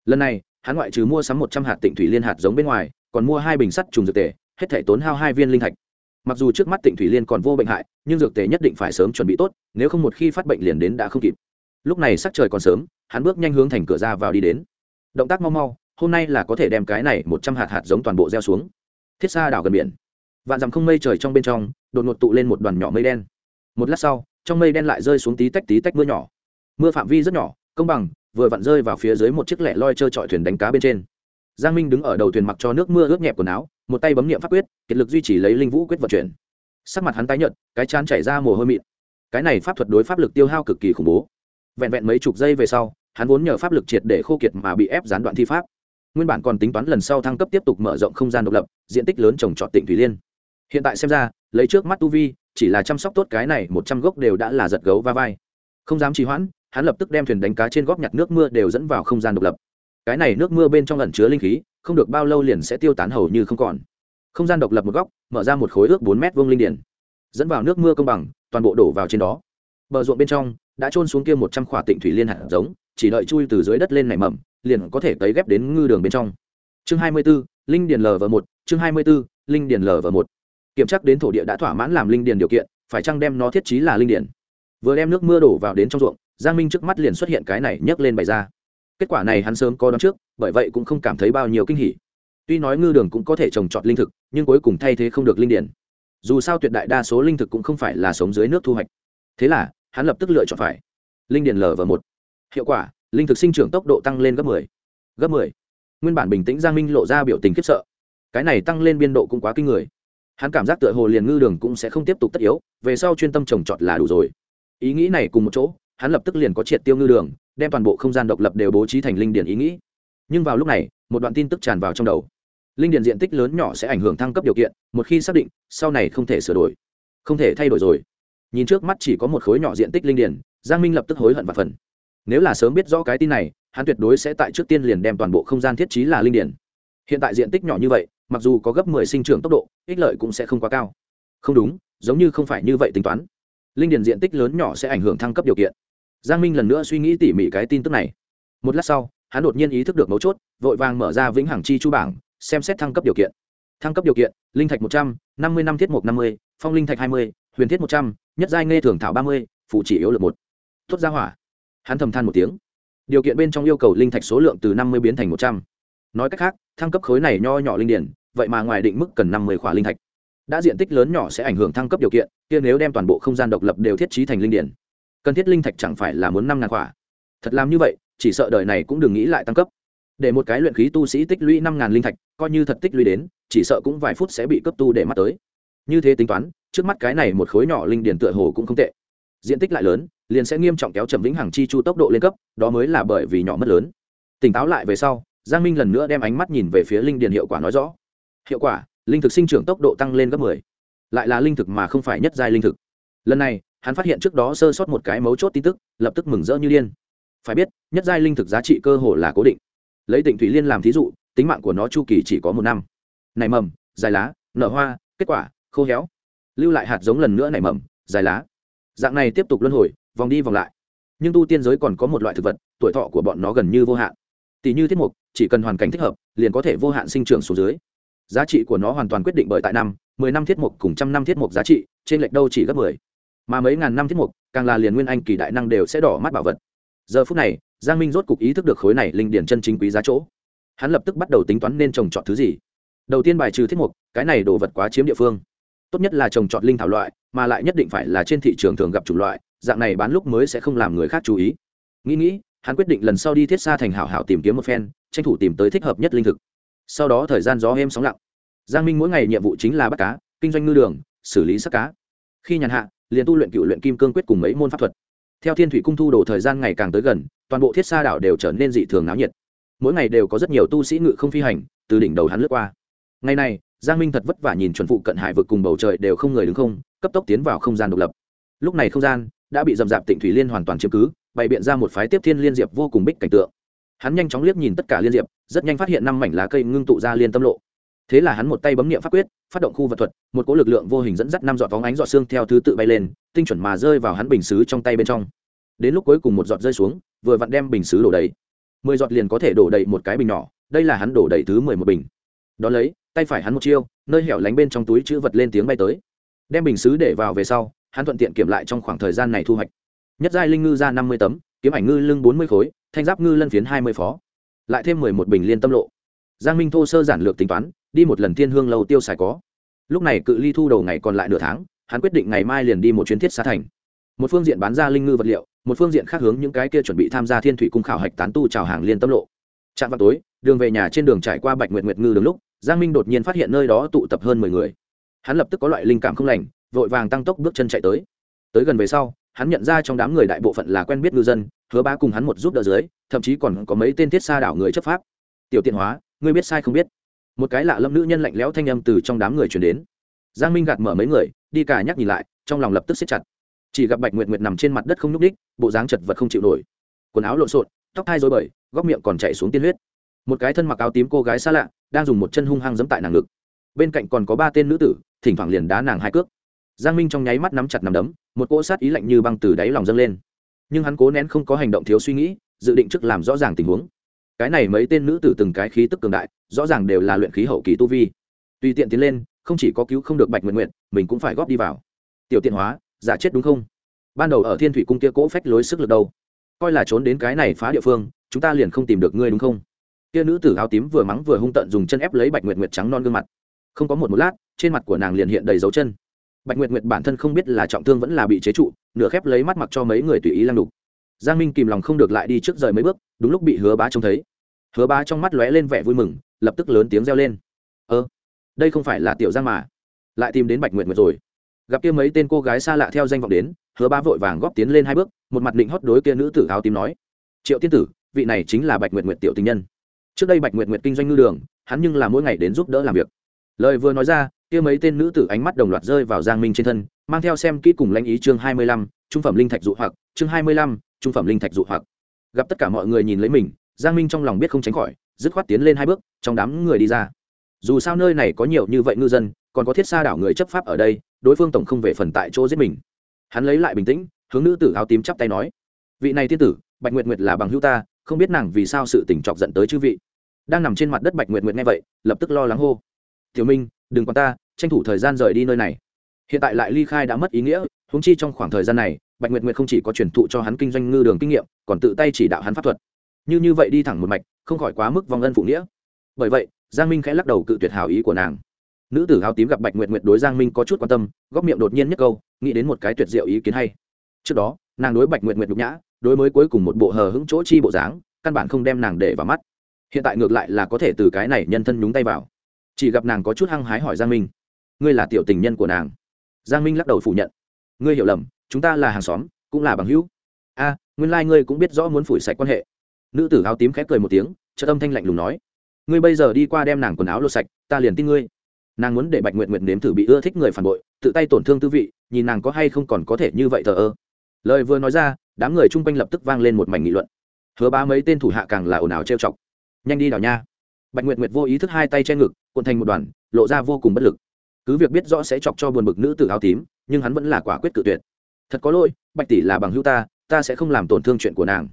Lần này, hắn ngoại trừ mua sắm một trăm hạt tịnh thủy liên hạt giống bên ngoài, còn mua hai bình sắt trùng dược tề, hết thể tốn hao hai viên linh thạch. Mặc dù trước mắt tịnh thủy liên còn vô bệnh hại, nhưng dược tề nhất định phải sớm chuẩn bị tốt, nếu không một khi phát bệnh liền đến đã không kịp lúc này sắc trời còn sớm, hắn bước nhanh hướng thành cửa ra vào đi đến. Động tác mau mau, hôm nay là có thể đem cái này một trăm hạt hạt giống toàn bộ gieo xuống. Thiết xa đảo gần biển. Vạn dặm không mây trời trong bên trong, đột ngột tụ lên một đoàn nhỏ mây đen. Một lát sau, trong mây đen lại rơi xuống tí tách tí tách mưa nhỏ. Mưa phạm vi rất nhỏ, công bằng, vừa vặn rơi vào phía dưới một chiếc lẻ loi trơ trọi thuyền đánh cá bên trên. Giang minh đứng ở đầu thuyền mặc cho nước mưa ướt nhẹp quần áo, một tay bấm nghiệm pháp quyết, kiệt lực duy trì lấy linh vũ quyết vận chuyển. Sắc mặt hắn tái nhợt, cái chán chảy ra mồ hôi mịn. Cái này pháp thuật đối pháp lực tiêu hao cực kỳ khủng bố vẹn vẹn mấy chục giây về sau, hắn vốn nhờ pháp lực triệt để khô kiệt mà bị ép gián đoạn thi pháp. Nguyên bản còn tính toán lần sau thăng cấp tiếp tục mở rộng không gian độc lập, diện tích lớn trồng trọt tỉnh thủy liên. Hiện tại xem ra, lấy trước mắt tu vi, chỉ là chăm sóc tốt cái này một trăm gốc đều đã là giật gấu va vai. Không dám trì hoãn, hắn lập tức đem thuyền đánh cá trên góp nhặt nước mưa đều dẫn vào không gian độc lập. Cái này nước mưa bên trong ẩn chứa linh khí, không được bao lâu liền sẽ tiêu tán hầu như không còn. Không gian độc lập một góc, mở ra một khối ước bốn mét vuông linh điển. Dẫn vào nước mưa công bằng, toàn bộ đổ vào trên đó. Bờ ruộng bên trong đã trôn xuống kia một trăm khỏa tịnh thủy liên hạt giống chỉ đợi chui từ dưới đất lên nảy mầm liền có thể cấy ghép đến ngư đường bên trong. Chương hai mươi 24, linh điền lv một chương hai mươi 24, linh điền lv một. Kiểm tra đến thổ địa đã thỏa mãn làm linh điền điều kiện phải chăng đem nó thiết trí là linh điền? Vừa đem nước mưa đổ vào đến trong ruộng giang minh trước mắt liền xuất hiện cái này nhấc lên bày ra. Kết quả này hắn sớm có đón trước bởi vậy cũng không cảm thấy bao nhiêu kinh hỉ. Tuy nói ngư đường cũng có thể trồng trọt linh thực nhưng cuối cùng thay thế không được linh điển dù sao tuyệt đại đa số linh thực cũng không phải là sống dưới nước thu hoạch. Thế là hắn lập tức lựa chọn phải. Linh điển lv một. Hiệu quả, linh thực sinh trưởng tốc độ tăng lên gấp 10. gấp 10. nguyên bản bình tĩnh giang minh lộ ra biểu tình khiếp sợ. Cái này tăng lên biên độ cũng quá kinh người. Hắn cảm giác tựa hồ liền ngư đường cũng sẽ không tiếp tục tất yếu, về sau chuyên tâm trồng trọt là đủ rồi. Ý nghĩ này cùng một chỗ, hắn lập tức liền có triệt tiêu ngư đường, đem toàn bộ không gian độc lập đều bố trí thành linh điển ý nghĩ. Nhưng vào lúc này, một đoạn tin tức tràn vào trong đầu. Linh điển diện tích lớn nhỏ sẽ ảnh hưởng thăng cấp điều kiện, một khi xác định, sau này không thể sửa đổi. Không thể thay đổi rồi nhìn trước mắt chỉ có một khối nhỏ diện tích linh điển giang minh lập tức hối hận và phần nếu là sớm biết rõ cái tin này, hắn tuyệt đối sẽ tại trước tiên liền đem toàn bộ không gian thiết trí là linh điển hiện tại diện tích nhỏ như vậy, mặc dù có gấp mười sinh trưởng tốc độ, ích lợi cũng sẽ không quá cao. Không đúng, giống như không phải như vậy tính toán. Linh điển diện tích lớn nhỏ sẽ ảnh hưởng thăng cấp điều kiện. Giang minh lần nữa suy nghĩ tỉ mỉ cái tin tức này. Một lát sau, hắn đột nhiên ý thức được mấu chốt, vội vàng mở ra vĩnh hằng chi chu bảng, xem xét thăng cấp điều kiện. Thăng cấp điều kiện, linh thạch một trăm, năm mươi năm thiết mục năm mươi, phong linh thạch hai mươi huyền thiết một trăm, nhất giai nghe thường thảo ba mươi, phụ chỉ yếu lực một. Tuốt ra hỏa. Hắn thầm than một tiếng. Điều kiện bên trong yêu cầu linh thạch số lượng từ năm mươi biến thành một trăm. Nói cách khác, thăng cấp khối này nho nhỏ linh điển, vậy mà ngoài định mức cần năm mươi khỏa linh thạch. Đã diện tích lớn nhỏ sẽ ảnh hưởng thăng cấp điều kiện, kia nếu đem toàn bộ không gian độc lập đều thiết trí thành linh điển. Cần thiết linh thạch chẳng phải là muốn năm ngàn khỏa. Thật làm như vậy, chỉ sợ đời này cũng đừng nghĩ lại tăng cấp. Để một cái luyện khí tu sĩ tích lũy năm ngàn linh thạch, coi như thật tích lũy đến, chỉ sợ cũng vài phút sẽ bị cấp tu để mắt tới. Như thế tính toán trước mắt cái này một khối nhỏ linh điển tựa hồ cũng không tệ. Diện tích lại lớn, liền sẽ nghiêm trọng kéo chậm vĩnh hằng chi chu tốc độ lên cấp, đó mới là bởi vì nhỏ mất lớn. Tỉnh táo lại về sau, giang minh lần nữa đem ánh mắt nhìn về phía linh điền hiệu quả nói rõ. Hiệu quả, linh thực sinh trưởng tốc độ tăng lên gấp 10. lại là linh thực mà không phải nhất giai linh thực. Lần này, hắn phát hiện trước đó sơ sót một cái mấu chốt tin tức, lập tức mừng rỡ như điên. Phải biết, nhất giai linh thực giá trị cơ hồ là cố định. Lấy tỉnh thủy liên làm thí dụ, tính mạng của nó chu kỳ chỉ có một năm. Nảy mầm, dài lá, nở hoa, kết quả, khô héo lưu lại hạt giống lần nữa nảy mầm, dài lá. Dạng này tiếp tục luân hồi, vòng đi vòng lại. Nhưng tu tiên giới còn có một loại thực vật, tuổi thọ của bọn nó gần như vô hạn. Tỷ như thiết mục, chỉ cần hoàn cảnh thích hợp, liền có thể vô hạn sinh trưởng xuống dưới. Giá trị của nó hoàn toàn quyết định bởi tại năm, mười năm thiết mục cùng trăm năm thiết mục giá trị, trên lệch đâu chỉ gấp mười. Mà mấy ngàn năm thiết mục, càng là liền nguyên anh kỳ đại năng đều sẽ đỏ mắt bảo vật. Giờ phút này, giang minh rốt cục ý thức được khối này linh điển chân chính quý giá chỗ. Hắn lập tức bắt đầu tính toán nên trồng trọt thứ gì. Đầu tiên bài trừ thiết mục, cái này đồ vật quá chiếm địa phương tốt nhất là trồng trọt linh thảo loại, mà lại nhất định phải là trên thị trường thường gặp chủng loại, dạng này bán lúc mới sẽ không làm người khác chú ý. Nghĩ nghĩ, hắn quyết định lần sau đi thiết xa thành hảo hảo tìm kiếm một phen, tranh thủ tìm tới thích hợp nhất linh thực. Sau đó thời gian gió êm sóng lặng. Giang minh mỗi ngày nhiệm vụ chính là bắt cá, kinh doanh ngư đường, xử lý sắc cá. Khi nhàn hạ, liền tu luyện cựu luyện kim cương quyết cùng mấy môn pháp thuật. Theo thiên thủy cung thu đồ thời gian ngày càng tới gần, toàn bộ thiết xa đảo đều trở nên dị thường náo nhiệt. Mỗi ngày đều có rất nhiều tu sĩ ngự không phi hành, từ đỉnh đầu hắn lướt qua. Ngày này giang minh thật vất vả nhìn chuẩn phụ cận hải vực cùng bầu trời đều không người đứng không, cấp tốc tiến vào không gian độc lập. Lúc này không gian đã bị dầm dạp tịnh thủy liên hoàn toàn chiếm cứ, bày biện ra một phái tiếp thiên liên diệp vô cùng bích cảnh tượng. Hắn nhanh chóng liếc nhìn tất cả liên diệp, rất nhanh phát hiện năm mảnh lá cây ngưng tụ ra liên tâm lộ. Thế là hắn một tay bấm nghiệm pháp quyết, phát động khu vật thuật, một cỗ lực lượng vô hình dẫn dắt năm giọt vóng ánh giọt xương theo thứ tự bay lên, tinh chuẩn mà rơi vào hắn bình xứ trong tay bên trong. Đến lúc cuối cùng một giọt rơi xuống, vừa vặn đem bình xứ đổ đầy. Mười giọt liền có thể đổ đầy một cái bình nhỏ, đây là hắn đổ đầy thứ mười một bình. Đón lấy tay phải hắn một chiêu, nơi hẻo lánh bên trong túi chữ vật lên tiếng bay tới. Đem bình xứ để vào về sau, hắn thuận tiện kiểm lại trong khoảng thời gian này thu hoạch. Nhất giai linh ngư ra năm mươi tấm, kiếm ảnh ngư lưng bốn mươi khối, thanh giáp ngư lân phiến hai mươi phó. Lại thêm mười một bình liên tâm lộ. Giang minh thô sơ giản lược tính toán, đi một lần thiên hương lâu tiêu xài có. Lúc này cự ly thu đầu ngày còn lại nửa tháng, hắn quyết định ngày mai liền đi một chuyến thiết xá thành. Một phương diện bán ra linh ngư vật liệu, một phương diện khác hướng những cái kia chuẩn bị tham gia thiên thủy cung khảo hạch tán tu trào hàng liên tâm lộ. Trạm vào tối, đường về nhà trên đường trải qua bạch nguyệt nguyệt ngư đường lúc giang minh đột nhiên phát hiện nơi đó tụ tập hơn mười người. Hắn lập tức có loại linh cảm không lành, vội vàng tăng tốc bước chân chạy tới. Tới gần về sau, hắn nhận ra trong đám người đại bộ phận là quen biết ngư dân, hứa ba cùng hắn một giúp đỡ dưới, thậm chí còn có mấy tên thiết xa đảo người chấp pháp. Tiểu tiện hóa, ngươi biết sai không biết? Một cái lạ lâm nữ nhân lạnh lẽo thanh âm từ trong đám người chuyển đến. Giang minh gạt mở mấy người, đi cả nhắc nhìn lại, trong lòng lập tức xếp chặt. Chỉ gặp bạch nguyệt nguyệt nằm trên mặt đất không nhúc ních bộ dáng chật vật không chịu nổi. Quần áo lộn xộn, tóc thai dối bời, góc miệng còn chạy xuống tiên huyết một cái thân mặc áo tím cô gái xa lạ, đang dùng một chân hung hăng giẫm tại nàng ngực. Bên cạnh còn có ba tên nữ tử, thỉnh thoảng liền đá nàng hai cước. Giang minh trong nháy mắt nắm chặt nắm đấm, một cỗ sát ý lạnh như băng từ đáy lòng dâng lên. Nhưng hắn cố nén không có hành động thiếu suy nghĩ, dự định trước làm rõ ràng tình huống. Cái này mấy tên nữ tử từng cái khí tức cường đại, rõ ràng đều là luyện khí hậu kỳ tu vi. Tùy tiện tiến lên, không chỉ có cứu không được bạch nguyện nguyện mình cũng phải góp đi vào. Tiểu tiện hóa, giả chết đúng không? Ban đầu ở thiên thủy cung kia cỗ phách lối sức lực đâu. Coi là trốn đến cái này phá địa phương, chúng ta liền không tìm được ngươi đúng không? Kia nữ tử áo tím vừa mắng vừa hung tận dùng chân ép lấy bạch nguyệt nguyệt trắng non gương mặt. Không có một một lát, trên mặt của nàng liền hiện đầy dấu chân. Bạch nguyệt nguyệt bản thân không biết là trọng thương vẫn là bị chế trụ, nửa khép lấy mắt mặc cho mấy người tùy ý lăng đục. Giang minh kìm lòng không được lại đi trước rời mấy bước, đúng lúc bị hứa bá trông thấy. Hứa bá trong mắt lóe lên vẻ vui mừng, lập tức lớn tiếng reo lên. Ơ, đây không phải là tiểu giang mà. Lại tìm đến bạch nguyệt nguyệt rồi. Gặp kia mấy tên cô gái xa lạ theo danh vọng đến, hứa bá vội vàng góp tiến lên hai bước, một mặt định hót đối kia nữ tử áo tím nói, triệu tiên tử, vị này chính là bạch nguyệt nguyệt tiểu tình nhân trước đây bạch nguyệt nguyệt kinh doanh ngư đường, hắn nhưng là mỗi ngày đến giúp đỡ làm việc. Lời vừa nói ra, kia mấy tên nữ tử ánh mắt đồng loạt rơi vào giang minh trên thân, mang theo xem kỹ cùng lãnh ý chương hai mươi lăm, trung phẩm linh thạch dụ hoặc, chương hai mươi lăm, trung phẩm linh thạch dụ hoặc. Gặp tất cả mọi người nhìn lấy mình, giang minh trong lòng biết không tránh khỏi, dứt khoát tiến lên hai bước, trong đám người đi ra. Dù sao nơi này có nhiều như vậy ngư dân, còn có thiết xa đảo người chấp pháp ở đây, đối phương tổng không về phần tại chỗ giết mình. Hắn lấy lại bình tĩnh, hướng nữ tử áo tím chắp tay nói, vị này tiên tử, bạch nguyệt nguyệt là bằng hữu ta không biết nàng vì sao sự tỉnh chọc dẫn tới chư vị. Đang nằm trên mặt đất bạch nguyệt nguyệt nghe vậy, lập tức lo lắng hô. Tiểu minh, đừng quan ta, tranh thủ thời gian rời đi nơi này. Hiện tại lại ly khai đã mất ý nghĩa húng chi trong khoảng thời gian này, bạch nguyệt nguyệt không chỉ có truyền thụ cho hắn kinh doanh ngư đường kinh nghiệm, còn tự tay chỉ đạo hắn pháp thuật. Như như vậy đi thẳng một mạch, không khỏi quá mức vong ân phụ nghĩa. Bởi vậy, giang minh khẽ lắc đầu cự tuyệt hào ý của nàng. Nữ tử áo tím gặp bạch nguyệt nguyệt đối giang minh có chút quan tâm, góp miệng đột nhiên nhất câu, nghĩ đến một cái tuyệt diệu ý kiến hay. Trước đó, nàng đối bạch nguyệt nguyệt nhục nhã đối mới cuối cùng một bộ hờ hững chỗ chi bộ dáng, căn bản không đem nàng để vào mắt. Hiện tại ngược lại là có thể từ cái này nhân thân nhúng tay vào. Chỉ gặp nàng có chút hăng hái hỏi giang minh, ngươi là tiểu tình nhân của nàng? Giang minh lắc đầu phủ nhận, ngươi hiểu lầm, chúng ta là hàng xóm, cũng là bằng hữu. A, nguyên lai、like、ngươi cũng biết rõ muốn phủi sạch quan hệ. Nữ tử áo tím khép cười một tiếng, chợt âm thanh lạnh lùng nói, ngươi bây giờ đi qua đem nàng quần áo lột sạch, ta liền tin ngươi. Nàng muốn để bạch nguyện nguyện nếm thử bị ưa thích người phản bội, tự tay tổn thương tư vị, nhìn nàng có hay không còn có thể như vậy thờ ơ. Lời vừa nói ra đám người chung quanh lập tức vang lên một mảnh nghị luận. Hứa ba mấy tên thủ hạ càng là ồn ào trêu chọc. Nhanh đi đào nha. Bạch nguyệt nguyệt vô ý thức hai tay che ngực, cuộn thành một đoàn, lộ ra vô cùng bất lực. Cứ việc biết rõ sẽ chọc cho buồn bực nữ tử áo tím, nhưng hắn vẫn là quả quyết cự tuyệt. Thật có lỗi, bạch tỷ là bằng hữu ta ta sẽ không làm tổn thương chuyện của nàng.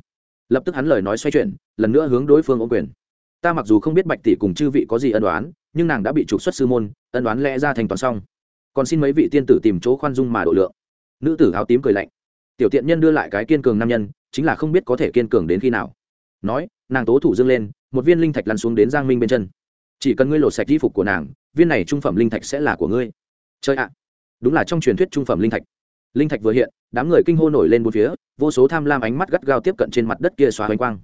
Lập tức hắn lời nói xoay chuyển, lần nữa hướng đối phương ô quyền. Ta mặc dù không biết bạch tỷ cùng chư vị có gì ân đoán nhưng nàng đã bị trục xuất sư môn, ân đoán lẽ ra thành toàn xong. Còn xin mấy vị tiên tử tìm chỗ khoan dung mà độ lượng. Nữ tử áo tím cười lạnh tiểu tiện nhân đưa lại cái kiên cường nam nhân, chính là không biết có thể kiên cường đến khi nào. Nói, nàng tố thủ dâng lên, một viên linh thạch lăn xuống đến giang minh bên chân. Chỉ cần ngươi lột sạch y phục của nàng, viên này trung phẩm linh thạch sẽ là của ngươi. Chơi ạ. Đúng là trong truyền thuyết trung phẩm linh thạch. Linh thạch vừa hiện, đám người kinh hô nổi lên bốn phía, vô số tham lam ánh mắt gắt gao tiếp cận trên mặt đất kia xóa hoành quang.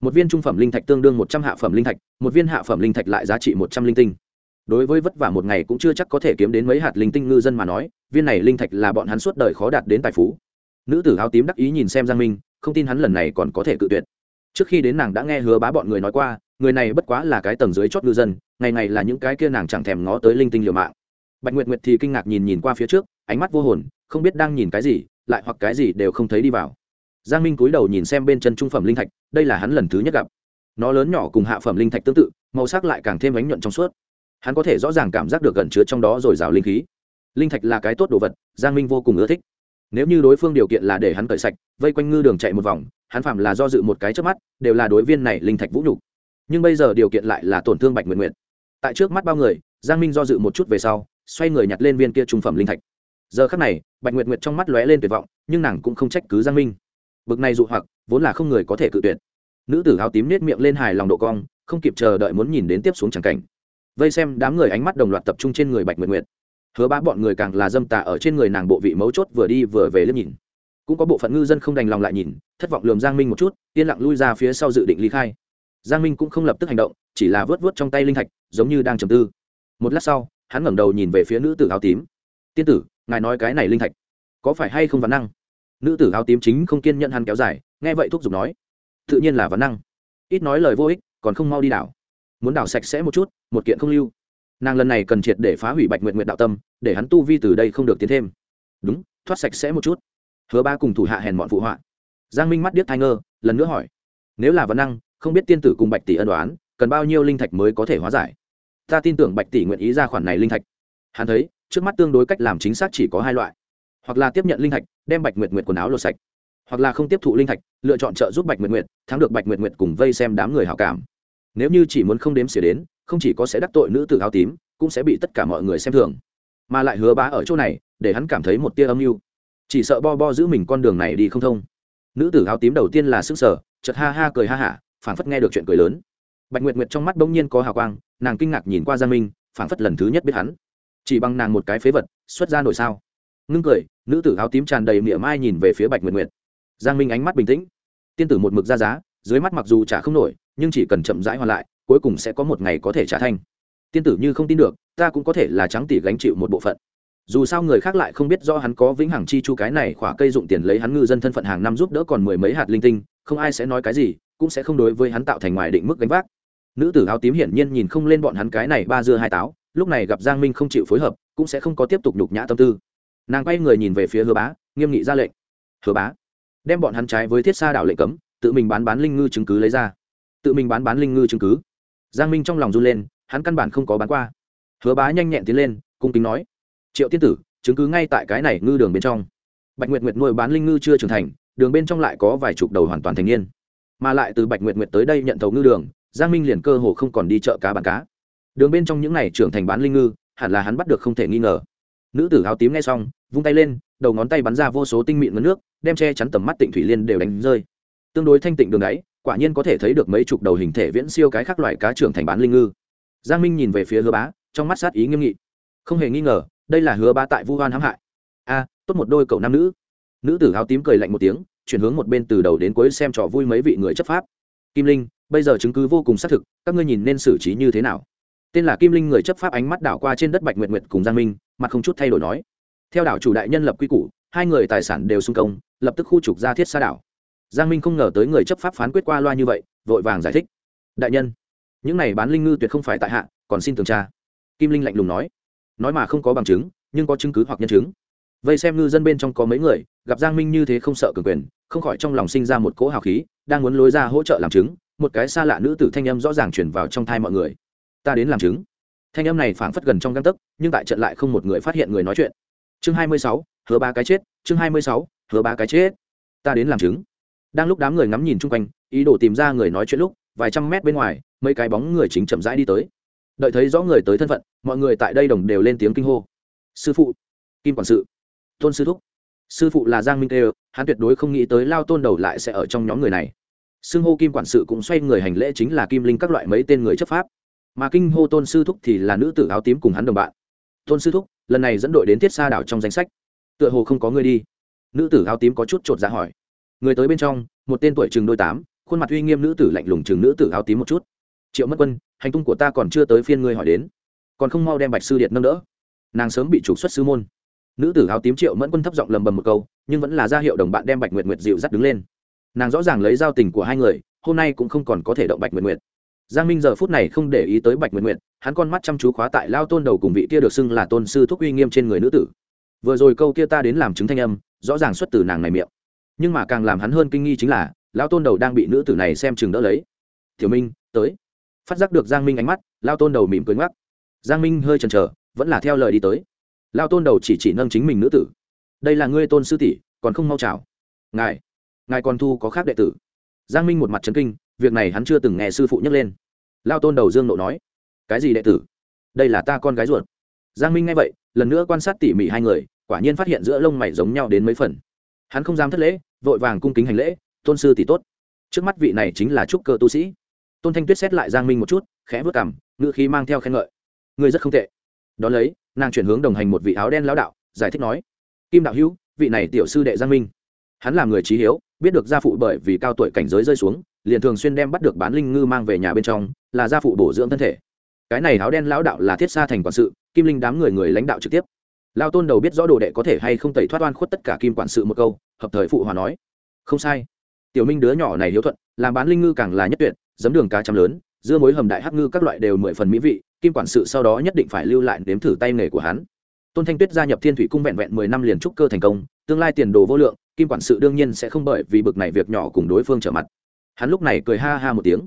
Một viên trung phẩm linh thạch tương đương một trăm hạ phẩm linh thạch, một viên hạ phẩm linh thạch lại giá trị một trăm linh tinh. Đối với vất vả một ngày cũng chưa chắc có thể kiếm đến mấy hạt linh tinh ngư dân mà nói, viên này linh thạch là bọn hắn suốt đời khó đạt đến tài phú nữ tử áo tím đắc ý nhìn xem giang minh, không tin hắn lần này còn có thể cự tuyệt. Trước khi đến nàng đã nghe hứa bá bọn người nói qua, người này bất quá là cái tầng dưới chót ngư dân, ngày ngày là những cái kia nàng chẳng thèm ngó tới linh tinh liều mạng. Bạch nguyệt nguyệt thì kinh ngạc nhìn nhìn qua phía trước, ánh mắt vô hồn, không biết đang nhìn cái gì, lại hoặc cái gì đều không thấy đi vào. Giang minh cúi đầu nhìn xem bên chân trung phẩm linh thạch, đây là hắn lần thứ nhất gặp. Nó lớn nhỏ cùng hạ phẩm linh thạch tương tự, màu sắc lại càng thêm ánh nhuận trong suốt. Hắn có thể rõ ràng cảm giác được gần chứa trong đó r ồ i r à o linh khí. Linh thạch là cái tốt đồ vật, giang minh vô cùng ưa thích nếu như đối phương điều kiện là để hắn cởi sạch, vây quanh ngư đường chạy một vòng, hắn phạm là do dự một cái trước mắt, đều là đối viên này linh thạch vũ nhục. Nhưng bây giờ điều kiện lại là tổn thương bạch nguyện nguyện tại trước mắt bao người, giang minh do dự một chút về sau, xoay người nhặt lên viên kia trung phẩm linh thạch. Giờ khắc này, bạch nguyệt nguyệt trong mắt lóe lên tuyệt vọng, nhưng nàng cũng không trách cứ giang minh. Bực này dụ hoặc, vốn là không người có thể cự tuyệt. Nữ tử áo tím nết miệng lên hài lòng độ cong, không kịp chờ đợi muốn nhìn đến tiếp xuống tràng cảnh. Vây xem đám người ánh mắt đồng loạt tập trung trên người bạch nguyệt nguyệt hứa bá bọn người càng là dâm tà ở trên người nàng bộ vị mấu chốt vừa đi vừa về liếc nhìn. Cũng có bộ phận ngư dân không đành lòng lại nhìn, thất vọng lườm giang minh một chút, yên lặng lui ra phía sau dự định ly khai. Giang minh cũng không lập tức hành động, chỉ là vớt vớt trong tay linh thạch, giống như đang trầm tư. Một lát sau, hắn ngẩng đầu nhìn về phía nữ tử áo tím. Tiên tử, ngài nói cái này linh thạch, có phải hay không văn năng? Nữ tử áo tím chính không kiên nhận hắn kéo dài, nghe vậy thúc giục nói, tự nhiên là văn năng. Ít nói lời vô ích, còn không mau đi đảo. Muốn đảo sạch sẽ một chút, một kiện không lưu nàng lần này cần triệt để phá hủy bạch nguyện nguyện đạo tâm, để hắn tu vi từ đây không được tiến thêm. Đúng, thoát sạch sẽ một chút. Hứa ba cùng thủ hạ hèn bọn phụ họa. Giang minh mắt điếc thai ngơ, lần nữa hỏi. Nếu là văn năng, không biết tiên tử cùng bạch tỷ ân đoán cần bao nhiêu linh thạch mới có thể hóa giải? Ta tin tưởng bạch tỷ nguyện ý ra khoản này linh thạch. Hắn thấy, trước mắt tương đối cách làm chính xác chỉ có hai loại. Hoặc là tiếp nhận linh thạch, đem bạch nguyệt nguyệt quần áo lột sạch. Hoặc là không tiếp thụ linh thạch, lựa chọn trợ giúp bạch nguyệt nguyệt, thắng được bạch nguyệt nguyệt cùng vây xem đám người hảo cảm. Nếu như chỉ muốn không đếm xỉa đến không chỉ có sẽ đắc tội nữ tử áo tím, cũng sẽ bị tất cả mọi người xem thường. Mà lại hứa bá ở chỗ này, để hắn cảm thấy một tia âm mưu. Chỉ sợ bo bo giữ mình con đường này đi không thông. Nữ tử áo tím đầu tiên là sức sở chật ha ha cười ha hả, phảng phất nghe được chuyện cười lớn. Bạch nguyệt nguyệt trong mắt bỗng nhiên có hào quang, nàng kinh ngạc nhìn qua giang minh, phảng phất lần thứ nhất biết hắn. Chỉ bằng nàng một cái phế vật, xuất ra nổi sao? Ngưng cười, nữ tử áo tím tràn đầy mỉa mai nhìn về phía bạch nguyệt nguyệt. Giang minh ánh mắt bình tĩnh. Tiên tử một mực ra giá, dưới mắt mặc dù trả không nổi, nhưng chỉ cần chậm rãi hoàn lại cuối cùng sẽ có một ngày có thể trả thanh. Tiên tử như không tin được, ta cũng có thể là trắng tỷ gánh chịu một bộ phận. Dù sao người khác lại không biết do hắn có vĩnh hằng chi chu cái này khỏa cây dụng tiền lấy hắn ngư dân thân phận hàng năm giúp đỡ còn mười mấy hạt linh tinh, không ai sẽ nói cái gì, cũng sẽ không đối với hắn tạo thành ngoài định mức gánh vác. Nữ tử áo tím hiển nhiên nhìn không lên bọn hắn cái này ba dưa hai táo, lúc này gặp giang minh không chịu phối hợp, cũng sẽ không có tiếp tục nhục nhã tâm tư. Nàng quay người nhìn về phía hứa bá, nghiêm nghị ra lệnh. Hứa bá, đem bọn hắn trái với thiết xa đảo lệnh cấm, tự mình bán bán linh ngư chứng cứ lấy ra. Tự mình bán bán linh ngư chứng cứ giang minh trong lòng run lên, hắn căn bản không có bán qua. Hứa bá nhanh nhẹn tiến lên, cung kính nói, triệu tiên tử, chứng cứ ngay tại cái này ngư đường bên trong. Bạch nguyệt nguyệt nuôi bán linh ngư chưa trưởng thành, đường bên trong lại có vài chục đầu hoàn toàn thành niên. Mà lại từ bạch nguyệt nguyệt tới đây nhận thầu ngư đường, giang minh liền cơ hồ không còn đi chợ cá bán cá. Đường bên trong những n à y trưởng thành bán linh ngư, hẳn là hắn bắt được không thể nghi ngờ. Nữ tử áo tím nghe xong, vung tay lên, đầu ngón tay bắn ra vô số tinh mịn ngấn nước, đem che chắn tầm mắt tịnh thủy liên đều đánh rơi. Tương đối thanh tịnh đường đáy quả nhiên có thể thấy được mấy chục đầu hình thể viễn siêu cái khác loại cá trưởng thành bán linh ngư. Giang minh nhìn về phía hứa bá, trong mắt sát ý nghiêm nghị. Không hề nghi ngờ, đây là hứa bá tại vu hoan hãm hại. A, tốt một đôi cậu nam nữ. Nữ tử áo tím cười lạnh một tiếng, chuyển hướng một bên từ đầu đến cuối xem trò vui mấy vị người chấp pháp. Kim linh, bây giờ chứng cứ vô cùng xác thực, các ngươi nhìn nên xử trí như thế nào? Tên là kim linh người chấp pháp ánh mắt đảo qua trên đất bạch nguyệt nguyệt cùng giang minh, mặt không chút thay đổi nói. Theo đảo chủ đại nhân lập quy củ, hai người tài sản đều xung công, lập tức khu trục ra thiết xa đảo giang minh không ngờ tới người chấp pháp phán quyết qua loa như vậy, vội vàng giải thích. Đại nhân, những này bán linh ngư tuyệt không phải tại hạ, còn xin tường tra. Kim linh lạnh lùng nói. Nói mà không có bằng chứng, nhưng có chứng cứ hoặc nhân chứng. Vây xem ngư dân bên trong có mấy người, gặp giang minh như thế không sợ cường quyền, không khỏi trong lòng sinh ra một cỗ hào khí, đang muốn lối ra hỗ trợ làm chứng, một cái xa lạ nữ tử thanh âm rõ ràng chuyển vào trong thai mọi người. Ta đến làm chứng. Thanh âm này phảng phất gần trong găng tấc, nhưng tại trận lại không một người phát hiện người nói chuyện. Chương hai mươi sáu, hứa ba cái chết. Chương hai mươi sáu, hứa ba cái chết. Ta đến làm chứng đang lúc đám người ngắm nhìn chung quanh, ý đồ tìm ra người nói chuyện lúc, vài trăm mét bên ngoài, mấy cái bóng người chính chậm rãi đi tới. Đợi thấy rõ người tới thân phận, mọi người tại đây đồng đều lên tiếng kinh hô. Sư phụ. Kim quản sự. Tôn sư thúc. Sư phụ là giang minh tê hắn tuyệt đối không nghĩ tới lao tôn đầu lại sẽ ở trong nhóm người này. Xưng hô kim quản sự cũng xoay người hành lễ chính là kim linh các loại mấy tên người chấp pháp. Mà kinh hô tôn sư thúc thì là nữ tử áo tím cùng hắn đồng bạn. Tôn sư thúc, lần này dẫn đội đến thiết xa đảo trong danh sách. Tựa hồ không có người đi. Nữ tử áo tím có chút chột ra dạ hỏi người tới bên trong, một tên tuổi chừng đôi tám, khuôn mặt uy nghiêm nữ tử lạnh lùng chừng nữ tử áo tím một chút. Triệu mất quân, hành tung của ta còn chưa tới phiên ngươi hỏi đến. Còn không mau đem bạch sư điện nâng đỡ. Nàng sớm bị trục xuất sư môn. Nữ tử áo tím triệu mẫn quân thấp giọng lầm bầm một câu, nhưng vẫn là ra hiệu đồng bạn đem bạch nguyệt nguyệt dịu dắt đứng lên. Nàng rõ ràng lấy giao tình của hai người, hôm nay cũng không còn có thể động bạch nguyệt nguyệt. Giang minh giờ phút này không để ý tới bạch nguyệt nguyệt, hắn con mắt chăm chú khóa tại lao tôn đầu cùng vị kia được xưng là tôn sư thúc uy nghiêm trên người nữ tử. Vừa rồi câu kia ta đến làm chứng thanh âm, rõ ràng xuất từ nàng này miệng nhưng mà càng làm hắn hơn kinh nghi chính là lao tôn đầu đang bị nữ tử này xem chừng đỡ lấy. Tiểu minh, tới. Phát giác được giang minh ánh mắt lao tôn đầu mỉm cười ngoắc. Giang minh hơi chần chờ, vẫn là theo lời đi tới. Lao tôn đầu chỉ chỉ nâng chính mình nữ tử. Đây là ngươi tôn sư tỷ, còn không mau chào. Ngài ngài còn thu có khác đệ tử. Giang minh một mặt trấn kinh, việc này hắn chưa từng nghe sư phụ nhắc lên. Lao tôn đầu dương nộ nói, cái gì đệ tử? Đây là ta con gái ruột. Giang minh nghe vậy, lần nữa quan sát tỉ mỉ hai người, quả nhiên phát hiện giữa lông mày giống nhau đến mấy phần. Hắn không dám thất lễ vội vàng cung kính hành lễ, tôn sư tỷ tốt. Trước mắt vị này chính là trúc cơ tu sĩ. Tôn thanh tuyết xét lại giang minh một chút, khẽ vớt cảm ngự khí mang theo khen ngợi. Người rất không tệ. Đón lấy, nàng chuyển hướng đồng hành một vị áo đen lão đạo, giải thích nói, kim đạo hữu, vị này tiểu sư đệ giang minh. Hắn là người trí hiếu, biết được gia phụ bởi vì cao tuổi cảnh giới rơi xuống, liền thường xuyên đem bắt được bán linh ngư mang về nhà bên trong, là gia phụ bổ dưỡng thân thể. Cái này áo đen lão đạo là thiết xa thành quản sự, kim linh đám người người lãnh đạo trực tiếp lao tôn đầu biết rõ đồ đệ có thể hay không tẩy thoát oan khuất tất cả kim quản sự một câu, hợp thời phụ hòa nói. Không sai. Tiểu minh đứa nhỏ này hiếu thuận, làm bán linh ngư càng là nhất tuyệt, giấm đường cá chăm lớn, dưa mối hầm đại hắc ngư các loại đều mười phần mỹ vị, kim quản sự sau đó nhất định phải lưu lại nếm thử tay nghề của hắn. Tôn thanh tuyết gia nhập thiên thủy cung vẹn vẹn mười năm liền trúc cơ thành công, tương lai tiền đồ vô lượng, kim quản sự đương nhiên sẽ không bởi vì bực này việc nhỏ cùng đối phương trở mặt. Hắn lúc này cười ha ha một tiếng.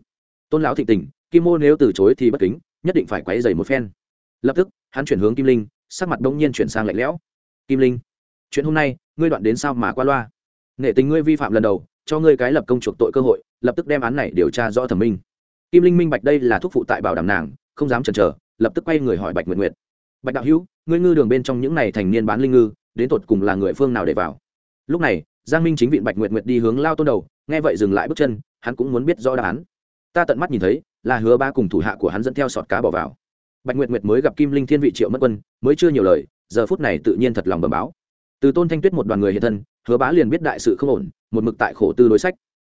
Tôn lão thịnh tình, kim mô nếu từ chối thì bất kính, nhất định phải quấy dày một phen. Lập tức, hắn chuyển hướng kim linh sắc mặt đông nhiên chuyển sang lạnh lẽo. Kim linh, chuyện hôm nay, ngươi đoạn đến sao mà qua loa? Nghệ tình ngươi vi phạm lần đầu, cho ngươi cái lập công chuộc tội cơ hội, lập tức đem án này điều tra rõ thẩm minh. Kim linh minh bạch đây là thuốc phụ tại bảo đảm nàng, không dám chần chờ, lập tức quay người hỏi bạch nguyện nguyện bạch đạo hữu, ngươi ngư đường bên trong những này thành niên bán linh ngư, đến tột cùng là người phương nào để vào? Lúc này, giang minh chính viện bạch nguyện nguyện đi hướng lao tôn đầu, nghe vậy dừng lại bước chân, hắn cũng muốn biết rõ đáp án. Ta tận mắt nhìn thấy, là hứa ba cùng thủ hạ của hắn dẫn theo sọt cá bỏ vào bạch nguyệt nguyệt mới gặp kim linh thiên vị triệu mất quân, mới chưa nhiều lời, giờ phút này tự nhiên thật lòng bẩm báo. Từ tôn thanh tuyết một đoàn người hiện thân, hứa bá liền biết đại sự không ổn, một mực tại khổ tư đối sách.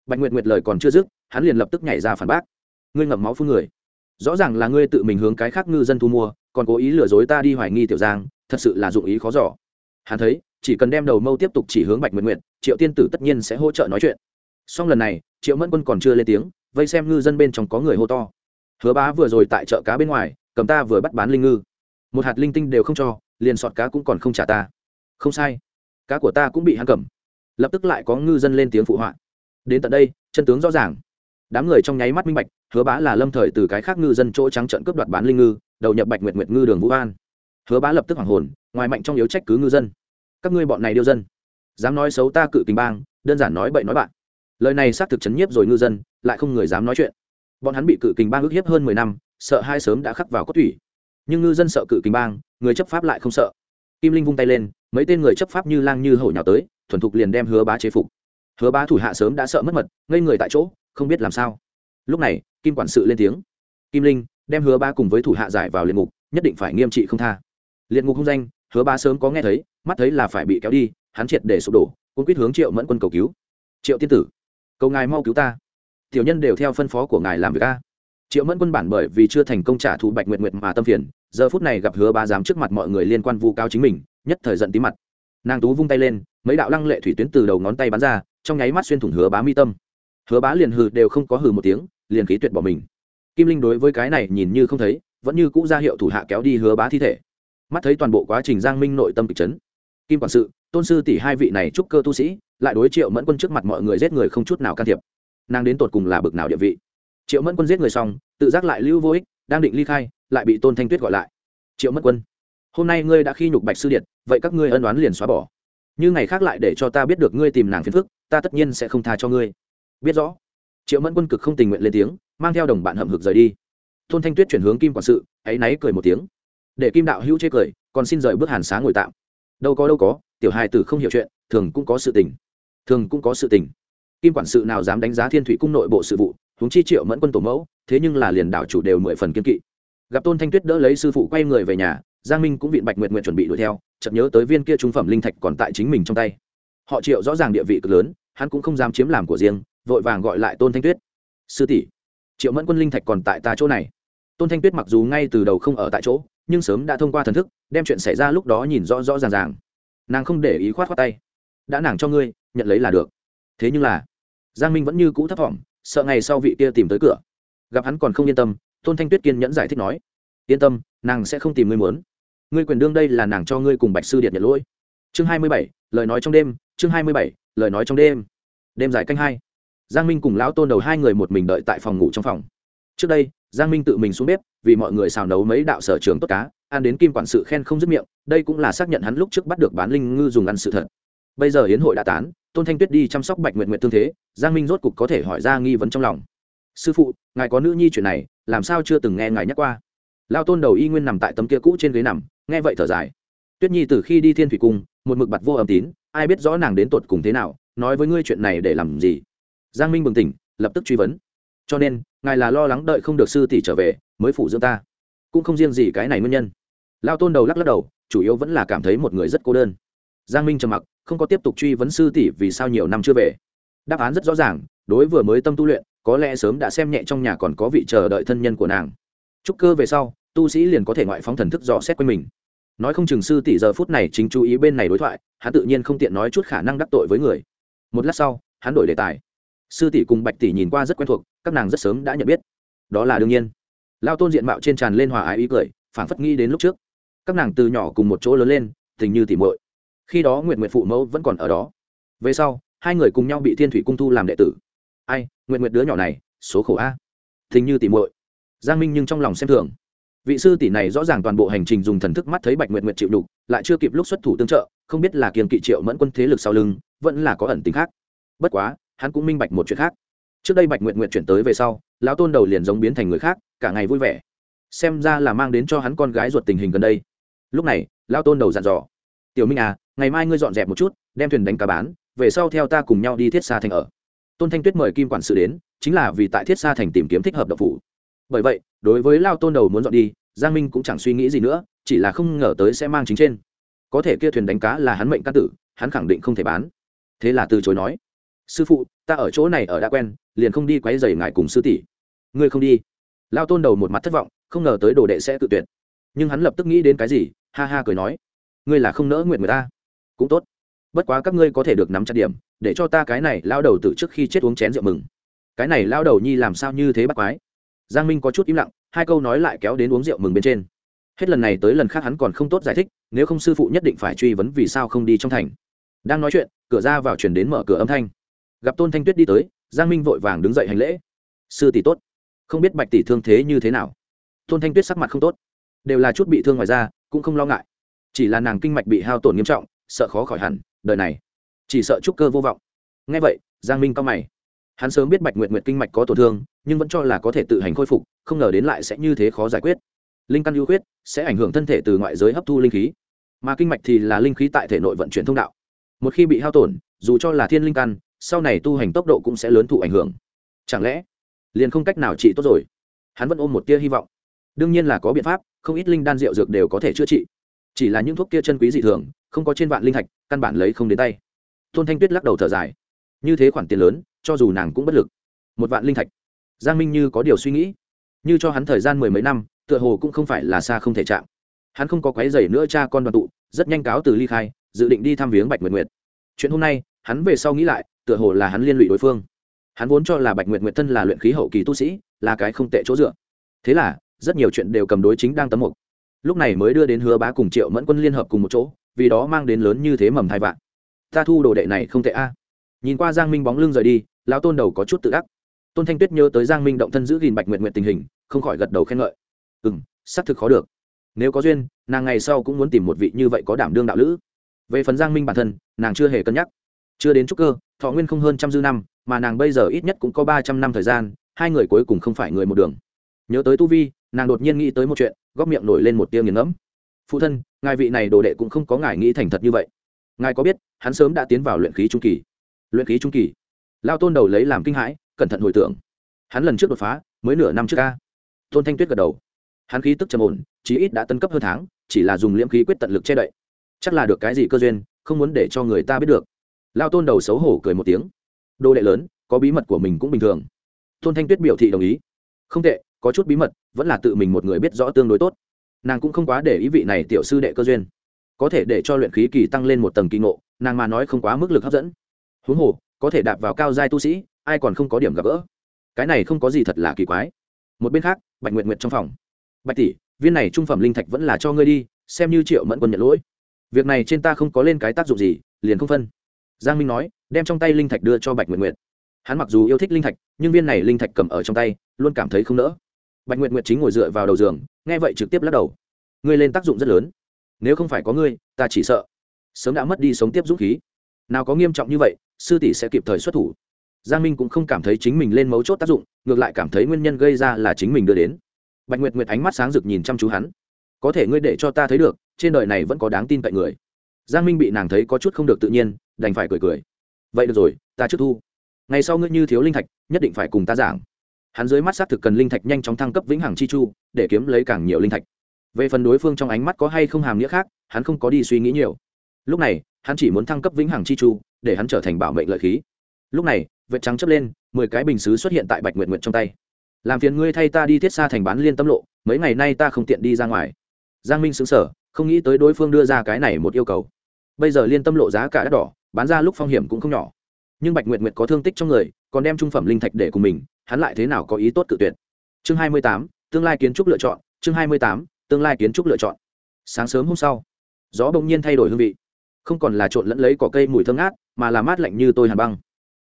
Bạch nguyệt nguyệt lời còn chưa dứt, hắn liền lập tức nhảy ra phản bác. Ngươi ngậm máu phương người. Rõ ràng là ngươi tự mình hướng cái khác ngư dân thu mua, còn cố ý lừa dối ta đi hoài nghi tiểu giang, thật sự là dụng ý khó giỏ hắn thấy, chỉ cần đem đầu mâu tiếp tục chỉ hướng bạch nguyệt nguyệt, triệu tiên tử tất nhiên sẽ hỗ trợ nói chuyện. Song lần này, triệu mẫn quân còn chưa lên tiếng, vây xem ngư dân bên trong có người hô to. Hứa bá vừa rồi tại chợ cá bên ngoài cầm ta vừa bắt bán linh ngư. Một hạt linh tinh đều không cho, liền sọt cá cũng còn không trả ta. Không sai. Cá của ta cũng bị hắn cầm. Lập tức lại có ngư dân lên tiếng phụ họa. Đến tận đây, chân tướng rõ ràng. Đám người trong nháy mắt minh bạch, hứa bá là lâm thời từ cái khác ngư dân chỗ trắng trận cướp đoạt bán linh ngư, đầu nhập bạch nguyệt nguyệt ngư đường vũ an. Hứa bá lập tức hoàng hồn, ngoài mạnh trong yếu trách cứ ngư dân. Các ngươi bọn này điêu dân. Dám nói xấu ta cự kình bang, đơn giản nói bậy nói bạn. Lời này xác thực chấn nhiếp rồi ngư dân, lại không người dám nói chuyện. Bọn hắn bị cự kình bang ức hiếp hơn mười năm sợ hai sớm đã khắc vào cốt thủy nhưng ngư dân sợ cự kình bang, người chấp pháp lại không sợ. Kim linh vung tay lên, mấy tên người chấp pháp như lang như hổ nhào tới, thuần thục liền đem hứa bá chế phục. Hứa bá thủ hạ sớm đã sợ mất mật, ngây người tại chỗ, không biết làm sao. Lúc này, kim quản sự lên tiếng. Kim linh, đem hứa bá cùng với thủ hạ giải vào liệt ngục, nhất định phải nghiêm trị không tha. Liệt ngục không danh, hứa bá sớm có nghe thấy, mắt thấy là phải bị kéo đi, hắn triệt để sụp đổ cũng quyết hướng triệu mẫn quân cầu cứu. Triệu tiên tử, cầu ngài mau cứu ta. Tiểu nhân đều theo phân phó của ngài làm việc a triệu mẫn quân bản bởi vì chưa thành công trả thù bạch nguyệt nguyệt mà tâm phiền, giờ phút này gặp hứa ba dám trước mặt mọi người liên quan vu cao chính mình, nhất thời giận tí mặt. Nàng tú vung tay lên, mấy đạo lăng lệ thủy tuyến từ đầu ngón tay bắn ra, trong nháy mắt xuyên thủng hứa bá mi tâm. Hứa bá liền hừ đều không có hừ một tiếng, liền khí tuyệt bỏ mình. Kim linh đối với cái này nhìn như không thấy, vẫn như cũ ra hiệu thủ hạ kéo đi hứa bá thi thể. Mắt thấy toàn bộ quá trình giang minh nội tâm kịch chấn. Kim quản sự, tôn sư tỷ hai vị này trúc cơ tu sĩ, lại đối triệu mẫn quân trước mặt mọi người giết người không chút nào can thiệp. Nàng đến tột cùng là bực nào địa vị? Triệu mẫn quân giết người xong, tự giác lại lưu vô ích, đang định ly khai, lại bị tôn thanh tuyết gọi lại. Triệu mẫn quân, hôm nay ngươi đã khi nhục bạch sư điện vậy các ngươi ân đoán liền xóa bỏ. Như ngày khác lại để cho ta biết được ngươi tìm nàng phiền phức, ta tất nhiên sẽ không tha cho ngươi. Biết rõ. Triệu mẫn quân cực không tình nguyện lên tiếng, mang theo đồng bạn hậm hực rời đi. Tôn thanh tuyết chuyển hướng kim quản sự áy náy cười một tiếng. Để kim đạo hữu chê cười, còn xin rời bước hàn sáng ngồi tạm. Đâu có đâu có, tiểu hài tử không hiểu chuyện, thường cũng có sự tình. Thường cũng có sự tình. Kim quản sự nào dám đánh giá thiên thủy cung nội bộ sự vụ huống chi triệu mẫn quân tổ mẫu, thế nhưng là liền đảo chủ đều mười phần kiên kỵ. Gặp tôn thanh tuyết đỡ lấy sư phụ quay người về nhà, giang minh cũng vịn bạch nguyện nguyện chuẩn bị đuổi theo, chợt nhớ tới viên kia trung phẩm linh thạch còn tại chính mình trong tay. Họ triệu rõ ràng địa vị cực lớn, hắn cũng không dám chiếm làm của riêng, vội vàng gọi lại tôn thanh tuyết. Sư tỷ, triệu mẫn quân linh thạch còn tại ta chỗ này. Tôn thanh tuyết mặc dù ngay từ đầu không ở tại chỗ, nhưng sớm đã thông qua thần thức, đem chuyện xảy ra lúc đó nhìn rõ rõ ràng ràng. Nàng không để ý khoát khoát tay. Đã nàng cho ngươi, nhận lấy là được. Thế nhưng là, giang minh vẫn như cũ thấp t sợ ngày sau vị kia tìm tới cửa. Gặp hắn còn không yên tâm, tôn thanh tuyết kiên nhẫn giải thích nói, yên tâm, nàng sẽ không tìm ngươi muốn. Ngươi quyền đương đây là nàng cho ngươi cùng bạch sư điện nhận lỗi. Chương hai mươi bảy, lời nói trong đêm, chương hai mươi bảy, lời nói trong đêm. Đêm dài canh hai. Giang minh cùng lão tôn đầu hai người một mình đợi tại phòng ngủ trong phòng. Trước đây, giang minh tự mình xuống bếp, vì mọi người xào nấu mấy đạo sở trường tốt cá, ăn đến kim quản sự khen không dứt miệng, đây cũng là xác nhận hắn lúc trước bắt được bán linh ngư dùng ăn sự thật. Bây giờ hiến hội đã tán tôn thanh tuyết đi chăm sóc bạch nguyện nguyện tương thế, giang minh rốt cục có thể hỏi ra nghi vấn trong lòng. Sư phụ, ngài có nữ nhi chuyện này, làm sao chưa từng nghe ngài nhắc qua? Lao tôn đầu y nguyên nằm tại tấm kia cũ trên ghế nằm, nghe vậy thở dài. Tuyết nhi từ khi đi thiên thủy cung, một mực bặt vô âm tín, ai biết rõ nàng đến tột cùng thế nào, nói với ngươi chuyện này để làm gì? Giang minh bừng tỉnh, lập tức truy vấn. Cho nên, ngài là lo lắng đợi không được sư tỷ trở về, mới phủ dưỡng ta. Cũng không riêng gì cái này nguyên nhân. Lao tôn đầu lắc lắc đầu, chủ yếu vẫn là cảm thấy một người rất cô đơn. Giang minh trầm mặc không có tiếp tục truy vấn sư tỷ vì sao nhiều năm chưa về. Đáp án rất rõ ràng, đối vừa mới tâm tu luyện, có lẽ sớm đã xem nhẹ trong nhà còn có vị chờ đợi thân nhân của nàng. Trúc cơ về sau, tu sĩ liền có thể ngoại phóng thần thức dò xét quanh mình. Nói không chừng sư tỷ giờ phút này chính chú ý bên này đối thoại, hắn tự nhiên không tiện nói chút khả năng đắc tội với người. Một lát sau, hắn đổi đề tài. Sư tỷ cùng bạch tỷ nhìn qua rất quen thuộc, các nàng rất sớm đã nhận biết. Đó là đương nhiên. Lao tôn diện mạo trên tràn lên hòa ái ý cười, phảng phất nghĩ đến lúc trước. Các nàng từ nhỏ cùng một chỗ lớn lên, tình như tỉ muội khi đó nguyện nguyện phụ mẫu vẫn còn ở đó. Về sau, hai người cùng nhau bị thiên thủy cung thu làm đệ tử. Ai nguyện nguyện đứa nhỏ này, số khổ a. Thình như tỉ muội. Giang minh nhưng trong lòng xem thường. Vị sư tỷ này rõ ràng toàn bộ hành trình dùng thần thức mắt thấy bạch nguyện nguyện chịu đục, lại chưa kịp lúc xuất thủ tương trợ, không biết là kiềm kỵ triệu mẫn quân thế lực sau lưng, vẫn là có ẩn tính khác. Bất quá, hắn cũng minh bạch một chuyện khác. Trước đây bạch nguyện nguyện chuyển tới về sau, lão tôn đầu liền giống biến thành người khác, cả ngày vui vẻ. Xem ra là mang đến cho hắn con gái ruột tình hình gần đây. Lúc này, lão tôn đầu dặn dò. Tiểu minh à ngày mai ngươi dọn dẹp một chút, đem thuyền đánh cá bán, về sau theo ta cùng nhau đi thiết xa thành ở. Tôn thanh tuyết mời kim quản sự đến, chính là vì tại thiết xa thành tìm kiếm thích hợp độc phủ. Bởi vậy, đối với lao tôn đầu muốn dọn đi, giang minh cũng chẳng suy nghĩ gì nữa, chỉ là không ngờ tới sẽ mang chính trên. Có thể kia thuyền đánh cá là hắn mệnh căn tử, hắn khẳng định không thể bán. Thế là từ chối nói, sư phụ, ta ở chỗ này ở đã quen, liền không đi quấy rầy ngài cùng sư tỷ. Ngươi không đi. Lao tôn đầu một mặt thất vọng, không ngờ tới đồ đệ sẽ tự tuyệt. Nhưng hắn lập tức nghĩ đến cái gì, ha ha cười nói, ngươi là không nỡ nguyện người ta cũng tốt. Bất quá các ngươi có thể được nắm chặt điểm, để cho ta cái này lao đầu từ trước khi chết uống chén rượu mừng. Cái này lao đầu nhi làm sao như thế bắt quái? Giang minh có chút im lặng, hai câu nói lại kéo đến uống rượu mừng bên trên. Hết lần này tới lần khác hắn còn không tốt giải thích, nếu không sư phụ nhất định phải truy vấn vì sao không đi trong thành. Đang nói chuyện, cửa ra vào chuyển đến mở cửa âm thanh. Gặp tôn thanh tuyết đi tới, giang minh vội vàng đứng dậy hành lễ. Sư tỷ tốt. Không biết bạch tỷ thương thế như thế nào. Tôn thanh tuyết sắc mặt không tốt. Đều là chút bị thương ngoài ra cũng không lo ngại. Chỉ là nàng kinh mạch bị hao tổn nghiêm trọng sợ khó khỏi hẳn, đời này. Chỉ sợ trúc cơ vô vọng. Ngay vậy, giang minh cao mày. Hắn sớm biết bạch nguyệt nguyệt kinh mạch có tổn thương, nhưng vẫn cho là có thể tự hành khôi phục, không ngờ đến lại sẽ như thế khó giải quyết. Linh căn ưu khuyết sẽ ảnh hưởng thân thể từ ngoại giới hấp thu linh khí. Mà kinh mạch thì là linh khí tại thể nội vận chuyển thông đạo. Một khi bị hao tổn, dù cho là thiên linh căn, sau này tu hành tốc độ cũng sẽ lớn thụ ảnh hưởng. Chẳng lẽ, liền không cách nào trị tốt rồi? Hắn vẫn ôm một tia hy vọng. Đương nhiên là có biện pháp, không ít linh đan rượu dược đều có thể chữa trị. Chỉ là những thuốc kia chân quý dị thường không có trên vạn linh thạch, căn bản lấy không đến tay. Tôn thanh tuyết lắc đầu thở dài. Như thế khoản tiền lớn, cho dù nàng cũng bất lực. Một vạn linh thạch. Giang minh như có điều suy nghĩ. Như cho hắn thời gian mười mấy năm, tựa hồ cũng không phải là xa không thể chạm. Hắn không có quái dày nữa cha con đoàn tụ, rất nhanh cáo từ ly khai, dự định đi thăm viếng bạch nguyệt nguyệt. Chuyện hôm nay, hắn về sau nghĩ lại, tựa hồ là hắn liên lụy đối phương. Hắn vốn cho là bạch nguyệt nguyệt thân là luyện khí hậu kỳ tu sĩ, là cái không tệ chỗ dựa. Thế là, rất nhiều chuyện đều cầm đối chính đang tấm mục. Lúc này mới đưa đến hứa bá cùng triệu mẫn quân liên hợp cùng một chỗ vì đó mang đến lớn như thế mầm thai vạn. Ta thu đồ đệ này không tệ a. Nhìn qua giang minh bóng lưng rời đi, lão tôn đầu có chút tự ác tôn thanh tuyết nhớ tới giang minh động thân giữ gìn bạch nguyện nguyện tình hình, không khỏi gật đầu khen ngợi. Ừ m xác thực khó được. Nếu có duyên, nàng ngày sau cũng muốn tìm một vị như vậy có đảm đương đạo lữ. Về phần giang minh bản thân, nàng chưa hề cân nhắc. Chưa đến trúc cơ, thọ nguyên không hơn trăm dư năm, mà nàng bây giờ ít nhất cũng có ba trăm năm thời gian, hai người cuối cùng không phải người một đường. Nhớ tới tu vi, nàng đột nhiên nghĩ tới một chuyện, góp miệng nổi lên một tia nghiền ngẫm phụ thân, ngài vị này đồ đệ cũng không có ngài nghĩ thành thật như vậy. Ngài có biết, hắn sớm đã tiến vào luyện khí trung kỳ. Luyện khí trung kỳ. Lao tôn đầu lấy làm kinh hãi, cẩn thận hồi tưởng. Hắn lần trước đột phá, mới nửa năm trước ca tôn thanh tuyết gật đầu. Hắn khí tức trầm ổn, chí ít đã tân cấp hơn tháng, chỉ là dùng liễm khí quyết tận lực che đậy. Chắc là được cái gì cơ duyên, không muốn để cho người ta biết được. Lao tôn đầu xấu hổ cười một tiếng. Đô đệ lớn, có bí mật của mình cũng bình thường. Tôn thanh tuyết biểu thị đồng ý. Không tệ, có chút bí mật, vẫn là tự mình một người biết rõ tương đối tốt nàng cũng không quá để ý vị này tiểu sư đệ cơ duyên. Có thể để cho luyện khí kỳ tăng lên một tầng kỳ ngộ, nàng mà nói không quá mức lực hấp dẫn. Huống hồ, có thể đạp vào cao giai tu sĩ, ai còn không có điểm gặp gỡ. Cái này không có gì thật là kỳ quái. Một bên khác, bạch nguyện nguyện trong phòng. Bạch tỷ, viên này trung phẩm linh thạch vẫn là cho ngươi đi, xem như triệu mẫn quân nhận lỗi. Việc này trên ta không có lên cái tác dụng gì, liền không phân. Giang minh nói, đem trong tay linh thạch đưa cho bạch nguyện nguyện hắn mặc dù yêu thích linh thạch, nhưng viên này linh thạch cầm ở trong tay, luôn cảm thấy không nỡ bạch Nguyệt Nguyệt chính ngồi dựa vào đầu giường, nghe vậy trực tiếp lắc đầu. Ngươi lên tác dụng rất lớn. Nếu không phải có ngươi, ta chỉ sợ sớm đã mất đi sống tiếp dũng khí. Nào có nghiêm trọng như vậy, sư tỷ sẽ kịp thời xuất thủ. Giang minh cũng không cảm thấy chính mình lên mấu chốt tác dụng, ngược lại cảm thấy nguyên nhân gây ra là chính mình đưa đến. Bạch nguyệt nguyệt ánh mắt sáng rực nhìn chăm chú hắn. Có thể ngươi để cho ta thấy được, trên đời này vẫn có đáng tin cậy người. Giang minh bị nàng thấy có chút không được tự nhiên, đành phải cười cười. Vậy được rồi, ta trước thu. Ngày sau ngươi như thiếu linh thạch, nhất định phải cùng ta giảng hắn dưới mắt xác thực cần linh thạch nhanh chóng thăng cấp vĩnh hằng chi chu, để kiếm lấy càng nhiều linh thạch. Về phần đối phương trong ánh mắt có hay không hàm nghĩa khác, hắn không có đi suy nghĩ nhiều. Lúc này, hắn chỉ muốn thăng cấp vĩnh hằng chi chu, để hắn trở thành bảo mệnh lợi khí. Lúc này vệ trắng chấp lên, mười cái bình xứ xuất hiện tại bạch nguyện nguyện trong tay. Làm phiền ngươi thay ta đi thiết xa thành bán liên tâm lộ, mấy ngày nay ta không tiện đi ra ngoài. Giang minh xứng sở không nghĩ tới đối phương đưa ra cái này một yêu cầu. Bây giờ liên tâm lộ giá cả đắt đỏ, bán ra lúc phong hiểm cũng không nhỏ. Nhưng bạch nguyện nguyện có thương tích trong người, còn đem trung phẩm linh thạch để cùng mình hắn lại thế nào có ý tốt tự tuyệt? Chương hai mươi tám, tương lai kiến trúc lựa chọn, chương hai mươi tám, tương lai kiến trúc lựa chọn. Sáng sớm hôm sau, gió bỗng nhiên thay đổi hương vị. Không còn là trộn lẫn lấy cỏ cây mùi thơm ngát, mà là mát lạnh như tôi hàn băng.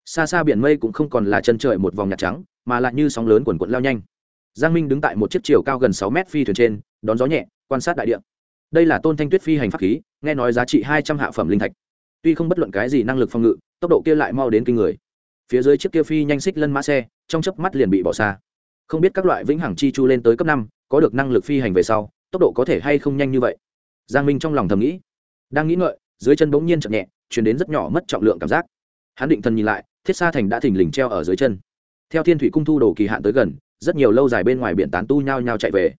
Xa xa biển mây cũng không còn là chân trời một vòng nhạt trắng, mà lại như sóng lớn quần quận lao nhanh. Giang minh đứng tại một chiếc chiều cao gần sáu mét phi thuyền trên, đón gió nhẹ, quan sát đại địa. Đây là tôn thanh tuyết phi hành pháp khí, nghe nói giá trị hai trăm hạ phẩm linh thạch. Tuy không bất luận cái gì năng lực phòng ngự, tốc độ kia lại mau đến kinh người phía dưới chiếc kia phi nhanh xích lân mã xe, trong chớp mắt liền bị bỏ xa. Không biết các loại vĩnh hằng chi chu lên tới cấp năm, có được năng lực phi hành về sau, tốc độ có thể hay không nhanh như vậy? Giang minh trong lòng thầm nghĩ. Đang nghĩ ngợi, dưới chân bỗng nhiên chậm nhẹ, chuyển đến rất nhỏ mất trọng lượng cảm giác. Hắn định thần nhìn lại, thiết sa thành đã thình lình treo ở dưới chân. Theo thiên thủy cung thu đồ kỳ hạn tới gần, rất nhiều lâu dài bên ngoài biển tán tu nhao nhao chạy về.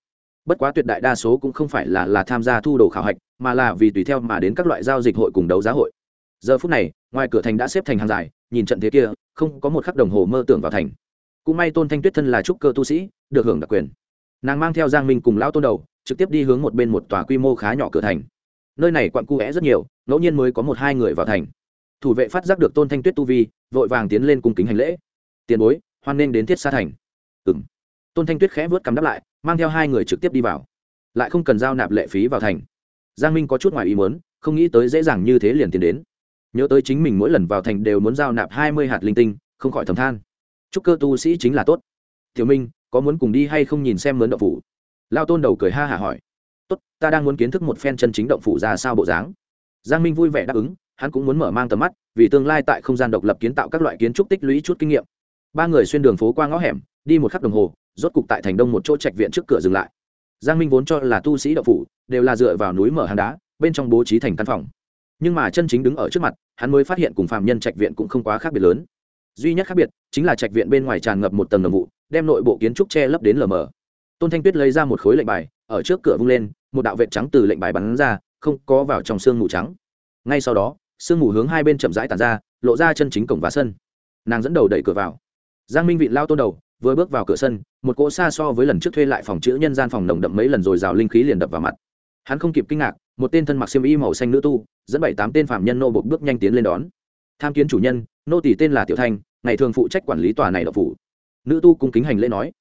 Bất quá tuyệt đại đa số cũng không phải là là tham gia thu đồ khảo hạch, mà là vì tùy theo mà đến các loại giao dịch hội cùng đấu giá hội giờ phút này, ngoài cửa thành đã xếp thành hàng dài, nhìn trận thế kia, không có một khắc đồng hồ mơ tưởng vào thành. Cũng may tôn thanh tuyết thân là trúc cơ tu sĩ, được hưởng đặc quyền. Nàng mang theo giang minh cùng lão tôn đầu, trực tiếp đi hướng một bên một tòa quy mô khá nhỏ cửa thành. Nơi này quặn cu vẽ rất nhiều, ngẫu nhiên mới có một hai người vào thành. Thủ vệ phát giác được tôn thanh tuyết tu vi, vội vàng tiến lên cung kính hành lễ. Tiền bối, hoan nên đến thiết xa thành. Ừ m tôn thanh tuyết khẽ vớt cắm đáp lại, mang theo hai người trực tiếp đi vào. Lại không cần giao nạp lệ phí vào thành. Giang minh có chút ngoài ý muốn, không nghĩ tới dễ dàng như thế liền tiến đến nhớ tới chính mình mỗi lần vào thành đều muốn giao nạp hai mươi hạt linh tinh, không khỏi thầm than. Chúc cơ tu sĩ chính là tốt. Tiểu minh, có muốn cùng đi hay không nhìn xem mướn động phủ? Lao tôn đầu cười ha hả hỏi. Tốt, ta đang muốn kiến thức một phen chân chính động phủ ra sao bộ dáng. Giang minh vui vẻ đáp ứng, hắn cũng muốn mở mang tầm mắt, vì tương lai tại không gian độc lập kiến tạo các loại kiến trúc tích lũy chút kinh nghiệm. Ba người xuyên đường phố qua ngõ hẻm, đi một khắc đồng hồ, rốt cục tại thành đông một chỗ trạch viện trước cửa dừng lại. Giang minh vốn cho là tu sĩ đậu phủ đều là dựa vào núi mở hàng đá, bên trong bố trí thành căn phòng nhưng mà chân chính đứng ở trước mặt, hắn mới phát hiện cùng phạm nhân trạch viện cũng không quá khác biệt lớn. Duy nhất khác biệt chính là trạch viện bên ngoài tràn ngập một tầng đồng vụ, đem nội bộ kiến trúc che lấp đến lờ mờ. Tôn thanh tuyết lấy ra một khối lệnh bài, ở trước cửa vung lên, một đạo vệ trắng từ lệnh bài bắn ra, không có vào trong sương mù trắng. Ngay sau đó, sương mù hướng hai bên chậm rãi tàn ra, lộ ra chân chính cổng và sân. Nàng dẫn đầu đẩy cửa vào. Giang minh vị lao tôn đầu, vừa bước vào cửa sân, một cỗ xa so với lần trước thuê lại phòng chữ nhân gian phòng nồng đậm mấy lần rồi rào linh khí liền đập vào mặt. Hắn không kịp kinh ngạc một tên thân mặc xiêm y màu xanh nữ tu, dẫn bảy tám tên phạm nhân nô bộc bước nhanh tiến lên đón. Tham kiến chủ nhân, nô tỷ tên là tiểu thanh, ngày thường phụ trách quản lý tòa này đậu phủ. Nữ tu cung kính hành lễ nói.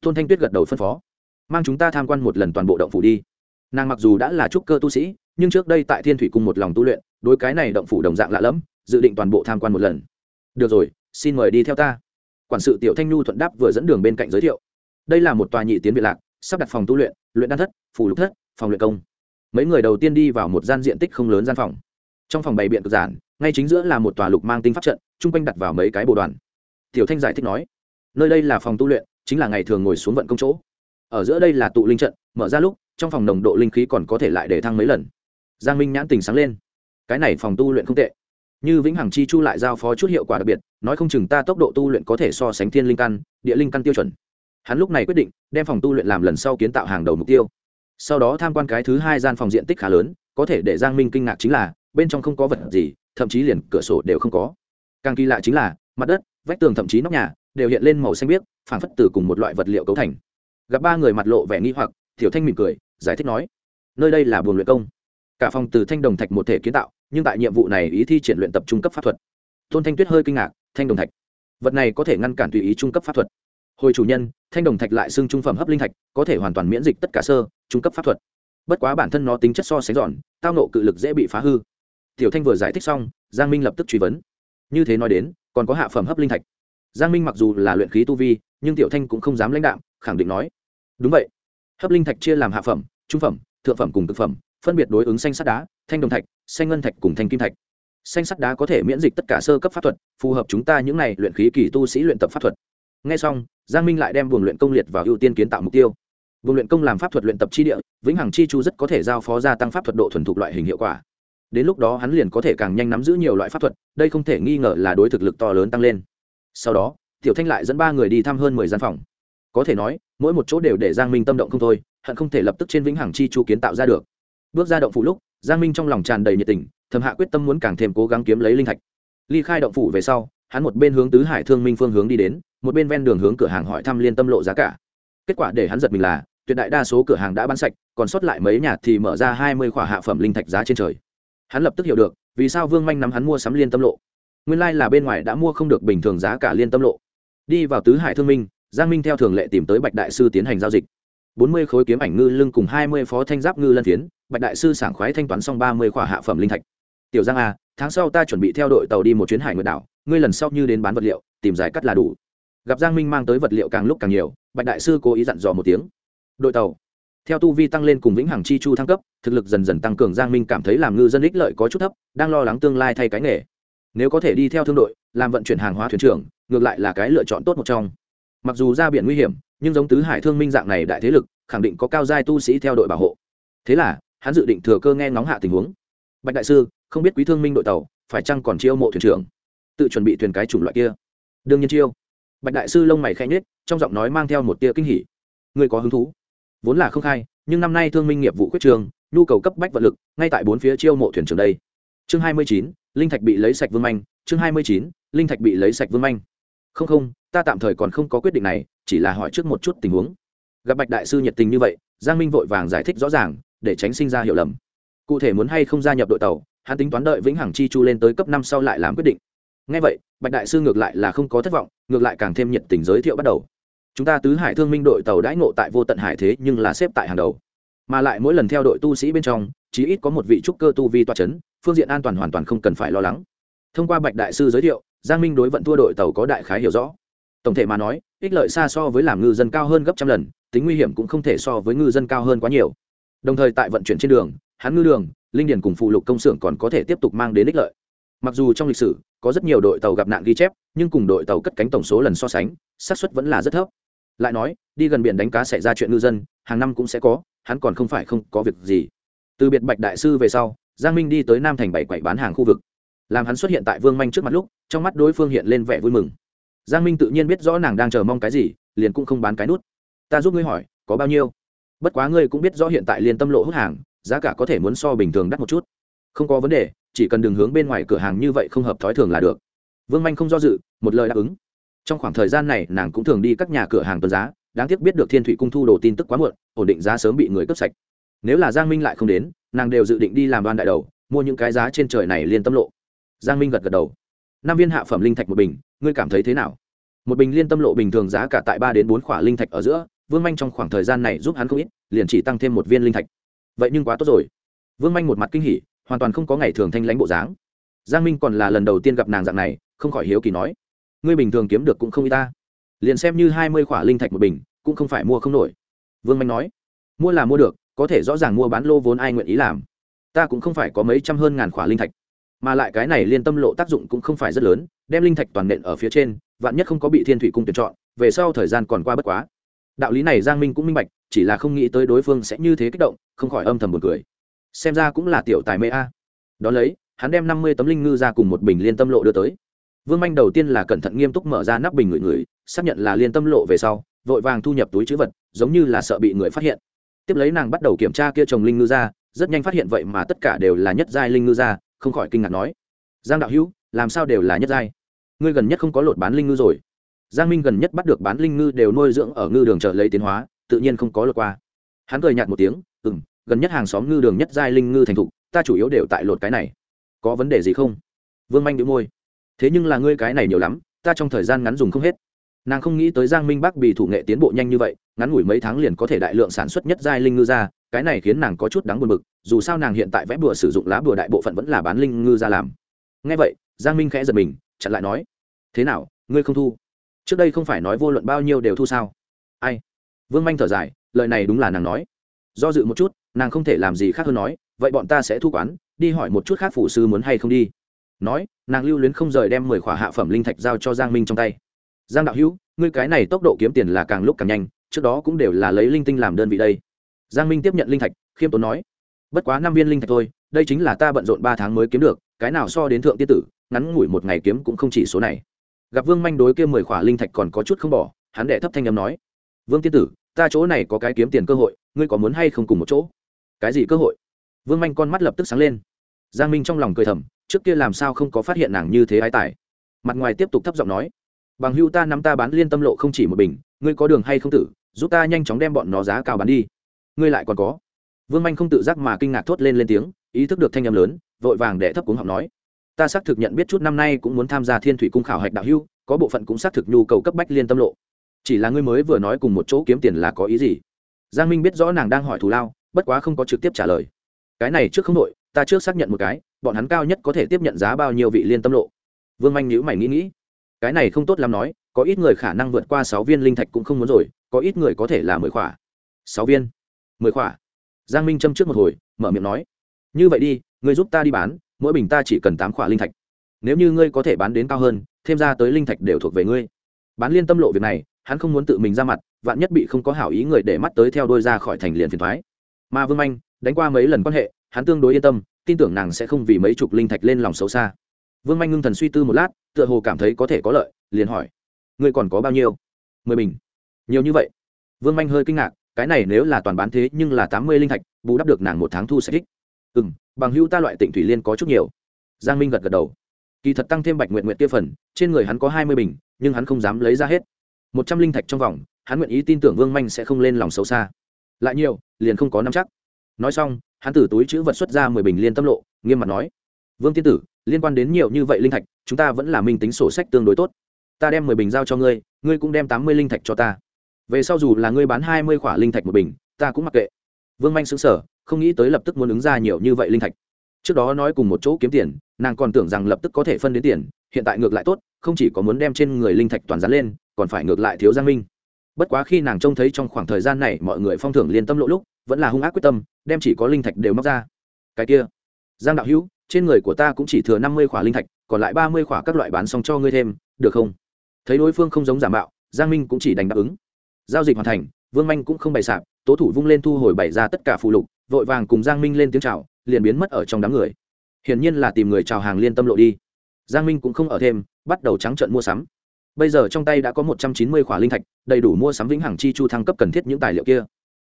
Tôn thanh tuyết gật đầu phân phó. Mang chúng ta tham quan một lần toàn bộ động phủ đi. Nàng mặc dù đã là trúc cơ tu sĩ, nhưng trước đây tại thiên thủy cung một lòng tu luyện, đối cái này động phủ đồng dạng lạ lẫm, dự định toàn bộ tham quan một lần. Được rồi, xin mời đi theo ta. Quản sự tiểu thanh nhu thuận đáp vừa dẫn đường bên cạnh giới thiệu. Đây là một tòa nhị tiến biệt lạc, sắp đặt phòng tu luyện luyện đan thất phủ lục thất, phòng luyện công mấy người đầu tiên đi vào một gian diện tích không lớn gian phòng. Trong phòng bày biện cực giản, ngay chính giữa là một tòa lục mang tinh pháp trận, chung quanh đặt vào mấy cái bộ đoàn. Tiểu thanh giải thích nói, nơi đây là phòng tu luyện, chính là ngày thường ngồi xuống vận công chỗ. Ở giữa đây là tụ linh trận, mở ra lúc, trong phòng nồng độ linh khí còn có thể lại để thăng mấy lần. Giang minh nhãn tình sáng lên. Cái này phòng tu luyện không tệ. Như vĩnh hằng chi chu lại giao phó chút hiệu quả đặc biệt, nói không chừng ta tốc độ tu luyện có thể so sánh thiên linh căn, địa linh căn tiêu chuẩn. Hắn lúc này quyết định, đem phòng tu luyện làm lần sau kiến tạo hàng đầu mục tiêu sau đó tham quan cái thứ hai gian phòng diện tích khá lớn, có thể để giang minh kinh ngạc chính là, bên trong không có vật gì, thậm chí liền cửa sổ đều không có. Càng kỳ lạ chính là, mặt đất, vách tường thậm chí nóc nhà, đều hiện lên màu xanh biếc, phảng phất từ cùng một loại vật liệu cấu thành. Gặp ba người mặt lộ vẻ nghi hoặc, tiểu thanh mỉm cười, giải thích nói, nơi đây là buồng luyện công. Cả phòng từ thanh đồng thạch một thể kiến tạo, nhưng tại nhiệm vụ này ý thi triển luyện tập trung cấp pháp thuật. Tôn thanh tuyết hơi kinh ngạc, thanh đồng thạch? Vật này có thể ngăn cản tùy ý trung cấp pháp thuật hồi chủ nhân thanh đồng thạch lại xưng trung phẩm hấp linh thạch có thể hoàn toàn miễn dịch tất cả sơ trung cấp pháp thuật. Bất quá bản thân nó tính chất so sánh giòn tao nộ cự lực dễ bị phá hư. Tiểu thanh vừa giải thích xong giang minh lập tức truy vấn. Như thế nói đến còn có hạ phẩm hấp linh thạch. Giang minh mặc dù là luyện khí tu vi nhưng tiểu thanh cũng không dám lãnh đạo, khẳng định nói. Đúng vậy. Hấp linh thạch chia làm hạ phẩm trung phẩm thượng phẩm cùng thực phẩm phân biệt đối ứng xanh sắt đá thanh đồng thạch xanh ngân thạch cùng thanh kim thạch. Xanh sắt đá có thể miễn dịch tất cả sơ cấp pháp thuật phù hợp chúng ta những n à y luyện khí kỳ tu sĩ luyện tập pháp thuật n g h e xong, giang minh lại đem buồng luyện công liệt vào ưu tiên kiến tạo mục tiêu. Buồng luyện công làm pháp thuật luyện tập chi địa, vĩnh hằng chi chu rất có thể giao phó gia tăng pháp thuật độ thuần thục loại hình hiệu quả. Đến lúc đó hắn liền có thể càng nhanh nắm giữ nhiều loại pháp thuật, đây không thể nghi ngờ là đối thực lực to lớn tăng lên. Sau đó, tiểu thanh lại dẫn ba người đi thăm hơn mười gian phòng. Có thể nói, mỗi một chỗ đều để giang minh tâm động không thôi, hận không thể lập tức trên vĩnh hằng chi chu kiến tạo ra được. Bước ra động phủ lúc, giang minh trong lòng tràn đầy nhiệt tình, thầm hạ quyết tâm muốn càng thêm cố gắng kiếm lấy linh thạch. Ly khai động phủ về sau, hắn một bên hướng tứ hải thương minh phương hướng đi đến một bên ven đường hướng cửa hàng hỏi thăm liên tâm lộ giá cả. Kết quả để hắn giật mình là, tuyệt đại đa số cửa hàng đã bán sạch, còn sót lại mấy nhà thì mở ra hai mươi khỏa hạ phẩm linh thạch giá trên trời. Hắn lập tức hiểu được, vì sao vương manh nắm hắn mua sắm liên tâm lộ. Nguyên lai、like、là bên ngoài đã mua không được bình thường giá cả liên tâm lộ. Đi vào tứ hải thương minh, giang minh theo thường lệ tìm tới bạch đại sư tiến hành giao dịch. bốn mươi khối kiếm ảnh ngư lưng cùng hai mươi phó thanh giáp ngư lân phiến, bạch đại sư sảng khoái thanh toán xong ba mươi khỏa hạ phẩm linh thạch. Tiểu giang a tháng sau ta chuẩn bị theo đội tàu đi một chuyến hải nguyệt đảo, ngươi lần sau như đến bán vật liệu, tìm giải cắt là đủ gặp giang minh mang tới vật liệu càng lúc càng nhiều, bạch đại sư cố ý dặn dò một tiếng. Đội tàu, theo tu vi tăng lên cùng vĩnh hằng chi chu thăng cấp, thực lực dần dần tăng cường, giang minh cảm thấy làm ngư dân ích lợi có chút thấp, đang lo lắng tương lai thay cái nghề. Nếu có thể đi theo thương đội, làm vận chuyển hàng hóa thuyền trưởng, ngược lại là cái lựa chọn tốt một trong. Mặc dù ra biển nguy hiểm, nhưng giống tứ hải thương minh dạng này đại thế lực, khẳng định có cao giai tu sĩ theo đội bảo hộ. Thế là, hắn dự định thừa cơ nghe ngóng hạ tình huống. Bạch đại sư, không biết quý thương minh đội tàu, phải chăng còn chiêu mộ thuyền trưởng? Tự chuẩn bị thuyền cái chủng loại kia. Đương nhiên chiêu bạch đại sư lông mày khẽ nhếch, trong giọng nói mang theo một tia kinh hỉ. Người có hứng thú? Vốn là không khai nhưng năm nay thương minh nghiệp vụ quyết trường nhu cầu cấp bách vật lực ngay tại bốn phía chiêu mộ thuyền trưởng đây. Chương hai mươi chín linh thạch bị lấy sạch vương manh. Chương hai mươi chín linh thạch bị lấy sạch vương manh. Không không ta tạm thời còn không có quyết định này chỉ là hỏi trước một chút tình huống. Gặp bạch đại sư nhiệt tình như vậy giang minh vội vàng giải thích rõ ràng để tránh sinh ra hiểu lầm. Cụ thể muốn hay không gia nhập đội tàu hắn tính toán đợi vĩnh hằng chi chu lên tới cấp năm sau lại làm quyết định ngay vậy, bạch đại sư ngược lại là không có thất vọng, ngược lại càng thêm nhiệt tình giới thiệu bắt đầu. Chúng ta tứ hải thương minh đội tàu đãi ngộ tại vô tận hải thế nhưng là xếp tại hàng đầu. Mà lại mỗi lần theo đội tu sĩ bên trong, chí ít có một vị trúc cơ tu vi toa c h ấ n phương diện an toàn hoàn toàn không cần phải lo lắng. Thông qua bạch đại sư giới thiệu, giang minh đối vận thua đội tàu có đại khái hiểu rõ. Tổng thể mà nói, ích lợi xa so với làm ngư dân cao hơn gấp trăm lần, tính nguy hiểm cũng không thể so với ngư dân cao hơn quá nhiều. Đồng thời tại vận chuyển trên đường, hắn ngư đường, linh điền cùng phụ lục công xưởng còn có thể tiếp tục mang đến ích lợi. Mặc dù trong lịch sử có rất nhiều đội tàu gặp nạn ghi chép, nhưng cùng đội tàu cất cánh tổng số lần so sánh, xác suất vẫn là rất thấp. Lại nói, đi gần biển đánh cá xảy ra chuyện ngư dân, hàng năm cũng sẽ có, hắn còn không phải không có việc gì. Từ biệt bạch đại sư về sau, giang minh đi tới nam thành bảy quậy bán hàng khu vực. Làm hắn xuất hiện tại vương manh trước mặt lúc, trong mắt đối phương hiện lên vẻ vui mừng. Giang minh tự nhiên biết rõ nàng đang chờ mong cái gì, liền cũng không bán cái nút. Ta giúp ngươi hỏi, có bao nhiêu? Bất quá ngươi cũng biết rõ hiện tại liên tâm lộ hút hàng, giá cả có thể muốn so bình thường đắt một chút. Không có vấn đề chỉ cần đường hướng bên ngoài cửa hàng như vậy không hợp thói thường là được. Vương manh không do dự, một lời đáp ứng. Trong khoảng thời gian này, nàng cũng thường đi các nhà cửa hàng tuần giá, đáng tiếc biết được thiên thủy cung thu đồ tin tức quá muộn, ổn định giá sớm bị người cướp sạch. Nếu là giang minh lại không đến, nàng đều dự định đi làm đoan đại đầu, mua những cái giá trên trời này liên tâm lộ. Giang minh gật gật đầu. Năm viên hạ phẩm linh thạch một bình, ngươi cảm thấy thế nào? Một bình liên tâm lộ bình thường giá cả tại ba đến bốn khỏa linh thạch ở giữa, vương manh trong khoảng thời gian này giúp hắn không ít, liền chỉ tăng thêm một viên linh thạch. Vậy nhưng quá tốt rồi. Vương manh một mặt kinh hỉ hoàn toàn không có ngày thường thanh lãnh bộ dáng. Giang minh còn là lần đầu tiên gặp nàng dạng này, không khỏi hiếu kỳ nói, ngươi bình thường kiếm được cũng không y ta. Liền xem như hai mươi khỏa linh thạch một bình, cũng không phải mua không nổi. Vương manh nói, mua là mua được, có thể rõ ràng mua bán lô vốn ai nguyện ý làm. Ta cũng không phải có mấy trăm hơn ngàn khỏa linh thạch, mà lại cái này liên tâm lộ tác dụng cũng không phải rất lớn, đem linh thạch toàn nện ở phía trên, vạn nhất không có bị thiên thủy cung tuyển chọn, về sau thời gian còn qua bất quá. Đạo lý này giang minh cũng minh bạch, chỉ là không nghĩ tới đối phương sẽ như thế kích động, không khỏi âm thầm buồn cười xem ra cũng là tiểu tài mê a. Đón lấy, hắn đem năm mươi tấm linh ngư ra cùng một bình liên tâm lộ đưa tới. Vương manh đầu tiên là cẩn thận nghiêm túc mở ra nắp bình người người xác nhận là liên tâm lộ về sau, vội vàng thu nhập túi chữ vật, giống như là sợ bị người phát hiện. Tiếp lấy nàng bắt đầu kiểm tra kia trồng linh ngư ra, rất nhanh phát hiện vậy mà tất cả đều là nhất giai linh ngư ra, không khỏi kinh ngạc nói, giang đạo hữu, làm sao đều là nhất giai? Ngươi gần nhất không có lột bán linh ngư rồi. Giang minh gần nhất bắt được bán linh ngư đều nuôi dưỡng ở ngư đường chợ lấy tiến hóa, tự nhiên không có lột qua. Hắn cười nhạt một tiếng ừ m gần nhất hàng xóm ngư đường nhất giai linh ngư thành thục, ta chủ yếu đều tại lột cái này. Có vấn đề gì không? Vương manh đĩu môi. Thế nhưng là ngươi cái này nhiều lắm, ta trong thời gian ngắn dùng không hết. Nàng không nghĩ tới giang minh bắc bị thủ nghệ tiến bộ nhanh như vậy, ngắn ngủi mấy tháng liền có thể đại lượng sản xuất nhất giai linh ngư ra, cái này khiến nàng có chút đáng buồn bực, dù sao nàng hiện tại vẽ bùa sử dụng lá bùa đại bộ phận vẫn là bán linh ngư ra làm. Ngay vậy, giang minh khẽ giật mình, chặn lại nói, thế nào, ngươi không thu? Trước đây không phải nói vô luận bao nhiêu đều thu sao? Ai? Vương manh thở dài, lời này đúng là nàng nói. Do dự một chút nàng không thể làm gì khác hơn nói, vậy bọn ta sẽ thu quán, đi hỏi một chút khác phủ sư muốn hay không đi. Nói, nàng lưu luyến không rời đem mười khỏa hạ phẩm linh thạch giao cho giang minh trong tay. Giang đạo hữu, ngươi cái này tốc độ kiếm tiền là càng lúc càng nhanh, trước đó cũng đều là lấy linh tinh làm đơn vị đây. Giang minh tiếp nhận linh thạch, khiêm tốn nói, bất quá năm viên linh thạch thôi, đây chính là ta bận rộn ba tháng mới kiếm được, cái nào so đến thượng tiên tử, ngắn ngủi một ngày kiếm cũng không chỉ số này. Gặp vương manh đối kia mười khỏa linh thạch còn có chút không bỏ, hắn đệ thấp thanh âm m nói, vương tiên tử, ta chỗ này có cái kiếm tiền cơ hội, ngươi có muốn hay không cùng một chỗ? Cái gì cơ hội? Vương manh con mắt lập tức sáng lên. Giang minh trong lòng cười thầm, trước kia làm sao không có phát hiện nàng như thế ái tài? Mặt ngoài tiếp tục thấp giọng nói, bằng hưu ta nắm ta bán liên tâm lộ không chỉ một bình, ngươi có đường hay không tử, giúp ta nhanh chóng đem bọn nó giá cao bán đi. Ngươi lại còn có? Vương manh không tự giác mà kinh ngạc thốt lên lên tiếng, ý thức được thanh â m lớn, vội vàng để thấp cuống học nói, ta xác thực nhận biết chút năm nay cũng muốn tham gia thiên thủy cung khảo hạch đạo hưu có bộ phận cũng xác thực nhu cầu cấp bách liên tâm lộ. Chỉ là ngươi mới vừa nói cùng một chỗ kiếm tiền là có ý gì? Giang minh biết rõ nàng đang hỏi thù lao bất quá không có trực tiếp trả lời. Cái này trước không đội ta trước xác nhận một cái, bọn hắn cao nhất có thể tiếp nhận giá bao nhiêu vị liên tâm lộ. Vương manh nhữ mày nghĩ nghĩ. Cái này không tốt lắm nói, có ít người khả năng vượt qua sáu viên linh thạch cũng không muốn rồi, có ít người có thể là mười khỏa. Sáu viên? Mười khỏa. Giang minh châm trước một hồi, mở miệng nói. Như vậy đi, ngươi giúp ta đi bán, mỗi bình ta chỉ cần tám khỏa linh thạch. Nếu như ngươi có thể bán đến cao hơn, thêm ra tới linh thạch đều thuộc về ngươi. Bán liên tâm lộ việc này, hắn không muốn tự mình ra mặt, vạn nhất bị không có hảo ý người để mắt tới theo đôi ra khỏi thành liền phiền thoái mà vương anh đánh qua mấy lần quan hệ hắn tương đối yên tâm tin tưởng nàng sẽ không vì mấy chục linh thạch lên lòng xấu xa vương anh ngưng thần suy tư một lát tựa hồ cảm thấy có thể có lợi liền hỏi ngươi còn có bao nhiêu mười bình nhiều như vậy vương anh hơi kinh ngạc cái này nếu là toàn bán thế nhưng là tám mươi linh thạch bù đắp được nàng một tháng thu sẽ thích ừ m bằng hữu ta loại tỉnh thủy liên có chút nhiều giang minh gật gật đầu kỳ thật tăng thêm bạch nguyện nguyện kia phần trên người hắn có hai mươi bình nhưng hắn không dám lấy ra hết một trăm linh thạch trong vòng hắn nguyện ý tin tưởng vương manh sẽ không lên lòng xấu xa lại nhiều, liền không có năm chắc. Nói xong, hắn từ túi chữ vật xuất ra mười bình liên tâm lộ, nghiêm mặt nói, vương tiên tử, liên quan đến nhiều như vậy linh thạch, chúng ta vẫn là minh tính sổ sách tương đối tốt. Ta đem mười bình giao cho ngươi ngươi cũng đem tám mươi linh thạch cho ta. Về sau dù là ngươi bán hai mươi khỏa linh thạch một bình, ta cũng mặc kệ. Vương manh xứng sở không nghĩ tới lập tức muốn ứng ra nhiều như vậy linh thạch. Trước đó nói cùng một chỗ kiếm tiền, nàng còn tưởng rằng lập tức có thể phân đến tiền, hiện tại ngược lại tốt, không chỉ có muốn đem trên người linh thạch toàn dán lên, còn phải ngược lại thiếu giang minh bất quá khi nàng trông thấy trong khoảng thời gian này mọi người phong thưởng liên tâm lộ lúc, vẫn là hung ác quyết tâm, đem chỉ có linh thạch đều móc ra. Cái kia, giang đạo hữu, trên người của ta cũng chỉ thừa năm mươi khỏa linh thạch, còn lại ba mươi khỏa các loại bán xong cho ngươi thêm, được không? Thấy đối phương không giống giả mạo, giang minh cũng chỉ đành đáp ứng. Giao dịch hoàn thành, vương manh cũng không bày sạp, tố thủ vung lên thu hồi bày ra tất cả phụ lục, vội vàng cùng giang minh lên tiếng chào, liền biến mất ở trong đám người. Hiển nhiên là tìm người chào hàng liên tâm lộ đi. Giang minh cũng không ở thêm, bắt đầu trắng trận mua sắm bây giờ trong tay đã có một trăm chín mươi khỏa linh thạch, đầy đủ mua sắm vĩnh hằng chi chu thăng cấp cần thiết những tài liệu kia.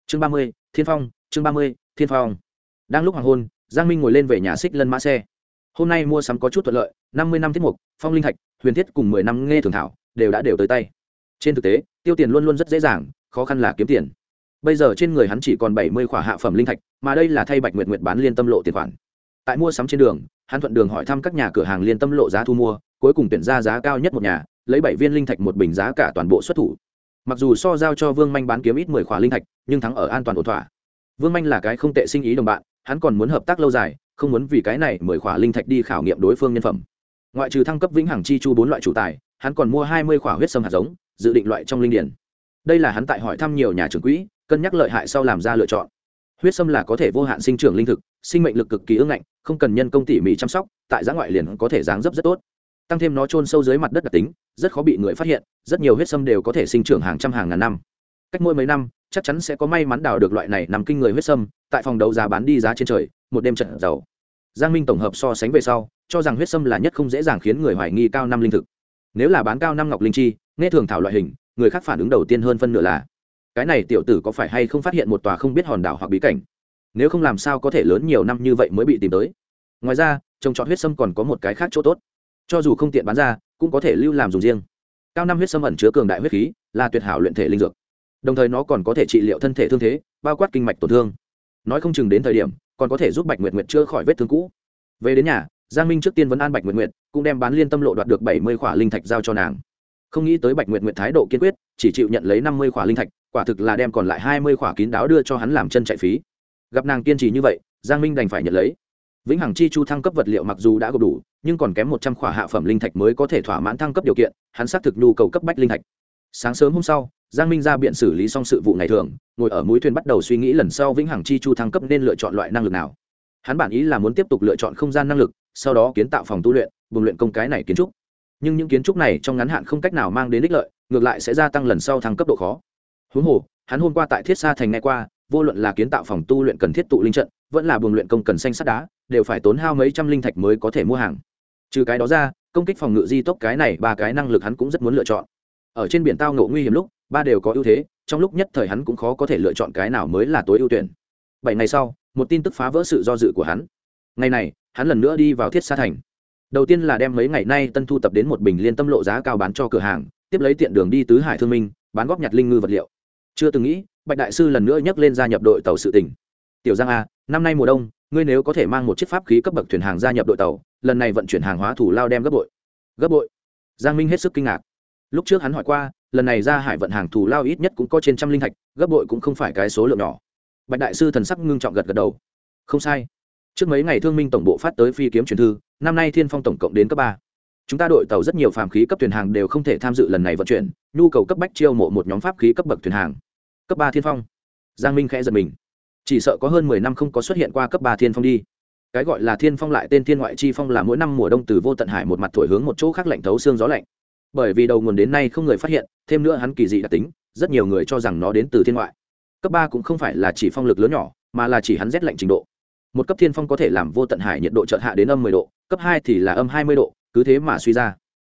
Chương ba mươi, thiên phong, chương ba mươi, thiên phong. Đang lúc hoàng hôn, giang minh ngồi lên về nhà xích lân mã xe. Hôm nay mua sắm có chút thuận lợi, năm mươi năm tiết mục, phong linh thạch, huyền thiết cùng mười năm nghe thường thảo, đều đã đều tới tay. Trên thực tế, tiêu tiền luôn luôn rất dễ dàng, khó khăn là kiếm tiền. Bây giờ trên người hắn chỉ còn bảy mươi khỏa hạ phẩm linh thạch, mà đây là thay bạch nguyệt nguyệt bán liên tâm lộ tiền khoản. Tại mua sắm trên đường, hắn thuận đường hỏi thăm các nhà cửa hàng liên tâm lộ giá thu mua, cuối cùng tuyển ra giá cao nhất một nhà lấy bảy viên linh thạch một bình giá cả toàn bộ xuất thủ. Mặc dù so giao cho vương manh bán kiếm ít mười khỏa linh thạch, nhưng thắng ở an toàn ổn thỏa. Vương manh là cái không tệ sinh ý đồng bạn, hắn còn muốn hợp tác lâu dài, không muốn vì cái này mười khỏa linh thạch đi khảo nghiệm đối phương nhân phẩm. Ngoại trừ thăng cấp vĩnh hằng chi chu bốn loại chủ tài, hắn còn mua hai mươi khỏa huyết sâm hạt giống, dự định loại trong linh điển. Đây là hắn tại hỏi thăm nhiều nhà trưởng quỹ, cân nhắc lợi hại sau làm ra lựa chọn. Huyết sâm là có thể vô hạn sinh trưởng linh thực, sinh mệnh lực cực kỳ ưng ngạnh, không cần nhân công tỉ mỉ chăm sóc, tại giã ngoại liền có thể dáng dấp rất tốt tăng thêm nó trôn sâu dưới mặt đất đặc tính, rất khó bị người phát hiện, rất nhiều huyết sâm đều có thể sinh trưởng hàng trăm hàng ngàn năm. Cách mỗi mấy năm, chắc chắn sẽ có may mắn đào được loại này nằm kinh người huyết sâm, tại phòng đấu giá bán đi giá trên trời, một đêm trận giàu. Giang minh tổng hợp so sánh về sau, cho rằng huyết sâm là nhất không dễ dàng khiến người hoài nghi cao năm linh thực. Nếu là bán cao năm ngọc linh chi, nghe thường thảo loại hình, người khác phản ứng đầu tiên hơn phân nửa là, cái này tiểu tử có phải hay không phát hiện một tòa không biết hòn đảo hoặc bí cảnh? Nếu không làm sao có thể lớn nhiều năm như vậy mới bị tìm tới? Ngoài ra, trồng trọt huyết sâm còn có một cái khác chỗ tốt cho dù không tiện bán ra, cũng có thể lưu làm dùng riêng. Cao năm huyết sâm ẩn chứa cường đại huyết khí, là tuyệt hảo luyện thể linh dược. Đồng thời nó còn có thể trị liệu thân thể thương thế, bao quát kinh mạch tổn thương. Nói không chừng đến thời điểm, còn có thể giúp bạch nguyệt nguyệt chữa khỏi vết thương cũ. Về đến nhà, giang minh trước tiên vẫn an bạch nguyệt nguyệt, cũng đem bán liên tâm lộ đoạt được bảy mươi khỏa linh thạch giao cho nàng. Không nghĩ tới bạch nguyệt nguyệt thái độ kiên quyết, chỉ chịu nhận lấy năm mươi khỏa linh thạch, quả thực là đem còn lại hai mươi khỏa kín đáo đưa cho hắn làm chân chạy phí. Gặp nàng kiên trì như vậy, giang minh đành phải nhận lấy vĩnh hằng chi chu thăng cấp vật liệu mặc dù đã gộp đủ, nhưng còn kém một trăm khỏa hạ phẩm linh thạch mới có thể thỏa mãn thăng cấp điều kiện, hắn xác thực nhu cầu cấp bách linh thạch. Sáng sớm hôm sau, giang minh ra biện xử lý xong sự vụ ngày thường, ngồi ở mũi thuyền bắt đầu suy nghĩ lần sau vĩnh hằng chi chu thăng cấp nên lựa chọn loại năng lực nào. Hắn bản ý là muốn tiếp tục lựa chọn không gian năng lực, sau đó kiến tạo phòng tu luyện, bùng luyện công cái này kiến trúc. Nhưng những kiến trúc này trong ngắn hạn không cách nào mang đến ích lợi, ngược lại sẽ gia tăng lần sau thăng cấp độ khó. Huống hồ, hắn hôm qua tại thiết sa thành ngày qua vô luận là kiến tạo phòng tu luyện cần thiết tụ linh trận, vẫn là buồng luyện công cần xanh sắt đá, đều phải tốn hao mấy trăm linh thạch mới có thể mua hàng. Trừ cái đó ra, công kích phòng ngự di tốc cái này ba cái năng lực hắn cũng rất muốn lựa chọn. Ở trên biển tao ngộ nguy hiểm lúc, ba đều có ưu thế, trong lúc nhất thời hắn cũng khó có thể lựa chọn cái nào mới là tối ưu tuyển. Bảy ngày sau, một tin tức phá vỡ sự do dự của hắn. Ngày này, hắn lần nữa đi vào thiết sa thành. Đầu tiên là đem mấy ngày nay tân thu tập đến một bình liên tâm lộ giá cao bán cho cửa hàng, tiếp lấy tiện đường đi tứ hải thương minh, bán góp nhặt linh ngư vật liệu. Chưa từng nghĩ bạch đại sư lần nữa nhắc lên gia nhập đội tàu sự tỉnh tiểu giang a, năm nay mùa đông, ngươi nếu có thể mang một chiếc pháp khí cấp bậc thuyền hàng gia nhập đội tàu, lần này vận chuyển hàng hóa thủ lao đem gấp bội. Gấp bội? Giang minh hết sức kinh ngạc. Lúc trước hắn hỏi qua, lần này ra hải vận hàng thủ lao ít nhất cũng có trên trăm linh thạch, gấp bội cũng không phải cái số lượng nhỏ. Bạch đại sư thần sắc ngưng trọng gật gật đầu. Không sai. Trước mấy ngày thương minh tổng bộ phát tới phi kiếm truyền thư, năm nay thiên phong tổng cộng đến cấp ba. Chúng ta đội tàu rất nhiều phàm khí cấp thuyền hàng đều không thể tham dự lần này vận chuyển, nhu cầu cấp bách chiêu mộ một nhóm pháp khí cấp bậc thuyền hàng cấp ba thiên phong. Giang minh khẽ giật mình. Chỉ sợ có hơn mười năm không có xuất hiện qua cấp ba thiên phong đi. Cái gọi là thiên phong lại tên thiên ngoại chi phong là mỗi năm mùa đông từ vô tận hải một mặt thổi hướng một chỗ khác lạnh thấu xương gió lạnh. Bởi vì đầu nguồn đến nay không người phát hiện, thêm nữa hắn kỳ dị đặc tính, rất nhiều người cho rằng nó đến từ thiên ngoại. Cấp ba cũng không phải là chỉ phong lực lớn nhỏ, mà là chỉ hắn rét lạnh trình độ. Một cấp thiên phong có thể làm vô tận hải nhiệt độ chợt hạ đến âm mười độ, cấp hai thì là âm hai mươi độ, cứ thế mà suy ra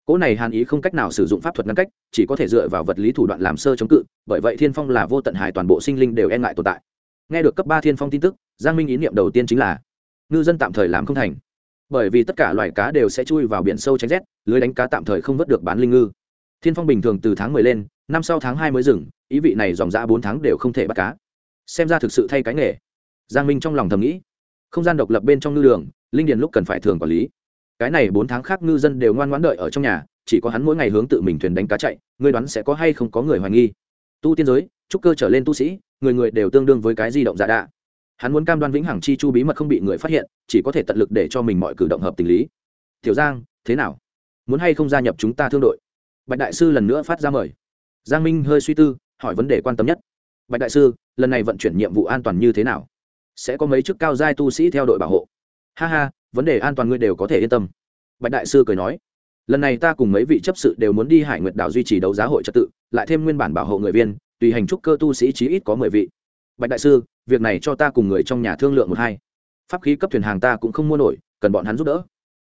cỗ này hàn ý không cách nào sử dụng pháp thuật ngăn cách, chỉ có thể dựa vào vật lý thủ đoạn làm sơ chống cự, bởi vậy thiên phong là vô tận hải toàn bộ sinh linh đều e ngại tồn tại. Nghe được cấp ba thiên phong tin tức, giang minh ý niệm đầu tiên chính là, ngư dân tạm thời làm không thành. Bởi vì tất cả loài cá đều sẽ chui vào biển sâu tránh rét, lưới đánh cá tạm thời không vớt được bán linh ngư. Thiên phong bình thường từ tháng mười lên, năm sau tháng hai mới dừng, ý vị này dòng ra bốn tháng đều không thể bắt cá. Xem ra thực sự thay cái nghề. Giang minh trong lòng thầm nghĩ, không gian độc lập bên trong ngư đường, linh điền lúc cần phải thường quản lý cái này bốn tháng khác ngư dân đều ngoan ngoãn đợi ở trong nhà, chỉ có hắn mỗi ngày hướng tự mình thuyền đánh cá chạy, ngươi đoán sẽ có hay không có người hoài nghi. Tu tiên giới trúc cơ trở lên tu sĩ, người người đều tương đương với cái di động giả đạ. Hắn muốn cam đoan vĩnh hằng chi chu bí mật không bị người phát hiện, chỉ có thể tận lực để cho mình mọi cử động hợp tình lý. Tiểu giang, thế nào? Muốn hay không gia nhập chúng ta thương đội? Bạch đại sư lần nữa phát ra mời. Giang minh hơi suy tư, hỏi vấn đề quan tâm nhất. Bạch đại sư, lần này vận chuyển nhiệm vụ an toàn như thế nào? Sẽ có mấy chức cao giai tu sĩ theo đội bảo hộ ha ha, vấn đề an toàn ngươi đều có thể yên tâm. Bạch đại sư cười nói, lần này ta cùng mấy vị chấp sự đều muốn đi hải nguyệt đảo duy trì đấu giá hội trật tự, lại thêm nguyên bản bảo hộ người viên, tùy hành trúc cơ tu sĩ chí ít có mười vị. Bạch đại sư, việc này cho ta cùng người trong nhà thương lượng một hai. Pháp khí cấp thuyền hàng ta cũng không mua nổi, cần bọn hắn giúp đỡ.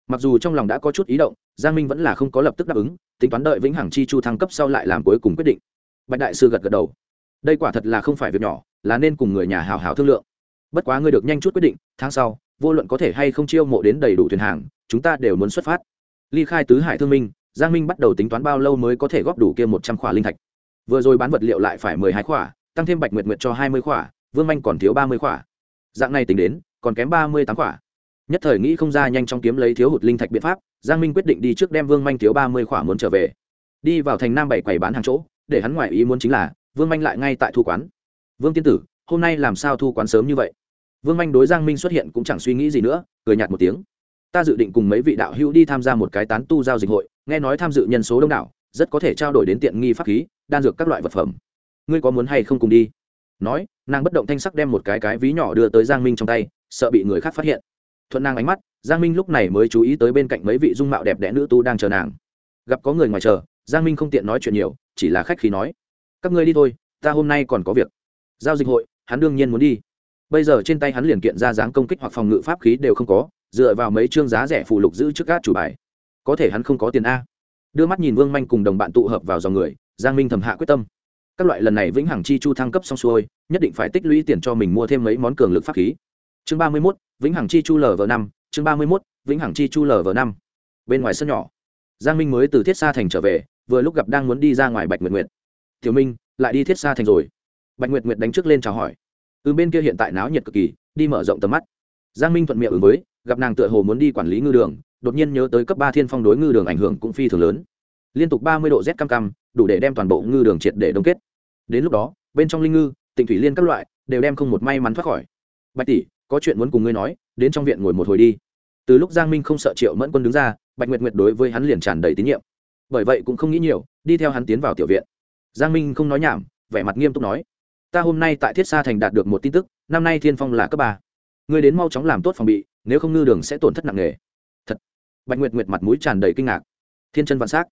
Mặc dù trong lòng đã có chút ý động, giang minh vẫn là không có lập tức đáp ứng, tính toán đợi vĩnh hằng chi chu thăng cấp sau lại làm cuối cùng quyết định. Bạch đại sư gật gật đầu. Đây quả thật là không phải việc nhỏ, là nên cùng người nhà hào hào thương lượng. Bất quá ngươi được nhanh chút quyết định, tháng sau vô luận có thể hay không chiêu mộ đến đầy đủ thuyền hàng, chúng ta đều muốn xuất phát. Ly khai tứ hải thương minh, giang minh bắt đầu tính toán bao lâu mới có thể góp đủ kia một trăm khỏa linh thạch. Vừa rồi bán vật liệu lại phải mười hai khỏa, tăng thêm bạch nguyệt nguyệt cho hai mươi khỏa, vương manh còn thiếu ba mươi khỏa. Dạng này tính đến, còn kém ba mươi tám khỏa. Nhất thời nghĩ không ra nhanh chóng kiếm lấy thiếu hụt linh thạch biện pháp, giang minh quyết định đi trước đem vương manh thiếu ba mươi khỏa muốn trở về. Đi vào thành nam bảy quầy bán hàng chỗ, để hắn ngoại ý muốn chính là, vương manh lại ngay tại thu quán. Vương tiên tử, hôm nay làm sao thu quán sớm như vậy? Vương manh đối giang minh xuất hiện cũng chẳng suy nghĩ gì nữa, cười nhạt một tiếng. Ta dự định cùng mấy vị đạo hữu đi tham gia một cái tán tu giao dịch hội, nghe nói tham dự nhân số đông đảo, rất có thể trao đổi đến tiện nghi pháp khí, đan dược các loại vật phẩm. Ngươi có muốn hay không cùng đi? Nói, nàng bất động thanh sắc đem một cái cái ví nhỏ đưa tới giang minh trong tay, sợ bị người khác phát hiện. Thuận nàng ánh mắt, giang minh lúc này mới chú ý tới bên cạnh mấy vị dung mạo đẹp đẽ nữ tu đang chờ nàng. Gặp có người ngoài chờ, giang minh không tiện nói chuyện nhiều, chỉ là khách khí nói. Các ngươi đi thôi, ta hôm nay còn có việc. Giao dịch hội, hắn đương nhiên muốn đi bây giờ trên tay hắn liền kiện ra dáng công kích hoặc phòng ngự pháp khí đều không có, dựa vào mấy chương giá rẻ phụ lục giữ trước các chủ bài. Có thể hắn không có tiền a. Đưa mắt nhìn vương manh cùng đồng bạn tụ hợp vào dòng người, giang minh thầm hạ quyết tâm. Các loại lần này vĩnh hằng chi chu thăng cấp xong xuôi, nhất định phải tích lũy tiền cho mình mua thêm mấy món cường lực pháp khí. Chương ba mươi mốt, vĩnh hằng chi chu lv năm, chương ba mươi mốt, vĩnh hằng chi chu lv năm. Bên ngoài sân nhỏ, giang minh mới từ thiết sa thành trở về, vừa lúc gặp đang muốn đi ra ngoài bạch nguyệt nguyệt. Tiểu minh, lại đi thiết sa thành rồi. Bạch nguyệt nguyệt đánh trước lên chào hỏi ừ bên kia hiện tại náo nhiệt cực kỳ, đi mở rộng tầm mắt. Giang minh thuận miệng ứng với, gặp nàng tựa hồ muốn đi quản lý ngư đường, đột nhiên nhớ tới cấp ba thiên phong đối ngư đường ảnh hưởng cũng phi thường lớn. Liên tục ba mươi độ z cam cam, đủ để đem toàn bộ ngư đường triệt để đông kết. Đến lúc đó, bên trong linh ngư tỉnh thủy liên các loại, đều đem không một may mắn thoát khỏi. Bạch tỷ, có chuyện muốn cùng ngươi nói, đến trong viện ngồi một hồi đi. Từ lúc giang minh không sợ triệu mẫn quân đứng ra, bạch nguyệt nguyệt đối với hắn liền tràn đầy tín nhiệm. Bởi vậy cũng không nghĩ nhiều, đi theo hắn tiến vào tiểu viện. Giang minh không nói nhảm, vẻ mặt nghiêm túc nói ta hôm nay tại thiết sa thành đạt được một tin tức, năm nay thiên phong là cấp ba. Ngươi đến mau chóng làm tốt phòng bị, nếu không ngư đường sẽ tổn thất nặng nề. Thật. Bạch nguyệt nguyệt mặt mũi tràn đầy kinh ngạc. Thiên chân vạn s á c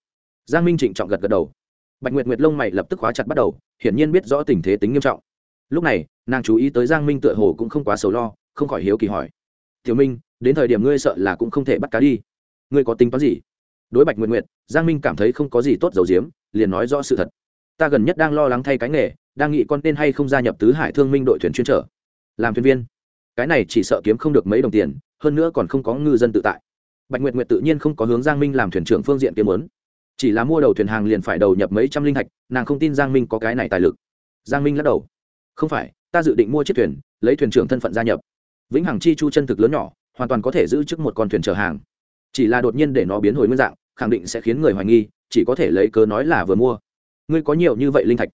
giang minh trịnh trọng gật gật đầu. Bạch nguyệt nguyệt lông mày lập tức khóa chặt bắt đầu, hiển nhiên biết rõ tình thế tính nghiêm trọng. Lúc này, nàng chú ý tới giang minh tựa hồ cũng không quá sầu lo, không khỏi hiếu kỳ hỏi. Tiểu minh, đến thời điểm ngươi sợ là cũng không thể bắt cá đi. Ngươi có tính toán gì? Đối bạch nguyệt nguyệt, giang minh cảm thấy không có gì tốt dầu diếm liền nói rõ sự thật. Ta gần nhất đang lo lắng thay cái nghề đang nghĩ con tên hay không gia nhập tứ hải thương minh đội thuyền chuyên trở. Làm thuyền viên. Cái này chỉ sợ kiếm không được mấy đồng tiền, hơn nữa còn không có ngư dân tự tại. Bạch nguyệt nguyệt tự nhiên không có hướng giang minh làm thuyền trưởng phương diện kiếm lớn chỉ là mua đầu thuyền hàng liền phải đầu nhập mấy trăm linh thạch, nàng không tin giang minh có cái này tài lực. Giang minh lắc đầu. Không phải, ta dự định mua chiếc thuyền, lấy thuyền trưởng thân phận gia nhập. Vĩnh hằng chi chu chân thực lớn nhỏ, hoàn toàn có thể giữ chức một con thuyền chở hàng. Chỉ là đột nhiên để nó biến hồi nguyên dạng, khẳng định sẽ khiến người hoài nghi, chỉ có thể lấy cớ nói là vừa mua. Ngươi có nhiều như vậy linh thạch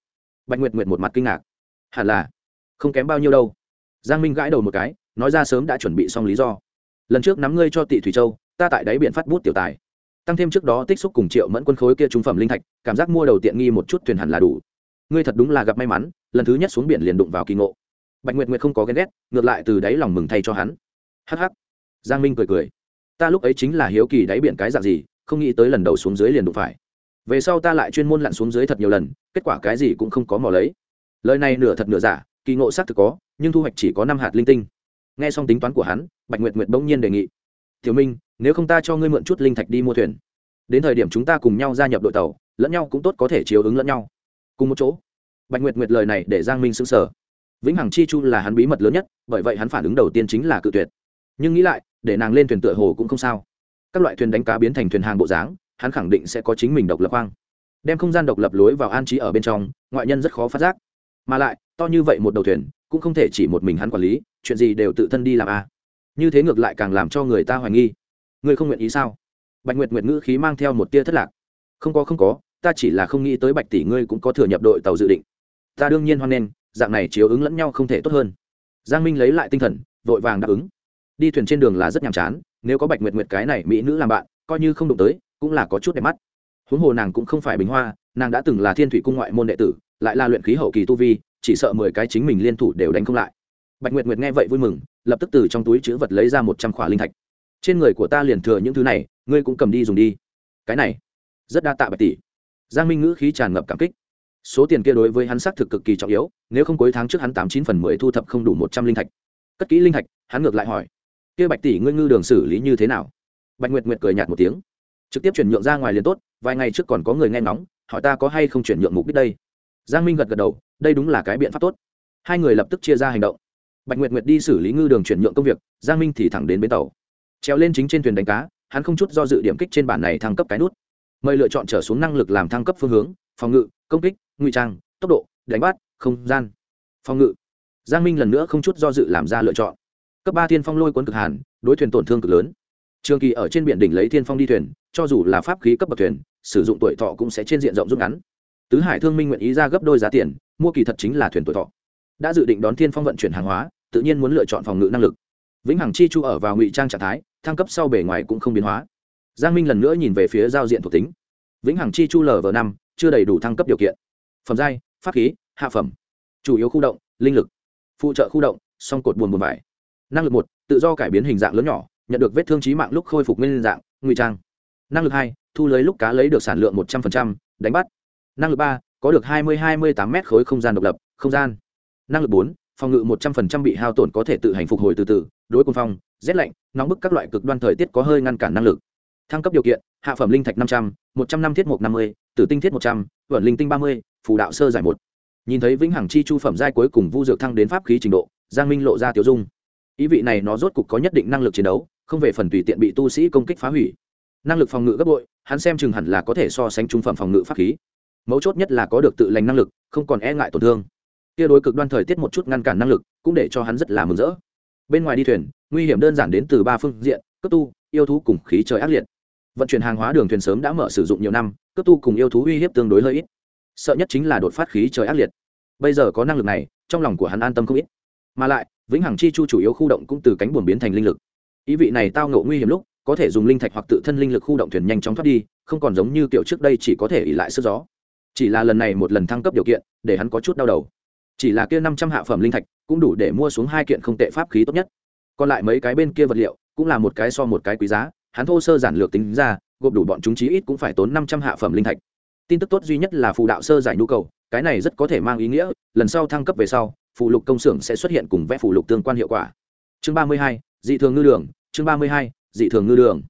bạch nguyệt nguyệt một mặt kinh ngạc. Hẳn là, không kém bao nhiêu đâu. Giang minh gãi đầu một cái, nói ra sớm đã chuẩn bị xong lý do. Lần trước nắm ngươi cho tị thủy châu, ta tại đáy biển phát bút tiểu tài. Tăng thêm trước đó tích xúc cùng triệu mẫn quân khối kia trung phẩm linh thạch, cảm giác mua đầu tiện nghi một chút thuyền hẳn là đủ. Ngươi thật đúng là gặp may mắn, lần thứ nhất xuống biển liền đụng vào kỳ ngộ. Bạch nguyệt nguyệt không có ghen ghét, ngược lại từ đáy lòng mừng thay cho hắn. Hh giang minh cười cười. Ta lúc ấy chính là hiếu kỳ đáy biển cái dạng gì, không nghĩ tới lần đầu xuống dưới liền đụng phải về sau ta lại chuyên môn lặn xuống dưới thật nhiều lần, kết quả cái gì cũng không có mò lấy. Lời này nửa thật nửa giả, kỳ ngộ xác thực có, nhưng thu hoạch chỉ có năm hạt linh tinh. Nghe xong tính toán của hắn, bạch nguyệt nguyệt bỗng nhiên đề nghị, tiểu minh, nếu không ta cho ngươi mượn chút linh thạch đi mua thuyền. Đến thời điểm chúng ta cùng nhau gia nhập đội tàu, lẫn nhau cũng tốt có thể chiếu ứng lẫn nhau. Cùng một chỗ, bạch nguyệt nguyệt lời này để giang minh xứng sở vĩnh hằng chi chu là hắn bí mật lớn nhất, bởi vậy hắn phản ứng đầu tiên chính là cự tuyệt. Nhưng nghĩ lại, để nàng lên thuyền tựa hồ cũng không sao. Các loại thuyền đánh cá biến thành thuyền hàng bộ dáng hắn khẳng định sẽ có chính mình độc lập hoang đem không gian độc lập lối vào an trí ở bên trong, ngoại nhân rất khó phát giác. Mà lại, to như vậy một đầu thuyền, cũng không thể chỉ một mình hắn quản lý, chuyện gì đều tự thân đi làm a à. như thế ngược lại càng làm cho người ta hoài nghi. Ngươi không nguyện ý sao? Bạch nguyệt nguyệt ngữ khí mang theo một tia thất lạc. Không có không có, ta chỉ là không nghĩ tới bạch tỷ ngươi cũng có thừa nhập đội tàu dự định. Ta đương nhiên hoan nghênh, dạng này chiếu ứng lẫn nhau không thể tốt hơn. Giang minh lấy lại tinh thần, vội vàng đáp ứng. Đi thuyền trên đường là rất nhàm chán, nếu có bạch nguyệt nguyệt cái này mỹ nữ làm bạn, coi như không đụng tới cũng là có chút đẹp mắt. Huống hồ nàng cũng không phải bình hoa, nàng đã từng là thiên thủy cung ngoại môn đệ tử, lại là luyện khí hậu kỳ tu vi, chỉ sợ mười cái chính mình liên thủ đều đánh không lại. Bạch nguyệt nguyệt nghe vậy vui mừng, lập tức từ trong túi chữ vật lấy ra một trăm khỏa linh thạch. Trên người của ta liền thừa những thứ này, ngươi cũng cầm đi dùng đi. Cái này, rất đa tạ bạch tỷ. Giang minh ngữ khí tràn ngập cảm kích. Số tiền kia đối với hắn xác thực cực kỳ trọng yếu, nếu không cuối tháng trước hắn tám chín phần mười thu thập không đủ một trăm linh thạch. Cất kỹ linh thạch, hắn ngược lại hỏi. Kia bạch tỷ ngươi ngư đường xử lý như thế nào? Bạch nguyệt nguyệt cười nhạt một tiếng trực tiếp chuyển nhượng ra ngoài liền tốt, vài ngày trước còn có người nghe ngóng, hỏi ta có hay không chuyển nhượng mục đích đây. Giang minh gật gật đầu, đây đúng là cái biện pháp tốt. Hai người lập tức chia ra hành động. Bạch nguyệt nguyệt đi xử lý ngư đường chuyển nhượng công việc, giang minh thì thẳng đến bến tàu. Treo lên chính trên thuyền đánh cá, hắn không chút do dự điểm kích trên bản này thăng cấp cái nút. Mời lựa chọn trở xuống năng lực làm thăng cấp phương hướng, phòng ngự, công kích, ngụy trang, tốc độ, đánh bắt, không gian. Phòng ngự. Giang minh lần nữa không chút do dự làm ra lựa chọn. Cấp ba thiên phong lôi cuốn cực hàn, đối thuyền tổn thương cực lớn trường kỳ ở trên biển đỉnh lấy thiên phong đi thuyền, cho dù là pháp khí cấp bậc thuyền, sử dụng tuổi thọ cũng sẽ trên diện rộng rút ngắn. Tứ hải thương minh nguyện ý ra gấp đôi giá tiền, mua kỳ thật chính là thuyền tuổi thọ. Đã dự định đón thiên phong vận chuyển hàng hóa, tự nhiên muốn lựa chọn phòng ngự năng lực. Vĩnh hằng chi chu ở vào ngụy trang trạng thái, thăng cấp sau bề ngoài cũng không biến hóa. Giang minh lần nữa nhìn về phía giao diện thuộc tính. Vĩnh hằng chi chu lv năm, chưa đầy đủ thăng cấp điều kiện. Phẩm giai, pháp khí, hạ phẩm. Chủ yếu khu động, linh lực. Phụ trợ khu động, song cột buồn buồn vải. Năng lực một, tự do cải biến hình dạng lớn nhỏ nhận được vết thương trí mạng lúc khôi phục nguyên dạng, ngụy trang. Năng lực hai, thu lưới lúc cá lấy được sản lượng một trăm linh đánh bắt. Năng lực ba, có được hai mươi hai mươi tám mét khối không gian độc lập, không gian. Năng lực bốn, phòng ngự một trăm linh bị hao tổn có thể tự hành phục hồi từ từ, đối quân phong, rét lạnh, nóng bức các loại cực đoan thời tiết có hơi ngăn cản năng lực. Thăng cấp điều kiện, hạ phẩm linh thạch năm trăm, một trăm năm thiết mục năm mươi, tử tinh thiết một trăm vẩn linh tinh ba mươi, phù đạo sơ giải một. Nhìn thấy vĩnh hằng chi chu phẩm giai cuối cùng vu dược thăng đến pháp khí trình độ, giang minh lộ ra tiểu dung. Ý vị này nó rốt cục có nhất định năng lực chiến đấu không về phần tùy tiện bị tu sĩ công kích phá hủy. Năng lực phòng ngự gấp bội, hắn xem chừng hẳn là có thể so sánh trung phẩm phòng ngự pháp khí. Mấu chốt nhất là có được tự lành năng lực, không còn e ngại tổn thương. Kia đối cực đoan thời tiết một chút ngăn cản năng lực, cũng để cho hắn rất là mừng rỡ. Bên ngoài đi thuyền, nguy hiểm đơn giản đến từ ba phương diện, cấp tu, yêu thú cùng khí trời ác liệt. Vận chuyển hàng hóa đường thuyền sớm đã mở sử dụng nhiều năm, cấp tu cùng yêu thú uy hiếp tương đối hơi ít. Sợ nhất chính là đột phát khí trời ác liệt. Bây giờ có năng lực này, trong lòng của hắn an tâm không ít. Mà lại, vĩnh hằng chi chu chủ yếu khu động cũng từ cánh buồn biến thành linh lực ý vị này tao ngộ nguy hiểm lúc, có thể dùng linh thạch hoặc tự thân linh lực khu động thuyền nhanh chóng thoát đi, không còn giống như kiểu trước đây chỉ có thể ỉ lại sức gió. Chỉ là lần này một lần thăng cấp điều kiện, để hắn có chút đau đầu. Chỉ là kia năm trăm hạ phẩm linh thạch, cũng đủ để mua xuống hai kiện không tệ pháp khí tốt nhất. Còn lại mấy cái bên kia vật liệu, cũng là một cái so một cái quý giá, hắn thô sơ giản lược tính ra, gộp đủ bọn chúng chí ít cũng phải tốn năm trăm hạ phẩm linh thạch. Tin tức tốt duy nhất là phù đạo sơ giải nhu cầu, cái này rất có thể mang ý nghĩa, lần sau thăng cấp về sau phụ lục công xưởng sẽ xuất hiện cùng vẽ phụ lục tương quan hiệu quả. Chương ba mươi hai dị thường ngư đường, chương ba mươi hai, dị thường ngư đường.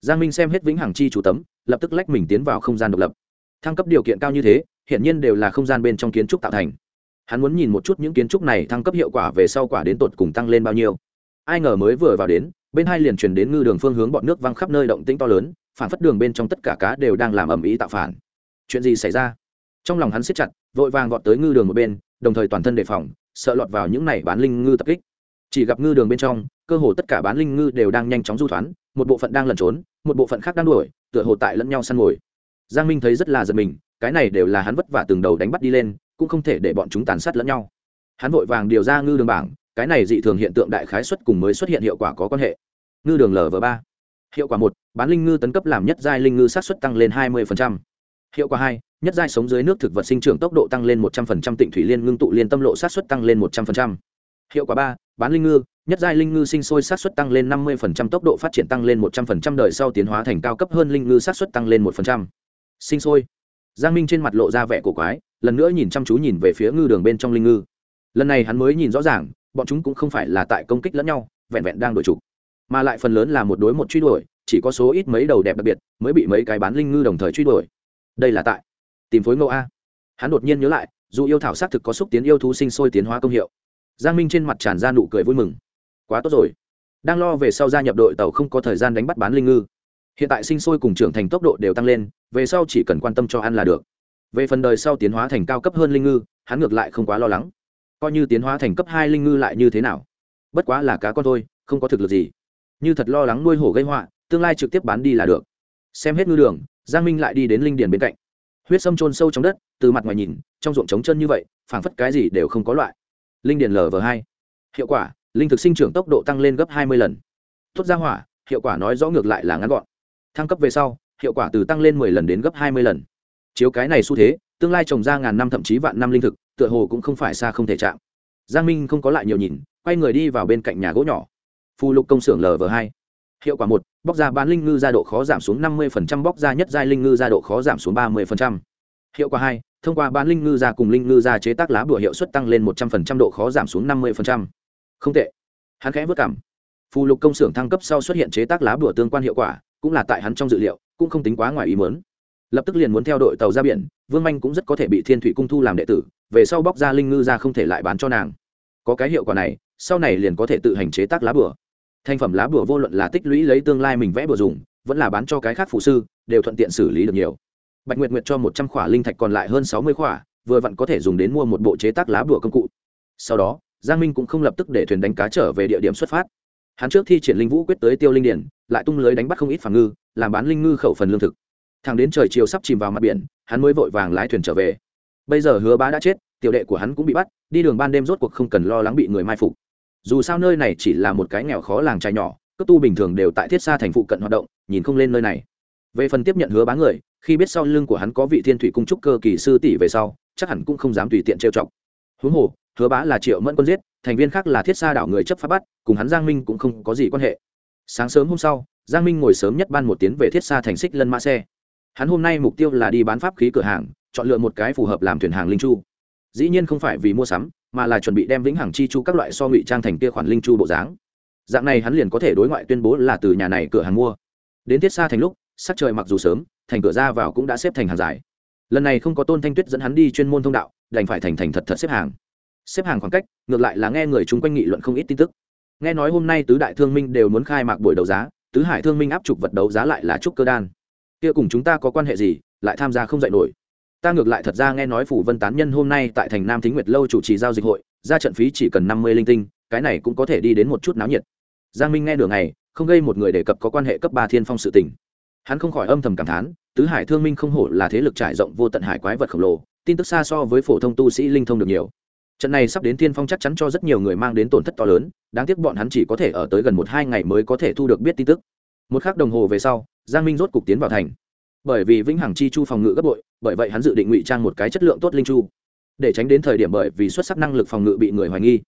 Giang minh xem hết vĩnh hằng chi chủ tấm, lập tức lách mình tiến vào không gian độc lập. Thăng cấp điều kiện cao như thế hiện nhiên đều là không gian bên trong kiến trúc tạo thành. Hắn muốn nhìn một chút những kiến trúc này thăng cấp hiệu quả về sau quả đến tột cùng tăng lên bao nhiêu. Ai ngờ mới vừa vào đến, bên hai liền truyền đến ngư đường phương hướng bọn nước văng khắp nơi động tĩnh to lớn, phản phất đường bên trong tất cả cá đều đang làm ầm ĩ tạo phản. Chuyện gì xảy ra? Trong lòng hắn siết chặt, vội vàng gọt tới ngư đường một bên, đồng thời toàn thân đề phòng, sợ lọt vào những này bán linh ngư tập kích chỉ gặp ngư đường bên trong, cơ hồ tất cả bán linh ngư đều đang nhanh chóng du thoán, một bộ phận đang lẩn trốn, một bộ phận khác đang đuổi, tựa hồ tại lẫn nhau săn ngồi giang minh thấy rất là giật mình, cái này đều là hắn vất vả từng đầu đánh bắt đi lên, cũng không thể để bọn chúng tàn sát lẫn nhau. Hắn vội vàng điều ra ngư đường bảng, cái này dị thường hiện tượng đại khái xuất cùng mới xuất hiện hiệu quả có quan hệ. Ngư đường lv ba. Hiệu quả một, bán linh ngư tấn cấp làm nhất giai linh ngư sát xuất tăng lên hai mươi hiệu quả hai, nhất giai sống dưới nước thực vật sinh trưởng tốc độ tăng lên một trăm linh tịnh thủy liên ngưng tụ liên tâm lộ sát xuất tăng lên một trăm linh hiệu quả ba bán linh ngư, nhất giai linh ngư sinh sôi sát xuất tăng lên năm mươi tốc độ phát triển tăng lên một trăm linh đời sau tiến hóa thành cao cấp hơn linh ngư sát xuất tăng lên một sinh sôi. Giang minh trên mặt lộ ra vẻ cổ quái, lần nữa nhìn chăm chú nhìn về phía ngư đường bên trong linh ngư. Lần này hắn mới nhìn rõ ràng, bọn chúng cũng không phải là tại công kích lẫn nhau, vẹn vẹn đang đổi trục mà lại phần lớn là một đối một truy đuổi, chỉ có số ít mấy đầu đẹp đặc biệt, mới bị mấy cái bán linh ngư đồng thời truy đuổi. Đây là tại tìm phối ngẫu a. Hắn đột nhiên nhớ lại, dù yêu thảo xác thực có xúc tiến yêu thú sinh sôi tiến hóa công hiệu giang minh trên mặt tràn ra nụ cười vui mừng. Quá tốt rồi. Đang lo về sau gia nhập đội tàu không có thời gian đánh bắt bán linh ngư. Hiện tại sinh sôi cùng trưởng thành tốc độ đều tăng lên, về sau chỉ cần quan tâm cho ăn là được. Về phần đời sau tiến hóa thành cao cấp hơn linh ngư, hắn ngược lại không quá lo lắng. Coi như tiến hóa thành cấp hai linh ngư lại như thế nào? Bất quá là cá con thôi, không có thực lực gì. Như thật lo lắng nuôi hổ gây họa, tương lai trực tiếp bán đi là được. Xem hết ngư đường, giang minh lại đi đến linh điền bên cạnh. Huyết sâm trôn sâu trong đất, từ mặt ngoài nhìn, trong ruộng trống chân như vậy, phảng phất cái gì đều không có loại linh điền lv hai. Hiệu quả, linh thực sinh trưởng tốc độ tăng lên gấp hai mươi lần. Tốt ra hỏa, hiệu quả nói rõ ngược lại là ngắn gọn. Thăng cấp về sau, hiệu quả từ tăng lên mười lần đến gấp hai mươi lần. Chiếu cái này xu thế, tương lai trồng ra ngàn năm thậm chí vạn năm linh thực, tựa hồ cũng không phải xa không thể chạm. Giang minh không có lại nhiều nhìn, quay người đi vào bên cạnh nhà gỗ nhỏ. Phù lục công xưởng lv hai. Hiệu quả một, bóc ra bán linh ngư ra độ khó giảm xuống năm mươi bóc ra nhất giai linh ngư ra độ khó giảm xuống ba mươi hiệu quả hai thông qua bán linh ngư ra cùng linh ngư ra chế tác lá bùa hiệu suất tăng lên một trăm linh độ khó giảm xuống năm mươi không tệ. Hắn khẽ vất cảm. Phù lục công xưởng thăng cấp sau xuất hiện chế tác lá bùa tương quan hiệu quả, cũng là tại hắn trong dự liệu, cũng không tính quá ngoài ý mớn lập tức liền muốn theo đội tàu ra biển, vương manh cũng rất có thể bị thiên thủy cung thu làm đệ tử, về sau bóc ra linh ngư ra không thể lại bán cho nàng. Có cái hiệu quả này, sau này liền có thể tự hành chế tác lá bùa. Thành phẩm lá bùa vô luận là tích lũy lấy tương lai mình vẽ bùa dùng, vẫn là bán cho cái khác phụ sư, đều thuận tiện xử lý được nhiều bạch nguyệt nguyệt cho một trăm khỏa linh thạch còn lại hơn sáu mươi khỏa, vừa vặn có thể dùng đến mua một bộ chế tác lá bùa công cụ. Sau đó, giang minh cũng không lập tức để thuyền đánh cá trở về địa điểm xuất phát. Hắn trước thi triển linh vũ quyết tới tiêu linh điển, lại tung lưới đánh bắt không ít phản ngư, làm bán linh ngư khẩu phần lương thực. Thẳng đến trời chiều sắp chìm vào mặt biển, hắn mới vội vàng lái thuyền trở về. Bây giờ hứa bá đã chết, tiểu đệ của hắn cũng bị bắt, đi đường ban đêm rốt cuộc không cần lo lắng bị người mai phục. Dù sao nơi này chỉ là một cái nghèo khó làng trai nhỏ, cấp tu bình thường đều tại thiết xa thành phụ cận hoạt động, nhìn không lên nơi này. Về phần tiếp nhận hứa bá người khi biết sau lưng của hắn có vị thiên thủy cung trúc cơ kỳ sư tỷ về sau, chắc hẳn cũng không dám tùy tiện trêu chọc. Huống hồ, hứa bá là triệu mẫn quân giết, thành viên khác là thiết xa đảo người chấp pháp bắt, cùng hắn giang minh cũng không có gì quan hệ. Sáng sớm hôm sau, giang minh ngồi sớm nhất ban một tiếng về thiết xa thành xích lân mã xe. Hắn hôm nay mục tiêu là đi bán pháp khí cửa hàng, chọn lựa một cái phù hợp làm thuyền hàng linh chu. Dĩ nhiên không phải vì mua sắm, mà là chuẩn bị đem vĩnh hằng chi chu các loại so ngụy trang thành kia khoản linh chu bộ dáng. Dạng này hắn liền có thể đối ngoại tuyên bố là từ nhà này cửa hàng mua. Đến thiết xa thành lúc, sắc trời mặc dù sớm thành cửa ra vào cũng đã xếp thành hàng dài. Lần này không có tôn thanh tuyết dẫn hắn đi chuyên môn thông đạo, đành phải thành thành thật thật xếp hàng. Xếp hàng khoảng cách, ngược lại là nghe người chung quanh nghị luận không ít tin tức. Nghe nói hôm nay tứ đại thương minh đều muốn khai mạc buổi đấu giá, tứ hải thương minh áp trục vật đấu giá lại là trúc cơ đan. Kia cùng chúng ta có quan hệ gì, lại tham gia không dạy nổi. Ta ngược lại thật ra nghe nói phủ vân tán nhân hôm nay tại thành nam thính nguyệt lâu chủ trì giao dịch hội, ra trận phí chỉ cần năm mươi linh tinh, cái này cũng có thể đi đến một chút náo nhiệt. Giang minh nghe đường này không gây một người đề cập có quan hệ cấp ba thiên phong sự tình. Hắn không khỏi âm thầm cảm thán tứ hải thương minh không hổ là thế lực trải rộng vô tận hải quái vật khổng lồ, tin tức xa so với phổ thông tu sĩ linh thông được nhiều. Trận này sắp đến thiên phong chắc chắn cho rất nhiều người mang đến tổn thất to lớn, đáng tiếc bọn hắn chỉ có thể ở tới gần một hai ngày mới có thể thu được biết tin tức. Một k h ắ c đồng hồ về sau, giang minh rốt cục tiến vào thành. Bởi vì vĩnh hằng chi chu phòng ngự gấp bội, bởi vậy hắn dự định ngụy trang một cái chất lượng tốt linh chu. Để tránh đến thời điểm bởi vì xuất sắc năng lực phòng ngự bị người hoài nghi.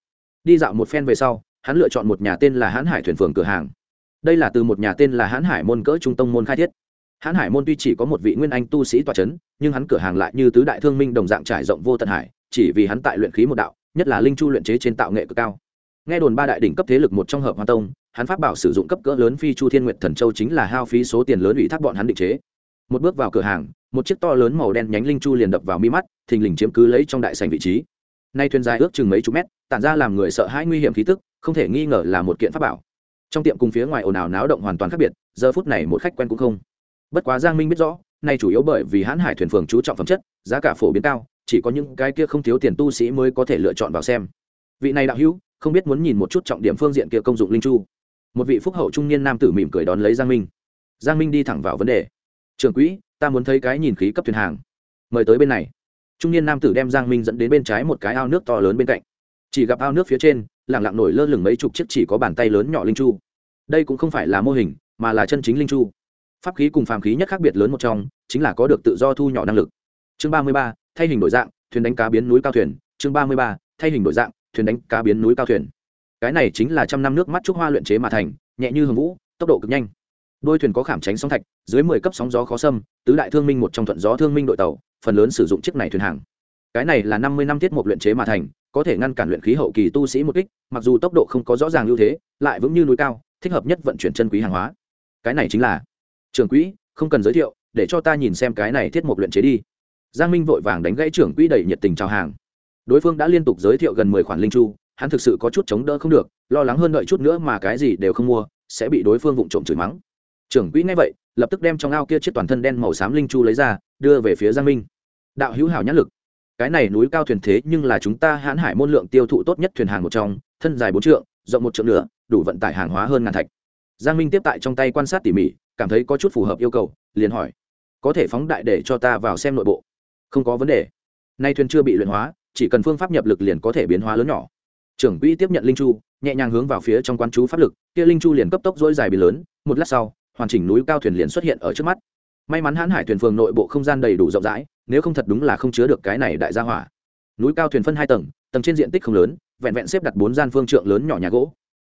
Đi dạo một phen về sau, hắn lựa chọn một nhà tên là hãn hải thuyền phường cửa hàng. Đây là từ một nhà tên là hãn hải môn cỡ trung Tông môn khai thiết hãn hải môn tuy chỉ có một vị nguyên anh tu sĩ tòa c h ấ n nhưng hắn cửa hàng lại như tứ đại thương minh đồng dạng trải rộng vô tận hải, chỉ vì hắn tại luyện khí một đạo, nhất là linh chu luyện chế trên tạo nghệ cực cao. Nghe đồn ba đại đỉnh cấp thế lực một trong hợp hoa tông, hắn pháp bảo sử dụng cấp cỡ lớn phi chu thiên nguyện thần châu chính là hao phí số tiền lớn ủy thác bọn hắn định chế. Một bước vào cửa hàng, một chiếc to lớn màu đen nhánh linh chu liền đập vào mi mắt, thình lình chiếm cứ lấy trong đại sành vị trí. Nay thuyền dài ước chừng mấy chục mét, tản ra làm người sợ hãi nguy hiểm khí tức, không thể nghi ngờ là một kiện pháp bảo. Trong tiệm cùng phía ngoài ồn ào náo động hoàn toàn khác biệt, giờ phút này một khách quen cũng không bất quá giang minh biết rõ, nay chủ yếu bởi vì hãn hải thuyền phường chú trọng phẩm chất, giá cả phổ biến cao, chỉ có những cái kia không thiếu tiền tu sĩ mới có thể lựa chọn vào xem. Vị này đạo hữu, không biết muốn nhìn một chút trọng điểm phương diện kia công dụng linh chu. Một vị phúc hậu trung niên nam tử mỉm cười đón lấy giang minh. Giang minh đi thẳng vào vấn đề. Trưởng quỹ, ta muốn thấy cái nhìn khí cấp thuyền hàng. Mời tới bên này. Trung niên nam tử đem giang minh dẫn đến bên trái một cái ao nước to lớn bên cạnh. Chỉ gặp ao nước phía trên lẳng lặng nổi lơ lửng mấy chục chiếc chỉ có bàn tay lớn nhỏ linh chu. Đây cũng không phải là mô hình, mà là chân chính linh chu pháp khí cùng phàm khí nhất khác biệt lớn một trong, chính là có được tự do thu nhỏ năng lực. Chương ba mươi ba, thay hình đổi dạng, thuyền đánh cá biến núi cao thuyền. Chương ba mươi ba, thay hình đổi dạng, thuyền đánh cá biến núi cao thuyền. Cái này chính là trăm năm nước mắt trúc hoa luyện chế mà thành, nhẹ như hồng vũ, tốc độ cực nhanh. Đôi thuyền có khảm tránh sóng thạch, dưới mười cấp sóng gió khó xâm, tứ đại thương minh một trong thuận gió thương minh đội tàu, phần lớn sử dụng chiếc này thuyền hàng. Cái này là năm mươi năm tiết mục luyện chế mà thành, có thể ngăn cản luyện khí hậu kỳ tu sĩ một kích, mặc dù tốc độ không có rõ ràng ưu thế, lại vững như núi cao, thích hợp nhất vận chuyển chân quý hàng hóa. Cái này chính là trưởng quỹ, không cần giới thiệu, để cho ta nhìn xem cái này thiết mục luyện chế đi. Giang minh vội vàng đánh gãy trưởng quỹ đầy nhiệt tình chào hàng. Đối phương đã liên tục giới thiệu gần mười khoản linh chu, hắn thực sự có chút chống đỡ không được, lo lắng hơn đợi chút nữa mà cái gì đều không mua, sẽ bị đối phương vụng trộm chửi mắng. Trưởng quỹ nghe vậy, lập tức đem trong ao kia chiếc toàn thân đen màu xám linh chu lấy ra, đưa về phía giang minh. Đạo hữu hảo nhãn lực. Cái này núi cao thuyền thế nhưng là chúng ta hãn hải môn lượng tiêu thụ tốt nhất thuyền hàng một trong, thân dài bốn trượng, rộng một trượng nữa đủ vận tải hàng hóa hơn ngàn thạch. Giang minh tiếp tại trong tay quan sát tỉ mỉ cảm thấy có chút phù hợp yêu cầu, liền hỏi, có thể phóng đại để cho ta vào xem nội bộ? Không có vấn đề. Nay thuyền chưa bị luyện hóa, chỉ cần phương pháp nhập lực liền có thể biến hóa lớn nhỏ. Trưởng quỹ tiếp nhận linh chu, nhẹ nhàng hướng vào phía trong quan chú pháp lực, kia linh chu liền cấp tốc dỗi dài bị lớn, một lát sau, hoàn chỉnh núi cao thuyền liền xuất hiện ở trước mắt. May mắn hãn hải thuyền phường nội bộ không gian đầy đủ rộng rãi, nếu không thật đúng là không chứa được cái này đại gia hỏa. Núi cao thuyền phân hai tầng tầng trên diện tích không lớn, vẹn vẹn xếp đặt bốn gian phương trượng lớn nhỏ nhà gỗ.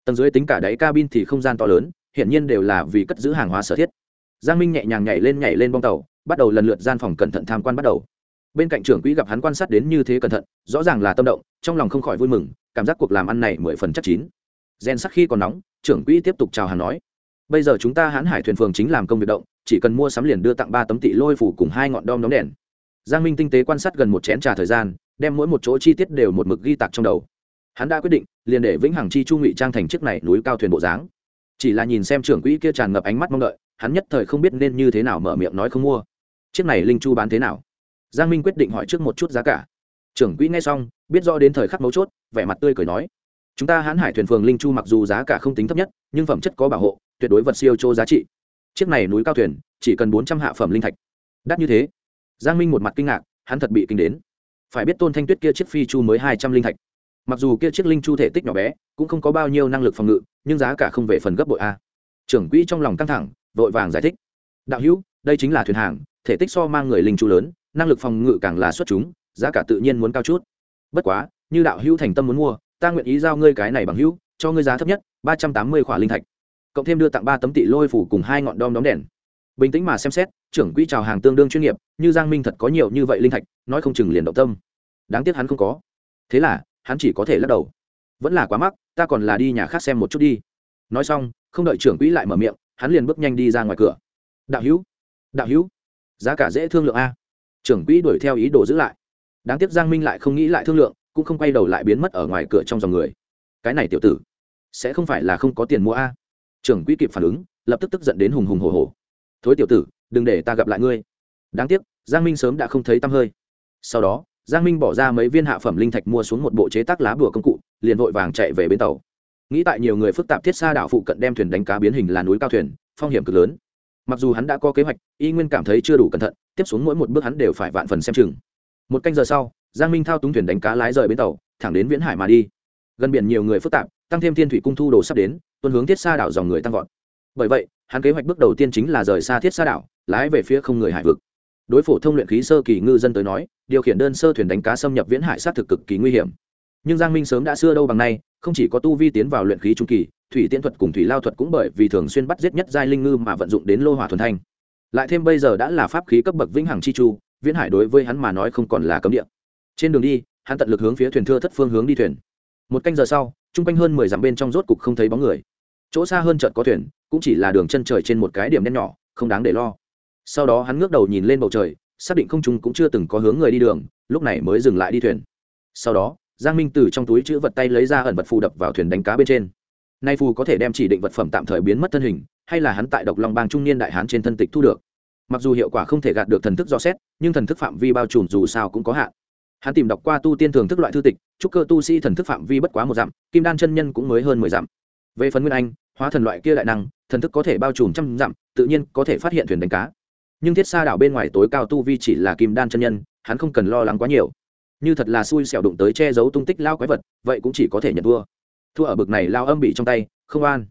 Tầng dưới tính cả đáy cabin thì không gian to lớn hiển nhiên đều là vì cất giữ hàng hóa sở thiết. Giang minh nhẹ nhàng nhảy lên nhảy lên bong tàu, bắt đầu lần lượt gian phòng cẩn thận tham quan bắt đầu. Bên cạnh trưởng quỹ gặp hắn quan sát đến như thế cẩn thận, rõ ràng là tâm động, trong lòng không khỏi vui mừng, cảm giác cuộc làm ăn này mười phần chắc chín. Gen sắc khi còn nóng, trưởng quỹ tiếp tục chào hắn nói, bây giờ chúng ta hãn hải thuyền phường chính làm công việc động, chỉ cần mua sắm liền đưa tặng ba tấm tị lôi phủ cùng hai ngọn đom đóm đèn. Giang minh tinh tế quan sát gần một chén trà thời gian, đem mỗi một chỗ chi tiết đều một mực ghi tạc trong đầu. Hắn đã quyết định, liền để vĩnh hằng chi chu ngụy trang thành chiếc này núi cao thuyền bộ dáng chỉ là nhìn xem trưởng quỹ kia tràn ngập ánh mắt mong đợi, hắn nhất thời không biết nên như thế nào mở miệng nói không mua. Chiếc này linh chu bán thế nào? Giang minh quyết định hỏi trước một chút giá cả. Trưởng quỹ nghe xong, biết rõ đến thời khắc mấu chốt, vẻ mặt tươi cười nói, chúng ta hãn hải thuyền phường linh chu mặc dù giá cả không tính thấp nhất, nhưng phẩm chất có bảo hộ, tuyệt đối vật siêu chô giá trị. Chiếc này núi cao thuyền, chỉ cần bốn trăm hạ phẩm linh thạch. Đắt như thế, giang minh một mặt kinh ngạc, hắn thật bị kinh đến. Phải biết tôn thanh tuyết kia chiếc phi chu mới hai trăm linh thạch mặc dù kia chiếc linh chu thể tích nhỏ bé, cũng không có bao nhiêu năng lực phòng ngự, nhưng giá cả không về phần gấp bội a. Trưởng quỹ trong lòng căng thẳng, vội vàng giải thích. Đạo hữu, đây chính là thuyền hàng, thể tích so mang người linh chu lớn, năng lực phòng ngự càng là xuất chúng, giá cả tự nhiên muốn cao chút. Bất quá, như đạo hữu thành tâm muốn mua, ta nguyện ý giao ngươi cái này bằng hữu, cho ngươi giá thấp nhất, ba trăm tám mươi khỏa linh thạch. Cộng thêm đưa tặng ba tấm tị lôi phủ cùng hai ngọn đom đóm đèn. Bình tĩnh mà xem xét, trưởng quỹ chào hàng tương đương chuyên nghiệp, như giang minh thật có nhiều như vậy linh thạch, nói không chừng liền động tâm. Đáng tiếc hắn không có. Thế là hắn chỉ có thể lắc đầu. Vẫn là quá mắc, ta còn là đi nhà khác xem một chút đi. Nói xong, không đợi trưởng quỹ lại mở miệng, hắn liền bước nhanh đi ra ngoài cửa. Đạo hữu đạo hữu, giá cả dễ thương lượng a. Trưởng quỹ đuổi theo ý đồ giữ lại. Đáng tiếc giang minh lại không nghĩ lại thương lượng, cũng không quay đầu lại biến mất ở ngoài cửa trong dòng người. Cái này tiểu tử, sẽ không phải là không có tiền mua a. Trưởng quỹ kịp phản ứng, lập tức tức giận đến hùng hùng hồ hồ thối tiểu tử, đừng để ta gặp lại ngươi. Đáng tiếc, giang minh sớm đã không thấy tăm hơi. Sau đó giang minh bỏ ra mấy viên hạ phẩm linh thạch mua xuống một bộ chế tác lá bùa công cụ, liền vội vàng chạy về bến tàu. Nghĩ tại nhiều người phức tạp thiết xa đảo phụ cận đem thuyền đánh cá biến hình là núi cao thuyền, phong hiểm cực lớn. Mặc dù hắn đã có kế hoạch, y nguyên cảm thấy chưa đủ cẩn thận, tiếp xuống mỗi một bước hắn đều phải vạn phần xem chừng. Một canh giờ sau, giang minh thao túng thuyền đánh cá lái rời bến tàu, thẳng đến viễn hải mà đi. Gần biển nhiều người phức tạp, tăng thêm thiên thủy cung thu đồ sắp đến tuân hướng thiết xa đảo dòng người tăng vọt. Bởi vậy, hắn kế hoạch bước đầu tiên chính là rời xa thiết xa đảo, lái về phía không người hải vực. Đối phổ thông luyện khí sơ kỳ ngư dân tới nói điều khiển đơn sơ thuyền đánh cá xâm nhập viễn hải sát thực cực kỳ nguy hiểm. Nhưng giang minh sớm đã xưa đâu bằng nay, không chỉ có tu vi tiến vào luyện khí trung kỳ, thủy tiễn thuật cùng thủy lao thuật cũng bởi vì thường xuyên bắt giết nhất giai linh ngư mà vận dụng đến lô hỏa thuần thanh. Lại thêm bây giờ đã là pháp khí cấp bậc vĩnh hằng chi chu, viễn hải đối với hắn mà nói không còn là cấm địa. Trên đường đi, hắn tận lực hướng phía thuyền thưa thất phương hướng đi thuyền. Một canh giờ sau, chung quanh hơn mười dặm bên trong rốt cục không thấy bóng người. Chỗ xa hơn chợt có thuyền, cũng chỉ là đường chân trời trên một cái điểm đen nhỏ, không đáng để lo. Sau đó hắn ngước đầu nhìn lên bầu trời xác định không trung cũng chưa từng có hướng người đi đường, lúc này mới dừng lại đi thuyền. Sau đó, giang minh từ trong túi chữ vật tay lấy ra ẩn vật phù đập vào thuyền đánh cá bên trên. Nay phù có thể đem chỉ định vật phẩm tạm thời biến mất thân hình, hay là hắn tại độc long bang trung niên đại hán trên thân tịch thu được. Mặc dù hiệu quả không thể gạt được thần thức do xét, nhưng thần thức phạm vi bao trùm dù sao cũng có hạn. Hắn tìm đọc qua tu tiên thường thức loại thư tịch, chúc cơ tu sĩ thần thức phạm vi bất quá một dặm, kim đan chân nhân cũng mới hơn mười dặm. Về phần nguyên anh, hóa thần loại kia đại năng, thần thức có thể bao trùm trăm dặm, tự nhiên có thể phát hiện thuyền đánh cá nhưng thiết xa đảo bên ngoài tối cao tu vi chỉ là kim đan chân nhân, hắn không cần lo lắng quá nhiều. Như thật là xui xẻo đụng tới che giấu tung tích lao quái vật, vậy cũng chỉ có thể nhận thua. Thua ở bực này lao âm bị trong tay, không an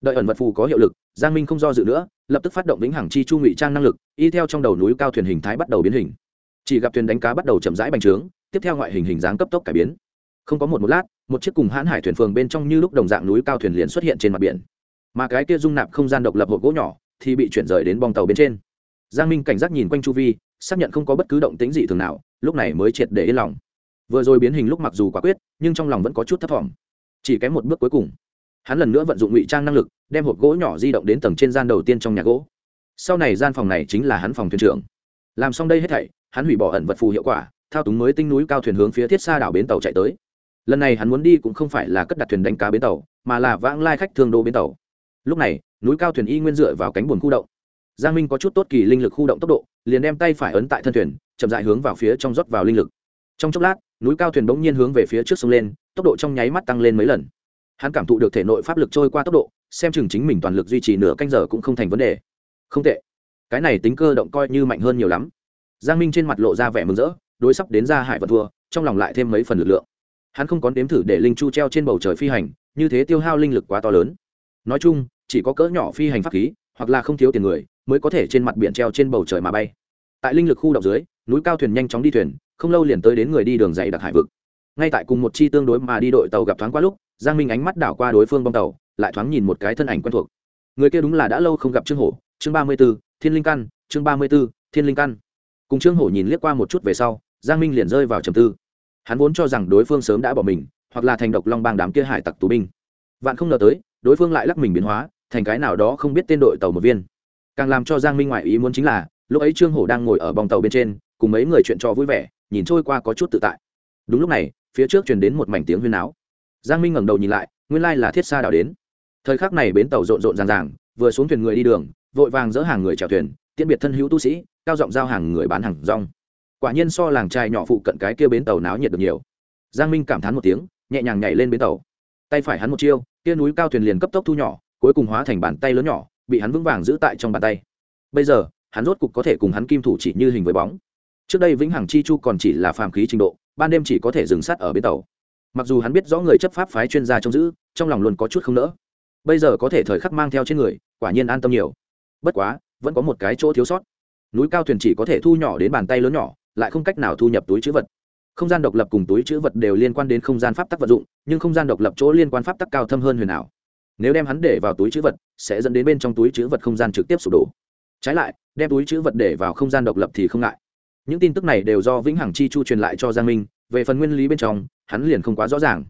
đợi ẩn vật phù có hiệu lực, giang minh không do dự nữa, lập tức phát động vĩnh hằng chi chu ngụy trang năng lực, y theo trong đầu núi cao thuyền hình thái bắt đầu biến hình. Chỉ gặp thuyền đánh cá bắt đầu chậm rãi bành trướng, tiếp theo ngoại hình hình dáng cấp tốc cải biến. Không có một một lát, một chiếc cùng hãn hải thuyền phường bên trong như lúc đồng dạng núi cao thuyền liền xuất hiện trên mặt biển. Mà cái kia dung nạp không gian độc lập hộp gỗ nhỏ thì bị chuyển rời đến bong tàu bên trên giang minh cảnh giác nhìn quanh chu vi, xác nhận không có bất cứ động tính gì thường nào, lúc này mới triệt để yên lòng. Vừa rồi biến hình lúc mặc dù quả quyết, nhưng trong lòng vẫn có chút thấp t chỉ kém một bước cuối cùng. Hắn lần nữa vận dụng ngụy trang năng lực, đem hộp gỗ nhỏ di động đến tầng trên gian đầu tiên trong nhà gỗ. Sau này gian phòng này chính là hắn phòng thuyền trưởng. Làm xong đây hết thảy, hắn hủy bỏ ẩn vật phù hiệu quả, thao túng mới tinh núi cao thuyền hướng phía thiết xa đảo bến tàu chạy tới. Lần này hắn muốn đi cũng không phải là cất đặt thuyền đánh cá bến tàu, mà là vãng lai khách thương đô bến tàu. Lúc này, núi cao thuyền y nguyên dựa vào cánh buồn khu động giang minh có chút tốt kỳ linh lực khu động tốc độ, liền đem tay phải ấn tại thân thuyền, chậm dại hướng vào phía trong rót vào linh lực. Trong chốc lát, núi cao thuyền bỗng nhiên hướng về phía trước sông lên, tốc độ trong nháy mắt tăng lên mấy lần. Hắn cảm thụ được thể nội pháp lực trôi qua tốc độ, xem chừng chính mình toàn lực duy trì nửa canh giờ cũng không thành vấn đề. Không tệ. Cái này tính cơ động coi như mạnh hơn nhiều lắm. Giang minh trên mặt lộ ra vẻ mừng rỡ, đối sắp đến ra hải vật thua, trong lòng lại thêm mấy phần lực lượng. Hắn không có đếm thử để linh chu treo trên bầu trời phi hành, như thế tiêu hao linh lực quá to lớn. Nói chung, chỉ có cỡ nhỏ phi hành pháp khí, hoặc là không thiếu tiền người mới có thể trên mặt biển treo trên bầu trời mà bay. Tại linh lực khu động dưới, núi cao thuyền nhanh chóng đi thuyền, không lâu liền tới đến người đi đường dày đặc hải vực. Ngay tại cùng một chi tương đối mà đi đội tàu gặp thoáng qua lúc, giang minh ánh mắt đảo qua đối phương bong tàu, lại thoáng nhìn một cái thân ảnh quen thuộc. Người kia đúng là đã lâu không gặp trương hổ, chương ba mươi b ố thiên linh căn, chương ba mươi b ố thiên linh căn. Cùng trương hổ nhìn liếc qua một chút về sau, giang minh liền rơi vào trầm tư. Hắn vốn cho rằng đối phương sớm đã bỏ mình, hoặc là thành độc long bang đám kia hải tặc tù binh. Vạn không ngờ tới, đối phương lại lắc mình biến hóa, thành cái nào đó không biết tên đội tàu một viên càng làm cho giang minh ngoại ý muốn chính là, lúc ấy trương hổ đang ngồi ở bong tàu bên trên, cùng mấy người chuyện trò vui vẻ, nhìn trôi qua có chút tự tại. Đúng lúc này, phía trước truyền đến một mảnh tiếng huyên áo giang minh ngẩng đầu nhìn lại, nguyên lai là thiết xa đảo đến. Thời khắc này bến tàu rộn rộn ràng ràng, vừa xuống thuyền người đi đường, vội vàng dỡ hàng người chèo thuyền, tiễn biệt thân hữu tu sĩ, cao giọng giao hàng người bán hàng rong. Quả nhiên so làng trai nhỏ phụ cận cái kia bến tàu náo nhiệt được nhiều. Giang minh cảm thán một tiếng, nhẹ nhàng nhảy lên bến tàu. Tay phải hắn một chiêu, kia núi cao thuyền liền cấp tốc thu nhỏ, cuối cùng hóa thành bàn tay lớn nhỏ bị hắn vững vàng giữ tại trong bàn tay. Bây giờ, hắn rốt cục có thể cùng hắn kim thủ chỉ như hình với bóng. Trước đây vĩnh hằng chi chu còn chỉ là phàm khí trình độ, ban đêm chỉ có thể dừng sát ở bến tàu. Mặc dù hắn biết rõ người chấp pháp phái chuyên gia trông giữ, trong lòng luôn có chút không nỡ. Bây giờ có thể thời khắc mang theo trên người, quả nhiên an tâm nhiều. Bất quá, vẫn có một cái chỗ thiếu sót. Núi cao thuyền chỉ có thể thu nhỏ đến bàn tay lớn nhỏ, lại không cách nào thu nhập túi chữ vật. Không gian độc lập cùng túi chữ vật đều liên quan đến không gian pháp tắc vật dụng, nhưng không gian độc lập chỗ liên quan pháp tắc cao thâm hơn huyền ảo nếu đem hắn để vào túi chữ vật, sẽ dẫn đến bên trong túi chữ vật không gian trực tiếp sụp đổ. Trái lại, đem túi chữ vật để vào không gian độc lập thì không ngại. Những tin tức này đều do vĩnh hằng chi chu truyền lại cho giang minh, về phần nguyên lý bên trong, hắn liền không quá rõ ràng.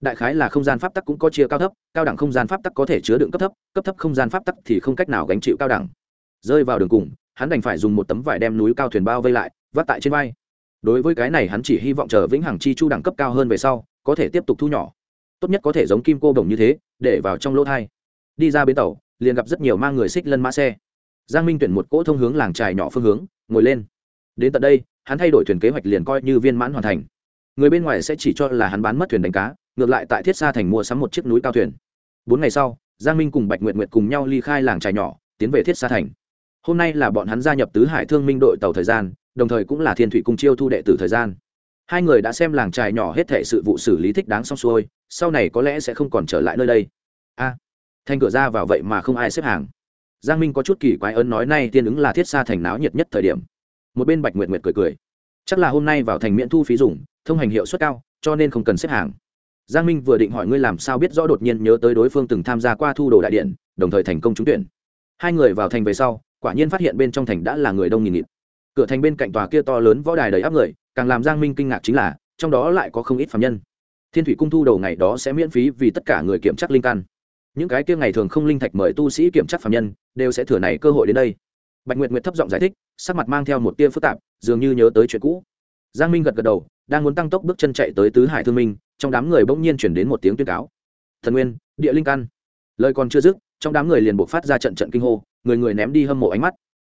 Đại khái là không gian pháp tắc cũng có chia cao thấp, cao đẳng không gian pháp tắc có thể chứa đựng cấp thấp cấp thấp không gian pháp tắc thì không cách nào gánh chịu cao đẳng. Rơi vào đường cùng, hắn đành phải dùng một tấm vải đem núi cao thuyền bao vây lại, vác tại trên vai. Đối với cái này hắn chỉ hy vọng chờ vĩnh hằng chi chu đẳng cấp cao hơn về sau, có thể tiếp tục thu nhỏ tốt nhất có thể giống kim cô đồng như thế, để vào trong lỗ thai. Đi ra bến tàu, liền gặp rất nhiều mang người xích lân mã xe. Giang minh tuyển một cỗ thông hướng làng trài nhỏ phương hướng, ngồi lên. Đến tận đây, hắn thay đổi thuyền kế hoạch liền coi như viên mãn hoàn thành. Người bên ngoài sẽ chỉ cho là hắn bán mất thuyền đánh cá, ngược lại tại thiết sa thành mua sắm một chiếc núi cao thuyền. Bốn ngày sau, giang minh cùng bạch nguyện nguyện cùng nhau ly khai làng trài nhỏ, tiến về thiết sa thành. Hôm nay là bọn hắn gia nhập tứ hải thương minh đội tàu thời gian, đồng thời cũng là thiên thủy cung chiêu thu đệ tử thời gian hai người đã xem làng trài nhỏ hết thể sự vụ xử lý thích đáng xong xuôi sau này có lẽ sẽ không còn trở lại nơi đây. A à, thành cửa ra vào vậy mà không ai xếp hàng. Giang minh có chút kỳ quái ấn nói nay tiên ứng là thiết xa thành náo nhiệt nhất thời điểm. Một bên bạch nguyệt nguyệt cười cười. Chắc là hôm nay vào thành miễn thu phí dùng thông hành hiệu suất cao cho nên không cần xếp hàng. Giang minh vừa định hỏi ngươi làm sao biết rõ đột nhiên nhớ tới đối phương từng tham gia qua thu đồ đại điện đồng thời thành công trúng tuyển. Hai người vào thành về sau quả nhiên phát hiện bên trong thành đã là người đông nghìn nghịt. Cửa thành bên cạnh tòa kia to lớn võ đài đầy áp người càng làm giang minh kinh ngạc chính là, trong đó lại có không ít phạm nhân. Thiên thủy cung thu đầu ngày đó sẽ miễn phí vì tất cả người kiểm tra linh căn. Những cái kia ngày thường không linh thạch mời tu sĩ kiểm tra phạm nhân, đều sẽ thừa này cơ hội đến đây. Bạch nguyệt nguyệt thấp giọng giải thích, sắc mặt mang theo một tia phức tạp, dường như nhớ tới chuyện cũ. Giang minh gật gật đầu, đang muốn tăng tốc bước chân chạy tới tứ hải thương minh, trong đám người bỗng nhiên chuyển đến một tiếng tuyên cáo. Thần nguyên, địa linh căn. Lời còn chưa dứt, trong đám người liền buộc phát ra trận trận kinh hô, người người ném đi hâm mộ ánh mắt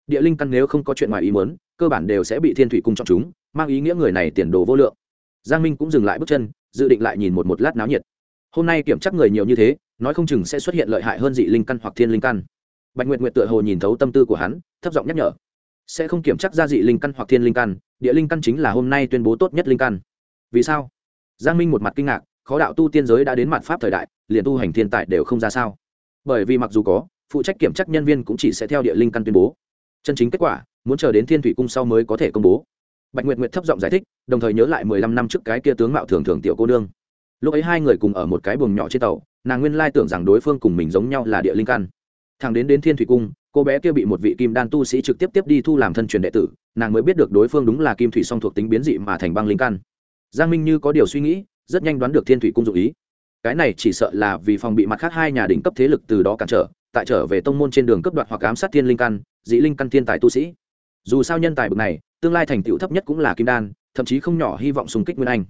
địa linh căn nếu không có chuyện ngoài ý muốn, cơ bản đều sẽ bị thiên thủy cung chọn chúng, mang ý nghĩa người này tiền đồ vô lượng. Giang minh cũng dừng lại bước chân, dự định lại nhìn một một lát náo nhiệt. Hôm nay kiểm tra người nhiều như thế, nói không chừng sẽ xuất hiện lợi hại hơn dị linh căn hoặc thiên linh căn. Bạch nguyệt nguyệt tựa hồ nhìn thấu tâm tư của hắn, thấp giọng nhắc nhở. Sẽ không kiểm chắc ra dị linh căn hoặc thiên linh căn, địa linh căn chính là hôm nay tuyên bố tốt nhất linh căn. Vì sao? Giang minh một mặt kinh ngạc, khó đạo tu tiên giới đã đến mặt pháp thời đại, liền tu hành thiên tài đều không ra sao. Bởi vì mặc dù có, phụ trách kiểm tra nhân viên cũng chỉ sẽ theo địa linh căn tuyên bố chân chính kết quả, muốn chờ đến thiên thủy cung sau mới có thể công bố. Bạch nguyệt nguyệt thấp giọng giải thích, đồng thời nhớ lại mười lăm năm trước cái kia tướng mạo thường thường tiểu cô nương. Lúc ấy hai người cùng ở một cái buồng nhỏ trên tàu, nàng nguyên lai tưởng rằng đối phương cùng mình giống nhau là địa linh căn. Thằng đến đến thiên thủy cung, cô bé kia bị một vị kim đan tu sĩ trực tiếp tiếp đi thu làm thân truyền đệ tử, nàng mới biết được đối phương đúng là kim thủy song thuộc tính biến dị mà thành băng linh căn. Giang minh như có điều suy nghĩ, rất nhanh đoán được thiên thủy cung dụ ý. Cái này chỉ sợ là vì phòng bị mặt khác hai nhà đỉnh cấp thế lực từ đó cản trở tại trở về tông môn trên đường cấp đoạt hoặc ám sát thiên linh căn dĩ linh căn thiên tài tu sĩ. Dù sao nhân tài bậc này, tương lai thành tựu thấp nhất cũng là kim đan, thậm chí không nhỏ hy vọng xung kích nguyên anh.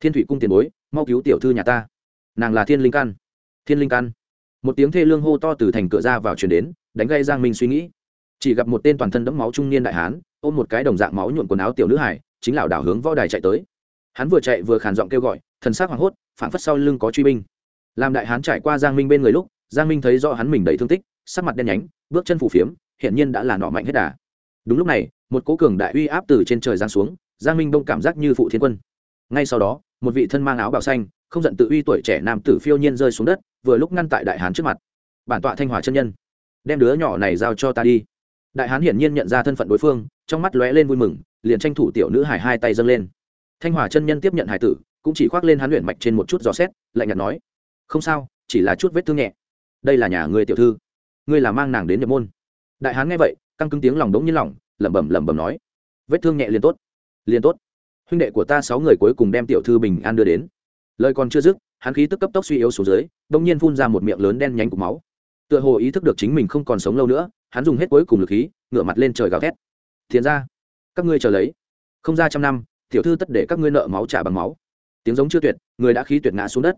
Thiên thủy cung tiền bối, mau cứu tiểu thư nhà ta. Nàng là thiên linh căn. Thiên linh căn. Một tiếng thê lương hô to từ thành cửa ra vào chuyển đến, đánh gây giang minh suy nghĩ. Chỉ gặp một tên toàn thân đẫm máu trung niên đại hán, ôm một cái đồng dạng máu nhuộn quần áo tiểu nữ hải, chính lảo đảo hướng võ đài chạy tới. Hắn vừa chạy vừa khàn giọng kêu gọi, thần sắc hoảng hốt phản phất sau lưng có truy binh. Làm đại hán trải qua giang minh bên người lúc giang minh thấy rõ hắn mình đầy thương tích, sắc mặt đen nhánh, bước chân phủ phiếm hiện nhiên đã là nọ mạnh hết đà. Đúng lúc này, một cố cường đại uy áp từ trên trời giáng xuống, giang minh đông cảm giác như phụ thiên quân. Ngay sau đó, một vị thân mang áo bào xanh, không giận tự uy tuổi trẻ nam tử phiêu nhiên rơi xuống đất, vừa lúc ngăn tại đại hán trước mặt. Bản tọa thanh hòa chân nhân, đem đứa nhỏ này giao cho ta đi. Đại hán hiển nhiên nhận ra thân phận đối phương, trong mắt lóe lên vui mừng, liền tranh thủ tiểu nữ hải hai tay dâng lên. Thanh hòa chân nhân tiếp nhận hải tử, cũng chỉ khoác lên hắn luyện mạch trên một chút gió xét, lạnh nhạt nói, không sao, chỉ là chút vết thương nhẹ đây là nhà ngươi tiểu thư. Ngươi là mang nàng đến nhập môn. Đại hán nghe vậy, căng cứng tiếng lòng đống như lòng lẩm bẩm lẩm bẩm nói, vết thương nhẹ liền tốt liền tốt. Huynh đệ của ta sáu người cuối cùng đem tiểu thư bình an đưa đến. Lời còn chưa dứt hắn khí tức cấp tốc suy yếu xuống dưới đông nhiên phun ra một miệng lớn đen nhánh của máu. Tựa hồ ý thức được chính mình không còn sống lâu nữa, hắn dùng hết cuối cùng lực khí, ngửa mặt lên trời gào thét. Thiền ra các ngươi chờ lấy. Không ra trăm năm, tiểu thư tất để các ngươi nợ máu trả bằng máu. Tiếng giống chưa tuyệt, người đã khí tuyệt ngã xuống đất.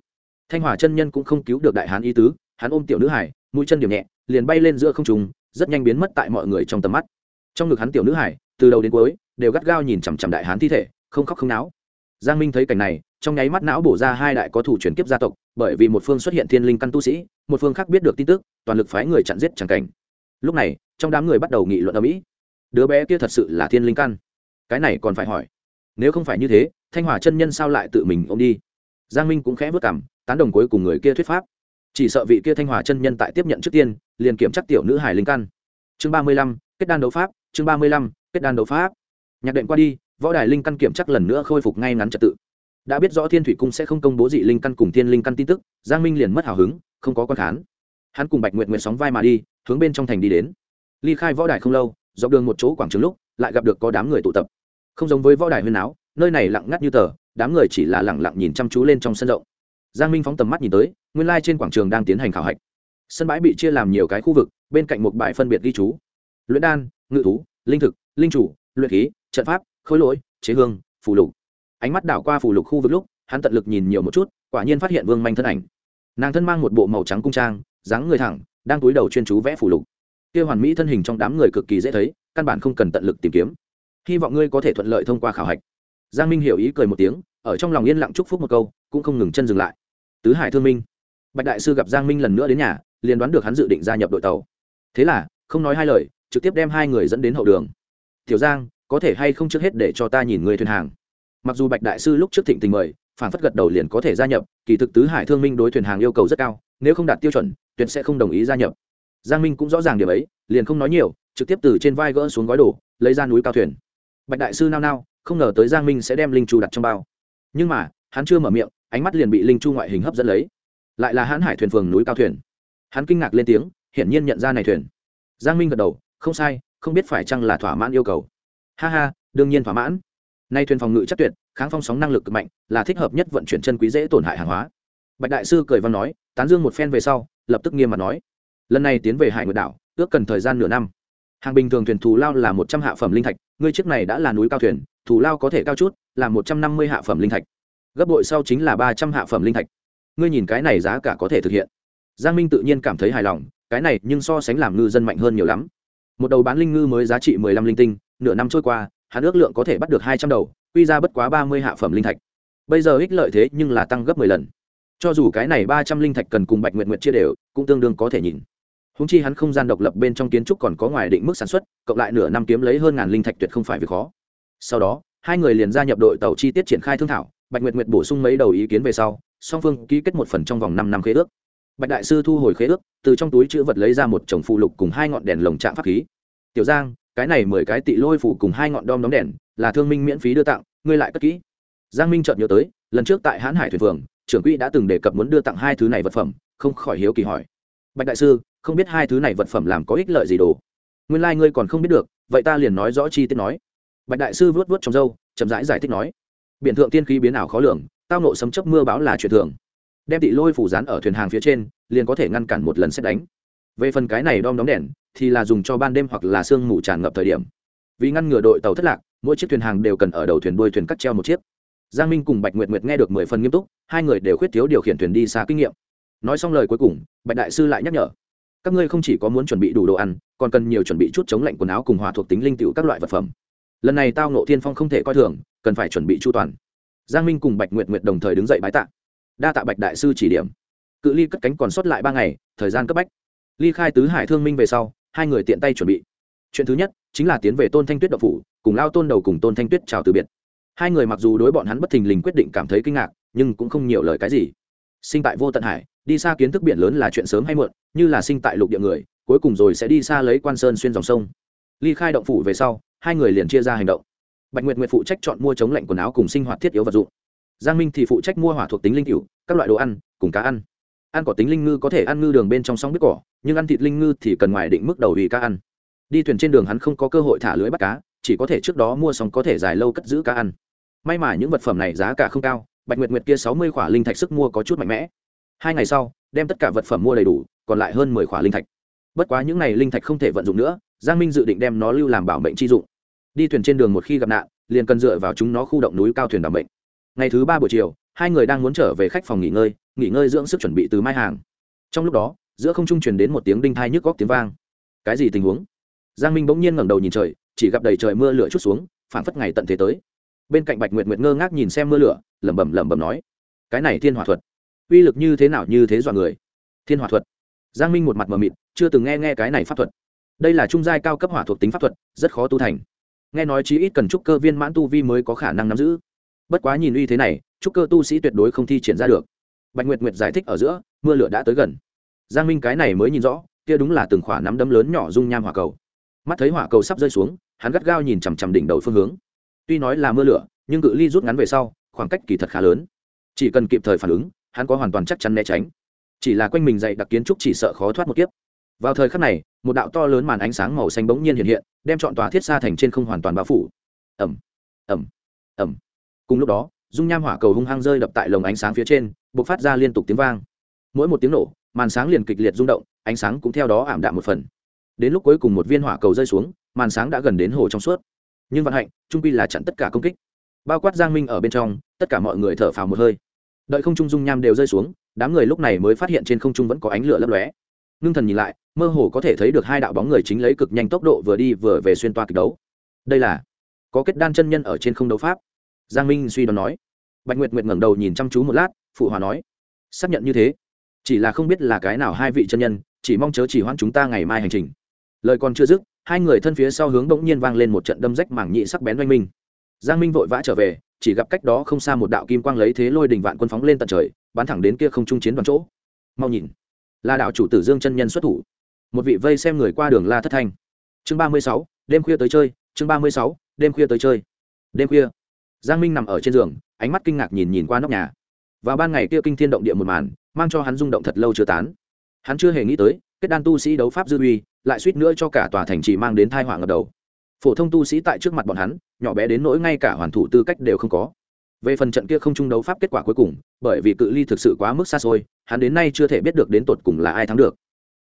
Thanh hòa chân nhân cũng không cứu được đại hán ý tứ hắn ôm tiểu nữ hải, mũi chân điểm nhẹ, liền bay lên giữa không trùng rất nhanh biến mất tại mọi người trong tầm mắt. Trong ngực hắn tiểu nữ hải, từ đầu đến cuối, đều gắt gao nhìn chằm chằm đại hán thi thể, không khóc không náo. Giang minh thấy cảnh này, trong nháy mắt não bổ ra hai đại có thủ chuyển kiếp gia tộc, bởi vì một phương xuất hiện thiên linh căn tu sĩ, một phương khác biết được tin tức, toàn lực phái người chặn giết chẳng cảnh. Lúc này, trong đám người bắt đầu nghị luận ở mỹ. Đứa bé kia thật sự là thiên linh căn. Cái này còn phải hỏi. Nếu không phải như thế, thanh hòa chân nhân sao lại tự mình ô m đi? Giang minh cũng khẽ vất cảm, tán đồng cuối cùng người kia thuyết pháp chỉ sợ vị kia thanh hòa chân nhân tại tiếp nhận trước tiên, liền kiểm chắc tiểu nữ hải linh căn. Chương ba mươi lăm, kết đan đấu pháp, chương ba mươi lăm, kết đan đấu pháp. Nhạc đệm qua đi, võ đài linh căn kiểm chắc lần nữa khôi phục ngay ngắn trật tự. Đã biết rõ thiên thủy cung sẽ không công bố dị linh căn cùng thiên linh căn tin tức, giang minh liền mất hào hứng, không có con khán. Hắn cùng bạch nguyện nguyện sóng vai mà đi, hướng bên trong thành đi đến. Ly khai võ đài không lâu, dọc đường một chỗ quảng trường lúc, lại gặp được có đám người tụ tập. Không giống với võ đài huyên áo, nơi này lặng ngắt như tờ, đám người chỉ là lặng lặng nhìn chăm chú lên trong sân rộng. Giang minh phóng tầm mắt nhìn tới nguyên lai trên quảng trường đang tiến hành khảo hạch. Sân bãi bị chia làm nhiều cái khu vực, bên cạnh một bãi phân biệt ghi chú. Luyện đan, ngự thú, linh thực, linh chủ, luyện khí, trận pháp, khối lỗi, chế hương, phù lục. Ánh mắt đảo qua phù lục khu vực lúc, hắn tận lực nhìn nhiều một chút, quả nhiên phát hiện vương manh thân ảnh. Nàng thân mang một bộ màu trắng cung trang, dáng người thẳng, đang túi đầu chuyên chú vẽ phù lục. Kia hoàn mỹ thân hình trong đám người cực kỳ dễ thấy, căn bản không cần tận lực tìm kiếm. Hy vọng ngươi có thể thuận lợi thông qua khảo hạch. Giang minh hiểu ý cười một tiếng, ở trong lòng yên lặng chúc phúc một câu, cũng không ngừng chân dừng lại. Tứ hải thương minh bạch đại sư gặp giang minh lần nữa đến nhà, liền đoán được hắn dự định gia nhập đội tàu. Thế là, không nói hai lời, trực tiếp đem hai người dẫn đến hậu đường. Tiểu giang, có thể hay không trước hết để cho ta nhìn người thuyền hàng? Mặc dù bạch đại sư lúc trước thịnh tình mời, phản phất gật đầu liền có thể gia nhập, kỳ thực tứ hải thương minh đối thuyền hàng yêu cầu rất cao, nếu không đạt tiêu chuẩn, tuyệt sẽ không đồng ý gia nhập. Giang minh cũng rõ ràng điểm ấy, liền không nói nhiều, trực tiếp từ trên vai gỡ xuống gói đồ, lấy ra núi cao thuyền. Bạch đại sư nao nao, không ngờ tới giang minh sẽ đem linh chu đặt trong bao. Nhưng mà, hắn chưa mở miệng, ánh mắt liền bị linh chu ngoại hình hấp dẫn lấy lại là hãn hải thuyền phường núi cao thuyền. Hắn kinh ngạc lên tiếng, hiển nhiên nhận ra này thuyền. Giang minh gật đầu, không sai, không biết phải chăng là thỏa mãn yêu cầu. Ha ha, đương nhiên thỏa mãn. Nay thuyền phòng ngự chất tuyệt, kháng phong sóng năng lực cực mạnh, là thích hợp nhất vận chuyển chân quý dễ tổn hại hàng hóa. Bạch đại sư cười văn nói, tán dương một phen về sau, lập tức nghiêm mặt nói, lần này tiến về hải nguyệt đảo, ước cần thời gian nửa năm. Hàng bình thường thuyền thù lao là một trăm hạ phẩm linh thạch, ngươi chiếc này đã là núi cao thuyền, thù lao có thể cao chút, là một trăm năm mươi hạ phẩm linh thạch. Gấp bội sau chính là ba trăm hạ phẩm linh thạch ngươi nhìn cái này giá cả có thể thực hiện. Giang minh tự nhiên cảm thấy hài lòng, cái này nhưng so sánh làm ngư dân mạnh hơn nhiều lắm. Một đầu bán linh ngư mới giá trị mười lăm linh tinh, nửa năm trôi qua, hắn ước lượng có thể bắt được hai trăm đầu, quy ra bất quá ba mươi hạ phẩm linh thạch. Bây giờ ích lợi thế nhưng là tăng gấp mười lần. Cho dù cái này ba trăm linh thạch cần cùng bạch nguyện nguyện chia đều, cũng tương đương có thể nhìn. Húng chi hắn không gian độc lập bên trong kiến trúc còn có ngoài định mức sản xuất, cộng lại nửa năm kiếm lấy hơn ngàn linh thạch tuyệt không phải việc khó. Sau đó, hai người liền gia nhập đội tàu chi tiết triển khai thương thảo, bạch nguyệt nguyệt bổ sung mấy đầu ý kiến về sau song phương ký kết một phần trong vòng năm năm khế ước. Bạch đại sư thu hồi khế ước từ trong túi chữ vật lấy ra một chồng phụ lục cùng hai ngọn đèn lồng trạng pháp khí. Tiểu giang cái này mười cái tị lôi phủ cùng hai ngọn đom đóm đèn là thương minh miễn phí đưa tặng ngươi lại cất kỹ. Giang minh chợt nhớ tới lần trước tại hãn hải thuyền phường trưởng quỹ đã từng đề cập muốn đưa tặng hai thứ này vật phẩm không khỏi hiếu kỳ hỏi. Bạch đại sư không biết hai thứ này vật phẩm làm có ích lợi gì đồ? Nguyên lai、like、ngươi còn không biết được vậy ta liền nói rõ chi tiết nói. Bạch đại sư vớt vớt trong râu, chậm rãi giải, giải thích nói. Biện thượng tiên khí biến ảo khó lường tao nộ sấm chấp mưa bão là chuyện thường. Đem tị lôi phủ rán ở thuyền hàng phía trên, liền có thể ngăn cản một lần xét đánh. Về phần cái này đom đóm đèn, thì là dùng cho ban đêm hoặc là sương mù tràn ngập thời điểm. Vì ngăn ngừa đội tàu thất lạc, mỗi chiếc thuyền hàng đều cần ở đầu thuyền đuôi thuyền cắt treo một chiếc. Giang minh cùng bạch nguyệt nguyệt nghe được mười phần nghiêm túc, hai người đều khuyết thiếu điều khiển thuyền đi xa kinh nghiệm. Nói xong lời cuối cùng, bạch đại sư lại nhắc nhở. Các ngươi không chỉ có muốn chuẩn bị đủ đồ ăn, còn cần nhiều chuẩn bị chút chống lạnh quần áo cùng hòa thuộc tính linh tựu các loại vật phẩm. Lần này tao nộ thiên phong không thể coi thường, cần phải chuẩn bị chu toàn giang minh cùng bạch nguyệt nguyệt đồng thời đứng dậy bái tạ. Đa tạ bạch đại sư chỉ điểm. Cự ly cất cánh còn sót lại ba ngày, thời gian cấp bách. Ly khai tứ hải thương minh về sau, hai người tiện tay chuẩn bị. Chuyện thứ nhất, chính là tiến về tôn thanh tuyết đậu phủ, cùng lao tôn đầu cùng tôn thanh tuyết chào từ biệt. Hai người mặc dù đối bọn hắn bất thình lình quyết định cảm thấy kinh ngạc, nhưng cũng không nhiều lời cái gì. Sinh tại vô tận hải, đi xa kiến thức biển lớn là chuyện sớm hay muộn, như là sinh tại lục địa người, cuối cùng rồi sẽ đi xa lấy quan sơn xuyên dòng sông. Ly khai động phủ về sau, hai người liền chia ra hành động bạch nguyệt nguyệt phụ trách chọn mua chống lạnh quần áo cùng sinh hoạt thiết yếu vật dụng. Giang minh thì phụ trách mua hỏa thuộc tính linh cựu các loại đồ ăn, cùng cá ăn. Ăn cỏ tính linh ngư có thể ăn ngư đường bên trong sóng biết cỏ, nhưng ăn thịt linh ngư thì cần ngoài định mức đầu ủy cá ăn. Đi thuyền trên đường hắn không có cơ hội thả lưới bắt cá, chỉ có thể trước đó mua xong có thể dài lâu cất giữ cá ăn. May mà những vật phẩm này giá cả không cao, bạch nguyệt nguyệt kia sáu mươi khỏa linh thạch sức mua có chút mạnh mẽ. Hai ngày sau, đem tất cả vật phẩm mua đầy đủ, còn lại hơn mười khỏa linh thạch. Bất quá những n à y linh thạch không thể vận dụng nữa, giang minh dự định đem nó lưu làm bảo mệnh chi dụng đi thuyền trên đường một khi gặp nạn, liền cần dựa vào chúng nó khu động núi cao thuyền đảm bệnh. Ngày thứ ba buổi chiều, hai người đang muốn trở về khách phòng nghỉ ngơi nghỉ ngơi dưỡng sức chuẩn bị từ mai hàng. Trong lúc đó, giữa không trung truyền đến một tiếng đinh thai nhức góc tiếng vang. Cái gì tình huống? Giang minh bỗng nhiên ngẩng đầu nhìn trời, chỉ gặp đầy trời mưa lửa chút xuống, phảng phất ngày tận thế tới. Bên cạnh bạch nguyệt nguyệt ngơ ngác nhìn xem mưa lửa, lẩm bẩm lẩm bẩm nói, cái này thiên hỏa thuật, uy lực như thế nào như thế dọa người? Thiên hỏa thuật? Giang minh một mặt mờ mịt, chưa từng nghe nghe cái này pháp thuật. Đây là trung giai cao cấp hỏa thuộc tính pháp thuật, rất khó tu thành nghe nói chí ít cần trúc cơ viên mãn tu vi mới có khả năng nắm giữ. Bất quá nhìn uy thế này, trúc cơ tu sĩ tuyệt đối không thi triển ra được. Bạch nguyệt nguyệt giải thích ở giữa, mưa lửa đã tới gần. Giang minh cái này mới nhìn rõ, kia đúng là từng khỏa nắm đấm lớn nhỏ dung nham hỏa cầu. Mắt thấy hỏa cầu sắp rơi xuống, hắn gắt gao nhìn chằm chằm đỉnh đầu phương hướng. Tuy nói là mưa lửa, nhưng cự ly rút ngắn về sau, khoảng cách kỳ thật khá lớn. Chỉ cần kịp thời phản ứng, hắn có hoàn toàn chắc chắn né tránh. Chỉ là quanh mình dạy đặc kiến trúc chỉ sợ khó thoát một kiếp vào thời khắc này, một đạo to lớn màn ánh sáng màu xanh bỗng nhiên hiện hiện, đem chọn tòa thiết xa thành trên không hoàn toàn bao phủ. Ẩm ẩm ẩm cùng lúc đó, dung nham hỏa cầu hung hăng rơi đập tại lồng ánh sáng phía trên b ộ c phát ra liên tục tiếng vang. Mỗi một tiếng nổ, màn sáng liền kịch liệt rung động, ánh sáng cũng theo đó ảm đạm một phần. Đến lúc cuối cùng một viên hỏa cầu rơi xuống, màn sáng đã gần đến hồ trong suốt. Nhưng vận hạnh, trung pi là chặn tất cả công kích. Bao quát giang minh ở bên trong, tất cả mọi người thở phào một hơi. Đợi không trung dung nham đều rơi xuống, đám người lúc này mới phát hiện trên không trung vẫn có ánh lửa lấp lóe ngưng thần nhìn lại, mơ hồ có thể thấy được hai đạo bóng người chính lấy cực nhanh tốc độ vừa đi vừa về xuyên toa kịch đấu. Đây là, có kết đan chân nhân ở trên không đấu pháp. Giang minh suy đoán nói. Bạch nguyệt nguyệt ngẩng đầu nhìn chăm chú một lát, phụ hòa nói. Xác nhận như thế. Chỉ là không biết là cái nào hai vị chân nhân, chỉ mong chớ chỉ hoãn chúng ta ngày mai hành trình. Lời còn chưa dứt, hai người thân phía sau hướng bỗng nhiên vang lên một trận đâm rách mảng nhị sắc bén oanh minh. Giang minh vội vã trở về, chỉ gặp cách đó không xa một đạo kim quang lấy thế lôi đình vạn quân phóng lên tận trời, bắn thẳng đến kia không trung chiến đoàn chỗ. Mau nhìn là đạo chủ tử dương chân nhân xuất thủ. Một vị vây xem người qua đường la thất thanh. Chương ba mươi sáu, đêm khuya tới chơi, chương ba mươi sáu, đêm khuya tới chơi. Đêm khuya, giang minh nằm ở trên giường, ánh mắt kinh ngạc nhìn nhìn qua nóc nhà. Và ban ngày kia kinh thiên động địa một màn, mang cho hắn rung động thật lâu chưa tán. Hắn chưa hề nghĩ tới, kết đan tu sĩ đấu pháp dư uy, lại suýt nữa cho cả tòa thành trì mang đến thai họa ngập đầu. Phổ thông tu sĩ tại trước mặt bọn hắn, nhỏ bé đến nỗi ngay cả hoàn thủ tư cách đều không có về phần trận kia không chung đấu pháp kết quả cuối cùng, bởi vì cự ly thực sự quá mức xa xôi, hắn đến nay chưa thể biết được đến tột cùng là ai thắng được.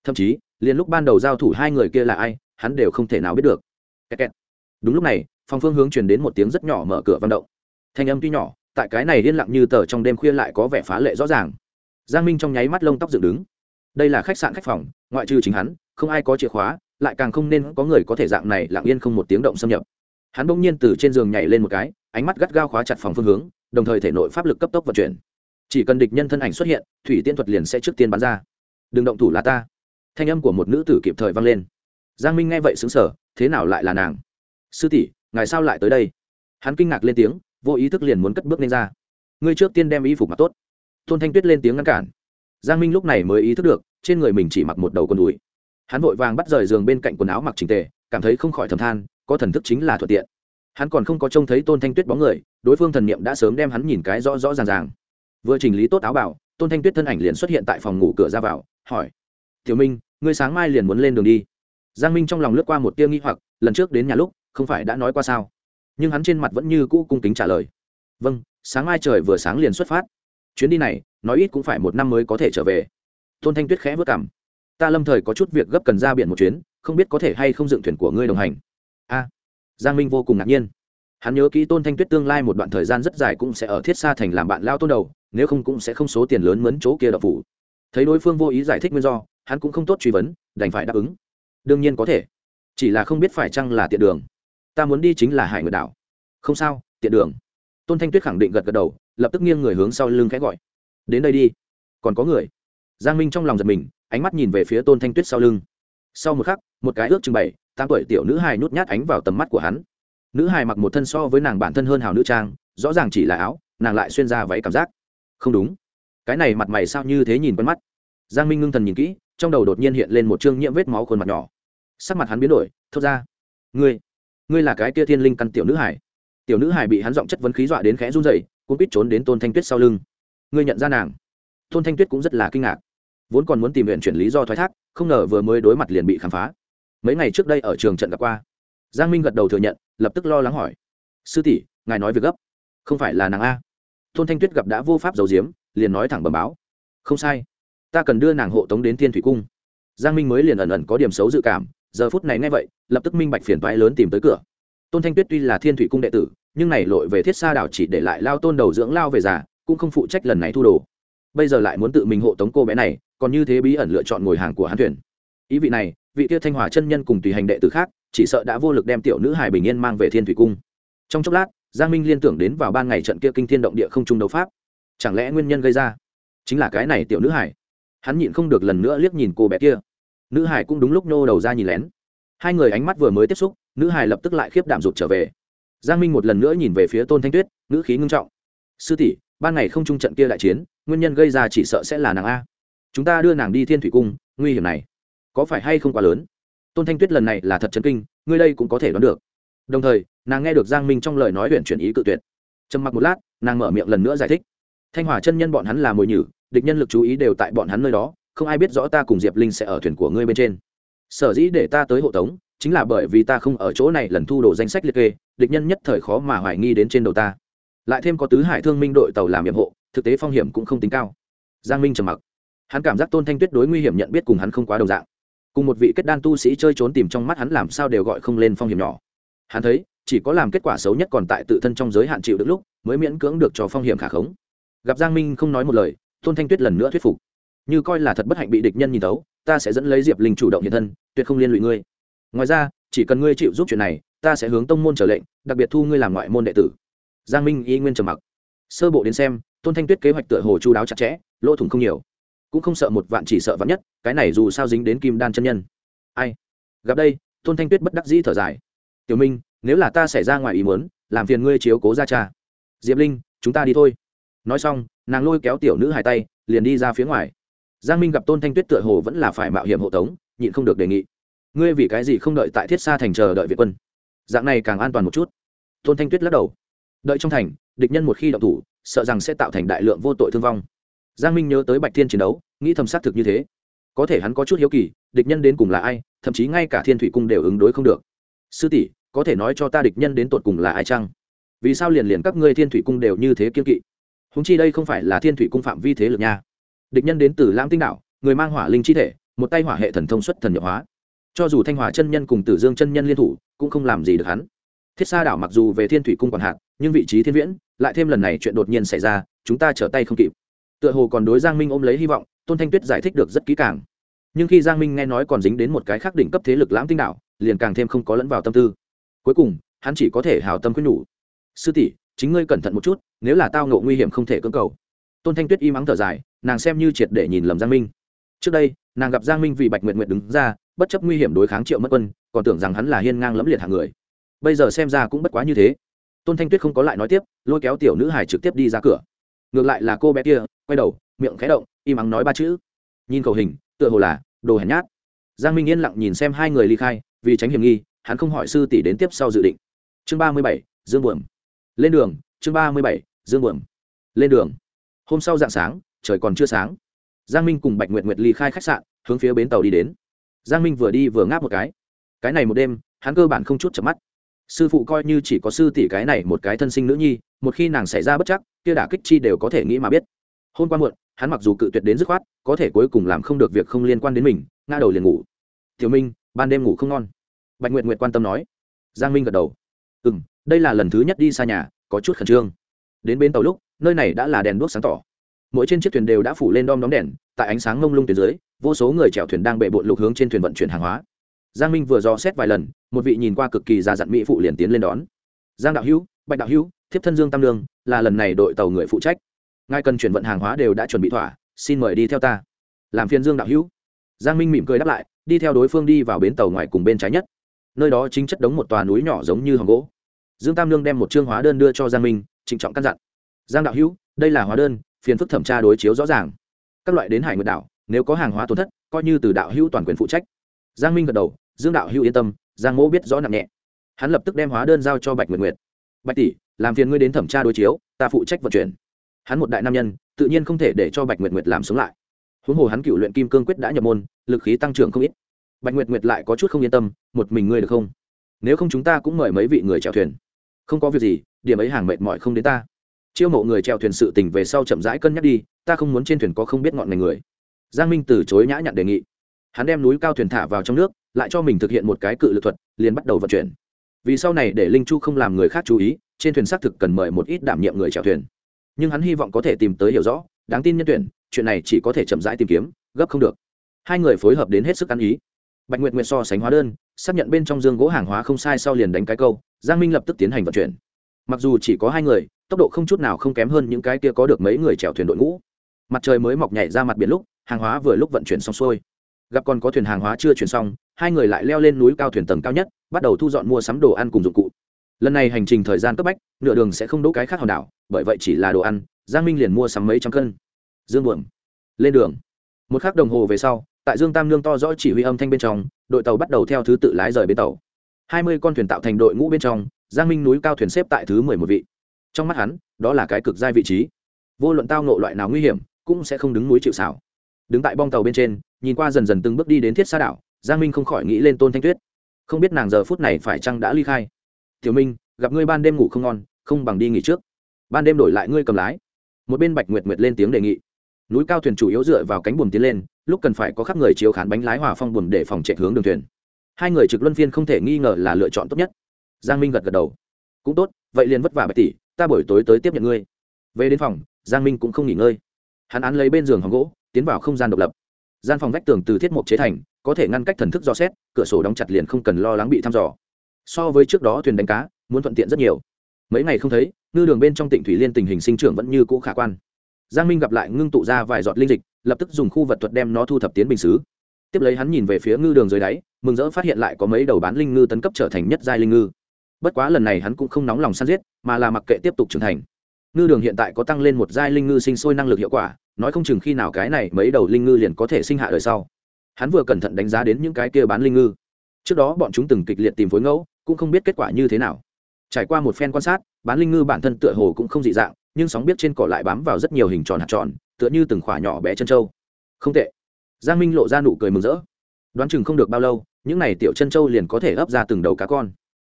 Thậm chí, liền lúc ban đầu giao thủ hai người kia là ai, hắn đều không thể nào biết được. Kẹt kẹt. đúng lúc này, phòng phương hướng truyền đến một tiếng rất nhỏ mở cửa văn động. Thanh âm tuy nhỏ, tại cái này yên lặng như tờ trong đêm khuya lại có vẻ phá lệ rõ ràng. Giang minh trong nháy mắt lông tóc dựng đứng. Đây là khách sạn khách phòng, ngoại trừ chính hắn, không ai có chìa khóa, lại càng không nên có người có thể dạng này lặng yên không một tiếng động xâm nhập hắn bỗng nhiên từ trên giường nhảy lên một cái, ánh mắt gắt gao khóa chặt phòng phương hướng, đồng thời thể nội pháp lực cấp tốc vận chuyển. Chỉ cần địch nhân thân ảnh xuất hiện, thủy tiên thuật liền sẽ trước tiên bắn ra. Đừng động thủ là ta. Thanh âm của một nữ tử kịp thời vang lên. Giang minh nghe vậy xứng sở thế nào lại là nàng? Sư tỷ, ngài sao lại tới đây? Hắn kinh ngạc lên tiếng, vô ý thức liền muốn cất bước lên ra. Ngươi trước tiên đem y phục mặc tốt. Tôn thanh tuyết lên tiếng ngăn cản. Giang minh lúc này mới ý thức được, trên người mình chỉ mặc một đầu con đùi. Hắn vội vàng bắt rời giường bên cạnh quần áo mặc trình tề, cảm thấy không khỏi thầm than có thần thức chính là thuận tiện. Hắn còn không có trông thấy tôn thanh tuyết bóng người, đối phương thần niệm đã sớm đem hắn nhìn cái rõ rõ ràng ràng. Vừa chỉnh lý tốt áo bảo, tôn thanh tuyết thân ảnh liền xuất hiện tại phòng ngủ cửa ra vào, hỏi, tiểu minh, ngươi sáng mai liền muốn lên đường đi? Giang minh trong lòng lướt qua một tia nghi hoặc, lần trước đến nhà lúc, không phải đã nói qua sao? Nhưng hắn trên mặt vẫn như cũ cung kính trả lời vâng sáng mai trời vừa sáng liền xuất phát. Chuyến đi này, nói ít cũng phải một năm mới có thể trở về. Tôn thanh tuyết khẽ vất cảm ta lâm thời có chút việc gấp cần ra biển một chuyến, không biết có thể hay không dựng thuyền của ngươi đồng hành a. Giang minh vô cùng ngạc nhiên. Hắn nhớ kỹ tôn thanh tuyết tương lai một đoạn thời gian rất dài cũng sẽ ở thiết xa thành làm bạn lao tôn đầu, nếu không cũng sẽ không số tiền lớn mấn chỗ kia đập phủ. Thấy đối phương vô ý giải thích nguyên do, hắn cũng không tốt truy vấn, đành phải đáp ứng. Đương nhiên có thể. Chỉ là không biết phải chăng là tiện đường. Ta muốn đi chính là hải nguyệt đảo. Không sao, tiện đường. Tôn thanh tuyết khẳng định gật gật đầu, lập tức nghiêng người hướng sau lưng khẽ gọi. Đến đây đi. Còn có người. Giang minh trong lòng giật mình, ánh mắt nhìn về phía tôn thanh tuyết sau lưng sau một khắc, một cái ước chừng bảy, tám tuổi tiểu nữ hài nhút nhát ánh vào tầm mắt của hắn. Nữ hài mặc một thân so với nàng bản thân hơn hào nữ trang, rõ ràng chỉ là áo, nàng lại xuyên ra váy cảm giác. Không đúng. Cái này mặt mày sao như thế nhìn quen mắt. Giang minh ngưng thần nhìn kỹ, trong đầu đột nhiên hiện lên một chương nhiễm vết máu khuôn mặt nhỏ. Sắc mặt hắn biến đổi, thốt ra. Ngươi ngươi là cái kia thiên linh căn tiểu nữ hải tiểu nữ hải bị hắn giọng chất vấn khí dọa đến khẽ run rẩy cũng biết trốn đến tôn thanh tuyết sau lưng. Ngươi nhận ra nàng? Tôn thanh tuyết cũng rất là kinh ngạc vốn còn muốn tìm viện chuyển lý do thoái thác, không ngờ vừa mới đối mặt liền bị khám phá. Mấy ngày trước đây ở trường trận gặp qua. Giang minh gật đầu thừa nhận, lập tức lo lắng hỏi. Sư tỷ, ngài nói việc gấp. Không phải là nàng a. Tôn thanh tuyết gặp đã vô pháp giấu diếm liền nói thẳng bẩm báo. Không sai. Ta cần đưa nàng hộ tống đến thiên thủy cung. Giang minh mới liền ẩn ẩn có điểm xấu dự cảm, giờ phút này nghe vậy, lập tức minh bạch phiền toái lớn tìm tới cửa. Tôn thanh tuyết tuy là thiên thủy cung đệ tử, nhưng này lội về thiết xa đảo chỉ để lại lao tôn đầu dưỡng lao về già, cũng không phụ trách lần này thu đồ. Bây giờ lại muốn tự mình hộ tống cô bé này còn như thế bí ẩn lựa chọn ngồi hàng của hắn thuyền. Ý vị này, vị kia thanh hòa chân nhân cùng tùy hành đệ tử khác, chỉ sợ đã vô lực đem tiểu nữ hải bình yên mang về thiên thủy cung. Trong chốc lát, giang minh liên tưởng đến vào ban ngày trận kia kinh thiên động địa không trung đấu pháp. Chẳng lẽ nguyên nhân gây ra? Chính là cái này tiểu nữ hải hắn nhịn không được lần nữa liếc nhìn cô bé kia. Nữ hải cũng đúng lúc nô đầu ra nhìn lén. Hai người ánh mắt vừa mới tiếp xúc, nữ hải lập tức lại khiếp đảm rụt trở về. Giang minh một lần nữa nhìn về phía tôn thanh tuyết nữ khí ngưng trọng. Sư tỷ, ban ngày không trung trận kia đại chiến, nguyên nhân gây ra chỉ sợ sẽ là nàng a chúng ta đưa nàng đi thiên thủy cung, nguy hiểm này có phải hay không quá lớn? Tôn thanh tuyết lần này là thật chấn kinh, ngươi đây cũng có thể đoán được. Đồng thời, nàng nghe được giang minh trong lời nói huyện chuyển ý cự tuyệt. Trầm mặc một lát, nàng mở miệng lần nữa giải thích. Thanh hòa chân nhân bọn hắn là mồi nhử, địch nhân lực chú ý đều tại bọn hắn nơi đó, không ai biết rõ ta cùng diệp linh sẽ ở thuyền của ngươi bên trên. Sở dĩ để ta tới hộ tống, chính là bởi vì ta không ở chỗ này lần thu đồ danh sách liệt kê, địch nhân nhất thời khó mà hoài nghi đến trên đầu ta. Lại thêm có tứ hải thương minh đội tàu làm nhiệm hộ, thực tế phong hiểm cũng không tính cao. Giang minh trầm mặc hắn cảm giác tôn thanh tuyết đối nguy hiểm nhận biết cùng hắn không quá đồng dạng. Cùng một vị kết đan tu sĩ chơi trốn tìm trong mắt hắn làm sao đều gọi không lên phong hiểm nhỏ. Hắn thấy, chỉ có làm kết quả xấu nhất còn tại tự thân trong giới hạn chịu được lúc, mới miễn cưỡng được cho phong hiểm khả khống. Gặp giang minh không nói một lời, tôn thanh tuyết lần nữa thuyết phục. Như coi là thật bất hạnh bị địch nhân nhìn tấu ta sẽ dẫn lấy diệp linh chủ động hiện thân, tuyệt không liên lụy ngươi. Ngoài ra, chỉ cần ngươi chịu giúp chuyện này, ta sẽ hướng tông môn trở lệnh, đặc biệt thu ngươi làm ngoại môn đệ tử. Giang minh y nguyên trầm mặc. Sơ bộ đến xem, tôn thanh tuyết kế hoạch tựa hồ chu đáo chặt chẽ, lỗ thủng không nhiều cũng không sợ một vạn chỉ sợ vạn nhất, cái này dù sao dính đến kim đan chân nhân. Ai? Gặp đây, tôn thanh tuyết bất đắc dĩ thở dài. Tiểu minh, nếu là ta xảy ra ngoài ý muốn, làm phiền ngươi chiếu cố ra cha. Diệp linh, chúng ta đi thôi. Nói xong, nàng lôi kéo tiểu nữ hai tay, liền đi ra phía ngoài. Giang minh gặp tôn thanh tuyết tựa hồ vẫn là phải mạo hiểm hộ tống, nhịn không được đề nghị. Ngươi vì cái gì không đợi tại thiết xa thành chờ đợi viện quân? Dạng này càng an toàn một chút. Tôn thanh tuyết lắc đầu. Đợi trong thành, địch nhân một khi động thủ, sợ rằng sẽ tạo thành đại lượng vô tội thương vong. Giang minh nhớ tới bạch thiên chiến đấu nghĩ thầm xác thực như thế. Có thể hắn có chút hiếu kỳ, địch nhân đến cùng là ai, thậm chí ngay cả thiên thủy cung đều ứng đối không được. Sư tỷ, có thể nói cho ta địch nhân đến tột cùng là ai chăng? Vì sao liền liền các ngươi thiên thủy cung đều như thế kiên kỵ? Húng chi đây không phải là thiên thủy cung phạm vi thế lực nha. Địch nhân đến từ lãng tinh đạo người mang hỏa linh chi thể, một tay hỏa hệ thần thông xuất thần nhập hóa. Cho dù thanh hòa chân nhân cùng tử dương chân nhân liên thủ, cũng không làm gì được hắn. Thiết sa đảo mặc dù về thiên thủy cung còn hạn nhưng vị trí thiên viễn, lại thêm lần này chuyện đột nhiên xảy ra, chúng ta trở tay không kịp tựa hồ còn đối giang minh ôm lấy hy vọng tôn thanh tuyết giải thích được rất kỹ càng. Nhưng khi giang minh nghe nói còn dính đến một cái khác đỉnh cấp thế lực lãng tinh đạo, liền càng thêm không có lẫn vào tâm tư. Cuối cùng hắn chỉ có thể hào tâm quyết nhủ. Sư tỷ chính ngươi cẩn thận một chút nếu là tao ngộ nguy hiểm không thể cưỡng cầu. Tôn thanh tuyết y mắng thở dài nàng xem như triệt để nhìn lầm giang minh. Trước đây nàng gặp giang minh vì bạch nguyện nguyện đứng ra bất chấp nguy hiểm đối kháng triệu mất quân còn tưởng rằng hắn là hiên ngang lẫm liệt hàng người. Bây giờ xem ra cũng bất quá như thế. Tôn thanh tuyết không có lại nói tiếp lôi kéo tiểu nữ hải trực tiếp đi ra cửa. Ngược lại là cô bé kia quay đầu, miệng khẽ động, im ắng nói ba chữ. Nhìn khẩu hình, tựa hồ là đồ hèn nhát. Giang minh yên lặng nhìn xem hai người ly khai, vì tránh hiểm nghi, hắn không hỏi sư tỷ đến tiếp sau dự định. Chương ba mươi bảy, dương buồm. Lên đường, chương ba mươi bảy, dương buồm. Lên đường. Hôm sau dạng sáng, trời còn chưa sáng. Giang minh cùng bạch nguyệt nguyệt ly khai khách sạn, hướng phía bến tàu đi đến. Giang minh vừa đi vừa ngáp một cái. Cái này một đêm, hắn cơ bản không chút chập mắt. Sư phụ coi như chỉ có sư tỷ cái này một cái thân sinh nữ nhi, một khi nàng xảy ra bất chắc, kia đả kích chi đều có thể nghĩ mà biết hôm qua muộn, hắn mặc dù cự tuyệt đến dứt khoát, có thể cuối cùng làm không được việc không liên quan đến mình, ngã đầu liền ngủ. Tiểu minh, ban đêm ngủ không ngon. Bạch nguyệt nguyệt quan tâm nói. Giang minh gật đầu. Ừ m đây là lần thứ nhất đi xa nhà, có chút khẩn trương. Đến bến tàu lúc, nơi này đã là đèn đuốc sáng tỏ. Mỗi trên chiếc thuyền đều đã phủ lên đom đóm đèn, tại ánh sáng mông lung tuyến dưới, vô số người chèo thuyền đang bệ bộn lục hướng trên thuyền vận chuyển hàng hóa. Giang minh vừa dò xét vài lần, một vị nhìn qua cực kỳ già dặn mỹ phụ liền tiến lên đón. Giang đạo hữu, bạch đạo hữu, thiếp thân dương tam lương, là lần này đội tàu người phụ trách ngài cần chuyển vận hàng hóa đều đã chuẩn bị thỏa, xin mời đi theo ta. Làm phiền dương đạo hữu. Giang minh mỉm cười đáp lại, đi theo đối phương đi vào bến tàu ngoài cùng bên trái nhất. Nơi đó chính chất đống một tòa núi nhỏ giống như hòn gỗ. Dương tam lương đem một chương hóa đơn đưa cho giang minh, trịnh trọng căn dặn. Giang đạo hữu, đây là hóa đơn, phiền phức thẩm tra đối chiếu rõ ràng. Các loại đến hải nguyệt đảo, nếu có hàng hóa tổn thất, coi như từ đạo hữu toàn quyền phụ trách. Giang minh gật đầu, dương đạo hữu yên tâm, giang mỗ biết rõ nặng nhẹ. Hắn lập tức đem hóa đơn giao cho bạch nguyệt nguyệt. Bạch tỷ, làm phiền ngươi đến thẩm tra đối chiếu, ta phụ trách vận chuyển hắn một đại nam nhân, tự nhiên không thể để cho bạch nguyệt nguyệt làm sống lại. Huống hồ hắn cựu luyện kim cương quyết đã nhập môn, lực khí tăng trưởng không ít. Bạch nguyệt nguyệt lại có chút không yên tâm, một mình ngươi được không? Nếu không chúng ta cũng mời mấy vị người chèo thuyền. Không có việc gì, điểm ấy hàng mệt mỏi không đến ta. Chiêu mộ người chèo thuyền sự tình về sau chậm rãi cân nhắc đi, ta không muốn trên thuyền có không biết ngọn ngành người. Giang minh từ chối nhã nhặn đề nghị. Hắn đem núi cao thuyền thả vào trong nước, lại cho mình thực hiện một cái cự lực thuật, liền bắt đầu vận chuyển. Vì sau này để linh chu không làm người khác chú ý, trên thuyền xác thực cần mời một ít đảm nhiệm người chèo thuyền nhưng hắn hy vọng có thể tìm tới hiểu rõ, đáng tin nhân tuyển, chuyện này chỉ có thể chậm rãi tìm kiếm, gấp không được. Hai người phối hợp đến hết sức ăn ý. Bạch nguyệt nguyệt so sánh hóa đơn, xác nhận bên trong dương gỗ hàng hóa không sai sau liền đánh cái câu, giang minh lập tức tiến hành vận chuyển. Mặc dù chỉ có hai người, tốc độ không chút nào không kém hơn những cái kia có được mấy người chèo thuyền đội ngũ. Mặt trời mới mọc nhảy ra mặt biển lúc, hàng hóa vừa lúc vận chuyển xong xuôi. Gặp còn có thuyền hàng hóa chưa chuyển xong, hai người lại leo lên núi cao thuyền tầng cao nhất, bắt đầu thu dọn mua sắm đồ ăn cùng dụng cụ lần này hành trình thời gian cấp bách, nửa đường sẽ không đỗ cái khác hòn đảo, bởi vậy chỉ là đồ ăn, giang minh liền mua sắm mấy trăm cân. Dương buồm, lên đường. Một khắc đồng hồ về sau, tại dương tam nương to rõ chỉ huy âm thanh bên trong, đội tàu bắt đầu theo thứ tự lái rời bến tàu. Hai mươi con thuyền tạo thành đội ngũ bên trong, giang minh núi cao thuyền xếp tại thứ mười một vị. Trong mắt hắn, đó là cái cực giai vị trí. Vô luận tao nộ loại nào nguy hiểm, cũng sẽ không đứng núi chịu xảo đứng tại bong tàu bên trên, nhìn qua dần dần từng bước đi đến thiết xa đảo, giang minh không khỏi nghĩ lên tôn thanh tuyết. Không biết nàng giờ phút này phải chăng đã ly khai tiểu minh, gặp ngươi ban đêm ngủ không ngon, không bằng đi nghỉ trước. Ban đêm đổi lại ngươi cầm lái. Một bên bạch nguyệt nguyệt lên tiếng đề nghị. Núi cao thuyền chủ yếu dựa vào cánh buồm tiến lên, lúc cần phải có khắc người chiếu khán bánh lái hòa phong buồm để phòng chạy hướng đường thuyền. Hai người trực luân phiên không thể nghi ngờ là lựa chọn tốt nhất. Giang minh gật gật đầu. Cũng tốt, vậy liền vất vả bạch tỷ, ta buổi tối tới tiếp nhận ngươi. Về đến phòng, giang minh cũng không nghỉ ngơi. Hắn án lấy bên giường hòng gỗ, tiến vào không gian độc lập. Gian phòng vách tường từ thiết mộc chế thành, có thể ngăn cách thần thức do xét, cửa sổ đóng chặt liền không cần lo lắng bị thăm dò so với trước đó thuyền đánh cá, muốn thuận tiện rất nhiều. Mấy ngày không thấy, ngư đường bên trong tỉnh thủy liên tình hình sinh trưởng vẫn như cũ khả quan. Giang minh gặp lại ngưng tụ ra vài giọt linh dịch, lập tức dùng khu vật thuật đem nó thu thập tiến bình xứ. Tiếp lấy hắn nhìn về phía ngư đường dưới đáy, mừng rỡ phát hiện lại có mấy đầu bán linh ngư tấn cấp trở thành nhất giai linh ngư. Bất quá lần này hắn cũng không nóng lòng săn giết, mà là mặc kệ tiếp tục trưởng thành. Ngư đường hiện tại có tăng lên một giai linh ngư sinh sôi năng lực hiệu quả, nói không chừng khi nào cái này mấy đầu linh ngư liền có thể sinh hạ đời sau. Hắn vừa cẩn thận đánh giá đến những cái kia bán linh ngư. Trước đó bọn chúng từng kịch liệt tìm phối ngẫu cũng không biết kết quả như thế nào. Trải qua một phen quan sát, bán linh ngư bản thân tựa hồ cũng không dị dạng, nhưng sóng biết trên cỏ lại bám vào rất nhiều hình tròn hạt tròn, tựa như từng khỏa nhỏ bé chân trâu. Không tệ. Giang minh lộ ra nụ cười mừng rỡ. Đoán chừng không được bao lâu, những n à y tiểu chân trâu liền có thể ấp ra từng đầu cá con.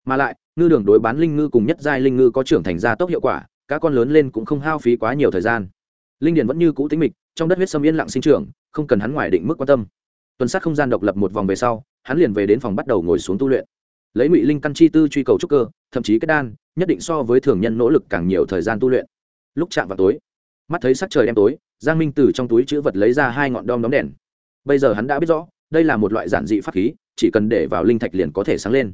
Mà lại, ngư đường đối bán linh ngư cùng nhất giai linh ngư có trưởng thành ra tốc hiệu quả, cá con lớn lên cũng không hao phí quá nhiều thời gian. Linh điền vẫn như cũ tính mịch, trong đất huyết sâm yên lặng sinh trưởng, không cần hắn ngoài định mức quan tâm. Tuần sát không gian độc lập một vòng về sau, hắn liền về đến phòng bắt đầu ngồi xuống tu luyện lấy ngụy linh căn chi tư truy cầu trúc cơ, thậm chí kết đan, nhất định so với thường nhân nỗ lực càng nhiều thời gian tu luyện. Lúc chạm vào tối, mắt thấy sắc trời đêm tối, giang minh từ trong túi chữ vật lấy ra hai ngọn đom đóm đèn. Bây giờ hắn đã biết rõ, đây là một loại giản dị pháp khí, chỉ cần để vào linh thạch liền có thể sáng lên.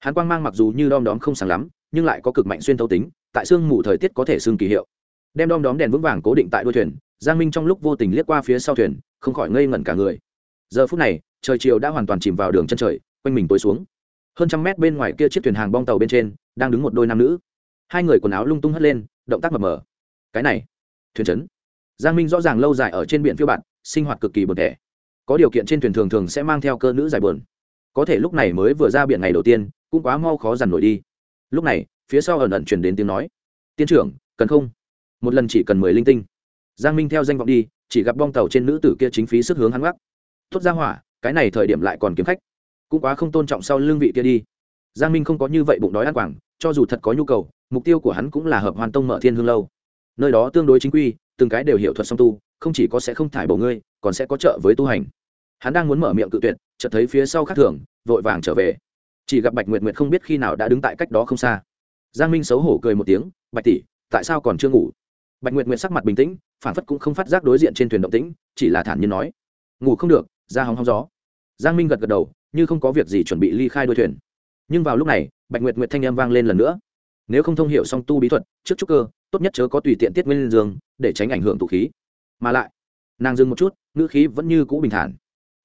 Hắn quang mang mặc dù như đom đóm không sáng lắm, nhưng lại có cực mạnh xuyên thấu tính, tại sương mù thời tiết có thể xương kỳ hiệu. Đem đom đóm đèn vững vàng cố định tại đuôi thuyền, giang minh trong lúc vô tình liếc qua phía sau thuyền, không khỏi ngây ngẩn cả người. Giờ phút này, trời chiều đã hoàn toàn chìm vào đường chân trời, quanh mình tối xuống hơn trăm mét bên ngoài kia chiếc thuyền hàng bong tàu bên trên, đang đứng một đôi nam nữ. Hai người quần áo lung tung hất lên, động tác mập mờ. Cái này, thuyền trấn. Giang minh rõ ràng lâu dài ở trên biển phiêu bạn sinh hoạt cực kỳ bực thẻ. Có điều kiện trên thuyền thường thường sẽ mang theo cơ nữ dài bờn có thể lúc này mới vừa ra biển ngày đầu tiên, cũng quá mau khó dằn nổi đi. Lúc này, phía sau ẩn ẩn chuyển đến tiếng nói. Tiên trưởng, cần không? Một lần chỉ cần mười linh tinh. Giang minh theo danh vọng đi, chỉ gặp bong tàu trên nữ tử kia chính phí sức hướng hắn gác tốt ra hỏa, cái này thời điểm lại còn kiếm khách cũng quá không tôn trọng sau lương vị kia đi. Giang minh không có như vậy bụng đói ăn quảng, cho dù thật có nhu cầu, mục tiêu của hắn cũng là hợp hoàn tông mở thiên hương lâu. Nơi đó tương đối chính quy, từng cái đều hiểu thuật song tu, không chỉ có sẽ không thải bổ ngươi, còn sẽ có trợ với tu hành. Hắn đang muốn mở miệng cự tuyệt, chợt thấy phía sau khác thường, vội vàng trở về. Chỉ gặp bạch nguyệt nguyệt không biết khi nào đã đứng tại cách đó không xa. Giang minh xấu hổ cười một tiếng, bạch tỷ, tại sao còn chưa ngủ? Bạch nguyệt nguyệt sắc mặt bình tĩnh, phản phất cũng không phát giác đối diện trên thuyền động tĩnh, chỉ là thản nhiên nói, ngủ không được, ra hóng hóng gió. Giang minh gật gật đầu như không có việc gì chuẩn bị ly khai đuôi thuyền. Nhưng vào lúc này, bạch nguyệt nguyệt thanh âm vang lên lần nữa. Nếu không thông hiểu song tu bí thuật, trước trúc cơ, tốt nhất chớ có tùy tiện tiết nguyên lên dương, để tránh ảnh hưởng tụ khí. Mà lại, nàng dừng một chút, ngữ khí vẫn như cũ bình thản.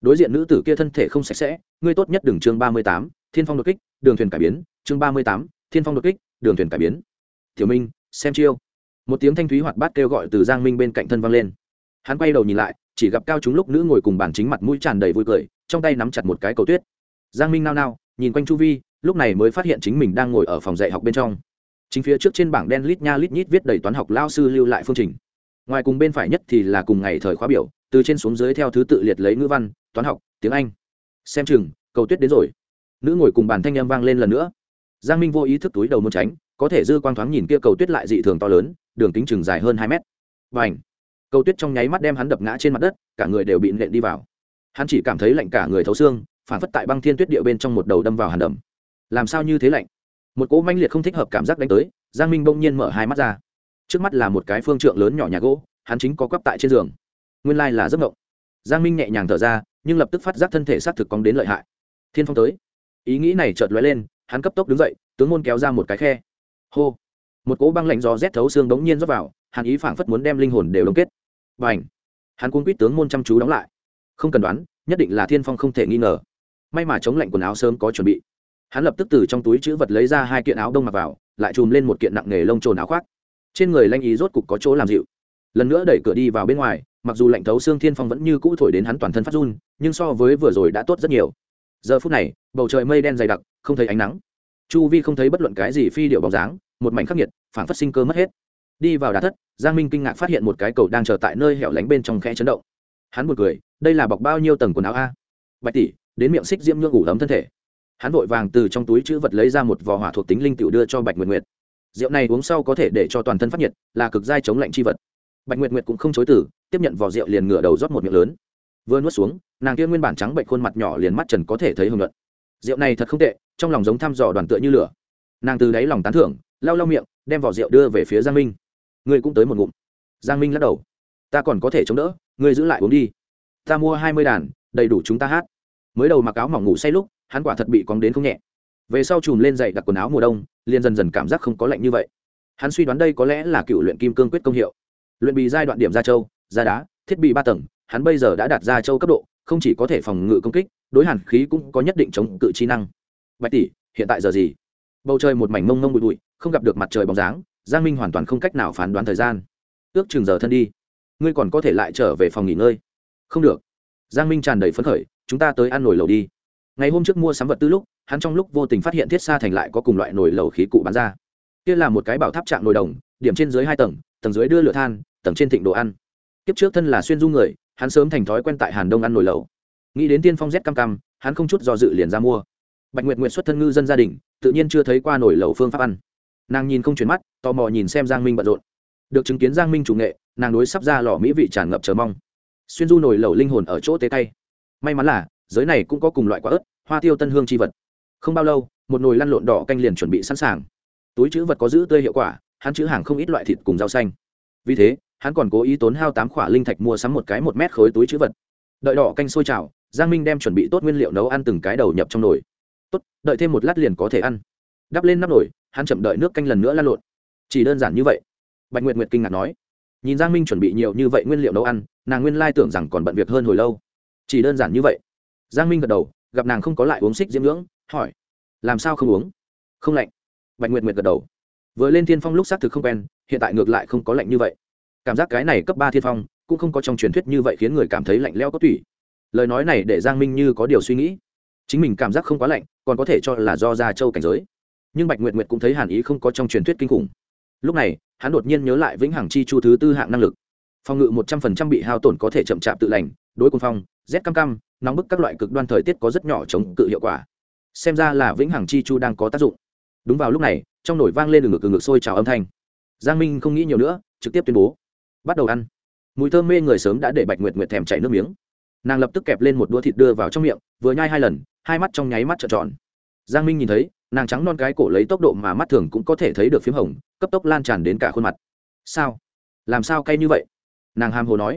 Đối diện nữ tử kia thân thể không sạch sẽ, ngươi tốt nhất đường chương ba mươi tám, thiên phong đột kích, đường thuyền cải biến, chương ba mươi tám, thiên phong đột kích, đường thuyền cải biến. Tiểu minh, xem chiêu. Một tiếng thanh thúy hoạt bát kêu gọi từ giang minh bên cạnh thân vang lên. Hắn quay đầu nhìn lại, chỉ gặp cao chúng lúc nữ ngồi cùng bàn chính mặt mũi tràn đầy vui cười trong tay nắm chặt một cái cầu tuyết. Giang minh nao nao, nhìn quanh chu vi, lúc này mới phát hiện chính mình đang ngồi ở phòng dạy học bên trong. Chính phía trước trên bảng đen lít nha lít nhít viết đầy toán học lao sư lưu lại phương trình. Ngoài cùng bên phải nhất thì là cùng ngày thời khóa biểu, từ trên xuống dưới theo thứ tự liệt lấy ngữ văn, toán học, tiếng anh. Xem chừng, cầu tuyết đến rồi. Nữ ngồi cùng bàn thanh em vang lên lần nữa. Giang minh vô ý thức túi đầu muốn tránh, có thể dư quang thoáng nhìn kia cầu tuyết lại dị thường to lớn, đường kính chừng dài hơn hai mét. Và ảnh cầu tuyết trong nháy mắt đem hắn đập ngã trên mặt đất, cả người đều bị nện đi vào hắn chỉ cảm thấy lạnh cả người thấu xương, phản phất tại băng thiên tuyết địa bên trong một đầu đâm vào hàn đầm. Làm sao như thế lạnh? Một cỗ manh liệt không thích hợp cảm giác đánh tới, giang minh bỗng nhiên mở hai mắt ra. Trước mắt là một cái phương trượng lớn nhỏ nhà gỗ, hắn chính có quắp tại trên giường. Nguyên lai là giấc mộng. Giang minh nhẹ nhàng thở ra, nhưng lập tức phát giác thân thể xác thực cóng đến lợi hại. Thiên phong tới. Ý nghĩ này chợt lóe lên, hắn cấp tốc đứng dậy, tướng môn kéo ra một cái khe. Hô. Một cỗ băng lạnh gió rét thấu xương đống nhiên rớt vào, hàn ý phảng phất muốn đem linh hồn đều đóng kết. Và h hắn cuốn quýt tướng môn chăm chú đóng lại không cần đoán, nhất định là thiên phong không thể nghi ngờ. May mà chống lạnh quần áo sớm có chuẩn bị. Hắn lập tức từ trong túi chữ vật lấy ra hai kiện áo đông mặc vào, lại chùm lên một kiện nặng nghề lông trồn áo khoác. Trên người lanh ý rốt cục có chỗ làm dịu. Lần nữa đẩy cửa đi vào bên ngoài, mặc dù lạnh thấu xương thiên phong vẫn như cũ thổi đến hắn toàn thân phát run, nhưng so với vừa rồi đã tốt rất nhiều. Giờ phút này, bầu trời mây đen dày đặc, không thấy ánh nắng. Chu vi không thấy bất luận cái gì phi điệu bóng dáng, một mảnh khắc nghiệt phản phát sinh cơ mất hết. Đi vào đá thất, giang minh kinh ngạc phát hiện một cái cầu đang chờ tại nơi hẻo lánh bên trong khe chấn động hắn buồn cười, đây là bọc bao nhiêu tầng quần áo a? Bạch tỷ, đến miệng xích diễm nhương ngủ ấm thân thể. Hắn vội vàng từ trong túi chữ vật lấy ra một vò hỏa thuộc tính linh tiểu đưa cho bạch nguyệt nguyệt. Rượu này uống sau có thể để cho toàn thân phát nhiệt, là cực dai chống lạnh chi vật. Bạch nguyệt nguyệt cũng không chối từ, tiếp nhận vò rượu liền ngửa đầu rót một miệng lớn. Vừa nuốt xuống, nàng kia nguyên bản trắng bệnh khuôn mặt nhỏ liền mắt trần có thể thấy hưởng luận rượu này thật không tệ, trong lòng giống thăm dò đoàn tựa như lửa. Nàng từ đáy lòng tán thưởng, lau lau miệng, đem vỏ rượu đưa về phía giang minh. Ngươi cũng tới một ngụm. Giang minh lắc đầu ta còn có thể chống đỡ, ngươi giữ lại uống đi. Ta mua hai mươi đàn, đầy đủ chúng ta hát. Mới đầu mặc áo mỏng ngủ say lúc, hắn quả thật bị cóng đến không nhẹ. Về sau chùm lên dậy đặt quần áo mùa đông, liền dần dần cảm giác không có lạnh như vậy. Hắn suy đoán đây có lẽ là cựu luyện kim cương quyết công hiệu. Luyện bị giai đoạn điểm gia châu gia đá, thiết bị ba tầng, hắn bây giờ đã đạt gia châu cấp độ, không chỉ có thể phòng ngự công kích, đối hàn khí cũng có nhất định chống cự trí năng. Bạch tỷ, hiện tại giờ gì? Bầu trời một mảnh mông mông bụi bụi, không gặp được mặt trời bóng dáng, giang minh hoàn toàn không cách nào phán đoán thời gian. Ước chừng giờ thân đi ngươi còn có thể lại trở về phòng nghỉ ngơi. Không được. Giang minh tràn đầy phấn khởi, chúng ta tới ăn nồi lẩu đi. Ngày hôm trước mua sắm vật tư lúc, hắn trong lúc vô tình phát hiện thiết xa thành lại có cùng loại nồi lẩu khí cụ bán ra. Kia là một cái bảo tháp trạng nồi đồng, điểm trên dưới hai tầng tầng dưới đưa lửa than, tầng trên thịnh đồ ăn. Kiếp trước thân là xuyên du người, hắn sớm thành thói quen tại hàn đông ăn nồi lẩu. Nghĩ đến tiên phong rét cam cam, hắn không chút do dự liền ra mua. Bạch nguyệt nguyệt xuất thân ngư dân gia đình, tự nhiên chưa thấy qua nồi lẩu phương pháp ăn. Nàng nhìn không chuyển mắt, tò mò nhìn xem giang minh bận rộn được chứng kiến giang minh chủ nghệ, nàng đối sắp ra lò mỹ vị tràn ngập chờ mong. Xuyên du nổi lẩu linh hồn ở chỗ tế tay may mắn là, giới này cũng có cùng loại quả ớt, hoa tiêu tân hương c h i vật. Không bao lâu, một nồi lăn lộn đỏ canh liền chuẩn bị sẵn sàng. Túi chữ vật có giữ tươi hiệu quả, hắn chữ hàng không ít loại thịt cùng rau xanh. Vì thế, hắn còn cố ý tốn hao tám khỏa linh thạch mua sắm một cái một mét khối túi chữ vật. Đợi đỏ canh sôi trào, giang minh đem chuẩn bị tốt nguyên liệu nấu ăn từng cái đầu nhập trong nồi. Tốt, đợi thêm một lát liền có thể ăn. Đắp lên nắp nồi, hắn chậm đợi nước canh lần nữa lăn lộn. Chỉ đơn giản như vậy bạch nguyệt nguyệt kinh ngạc nói, nhìn giang minh chuẩn bị nhiều như vậy nguyên liệu nấu ăn, nàng nguyên lai tưởng rằng còn bận việc hơn hồi lâu. Chỉ đơn giản như vậy? Giang minh gật đầu, gặp nàng không có lại uống xích diễm ngưỡng, hỏi, làm sao không uống? Không lạnh. Bạch nguyệt nguyệt gật đầu, vừa lên thiên phong lúc xác thực không quen, hiện tại ngược lại không có lạnh như vậy. Cảm giác cái này cấp ba thiên phong, cũng không có trong truyền thuyết như vậy khiến người cảm thấy lạnh leo có tủy lời nói này để giang minh như có điều suy nghĩ. Chính mình cảm giác không quá lạnh, còn có thể cho là do gia châu cảnh giới. Nhưng bạch nguyệt nguyệt cũng thấy hàn ý không có trong truyền thuyết kinh khủng lúc này, hắn đột nhiên nhớ lại vĩnh hằng chi chu thứ tư hạng năng lực. Phòng ngự một trăm phần trăm bị hao tổn có thể chậm chạp tự lành, đối quân phong rét cam cam, nóng bức các loại cực đoan thời tiết có rất nhỏ chống cự hiệu quả. Xem ra là vĩnh hằng chi chu đang có tác dụng. Đúng vào lúc này, trong nổi vang lên đường ngực từ ngực sôi trào âm thanh. Giang minh không nghĩ nhiều nữa, trực tiếp tuyên bố. Bắt đầu ăn. Mùi thơm mê người sớm đã để bạch nguyệt nguyệt thèm chảy nước miếng. Nàng lập tức kẹp lên một đũa thịt đưa vào trong miệng, vừa nhai hai lần, hai mắt trong nháy mắt trợn tròn giang minh nhìn thấy, nàng trắng non cái cổ lấy tốc độ mà mắt thường cũng có thể thấy được p h í m hồng, cấp tốc lan tràn đến cả khuôn mặt. Sao? Làm sao cay như vậy? Nàng ham hồ nói.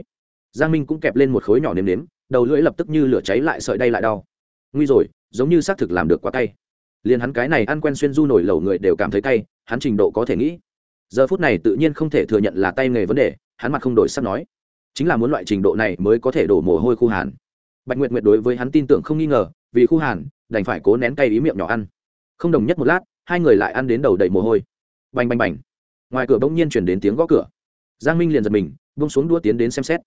Giang minh cũng kẹp lên một khối nhỏ nếm nếm, đầu lưỡi lập tức như lửa cháy lại sợi đay lại đau. Nguy rồi, giống như xác thực làm được quá cay. Liền hắn cái này ăn quen xuyên du nổi lẩu người đều cảm thấy cay, hắn trình độ có thể nghĩ. Giờ phút này tự nhiên không thể thừa nhận là tay nghề vấn đề, hắn mặt không đổi sắp nói. Chính là muốn loại trình độ này mới có thể đổ mồ hôi khu hàn. Bạch nguyệt nguyệt đối với hắn tin tưởng không nghi ngờ, vì khu hàn đành phải cố nén cay ý miệng nhỏ ăn. Không đồng nhất một lát, hai người lại ăn đến đầu đầy mồ hôi. Bành bành bành. Ngoài cửa bỗng nhiên chuyển đến tiếng gõ cửa. Giang minh liền giật mình bông xuống đua tiến đến xem xét.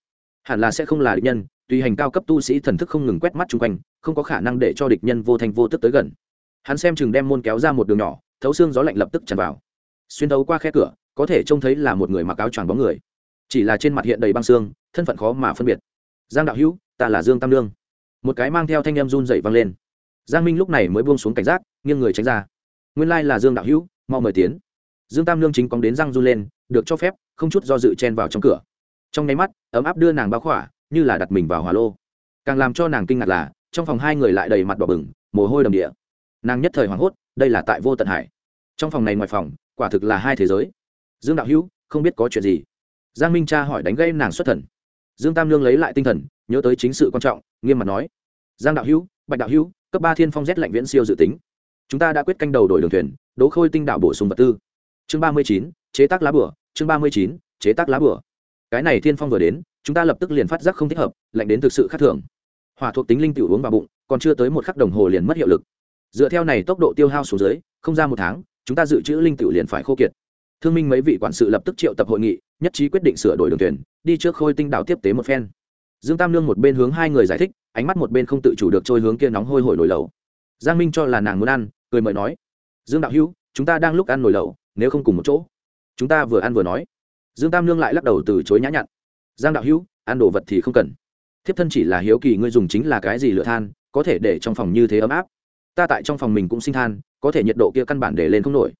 Hẳn là sẽ không là địch nhân tùy hành cao cấp tu sĩ thần thức không ngừng quét mắt chung quanh, không có khả năng để cho địch nhân vô thành vô tức tới gần. Hắn xem chừng đem môn kéo ra một đường nhỏ, thấu xương gió lạnh lập tức tràn vào. Xuyên thấu qua khe cửa, có thể trông thấy là một người mặc áo choàng bóng người. Chỉ là trên mặt hiện đầy băng xương, thân phận khó mà phân biệt. Giang đạo hữu, ta là dương tam lương một cái mang theo thanh em run dậy vang lên giang minh lúc này mới buông xuống cảnh giác, nghiêng người tránh ra. Nguyên lai là dương đạo hữu, mau mời tiến. Dương tam lương chính cóng đến răng run lên, được cho phép, không chút do dự chen vào trong cửa. Trong nháy mắt, ấm áp đưa nàng bao khỏa, như là đặt mình vào hỏa lô. Càng làm cho nàng kinh ngạc là, trong phòng hai người lại đầy mặt đỏ bừng, mồ hôi đầm địa. Nàng nhất thời hoảng hốt, đây là tại vô tận hải. Trong phòng này ngoài phòng, quả thực là hai thế giới. Dương đạo hữu, không biết có chuyện gì. Giang minh cha hỏi đánh gây nàng xuất thần. Dương tam lương lấy lại tinh thần, nhớ tới chính sự quan trọng, nghiêm mặt nói. Giang đạo hữu, bạch đạo hữu cấp ba thiên phong rét lạnh viễn siêu dự tính. Chúng ta đã quyết canh đầu đổi đường thuyền, đỗ khôi tinh đạo bổ sung vật tư. Chương ba mươi chín, chế tác lá bửa. Chương ba mươi chín, chế tác lá bửa. Cái này thiên phong vừa đến, chúng ta lập tức liền phát giác không thích hợp, lạnh đến thực sự khác thường. Hỏa thuộc tính linh tiểu uống vào bụng, còn chưa tới một khắc đồng hồ liền mất hiệu lực. Dựa theo này tốc độ tiêu hao xuống dưới, không ra một tháng, chúng ta dự trữ linh tiểu liền phải khô kiệt. Thương minh mấy vị quản sự lập tức triệu tập hội nghị, nhất trí quyết định sửa đổi đường thuyền, đi trước khôi tinh đạo tiếp tế một phen dương tam lương một bên hướng hai người giải thích, ánh mắt một bên không tự chủ được trôi hướng kia nóng hôi hổi nổi lẩu. Giang minh cho là nàng muốn ăn, cười mời nói, dương đạo hữu, chúng ta đang lúc ăn nồi lẩu, nếu không cùng một chỗ. Chúng ta vừa ăn vừa nói. Dương tam lương lại lắc đầu từ chối nhã nhặn, giang đạo hữu, ăn đồ vật thì không cần. Thiếp thân chỉ là hiếu kỳ ngươi dùng chính là cái gì lửa than, có thể để trong phòng như thế ấm áp. Ta tại trong phòng mình cũng sinh than, có thể nhiệt độ kia căn bản để lên không nổi.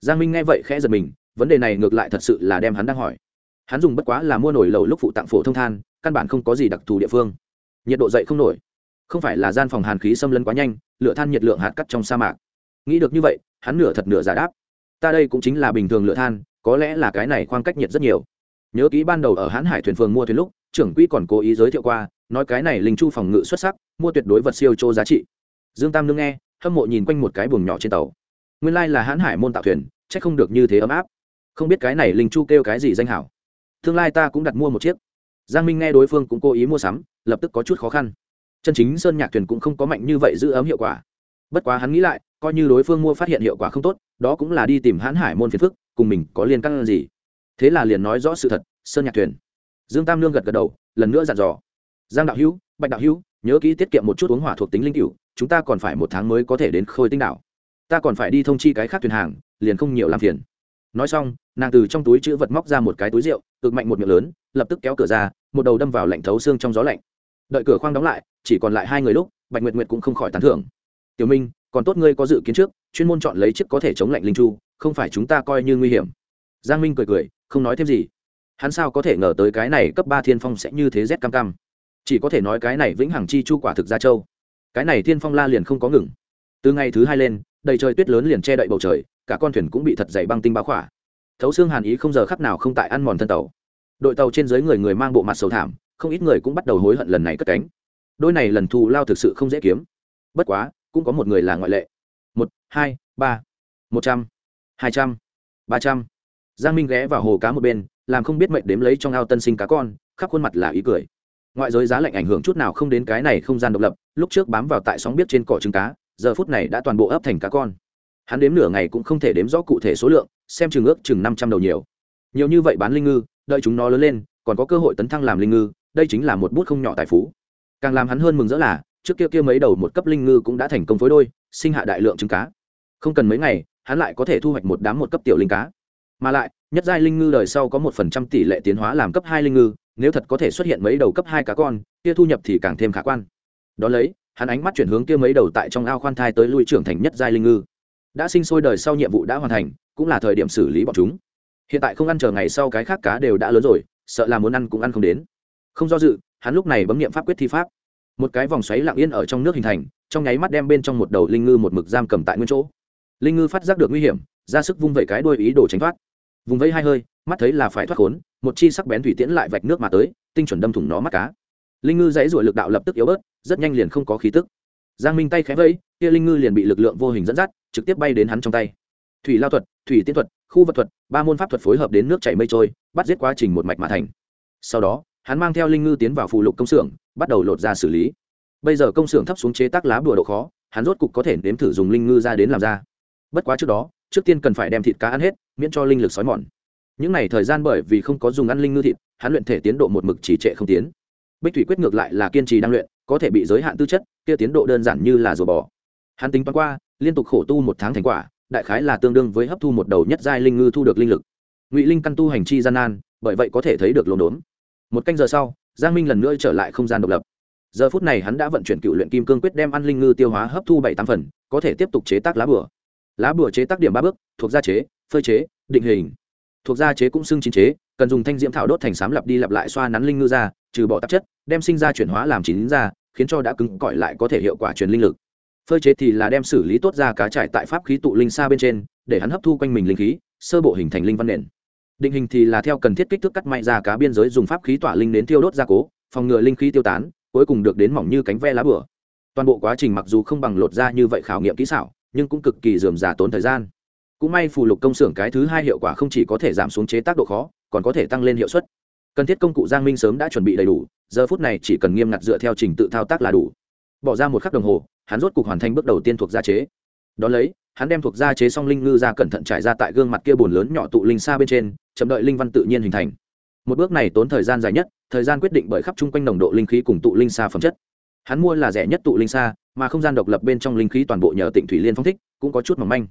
Giang minh nghe vậy khẽ giật mình, vấn đề này ngược lại thật sự là đem hắn đang hỏi hắn dùng bất quá là mua nổi lầu lúc phụ tặng phổ thông than, căn bản không có gì đặc thù địa phương. Nhiệt độ dậy không nổi. Không phải là gian phòng hàn khí xâm lấn quá nhanh, lửa than nhiệt lượng hạt cắt trong sa mạc. Nghĩ được như vậy, hắn nửa thật nửa giả đáp. Ta đây cũng chính là bình thường lửa than, có lẽ là cái này khoang cách nhiệt rất nhiều. Nhớ kỹ ban đầu ở hãn hải thuyền phường mua thuyền lúc, trưởng quỹ còn cố ý giới thiệu qua, nói cái này linh chu phòng ngự xuất sắc, mua tuyệt đối vật siêu chô giá trị. Dương tam nương nghe, hâm mộ nhìn quanh một cái buồng nhỏ trên tàu. Nguyên lai là hãn hải môn tạo thuyền c h ắ c không được như thế ấm áp. Không biết cái này linh chu kêu cái gì danh hảo tương lai ta cũng đặt mua một chiếc. Giang minh nghe đối phương cũng cố ý mua sắm, lập tức có chút khó khăn. Chân chính sơn nhạc thuyền cũng không có mạnh như vậy giữ ấm hiệu quả. Bất quá hắn nghĩ lại, coi như đối phương mua phát hiện hiệu quả không tốt, đó cũng là đi tìm hãn hải môn phiền phức, cùng mình có liên căn gì. Thế là liền nói rõ sự thật, sơn nhạc thuyền. Dương tam lương gật gật đầu, lần nữa dặn dò. Giang đạo hữu, bạch đạo hữu, nhớ kỹ tiết kiệm một chút uống hỏa thuộc tính linh cựu chúng ta còn phải một tháng mới có thể đến khôi tinh đảo. Ta còn phải đi thông chi cái khác thuyền hàng, liền không nhiều làm phiền nói xong, nàng từ trong túi chữ vật móc ra một cái túi rượu, cực mạnh một miệng lớn, lập tức kéo cửa ra, một đầu đâm vào lạnh thấu xương trong gió lạnh. Đợi cửa khoang đóng lại, chỉ còn lại hai người lúc, bạch nguyệt nguyệt cũng không khỏi tán thưởng. Tiểu minh, còn tốt ngươi có dự kiến trước, chuyên môn chọn lấy chiếc có thể chống lạnh linh chu, không phải chúng ta coi như nguy hiểm. Giang minh cười cười, không nói thêm gì. Hắn sao có thể ngờ tới cái này cấp ba thiên phong sẽ như thế rét cam cam? Chỉ có thể nói cái này vĩnh hằng chi chu quả thực ra châu. Cái này thiên phong la liền không có ngừng. Từ ngày thứ hai lên, đầy trời tuyết lớn liền che đậy bầu trời cả con thuyền cũng bị thật dày băng tinh bao khỏa. Thấu xương hàn ý không giờ khắc nào không tại ăn mòn thân tàu. Đội tàu trên dưới người người mang bộ mặt sầu thảm, không ít người cũng bắt đầu hối hận lần này cất cánh. Đôi này lần thù lao thực sự không dễ kiếm. Bất quá, cũng có một người là ngoại lệ. Một, hai, ba, một trăm, hai trăm, ba trăm. Giang minh ghé vào hồ cá một bên, làm không biết mệnh đếm lấy trong ao tân sinh cá con, khắp khuôn mặt là ý cười. Ngoại giới giá lạnh ảnh hưởng chút nào không đến cái này không gian độc lập, lúc trước bám vào tại sóng biết trên cỏ trứng cá, giờ phút này đã toàn bộ ấp thành cá con hắn đếm nửa ngày cũng không thể đếm rõ cụ thể số lượng, xem chừng ước chừng năm trăm đầu nhiều. Nhiều như vậy bán linh ngư, đợi chúng nó lớn lên, còn có cơ hội tấn thăng làm linh ngư, đây chính là một bút không nhỏ tài phú. Càng làm hắn hơn mừng rỡ là, trước kia kia mấy đầu một cấp linh ngư cũng đã thành công phối đôi, sinh hạ đại lượng trứng cá. Không cần mấy ngày, hắn lại có thể thu hoạch một đám một cấp tiểu linh cá. Mà lại, nhất giai linh ngư đời sau có một phần trăm tỷ lệ tiến hóa làm cấp hai linh ngư, nếu thật có thể xuất hiện mấy đầu cấp hai cá con, kia thu nhập thì càng thêm khả quan. Đón lấy, hắn ánh mắt chuyển hướng kia mấy đầu tại trong ao khoan thai tới lui trưởng thành nhất giai linh ngư đã sinh sôi đời sau nhiệm vụ đã hoàn thành, cũng là thời điểm xử lý bọn chúng. Hiện tại không ăn chờ ngày sau cái khác cá đều đã lớn rồi, sợ là muốn ăn cũng ăn không đến. Không do dự, hắn lúc này bấm nghiệm pháp quyết thi pháp. Một cái vòng xoáy lặng yên ở trong nước hình thành, trong nháy mắt đem bên trong một đầu linh ngư một mực giam cầm tại nguyên chỗ. Linh ngư phát giác được nguy hiểm, ra sức vung vẩy cái đuôi ý đồ tránh thoát. Vùng vẫy hai hơi, mắt thấy là phải thoát khốn, một chi sắc bén thủy tiễn lại vạch nước mà tới, tinh chuẩn đâm thủng nó mắt cá. Linh ngư dãy ruổi lực đạo lập tức yếu bớt, rất nhanh liền không có khí tức giang minh tay khẽ vẫy, kia linh ngư liền bị lực lượng vô hình dẫn dắt, trực tiếp bay đến hắn trong tay. Thủy lao thuật, thủy tiên thuật, khu vật thuật, ba môn pháp thuật phối hợp đến nước chảy mây trôi, bắt giết quá trình một mạch mà thành. Sau đó, hắn mang theo linh ngư tiến vào phụ lục công xưởng, bắt đầu lột ra xử lý. Bây giờ công xưởng thấp xuống chế tác lá bùa độ khó, hắn rốt cục có thể nếm thử dùng linh ngư ra đến làm ra. Bất quá trước đó, trước tiên cần phải đem thịt cá ăn hết, miễn cho linh lực xói mòn. Những n à y thời gian bởi vì không có dùng ăn linh ngư thịt, hắn luyện thể tiến độ một mực chỉ trệ không tiến. Bích thủy quyết ngược lại là kiên trì đang luyện có thể bị giới hạn tư chất, kia tiến độ đơn giản như là rùa bò. Hắn tính toán qua, liên tục khổ tu một tháng thành quả, đại khái là tương đương với hấp thu một đầu nhất giai linh ngư thu được linh lực. Ngụy linh căn tu hành chi gian nan, bởi vậy có thể thấy được lồn đốn. Một canh giờ sau, giang minh lần nữa trở lại không gian độc lập. Giờ phút này hắn đã vận chuyển cựu luyện kim cương quyết đem ăn linh ngư tiêu hóa hấp thu bảy tám phần, có thể tiếp tục chế tác lá bửa lá bửa chế tác điểm ba bước, thuộc gia chế, phơi chế, định hình thuộc gia chế cũng xưng chín chế, cần dùng thanh diễm thảo đốt thành sám lặp đi lặp lại xoa nắn linh ngư ra, trừ bỏ tạp chất, đem sinh ra chuyển hóa làm chín ra, khiến cho đã cứng cỏi lại có thể hiệu quả truyền linh lực. Phơi chế thì là đem xử lý tốt ra cá trải tại pháp khí tụ linh xa bên trên, để hắn hấp thu quanh mình linh khí, sơ bộ hình thành linh văn nền. Định hình thì là theo cần thiết kích thước cắt may ra cá biên giới dùng pháp khí tỏa linh đến tiêu đốt gia cố, phòng ngừa linh khí tiêu tán, cuối cùng được đến mỏng như cánh ve lá bửa. Toàn bộ quá trình mặc dù không bằng lột ra như vậy khảo nghiệm kỹ xảo, nhưng cũng cực kỳ dườm giả tốn thời gian cũng may phù lục công xưởng cái thứ hai hiệu quả không chỉ có thể giảm xuống chế tác độ khó, còn có thể tăng lên hiệu suất. Cần thiết công cụ giang minh sớm đã chuẩn bị đầy đủ, giờ phút này chỉ cần nghiêm ngặt dựa theo trình tự thao tác là đủ. Bỏ ra một khắc đồng hồ, hắn rốt cục hoàn thành bước đầu tiên thuộc gia chế. Đón lấy, hắn đem thuộc gia chế xong linh ngư ra cẩn thận trải ra tại gương mặt kia bồn lớn nhỏ tụ linh xa bên trên, chậm đợi linh văn tự nhiên hình thành. Một bước này tốn thời gian dài nhất, thời gian quyết định bởi khắp chung quanh nồng độ linh khí cùng tụ linh xa phẩm chất. Hắn mua là rẻ nhất tụ linh xa, mà không gian độc lập bên trong linh khí toàn bộ nhờ tịnh thủy liên phong thích, cũng có chút mỏng manh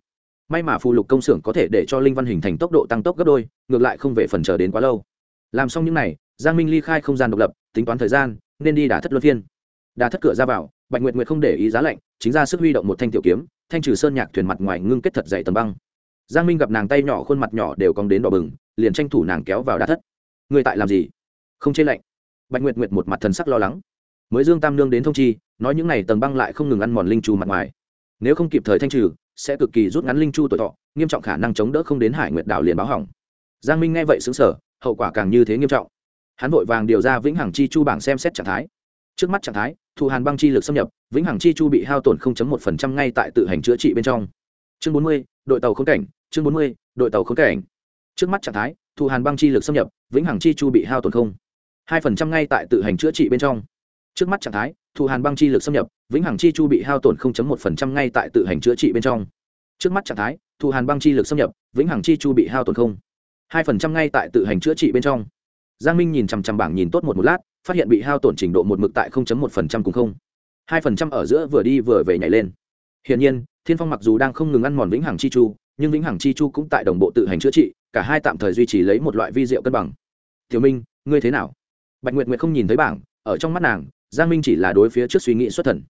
may mà phù lục công xưởng có thể để cho linh văn hình thành tốc độ tăng tốc gấp đôi, ngược lại không về phần chờ đến quá lâu. Làm xong những n à y giang minh ly khai không gian độc lập, tính toán thời gian, nên đi đả thất luân phiên. Đả thất cửa ra vào, bạch nguyệt nguyệt không để ý giá lạnh, chính ra sức huy động một thanh tiểu kiếm, thanh trừ sơn nhạc thuyền mặt ngoài ngưng kết thật dày tầm băng. Giang minh gặp nàng tay nhỏ khuôn mặt nhỏ đều cong đến đỏ bừng, liền tranh thủ nàng kéo vào đá thất. Người tại làm gì? Không chê lạnh. Bạch nguyệt nguyệt một mặt thần sắc lo lắng. Mới dương tam nương đến thông chi, nói những n à y tầng băng lại không ngừng ăn mòn linh trù mặt ngoài. Nếu không kịp thời thanh trừ sẽ cực kỳ rút ngắn linh chu tuổi thọ nghiêm trọng khả năng chống đỡ không đến hải nguyệt đảo liền báo hỏng. Giang minh nghe vậy xứng sở hậu quả càng như thế nghiêm trọng. Hắn vội vàng điều ra vĩnh hằng chi chu bảng xem xét trạng thái. Trước mắt trạng thái thụ hàn băng chi lực xâm nhập vĩnh hằng chi chu bị hao tổn 0.1% ngay tại tự hành chữa trị bên trong. Chương 40, đội tàu khốn cảnh chương 40, đội tàu khốn cảnh. Trước mắt trạng thái thụ hàn băng chi lực xâm nhập vĩnh hằng chi chu bị hao tổn không hai phần trăm ngay tại tự hành chữa trị bên trong trước mắt trạng thái thụ hàn băng chi lực xâm nhập, vĩnh hằng chi chu bị hao tổn 0.1% ngay tại tự hành chữa trị bên trong. Trước mắt trạng thái thụ hàn băng chi lực xâm nhập, vĩnh hằng chi chu bị hao tổn không hai phần trăm ngay tại tự hành chữa trị bên trong. Giang minh nhìn chằm chằm bảng nhìn tốt một một lát, phát hiện bị hao tổn trình độ một mực tại 0.1% cùng không. hai phần trăm ở giữa vừa đi vừa về nhảy lên. Hiển nhiên, thiên phong mặc dù đang không ngừng ăn mòn vĩnh hằng chi chu, nhưng vĩnh hằng chi chu cũng tại đồng bộ tự hành chữa trị, cả hai tạm thời duy trì lấy một loại vi rượu cân bằng. Tiểu minh, ngươi thế nào? Bạch nguyệt nguyệt không nhìn thấy bảng, ở trong mắt nàng giang minh chỉ là đối phía trước suy nghĩ xuất thần.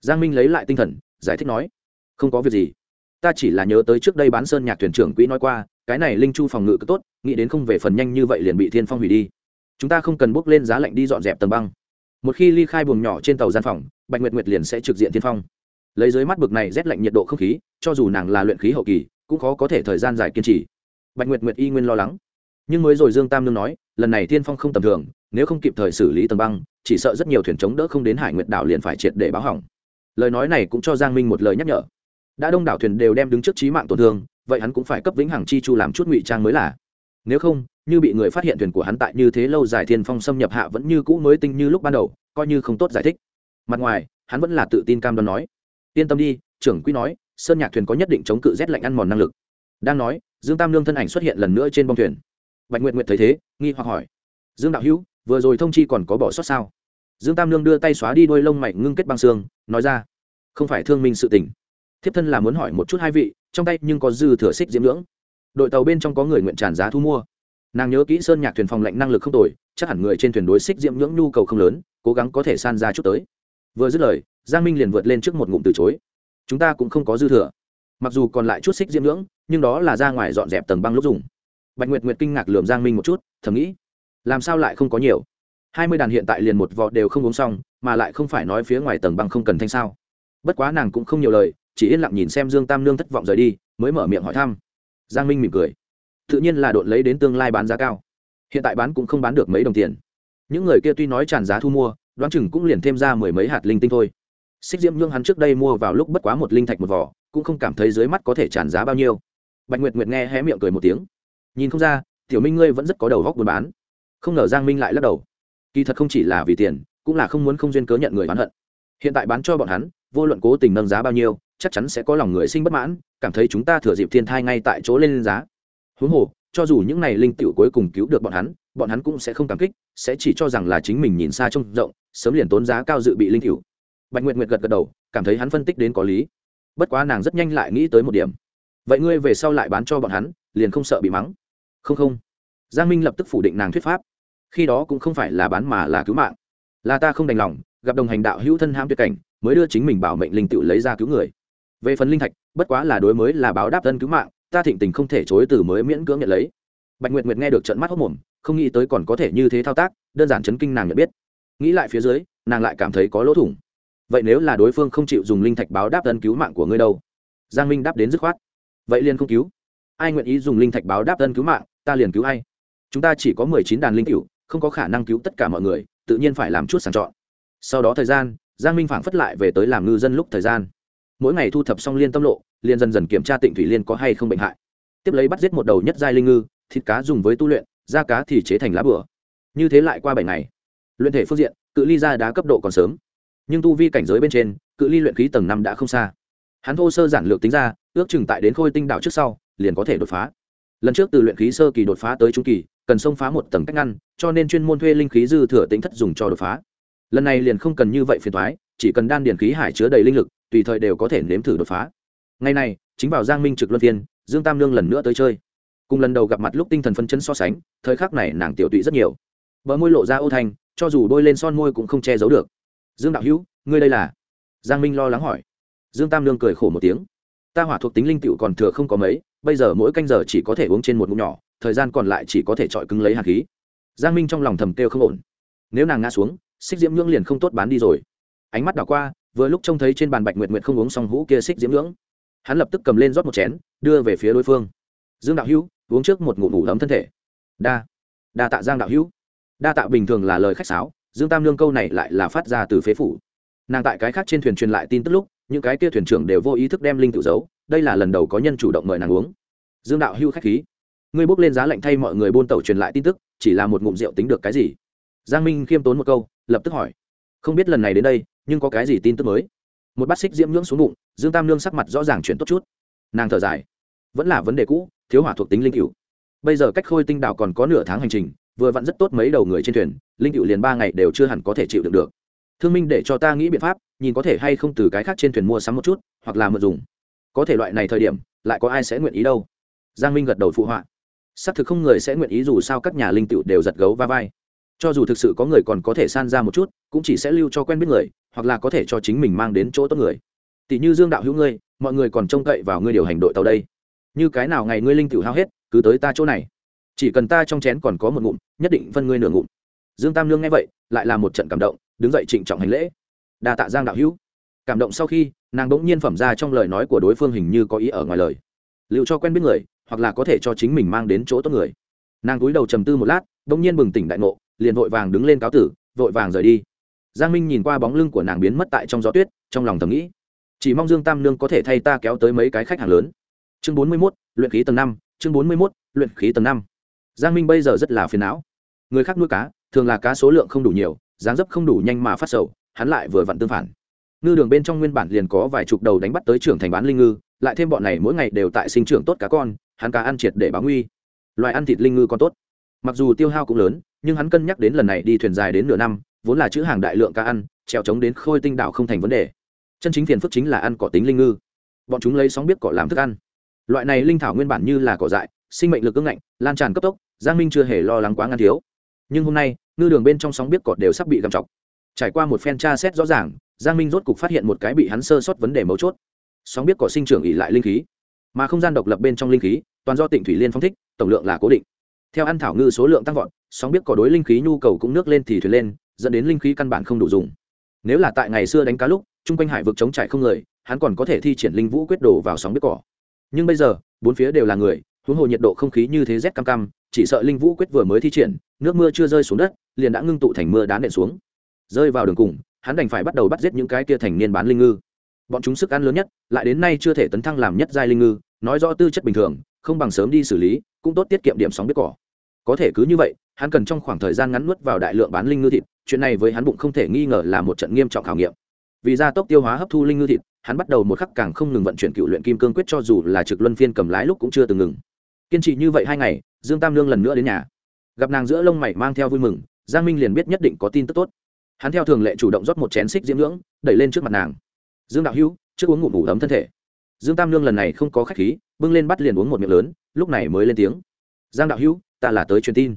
Giang minh lấy lại tinh thần, giải thích nói, không có việc gì. Ta chỉ là nhớ tới trước đây bán sơn nhạc thuyền trưởng quỹ nói qua, cái này linh chu phòng ngự cứ tốt, nghĩ đến không về phần nhanh như vậy liền bị thiên phong hủy đi. Chúng ta không cần bước lên giá lạnh đi dọn dẹp tầng băng. Một khi ly khai buồng nhỏ trên tàu gian phòng, bạch nguyệt nguyệt liền sẽ trực diện thiên phong. Lấy dưới mắt bực này rét lạnh nhiệt độ không khí, cho dù nàng là luyện khí hậu kỳ, cũng khó có thể thời gian dài kiên trì. Bạch nguyệt nguyệt y nguyên lo lắng. Nhưng mới rồi dương tam nương nói, lần này thiên phong không tầm thường nếu không kịp thời xử lý tầng băng, chỉ sợ rất nhiều thuyền chống đỡ không đến hải nguyệt đảo liền phải triệt để báo hỏng. Lời nói này cũng cho giang minh một lời nhắc nhở. Đã đông đảo thuyền đều đem đứng trước trí mạng tổn thương, vậy hắn cũng phải cấp vĩnh hằng chi chu làm chút ngụy trang mới là. Nếu không, như bị người phát hiện thuyền của hắn tại như thế lâu dài thiên phong xâm nhập hạ vẫn như cũ mới tinh như lúc ban đầu, coi như không tốt giải thích. Mặt ngoài, hắn vẫn là tự tin cam đoan nói. Yên tâm đi, trưởng quý nói, sơn nhạc thuyền có nhất định chống cự rét lạnh ăn mòn năng lực. Đang nói, dương tam lương thân ảnh xuất hiện lần nữa trên bông thuyền. Bạch nguyện nguyện thấy thế, nghi hoặc hỏi. Dương đạo hữu vừa rồi thông chi còn có bỏ sót sao? Dương tam lương đưa tay xóa đi đôi lông mày ngưng kết băng xương, nói ra, không phải thương minh sự tình. Thiếp thân là muốn hỏi một chút hai vị, trong tay nhưng có dư thừa xích diễm ngưỡng đội tàu bên trong có người nguyện tràn giá thu mua. Nàng nhớ kỹ sơn nhạc thuyền phòng lạnh năng lực không tồi, chắc hẳn người trên thuyền đối xích diễm ngưỡng nhu cầu không lớn, cố gắng có thể san ra chút tới. Vừa dứt lời, giang minh liền vượt lên trước một ngụm từ chối, chúng ta cũng không có dư thừa. Mặc dù còn lại chút xích diễm ngưỡng nhưng đó là ra ngoài dọn dẹp tầng băng lúc dùng. Bạch nguyệt nguyệt kinh ngạc lườm giang minh một chút, thầm nghĩ làm sao lại không có nhiều? Hai mươi đàn hiện tại liền một vọ đều không uống xong, mà lại không phải nói phía ngoài tầng băng không cần thanh sao. Bất quá nàng cũng không nhiều lời, chỉ yên lặng nhìn xem dương tam nương thất vọng rời đi, mới mở miệng hỏi thăm. Giang minh mỉm cười. Tự nhiên là đội lấy đến tương lai bán giá cao. Hiện tại bán cũng không bán được mấy đồng tiền. Những người kia tuy nói tràn giá thu mua, đoán chừng cũng liền thêm ra mười mấy hạt linh tinh thôi. Xích diễm nhương hắn trước đây mua vào lúc bất quá một linh thạch một vỏ cũng không cảm thấy dưới mắt có thể tràn giá bao nhiêu. Bạch nguyệt nguyệt nghe hé miệng cười một tiếng. Nhìn không ra, tiểu minh ngươi vẫn rất có đầu góc buôn bán không ngờ giang minh lại lắc đầu. Kỳ thật không chỉ là vì tiền, cũng là không muốn không duyên cớ nhận người oán hận. Hiện tại bán cho bọn hắn, vô luận cố tình nâng giá bao nhiêu, chắc chắn sẽ có lòng người sinh bất mãn, cảm thấy chúng ta thừa dịp thiên thai ngay tại chỗ lên giá. Huống hồ, cho dù những này linh tiểu cuối cùng cứu được bọn hắn bọn hắn cũng sẽ không cảm kích, sẽ chỉ cho rằng là chính mình nhìn xa trông rộng, sớm liền tốn giá cao dự bị linh tiểu. Bạch nguyệt nguyệt gật gật đầu, cảm thấy hắn phân tích đến có lý. Bất quá nàng rất nhanh lại nghĩ tới một điểm. Vậy ngươi về sau lại bán cho bọn hắn, liền không sợ bị mắng. Không không. Giang minh lập tức phủ định nàng thuyết pháp khi đó cũng không phải là bán mà là cứu mạng. Là ta không đành lòng, gặp đồng hành đạo hữu thân ham tuyệt cảnh, mới đưa chính mình bảo mệnh linh tự lấy ra cứu người. Về phần linh thạch, bất quá là đối mới là báo đáp thân cứu mạng, ta thịnh tình không thể chối từ mới miễn cưỡng nhận lấy. Bạch nguyệt nguyệt nghe được trận mắt hốc mồm, không nghĩ tới còn có thể như thế thao tác, đơn giản chấn kinh nàng nhận biết. Nghĩ lại phía dưới, nàng lại cảm thấy có lỗ thủng. Vậy nếu là đối phương không chịu dùng linh thạch báo đáp thân cứu mạng của ngươi đâu? Giang minh đáp đến dứt khoát. Vậy liền không cứu. Ai nguyện ý dùng linh thạch báo đáp thân cứu mạng, ta liền cứu ai. Chúng ta chỉ có mười chín đàn linh cựu không có khả năng cứu tất cả mọi người, tự nhiên phải làm chút sàng chọn. Sau đó thời gian, giang minh phảng phất lại về tới làm ngư dân lúc thời gian. Mỗi ngày thu thập xong liên tâm lộ, liền dần dần kiểm tra tịnh thủy liên có hay không bệnh hại. Tiếp lấy bắt giết một đầu nhất giai linh ngư, thịt cá dùng với tu luyện, da cá thì chế thành lá bửa như thế lại qua bảy ngày. Luyện thể phương diện, cự ly ra đá cấp độ còn sớm. Nhưng tu vi cảnh giới bên trên, cự ly luyện khí tầng năm đã không xa. Hắn thô sơ giản lược tính ra, ước chừng tại đến khôi tinh đạo trước sau, liền có thể đột phá lần trước từ luyện khí sơ kỳ đột phá tới trung kỳ, cần xông phá một tầng cách ngăn, cho nên chuyên môn thuê linh khí dư thừa tính thất dùng cho đột phá. Lần này liền không cần như vậy phiền thoái chỉ cần đan điển khí hải chứa đầy linh lực, tùy thời đều có thể nếm thử đột phá. Ngày này, chính vào giang minh trực luân phiên, dương tam lương lần nữa tới chơi. Cùng lần đầu gặp mặt lúc tinh thần phân chân so sánh, thời khắc này nàng tiểu tụy rất nhiều. Bờ môi lộ ra ô thanh, cho dù bôi lên son môi cũng không che giấu được. Dương đạo hữu, ngươi đây là? Giang minh lo lắng hỏi. Dương tam lương cười khổ một tiếng. Ta hỏa thuộc tính linh cựu còn thừa không có mấy bây giờ mỗi canh giờ chỉ có thể uống trên một ngụm nhỏ, thời gian còn lại chỉ có thể chọi cứng lấy hạt khí. Giang minh trong lòng thầm kêu không ổn. Nếu nàng ngã xuống, xích diễm nhưỡng liền không tốt bán đi rồi. Ánh mắt đảo qua, vừa lúc trông thấy trên bàn bạch nguyệt nguyệt không uống xong hũ kia xích diễm nhưỡng, hắn lập tức cầm lên rót một chén, đưa về phía đối phương. Dương đạo hữu, uống trước một ngụm ngủ ấm thân thể. Đa đa tạ giang đạo hữu. Đa tạ bình thường là lời khách sáo, dương tam lương câu này lại là phát ra từ phế phủ. Nàng tại cái khác trên thuyền truyền lại tin tức lúc, những cái kia thuyền trưởng đều vô ý thức đem linh tự giấu đây là lần đầu có nhân chủ động mời nàng uống. Dương đạo hưu khách khí. Ngươi bốc lên giá lạnh thay mọi người buôn tàu truyền lại tin tức, chỉ là một ngụm rượu tính được cái gì? Giang minh khiêm tốn một câu, lập tức hỏi. Không biết lần này đến đây, nhưng có cái gì tin tức mới? Một bát xích diễm nhưỡng xuống bụng, dương tam Nương sắc mặt rõ ràng chuyển tốt chút. Nàng thở dài. Vẫn là vấn đề cũ, thiếu hỏa thuộc tính linh cựu bây giờ cách khôi tinh đảo còn có nửa tháng hành trình, vừa vặn rất tốt mấy đầu người trên thuyền, linh cựu liền ba ngày đều chưa hẳn có thể chịu được được. Thương minh để cho ta nghĩ biện pháp, nhìn có thể hay không từ cái khác trên thuyền mua sắm một chút, hoặc là mượn dùng có thể loại này thời điểm, lại có ai sẽ nguyện ý đâu? Giang minh gật đầu phụ họa. Xác thực không người sẽ nguyện ý dù sao các nhà linh tựu đều giật gấu va vai. Cho dù thực sự có người còn có thể san ra một chút, cũng chỉ sẽ lưu cho quen biết người, hoặc là có thể cho chính mình mang đến chỗ tốt người. Tỷ như dương đạo hữu ngươi, mọi người còn trông cậy vào ngươi điều hành đội tàu đây. Như cái nào ngày ngươi linh tựu hao hết, cứ tới ta chỗ này. Chỉ cần ta trong chén còn có một ngụm, nhất định phân ngươi nửa ngụm. Dương tam lương nghe vậy, lại là một trận cảm động, đứng dậy trịnh trọng hành lễ. Đa tạ giang đạo hữu. Cảm động sau khi nàng đ ỗ n g nhiên phẩm ra trong lời nói của đối phương hình như có ý ở ngoài lời. Liệu cho quen biết người, hoặc là có thể cho chính mình mang đến chỗ tốt người. Nàng cúi đầu trầm tư một lát đ ỗ n g nhiên bừng tỉnh đại ngộ, liền vội vàng đứng lên cáo tử, vội vàng rời đi. Giang minh nhìn qua bóng lưng của nàng biến mất tại trong gió tuyết, trong lòng thầm nghĩ, chỉ mong dương tam nương có thể thay ta kéo tới mấy cái khách hàng lớn. Chương bốn mươi mốt, luyện khí tầng năm, chương bốn mươi mốt, luyện khí tầng năm. Giang minh bây giờ rất là phiền não. Người khác nuôi cá, thường là cá số lượng không đủ nhiều, dáng dấp không đủ nhanh mà phát sầu, hắn lại vừa vặn tương phản ngư đường bên trong nguyên bản liền có vài chục đầu đánh bắt tới trưởng thành bán linh ngư, lại thêm bọn này mỗi ngày đều tại sinh trưởng tốt cá con, hắn cá ăn triệt để báo nguy. Loài ăn thịt linh ngư còn tốt. Mặc dù tiêu hao cũng lớn, nhưng hắn cân nhắc đến lần này đi thuyền dài đến nửa năm, vốn là chữ hàng đại lượng cá ăn, trèo trống đến khôi tinh đạo không thành vấn đề. Chân chính phiền phức chính là ăn cỏ tính linh ngư. Bọn chúng lấy sóng biết cỏ làm thức ăn. Loại này linh thảo nguyên bản như là cỏ dại, sinh mệnh lực ưng ngạnh, lan tràn cấp tốc, giang minh chưa hề lo lắng quá ngăn thiếu. Nhưng hôm nay, ngư đường bên trong sóng biết cỏ đều sắp bị găm chọc. Trải qua một phen tra xét rõ ràng giang minh rốt cục phát hiện một cái bị hắn sơ sót vấn đề mấu chốt. Sóng biết cỏ sinh trưởng ỉ lại linh khí, mà không gian độc lập bên trong linh khí, toàn do tỉnh thủy liên phong thích, tổng lượng là cố định. Theo ăn thảo ngư số lượng tăng vọt, sóng biết cỏ đối linh khí nhu cầu cũng nước lên thì thuyền lên, dẫn đến linh khí căn bản không đủ dùng. Nếu là tại ngày xưa đánh cá lúc, chung quanh hải vực chống trải không người, hắn còn có thể thi triển linh vũ quyết đổ vào sóng biết cỏ. Nhưng bây giờ, bốn phía đều là người, huống hồ nhiệt độ không khí như thế rét cam cam, chỉ sợ linh vũ quyết vừa mới thi triển, nước mưa chưa rơi xuống đất, liền đã ngưng tụ thành mưa đá nện xuống. Rơi vào đường cùng hắn đành phải bắt đầu bắt giết những cái kia thành niên bán linh ngư. Bọn chúng sức ăn lớn nhất, lại đến nay chưa thể tấn thăng làm nhất giai linh ngư, nói rõ tư chất bình thường, không bằng sớm đi xử lý, cũng tốt tiết kiệm điểm sóng biết cỏ. Có thể cứ như vậy, hắn cần trong khoảng thời gian ngắn nuốt vào đại lượng bán linh ngư thịt, chuyện này với hắn bụng không thể nghi ngờ là một trận nghiêm trọng khảo nghiệm. Vì gia tốc tiêu hóa hấp thu linh ngư thịt, hắn bắt đầu một khắc càng không ngừng vận chuyển cựu luyện kim cương quyết cho dù là trực luân phiên cầm lái lúc cũng chưa từng ngừng. Kiên trì như vậy hai ngày, dương tam lương lần nữa đến nhà. Gặp nàng giữa lông mày mang theo vui mừng, giang minh liền biết nhất định có tin tức tốt hắn theo thường lệ chủ động rót một chén xích diễm ngưỡng, đẩy lên trước mặt nàng. Dương đạo hữu, trước uống ngụm ngủ ấm thân thể. Dương tam lương lần này không có khách khí, bưng lên bắt liền uống một miệng lớn, lúc này mới lên tiếng. Giang đạo hữu, ta là tới truyền tin.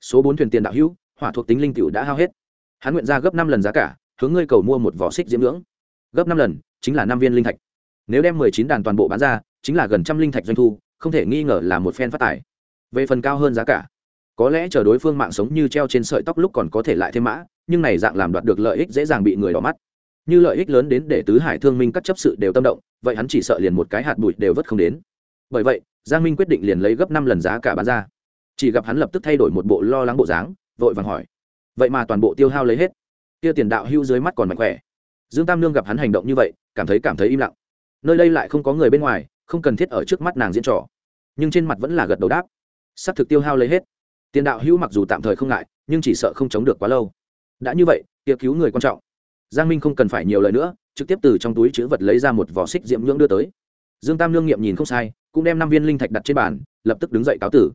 Số bốn thuyền tiền đạo hữu, hỏa thuộc tính linh cựu đã hao hết. Hắn nguyện ra gấp năm lần giá cả, hướng ngươi cầu mua một vỏ xích diễm ngưỡng. Gấp năm lần, chính là năm viên linh thạch. Nếu đem mười chín đàn toàn bộ bán ra, chính là gần trăm linh thạch doanh thu, không thể nghi ngờ là một phen phát tài. Về phần cao hơn giá cả, có lẽ chờ đối phương mạng sống như treo trên sợi tóc lúc còn có thể lại thêm mã nhưng này dạng làm đoạt được lợi ích dễ dàng bị người đỏ mắt. Như lợi ích lớn đến để tứ hải thương minh các chấp sự đều tâm động, vậy hắn chỉ sợ liền một cái hạt bụi đều vất không đến. Bởi vậy, giang minh quyết định liền lấy gấp năm lần giá cả bán ra. Chỉ gặp hắn lập tức thay đổi một bộ lo lắng bộ dáng, vội vàng hỏi, vậy mà toàn bộ tiêu hao lấy hết? Tiêu tiền đạo hưu dưới mắt còn mạnh khỏe. Dương tam nương gặp hắn hành động như vậy, cảm thấy cảm thấy im lặng. Nơi đây lại không có người bên ngoài, không cần thiết ở trước mắt nàng diễn trò. Nhưng trên mặt vẫn là gật đầu đáp s ắ c thực tiêu hao lấy hết. Tiền đạo hưu mặc dù tạm thời không ngại, nhưng chỉ sợ không chống được quá lâu đã như vậy tiệc cứu người quan trọng. Giang minh không cần phải nhiều lời nữa, trực tiếp từ trong túi chữ vật lấy ra một vỏ xích diễm nhưỡng đưa tới. Dương tam lương nghiệm nhìn không sai, cũng đem năm viên linh thạch đặt trên bàn, lập tức đứng dậy cáo tử.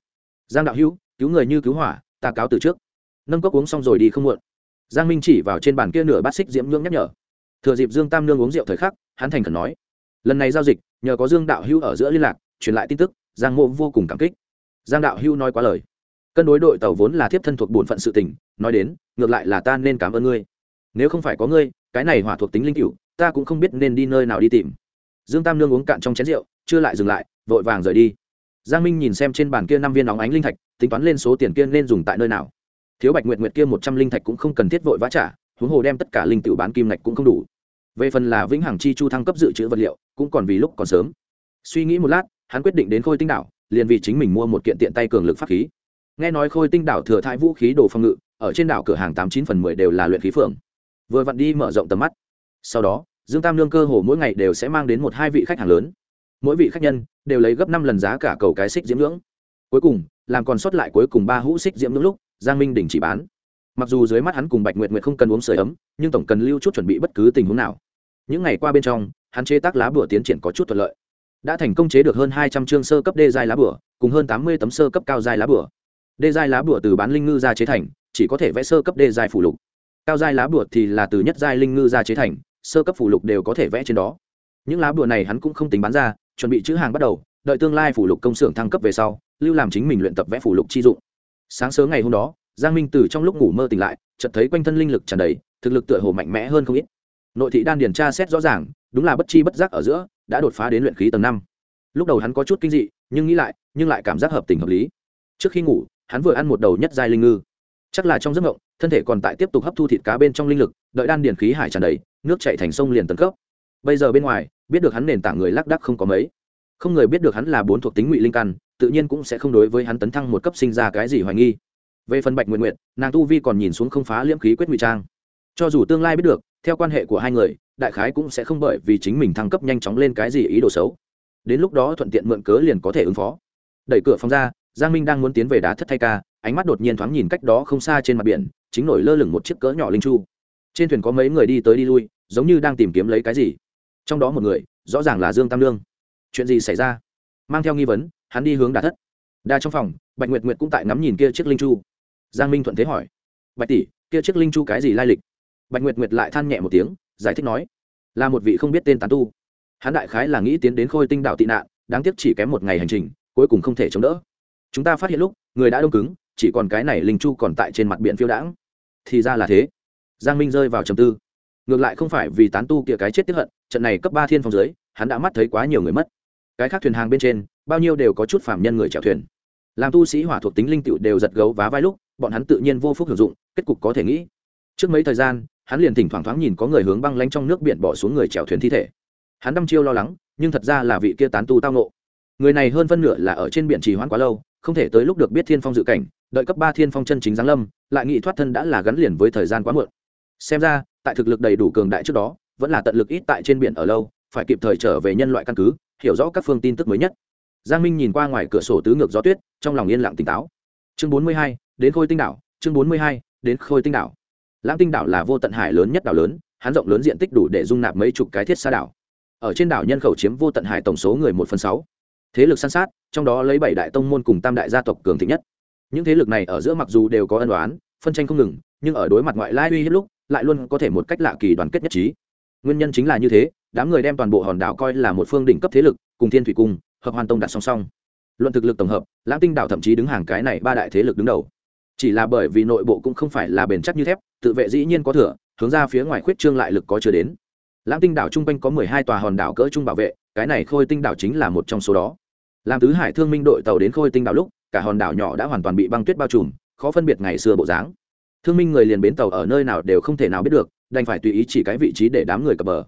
Giang đạo hữu, cứu người như cứu hỏa, ta cáo từ trước. Nâng cốc uống xong rồi đi không muộn. Giang minh chỉ vào trên bàn kia nửa bát xích diễm nhưỡng nhắc nhở. Thừa dịp dương tam nương uống rượu thời khắc, hắn thành khẩn nói. Lần này giao dịch, nhờ có dương đạo hữu ở giữa liên lạc, truyền lại tin tức, giang mộ vô cùng cảm kích. Giang đạo hữu nói quá lời cân đối đội tàu vốn là thiếp thân thuộc bổn phận sự tình, nói đến, ngược lại là ta nên cảm ơn ngươi. Nếu không phải có ngươi, cái này hỏa thuộc tính linh cựu ta cũng không biết nên đi nơi nào đi tìm. Dương tam nương uống cạn trong chén rượu, chưa lại dừng lại, vội vàng rời đi. Giang minh nhìn xem trên bàn kia năm viên óng ánh linh thạch, tính toán lên số tiền kia nên dùng tại nơi nào. Thiếu bạch nguyệt nguyệt kia một trăm linh thạch cũng không cần thiết vội vã trả, huống hồ đem tất cả linh tự bán kim ngạch cũng không đủ. Về phần là vĩnh hằng chi chu thăng cấp dự trữ vật liệu, cũng còn vì lúc còn sớm. Suy nghĩ một lát, hắn quyết định đến khôi tinh đảo, liền vì chính mình mua một kiện tiện tay cường lực pháp khí nghe nói khôi tinh đảo thừa thãi vũ khí đồ phòng ngự, ở trên đảo cửa hàng tám chín phần mười đều là luyện khí phượng. Vừa vặn đi mở rộng tầm mắt. Sau đó, dương tam lương cơ hồ mỗi ngày đều sẽ mang đến một hai vị khách hàng lớn. Mỗi vị khách nhân đều lấy gấp năm lần giá cả cầu cái xích diễm ngưỡng. Cuối cùng, làm còn sót lại cuối cùng ba hũ xích diễm ngưỡng lúc, giang minh đình chỉ bán. Mặc dù dưới mắt hắn cùng bạch nguyệt nguyệt không cần uống sưởi ấm, nhưng tổng cần lưu chút chuẩn bị bất cứ tình huống nào. Những ngày qua bên trong, hắn chế tác lá bửa tiến triển có chút thuận lợi. Đã thành công chế được hơn hai trăm chương sơ cấp đê dài lá bửa cùng hơn tám mươi tấm sơ cấp cao dài lá bửa đê giai lá bùa từ bán linh ngư ra chế thành, chỉ có thể vẽ sơ cấp đê giai phủ lục. Cao giai lá bùa thì là từ nhất giai linh ngư ra chế thành, sơ cấp phủ lục đều có thể vẽ trên đó. Những lá bùa này hắn cũng không tính bán ra, chuẩn bị chữ hàng bắt đầu, đợi tương lai phủ lục công xưởng thăng cấp về sau, lưu làm chính mình luyện tập vẽ phủ lục chi dụng. Sáng sớm ngày hôm đó, giang minh từ trong lúc ngủ mơ tỉnh lại, chợt thấy quanh thân linh lực tràn đầy, thực lực tựa hồ mạnh mẽ hơn không ít. Nội thị đan điền tra xét rõ ràng, đúng là bất chi bất giác ở giữa, đã đột phá đến luyện khí tầng năm. Lúc đầu hắn có chút kinh dị, nhưng nghĩ lại, nhưng lại cảm giác hợp tình hợp lý. Trước khi ngủ hắn vừa ăn một đầu nhất giai linh ngư. Chắc là trong giấc ngộng thân thể còn tại tiếp tục hấp thu thịt cá bên trong linh lực, đợi đan điền khí hải tràn đầy, nước chạy thành sông liền tấn cấp. Bây giờ bên ngoài, biết được hắn nền tảng người lác đắc không có mấy. Không người biết được hắn là bốn thuộc tính ngụy linh căn, tự nhiên cũng sẽ không đối với hắn tấn thăng một cấp sinh ra cái gì hoài nghi. Về phần bạch nguyện nguyện nàng tu vi còn nhìn xuống không phá liễm khí quyết ngụy trang. Cho dù tương lai biết được, theo quan hệ của hai người, đại khái cũng sẽ không bởi vì chính mình thăng cấp nhanh chóng lên cái gì ý đồ xấu. Đến lúc đó thuận tiện mượn cớ liền có thể ứng phó. Đẩy cửa phòng ra giang minh đang muốn tiến về đá thất thay ca, ánh mắt đột nhiên thoáng nhìn cách đó không xa trên mặt biển, chính nổi lơ lửng một chiếc cỡ nhỏ linh chu. Trên thuyền có mấy người đi tới đi lui, giống như đang tìm kiếm lấy cái gì. Trong đó một người, rõ ràng là dương tam lương. Chuyện gì xảy ra? Mang theo nghi vấn, hắn đi hướng đà thất. Đa trong phòng, bạch nguyệt nguyệt cũng tại ngắm nhìn kia chiếc linh chu. Giang minh thuận thế hỏi. Bạch tỷ, kia chiếc linh chu cái gì lai lịch? Bạch nguyệt nguyệt lại than nhẹ một tiếng, giải thích nói. Là một vị không biết tên tán tu. Hắn đại khái là nghĩ tiến đến khôi tinh đạo tị nạn, đáng tiếc chỉ kém một ngày hành trình, cuối cùng không thể chống đỡ chúng ta phát hiện lúc, người đã đông cứng, chỉ còn cái này linh chu còn tại trên mặt biển phiêu đãng. Thì ra là thế. Giang minh rơi vào trầm tư. Ngược lại không phải vì tán tu kia cái chết tiếp hận, trận này cấp ba thiên phong dưới hắn đã mắt thấy quá nhiều người mất. Cái khác thuyền hàng bên trên, bao nhiêu đều có chút phạm nhân người chèo thuyền. Làm tu sĩ hỏa thuộc tính linh tựu đều giật gấu vá vai lúc, bọn hắn tự nhiên vô phúc hưởng dụng, kết cục có thể nghĩ. Trước mấy thời gian, hắn liền thỉnh thoảng thoáng nhìn có người hướng băng lanh trong nước biển bỏ xuống người chèo thuyền thi thể. Hắn đăm chiêu lo lắng, nhưng thật ra là vị kia tán tu tao nộ người này hơn phân nửa là ở trên biển trì hoãn quá lâu không thể tới lúc được biết thiên phong dự cảnh, đợi cấp ba thiên phong chân chính giáng lâm, lại nghị thoát thân đã là gắn liền với thời gian quá muộn. Xem ra, tại thực lực đầy đủ cường đại trước đó, vẫn là tận lực ít tại trên biển ở lâu, phải kịp thời trở về nhân loại căn cứ, hiểu rõ các phương tin tức mới nhất. Giang minh nhìn qua ngoài cửa sổ tứ ngược gió tuyết, trong lòng yên lặng tỉnh táo. Chương bốn mươi hai, đến khôi tinh đảo, chương bốn mươi hai, đến khôi tinh đảo. Lãng tinh đảo là vô tận hải lớn nhất đảo lớn, hắn rộng lớn diện tích đủ để dung nạp mấy chục cái thiết xa đảo. Ở trên đảo nhân khẩu chiếm vô tận hải tổng số người một phần sáu thế lực săn sát, trong đó lấy bảy đại tông môn cùng tam đại gia tộc cường thịnh nhất. Những thế lực này ở giữa mặc dù đều có ân đoán phân tranh không ngừng, nhưng ở đối mặt ngoại lai uy hiếp lúc, lại luôn có thể một cách lạ kỳ đoàn kết nhất trí. Nguyên nhân chính là như thế, đám người đem toàn bộ hòn đảo coi là một phương đỉnh cấp thế lực, cùng thiên thủy cung, hợp hoàn tông đặt song song. Luận thực lực tổng hợp, lãng tinh đảo thậm chí đứng hàng cái này ba đại thế lực đứng đầu. Chỉ là bởi vì nội bộ cũng không phải là bền chắc như thép, tự vệ dĩ nhiên có thừa, hướng ra phía ngoài khuyết trương lại lực có chưa đến. Lãng tinh đảo trung quanh có mười hai tòa hòn đảo cỡ trung bảo vệ cái này khôi tinh đảo chính là một trong số đó. Làm tứ hải thương minh đội tàu đến khôi tinh đảo lúc, cả hòn đảo nhỏ đã hoàn toàn bị băng tuyết bao trùm, khó phân biệt ngày xưa bộ dáng. Thương minh người liền bến tàu ở nơi nào đều không thể nào biết được, đành phải tùy ý chỉ cái vị trí để đám người cập bờ.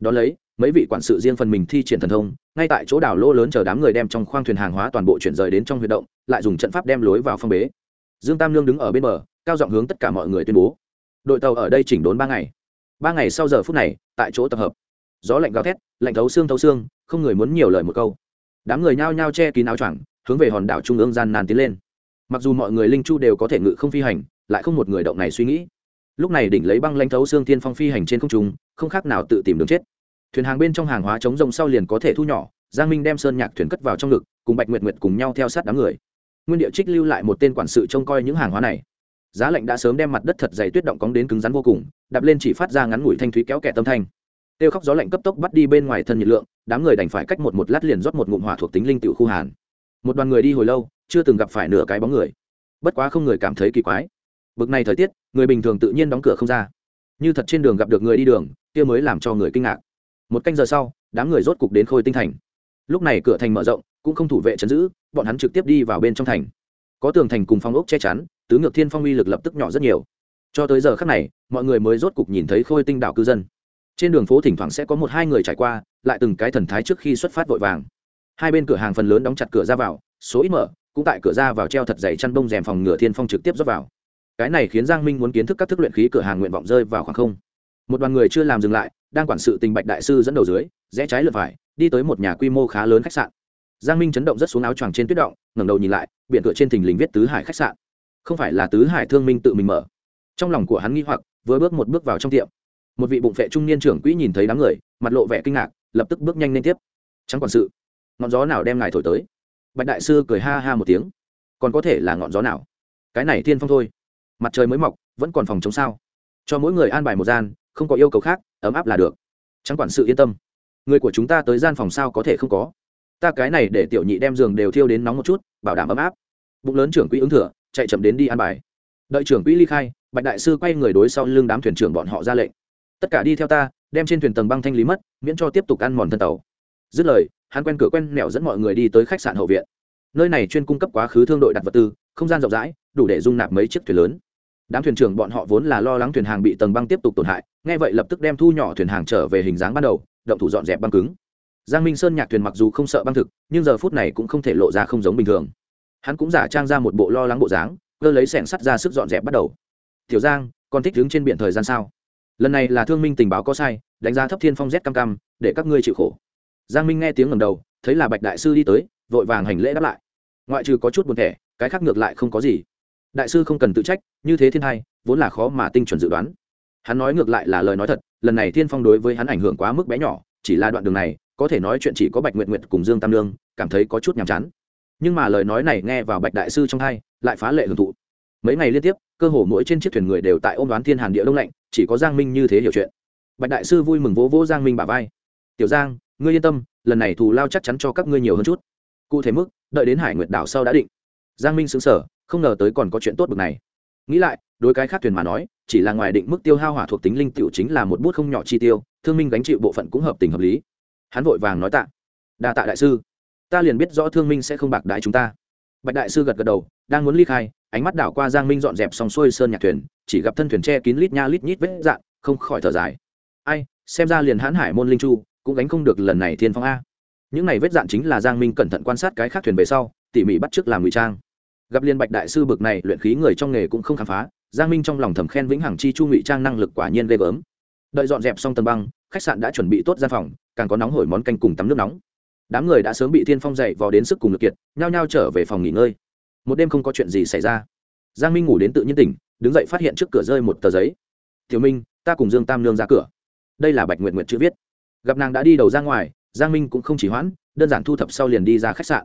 Đón lấy, mấy vị quản sự riêng phần mình thi triển thần thông, ngay tại chỗ đảo lô lớn chờ đám người đem trong khoang thuyền hàng hóa toàn bộ chuyển rời đến trong huy động, lại dùng trận pháp đem lối vào phong bế. Dương tam lương đứng ở bên bờ, cao giọng hướng tất cả mọi người tuyên bố. Đội tàu ở đây chỉnh đốn ba ngày. Ba ngày sau giờ phút này, tại chỗ tập hợp gió lạnh gào thét, lạnh thấu xương thấu xương, không người muốn nhiều lời một câu. Đám người nhao nhao che kín áo choàng, hướng về hòn đảo trung ương gian nan tiến lên. Mặc dù mọi người linh chu đều có thể ngự không phi hành, lại không một người động này suy nghĩ. Lúc này đỉnh lấy băng lãnh thấu xương tiên phong phi hành trên không trung, không khác nào tự tìm đường chết. Thuyền hàng bên trong hàng hóa chống rồng sau liền có thể thu nhỏ, giang minh đem sơn nhạc thuyền cất vào trong ngực, cùng bạch nguyệt nguyệt cùng nhau theo sát đám người. Nguyên địa trích lưu lại một tên quản sự trông coi những hàng hóa này. Giá lạnh đã sớm đem mặt đất thật dày tuyết động cóng đến cứng rắn vô cùng đạp lên chỉ phát ra ngắn ngủi thanh thúy kéo kẻ tâm thanh tiêu khóc gió lạnh cấp tốc bắt đi bên ngoài thân nhiệt lượng, đám người đành phải cách một một lát liền rót một ngụm hỏa thuộc tính linh tiểu khu hàn. Một đoàn người đi hồi lâu, chưa từng gặp phải nửa cái bóng người. Bất quá không người cảm thấy kỳ quái. Bực này thời tiết, người bình thường tự nhiên đóng cửa không ra. Như thật trên đường gặp được người đi đường, kia mới làm cho người kinh ngạc. Một canh giờ sau, đám người rốt cục đến khôi tinh thành. Lúc này cửa thành mở rộng, cũng không thủ vệ chấn giữ, bọn hắn trực tiếp đi vào bên trong thành. Có tường thành cùng phong ốc che chắn, tứ ngược thiên phong uy lực lập tức nhỏ rất nhiều. Cho tới giờ khắc này, mọi người mới rốt cục nhìn thấy khôi tinh đảo cư dân trên đường phố thỉnh thoảng sẽ có một hai người trải qua, lại từng cái thần thái trước khi xuất phát vội vàng. Hai bên cửa hàng phần lớn đóng chặt cửa ra vào, số ít mở, cũng tại cửa ra vào treo thật dày chăn bông rèm phòng ngựa thiên phong trực tiếp rót vào. Cái này khiến giang minh muốn kiến thức các thức luyện khí cửa hàng nguyện vọng rơi vào khoảng không. Một đoàn người chưa làm dừng lại, đang quản sự tình bạch đại sư dẫn đầu dưới, rẽ trái lượt phải, đi tới một nhà quy mô khá lớn khách sạn. Giang minh chấn động rất xuống áo choàng trên tuyết động, ngẩng đầu nhìn lại, biển cửa trên thình lình viết tứ hải khách sạn. Không phải là tứ hải thương minh tự mình mở. Trong lòng của hắn nghi hoặc, vừa bước một bước vào trong tiệm một vị bụng phệ trung niên trưởng quỹ nhìn thấy đám người, mặt lộ vẻ kinh ngạc, lập tức bước nhanh lên tiếp. Chẳng còn sự, ngọn gió nào đem ngài thổi tới? Bạch đại sư cười ha ha một tiếng. Còn có thể là ngọn gió nào? Cái này thiên phong thôi. Mặt trời mới mọc, vẫn còn phòng chống sao? Cho mỗi người an bài một gian, không có yêu cầu khác, ấm áp là được. Chẳng quản sự yên tâm. Người của chúng ta tới gian phòng sao có thể không có? Ta cái này để tiểu nhị đem giường đều thiêu đến nóng một chút, bảo đảm ấm áp. Bụng lớn trưởng quỹ ứng thừa, chạy chậm đến đi an bài. Đợi trưởng quỹ ly khai, bạch đại sư quay người đối sau lưng đám thuyền trưởng bọn họ ra lệnh tất cả đi theo ta, đem trên thuyền tầng băng thanh lý mất, miễn cho tiếp tục ăn mòn thân tàu. Dứt lời, hắn quen cửa quen nẻo dẫn mọi người đi tới khách sạn hậu viện. Nơi này chuyên cung cấp quá khứ thương đội đặt vật tư, không gian rộng rãi, đủ để dung nạp mấy chiếc thuyền lớn. Đám thuyền trưởng bọn họ vốn là lo lắng thuyền hàng bị tầng băng tiếp tục tổn hại, nghe vậy lập tức đem thu nhỏ thuyền hàng trở về hình dáng ban đầu, động thủ dọn dẹp băng cứng. Giang minh sơn nhạc thuyền mặc dù không sợ băng thực, nhưng giờ phút này cũng không thể lộ ra không giống bình thường. Hắn cũng giả trang ra một bộ lo lắng bộ dáng, cơ lấy sẻng sắt ra sức dọn dẹp bắt đầu. Tiểu giang, còn thích đứng trên biển thời gian sao? Lần này là thương minh tình báo có sai, đánh giá thấp thiên phong z cam cam, để các ngươi chịu khổ. Giang minh nghe tiếng ngầm đầu, thấy là bạch đại sư đi tới, vội vàng hành lễ đáp lại. Ngoại trừ có chút buồn thẻ, cái khác ngược lại không có gì. Đại sư không cần tự trách, như thế thiên hai, vốn là khó mà tinh chuẩn dự đoán. Hắn nói ngược lại là lời nói thật, lần này thiên phong đối với hắn ảnh hưởng quá mức bé nhỏ, chỉ là đoạn đường này, có thể nói chuyện chỉ có bạch nguyện nguyện cùng dương tam lương cảm thấy có chút nhàm chán. Nhưng mà lời nói này nghe vào bạch đại sư trong hai, lại phá lệ hưởng thụ mấy ngày liên tiếp, cơ hồ mỗi trên chiếc thuyền người đều tại ôm đoán thiên hàn địa đông lạnh, chỉ có giang minh như thế hiểu chuyện. Bạch đại sư vui mừng vỗ vỗ giang minh bà vai. Tiểu giang, ngươi yên tâm, lần này thù lao chắc chắn cho các ngươi nhiều hơn chút. Cụ thể mức, đợi đến hải nguyệt đảo sau đã định. Giang minh xứng sở không ngờ tới còn có chuyện tốt bực này. Nghĩ lại, đối cái khác thuyền mà nói, chỉ là ngoài định mức tiêu hao hỏa thuộc tính linh tiểu chính là một bút không nhỏ chi tiêu, thương minh gánh chịu bộ phận cũng hợp tình hợp lý. Hắn vội vàng nói tạ. Đa tạ đại sư. Ta liền biết rõ thương minh sẽ không bạc đại chúng ta bạch đại sư gật gật đầu, đang muốn ly khai, ánh mắt đảo qua giang minh dọn dẹp xong xuôi sơn nhạc thuyền, chỉ gặp thân thuyền che kín lít nha lít nhít vết dạn, không khỏi thở dài. Ai, xem ra liền hãn hải môn linh chu, cũng gánh không được lần này thiên phong a. Những này vết dạn chính là giang minh cẩn thận quan sát cái khác thuyền về sau, tỉ mỉ bắt t làm ngụy trang. Gặp liên bạch đại sư bực này luyện khí người trong nghề cũng không khám phá, giang minh trong lòng thầm khen vĩnh hằng chi chu ngụy trang năng lực quả nhiên ghê gớm. Đợi dọn dẹp xong tầng băng, khách sạn đã chuẩn bị tốt gian phòng, càng có nóng hổi món canh cùng tắm nước nóng đám người đã sớm bị thiên phong dậy vò đến sức cùng lực kiệt, nhao nhao trở về phòng nghỉ ngơi. Một đêm không có chuyện gì xảy ra. Giang minh ngủ đến tự nhiên tỉnh, đứng dậy phát hiện trước cửa rơi một tờ giấy. Tiểu minh, ta cùng dương tam nương ra cửa. Đây là bạch nguyện nguyện chữ viết. Gặp nàng đã đi đầu ra ngoài, giang minh cũng không chỉ hoãn, đơn giản thu thập sau liền đi ra khách sạn.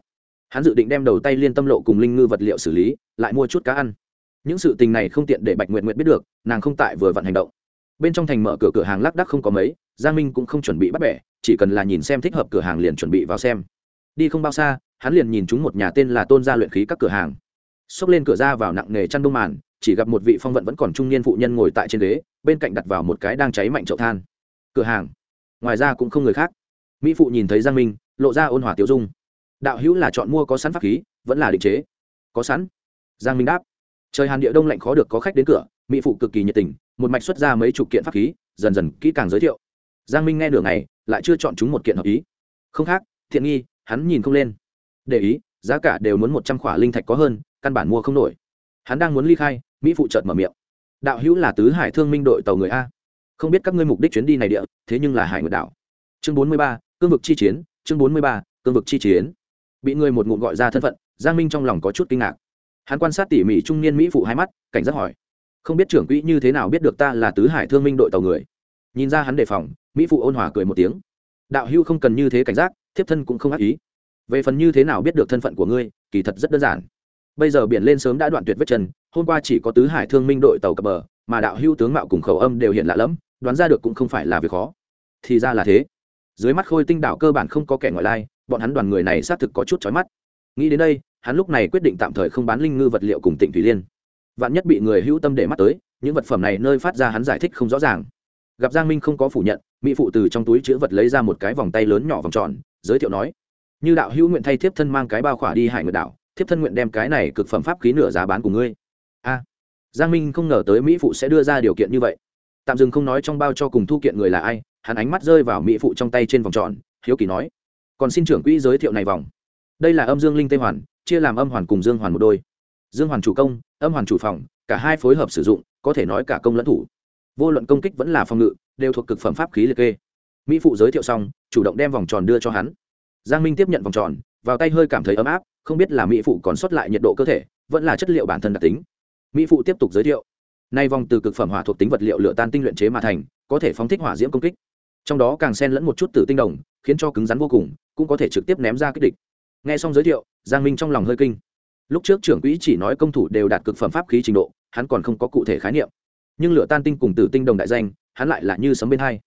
Hắn dự định đem đầu tay liên tâm lộ cùng linh ngư vật liệu xử lý, lại mua chút cá ăn. Những sự tình này không tiện để bạch nguyện nguyện biết được, nàng không tại vừa vặn hành động. Bên trong thành mở cửa cửa hàng lác đắc không có mấy giang minh cũng không chuẩn bị bắt bẻ, chỉ cần là nhìn xem thích hợp cửa hàng liền chuẩn bị vào xem. Đi không bao xa, hắn liền nhìn chúng một nhà tên là tôn gia luyện khí các cửa hàng. Xốc lên cửa ra vào nặng nghề chăn đông màn, chỉ gặp một vị phong vận vẫn còn trung niên phụ nhân ngồi tại trên ghế, bên cạnh đặt vào một cái đang cháy mạnh chậu than. Cửa hàng. Ngoài ra cũng không người khác. Mỹ phụ nhìn thấy giang minh, lộ ra ôn hòa tiêu dung. Đạo hữu là chọn mua có sẵn pháp khí, vẫn là định chế. Có sẵn. Giang minh đáp. Trời hàn địa đông lạnh khó được có khách đến cửa, mỹ phụ cực kỳ nhiệt tình, một mạch xuất ra mấy chục kiện pháp khí, dần dần kỹ càng giới thiệu giang minh nghe đường này, lại chưa chọn chúng một kiện hợp ý. Không khác, thiện nghi, hắn nhìn không lên. Để ý, giá cả đều muốn một trăm khỏa linh thạch có hơn, căn bản mua không nổi. Hắn đang muốn ly khai, mỹ phụ trợt mở miệng. Đạo hữu là tứ hải thương minh đội tàu người a. Không biết các ngươi mục đích chuyến đi này địa, thế nhưng là hải nguyệt đảo. Chương bốn mươi ba, cương vực chi chiến, chương bốn mươi ba, cương vực chi chiến. Bị người một ngụm gọi ra thân phận, giang minh trong lòng có chút kinh ngạc. Hắn quan sát tỉ mỉ trung niên mỹ phụ hai mắt, cảnh giác hỏi. Không biết trưởng quỹ như thế nào biết được ta là tứ hải thương minh đội tàu người nhìn ra hắn đề phòng, mỹ phụ ôn hòa cười một tiếng. Đạo hữu không cần như thế cảnh giác, thiếp thân cũng không ác ý. Về phần như thế nào biết được thân phận của ngươi, kỳ thật rất đơn giản. Bây giờ biển lên sớm đã đoạn tuyệt vết chân, hôm qua chỉ có tứ hải thương minh đội tàu cập bờ, mà đạo hữu tướng mạo cùng khẩu âm đều hiện lạ lẫm, đoán ra được cũng không phải là việc khó. Thì ra là thế. Dưới mắt khôi tinh đảo cơ bản không có kẻ ngoại lai, bọn hắn đoàn người này xác thực có chút trói mắt. Nghĩ đến đây, hắn lúc này quyết định tạm thời không bán linh ngư vật liệu cùng tịnh thủy liên. Vạn nhất bị người hữu tâm để mắt tới, những vật phẩm này nơi phát ra hắn giải thích không rõ ràng gặp giang minh không có phủ nhận mỹ phụ từ trong túi chữ vật lấy ra một cái vòng tay lớn nhỏ vòng tròn giới thiệu nói như đạo hữu nguyện thay thiếp thân mang cái bao khỏa đi hải nguyệt đảo thiếp thân nguyện đem cái này cực phẩm pháp khí nửa giá bán của ngươi a giang minh không ngờ tới mỹ phụ sẽ đưa ra điều kiện như vậy tạm dừng không nói trong bao cho cùng thu kiện người là ai hắn ánh mắt rơi vào mỹ phụ trong tay trên vòng tròn hiếu kỳ nói còn xin trưởng quỹ giới thiệu này vòng đây là âm dương linh tây hoàn chia làm âm hoàn cùng dương hoàn một đôi dương hoàn chủ công âm hoàn chủ phòng cả hai phối hợp sử dụng có thể nói cả công lẫn thủ vô luận công kích vẫn là phòng ngự, đều thuộc cực phẩm pháp khí liệt kê. Mỹ phụ giới thiệu xong, chủ động đem vòng tròn đưa cho hắn. Giang minh tiếp nhận vòng tròn, vào tay hơi cảm thấy ấm áp, không biết là mỹ phụ còn sót lại nhiệt độ cơ thể, vẫn là chất liệu bản thân đặc tính. Mỹ phụ tiếp tục giới thiệu. Nay vòng từ cực phẩm hỏa thuộc tính vật liệu lửa tan tinh luyện chế mà thành, có thể phóng thích hỏa diễm công kích. Trong đó càng xen lẫn một chút tử tinh đồng, khiến cho cứng rắn vô cùng, cũng có thể trực tiếp ném ra kích địch. Nghe xong giới thiệu, giang minh trong lòng hơi kinh. Lúc trước trưởng quỹ chỉ nói công thủ đều đạt cực phẩm pháp khí trình độ, hắn còn không có cụ thể khái niệm nhưng lửa tan tinh cùng tử tinh đồng đại danh, hắn lại là như sấm bên hai.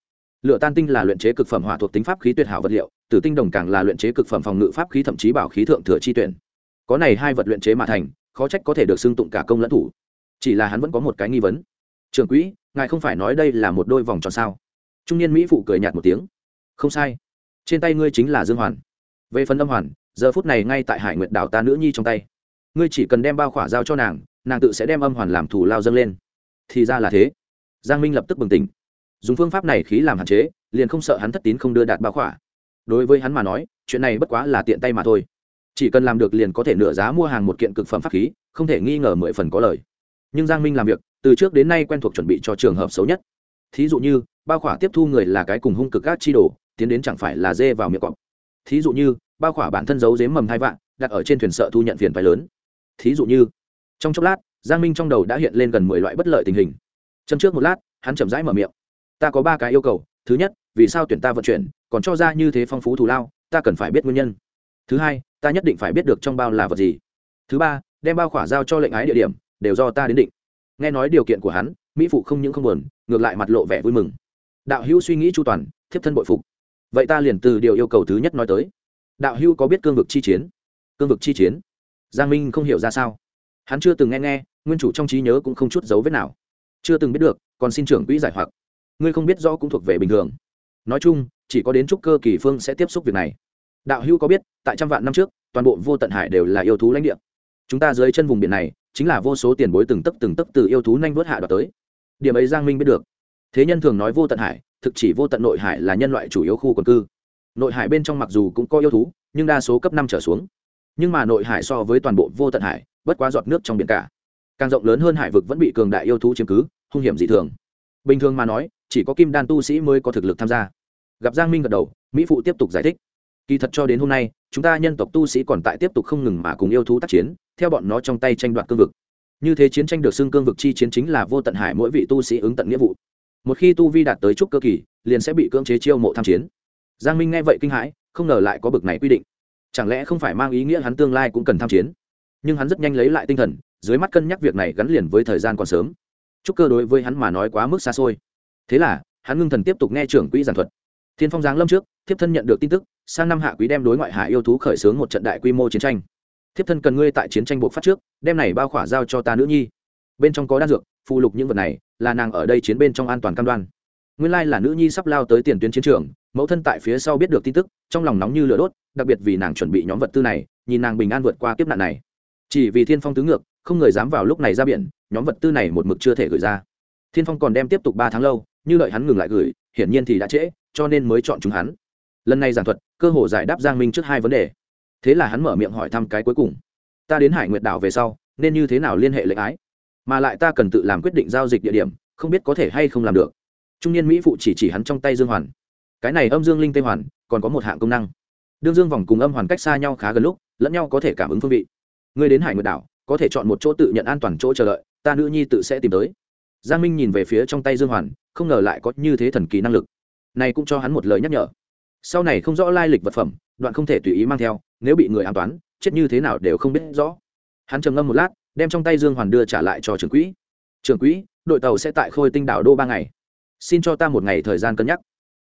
Lửa tan tinh là luyện chế cực phẩm hỏa thuộc tính pháp khí tuyệt hảo vật liệu, tử tinh đồng càng là luyện chế cực phẩm phòng ngự pháp khí thậm chí bảo khí thượng thừa chi tuyển. Có này hai vật luyện chế mà thành, khó trách có thể được xưng tụng cả công lẫn thủ. Chỉ là hắn vẫn có một cái nghi vấn. Trưởng quỹ, ngài không phải nói đây là một đôi vòng tròn sao? Trung niên mỹ phụ cười nhạt một tiếng. Không sai. Trên tay ngươi chính là dương hoàn. Về phần âm hoàn, giờ phút này ngay tại hải nguyệt đảo ta nữ nhi trong tay. Ngươi chỉ cần đem bao khỏa giao cho nàng nàng tự sẽ đem âm hoàn làm thủ lao dâng lên thì ra là thế. Giang minh lập tức bừng tỉnh. Dùng phương pháp này khí làm hạn chế, liền không sợ hắn thất tín không đưa đạt bao khỏa. Đối với hắn mà nói, chuyện này bất quá là tiện tay mà thôi. Chỉ cần làm được liền có thể nửa giá mua hàng một kiện cực phẩm pháp khí, không thể nghi ngờ mười phần có lời. Nhưng giang minh làm việc, từ trước đến nay quen thuộc chuẩn bị cho trường hợp xấu nhất. Thí dụ như, bao khỏa tiếp thu người là cái cùng hung cực các chi đồ, tiến đến chẳng phải là dê vào miệng cọp. Thí dụ như, bao khỏa bản thân giấu dếm mầm hai vạn, đặt ở trên thuyền sợ thu nhận phiền phái lớn. Thí dụ như, trong chốc lát giang minh trong đầu đã hiện lên gần mười loại bất lợi tình hình. Châm trước một lát, hắn chậm rãi mở miệng. Ta có ba cái yêu cầu. Thứ nhất, vì sao tuyển ta vận chuyển, còn cho ra như thế phong phú thù lao, ta cần phải biết nguyên nhân. Thứ hai, ta nhất định phải biết được trong bao là vật gì. Thứ ba, đem bao khỏa giao cho lệnh ái địa điểm, đều do ta đến định. Nghe nói điều kiện của hắn, mỹ phụ không những không buồn, ngược lại mặt lộ vẻ vui mừng. Đạo hữu suy nghĩ chu toàn, thiếp thân bội phục. Vậy ta liền từ điều yêu cầu thứ nhất nói tới. Đạo hữu có biết cương vực chi chiến? Cương vực chi chiến? Giang minh không hiểu ra sao. Hắn chưa từng nghe nghe nguyên chủ trong trí nhớ cũng không chút dấu vết nào. Chưa từng biết được, còn xin trưởng quỹ giải hoặc. Ngươi không biết rõ cũng thuộc về bình thường. Nói chung, chỉ có đến trúc cơ kỳ phương sẽ tiếp xúc việc này. Đạo hữu có biết, tại trăm vạn năm trước, toàn bộ vô tận hải đều là yêu thú lãnh địa. Chúng ta dưới chân vùng biển này, chính là vô số tiền bối từng tấc từng tấc từ yêu thú nhanh vớt hạ đoạt tới. Điểm ấy giang minh biết được. Thế nhân thường nói vô tận hải, thực chỉ vô tận nội hải là nhân loại chủ yếu khu quần cư. Nội hải bên trong mặc dù cũng có yêu thú, nhưng đa số cấp năm trở xuống. Nhưng mà nội hải so với toàn bộ vô tận hải, bất quá giọt nước trong biển cả càng rộng lớn hơn hải vực vẫn bị cường đại yêu thú chiếm cứ, hung hiểm dị thường. Bình thường mà nói, chỉ có kim đan tu sĩ mới có thực lực tham gia. Gặp giang minh gật đầu, mỹ phụ tiếp tục giải thích. Kỳ thật cho đến hôm nay, chúng ta nhân tộc tu sĩ còn tại tiếp tục không ngừng mà cùng yêu thú tác chiến, theo bọn nó trong tay tranh đoạt cương vực. Như thế chiến tranh được xưng cương vực chi chiến chính là vô tận hải mỗi vị tu sĩ ứng tận nghĩa vụ. Một khi tu vi đạt tới trúc cơ kỳ, liền sẽ bị cưỡng chế chiêu mộ tham chiến. Giang minh nghe vậy kinh hãi, không ngờ lại có bực này quy định. Chẳng lẽ không phải mang ý nghĩa hắn tương lai cũng cần tham chiến? Nhưng hắn rất nhanh lấy lại tinh thần dưới mắt cân nhắc việc này gắn liền với thời gian còn sớm. Trúc cơ đối với hắn mà nói quá mức xa xôi. Thế là, hắn ngưng thần tiếp tục nghe trưởng quỹ giảng thuật. Thiên phong giáng lâm trước, thiếp thân nhận được tin tức, sang năm hạ quý đem đối ngoại hải yêu thú khởi xướng một trận đại quy mô chiến tranh. Thiếp thân cần ngươi tại chiến tranh buộc phát trước, đem này bao khỏa giao cho ta nữ nhi. Bên trong có đan dược phụ lục những vật này, là nàng ở đây chiến bên trong an toàn cam đoan. Nguyên lai là nữ nhi sắp lao tới tiền tuyến chiến trường, mẫu thân tại phía sau biết được tin tức, trong lòng nóng như lửa đốt, đặc biệt vì nàng chuẩn bị nhóm vật tư này, nhìn nàng bình an vượt qua kiếp nạn này. Chỉ vì thiên phong tứ ngược không người dám vào lúc này ra biển, nhóm vật tư này một mực chưa thể gửi ra. Thiên phong còn đem tiếp tục ba tháng lâu, như lợi hắn ngừng lại gửi, hiển nhiên thì đã trễ, cho nên mới chọn chúng hắn. Lần này giảng thuật, cơ hồ giải đáp giang minh trước hai vấn đề. Thế là hắn mở miệng hỏi thăm cái cuối cùng. Ta đến hải nguyệt đảo về sau, nên như thế nào liên hệ lệnh ái? Mà lại ta cần tự làm quyết định giao dịch địa điểm, không biết có thể hay không làm được. Trung niên mỹ phụ chỉ chỉ hắn trong tay dương hoàn. Cái này âm dương linh tây hoàn, còn có một hạng công năng. Đương dương vòng cùng âm hoàn cách xa nhau khá gần lúc, lẫn nhau có thể cảm ứng phương vị. Người đến hải nguyệt đảo có thể chọn một chỗ tự nhận an toàn chỗ chờ đợi, ta nữ nhi tự sẽ tìm tới. Giang minh nhìn về phía trong tay dương hoàn, không ngờ lại có như thế thần kỳ năng lực. Này cũng cho hắn một lời nhắc nhở. Sau này không rõ lai lịch vật phẩm, đoạn không thể tùy ý mang theo, nếu bị người an toán, chết như thế nào đều không biết rõ. Hắn trầm ngâm một lát, đem trong tay dương hoàn đưa trả lại cho trưởng quỹ. Trưởng quỹ, đội tàu sẽ tại khôi tinh đảo đô ba ngày. Xin cho ta một ngày thời gian cân nhắc.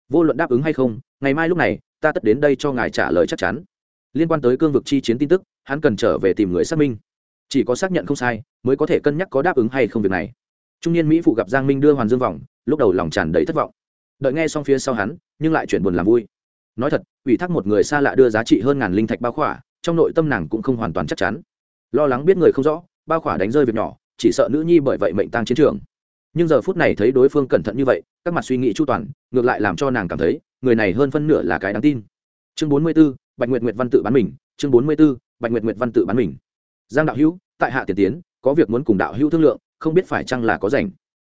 Vô luận đáp ứng hay không, ngày mai lúc này, ta tất đến đây cho ngài trả lời chắc chắn. Liên quan tới cương vực chi chiến tin tức, hắn cần trở về tìm người xác minh chỉ có xác nhận không sai mới có thể cân nhắc có đáp ứng hay không việc này trung niên mỹ phụ gặp giang minh đưa hoàn dương vòng lúc đầu lòng tràn đầy thất vọng đợi nghe xong phía sau hắn nhưng lại chuyển buồn làm vui nói thật ủy thác một người xa lạ đưa giá trị hơn ngàn linh thạch bao khỏa trong nội tâm nàng cũng không hoàn toàn chắc chắn lo lắng biết người không rõ bao khỏa đánh rơi việc nhỏ chỉ sợ nữ nhi bởi vậy mệnh tăng chiến trường nhưng giờ phút này thấy đối phương cẩn thận như vậy các mặt suy nghĩ chu toàn ngược lại làm cho nàng cảm thấy người này hơn phân nửa là cái đáng tin chương bốn mươi b ố bạch nguyệt nguyệt văn tự bán mình chương bốn mươi b ố bạch nguyệt nguyệt văn tự bán mình giang đạo hữu, tại hạ tiền tiến, có việc muốn cùng đạo hữu thương lượng, không biết phải chăng là có rảnh.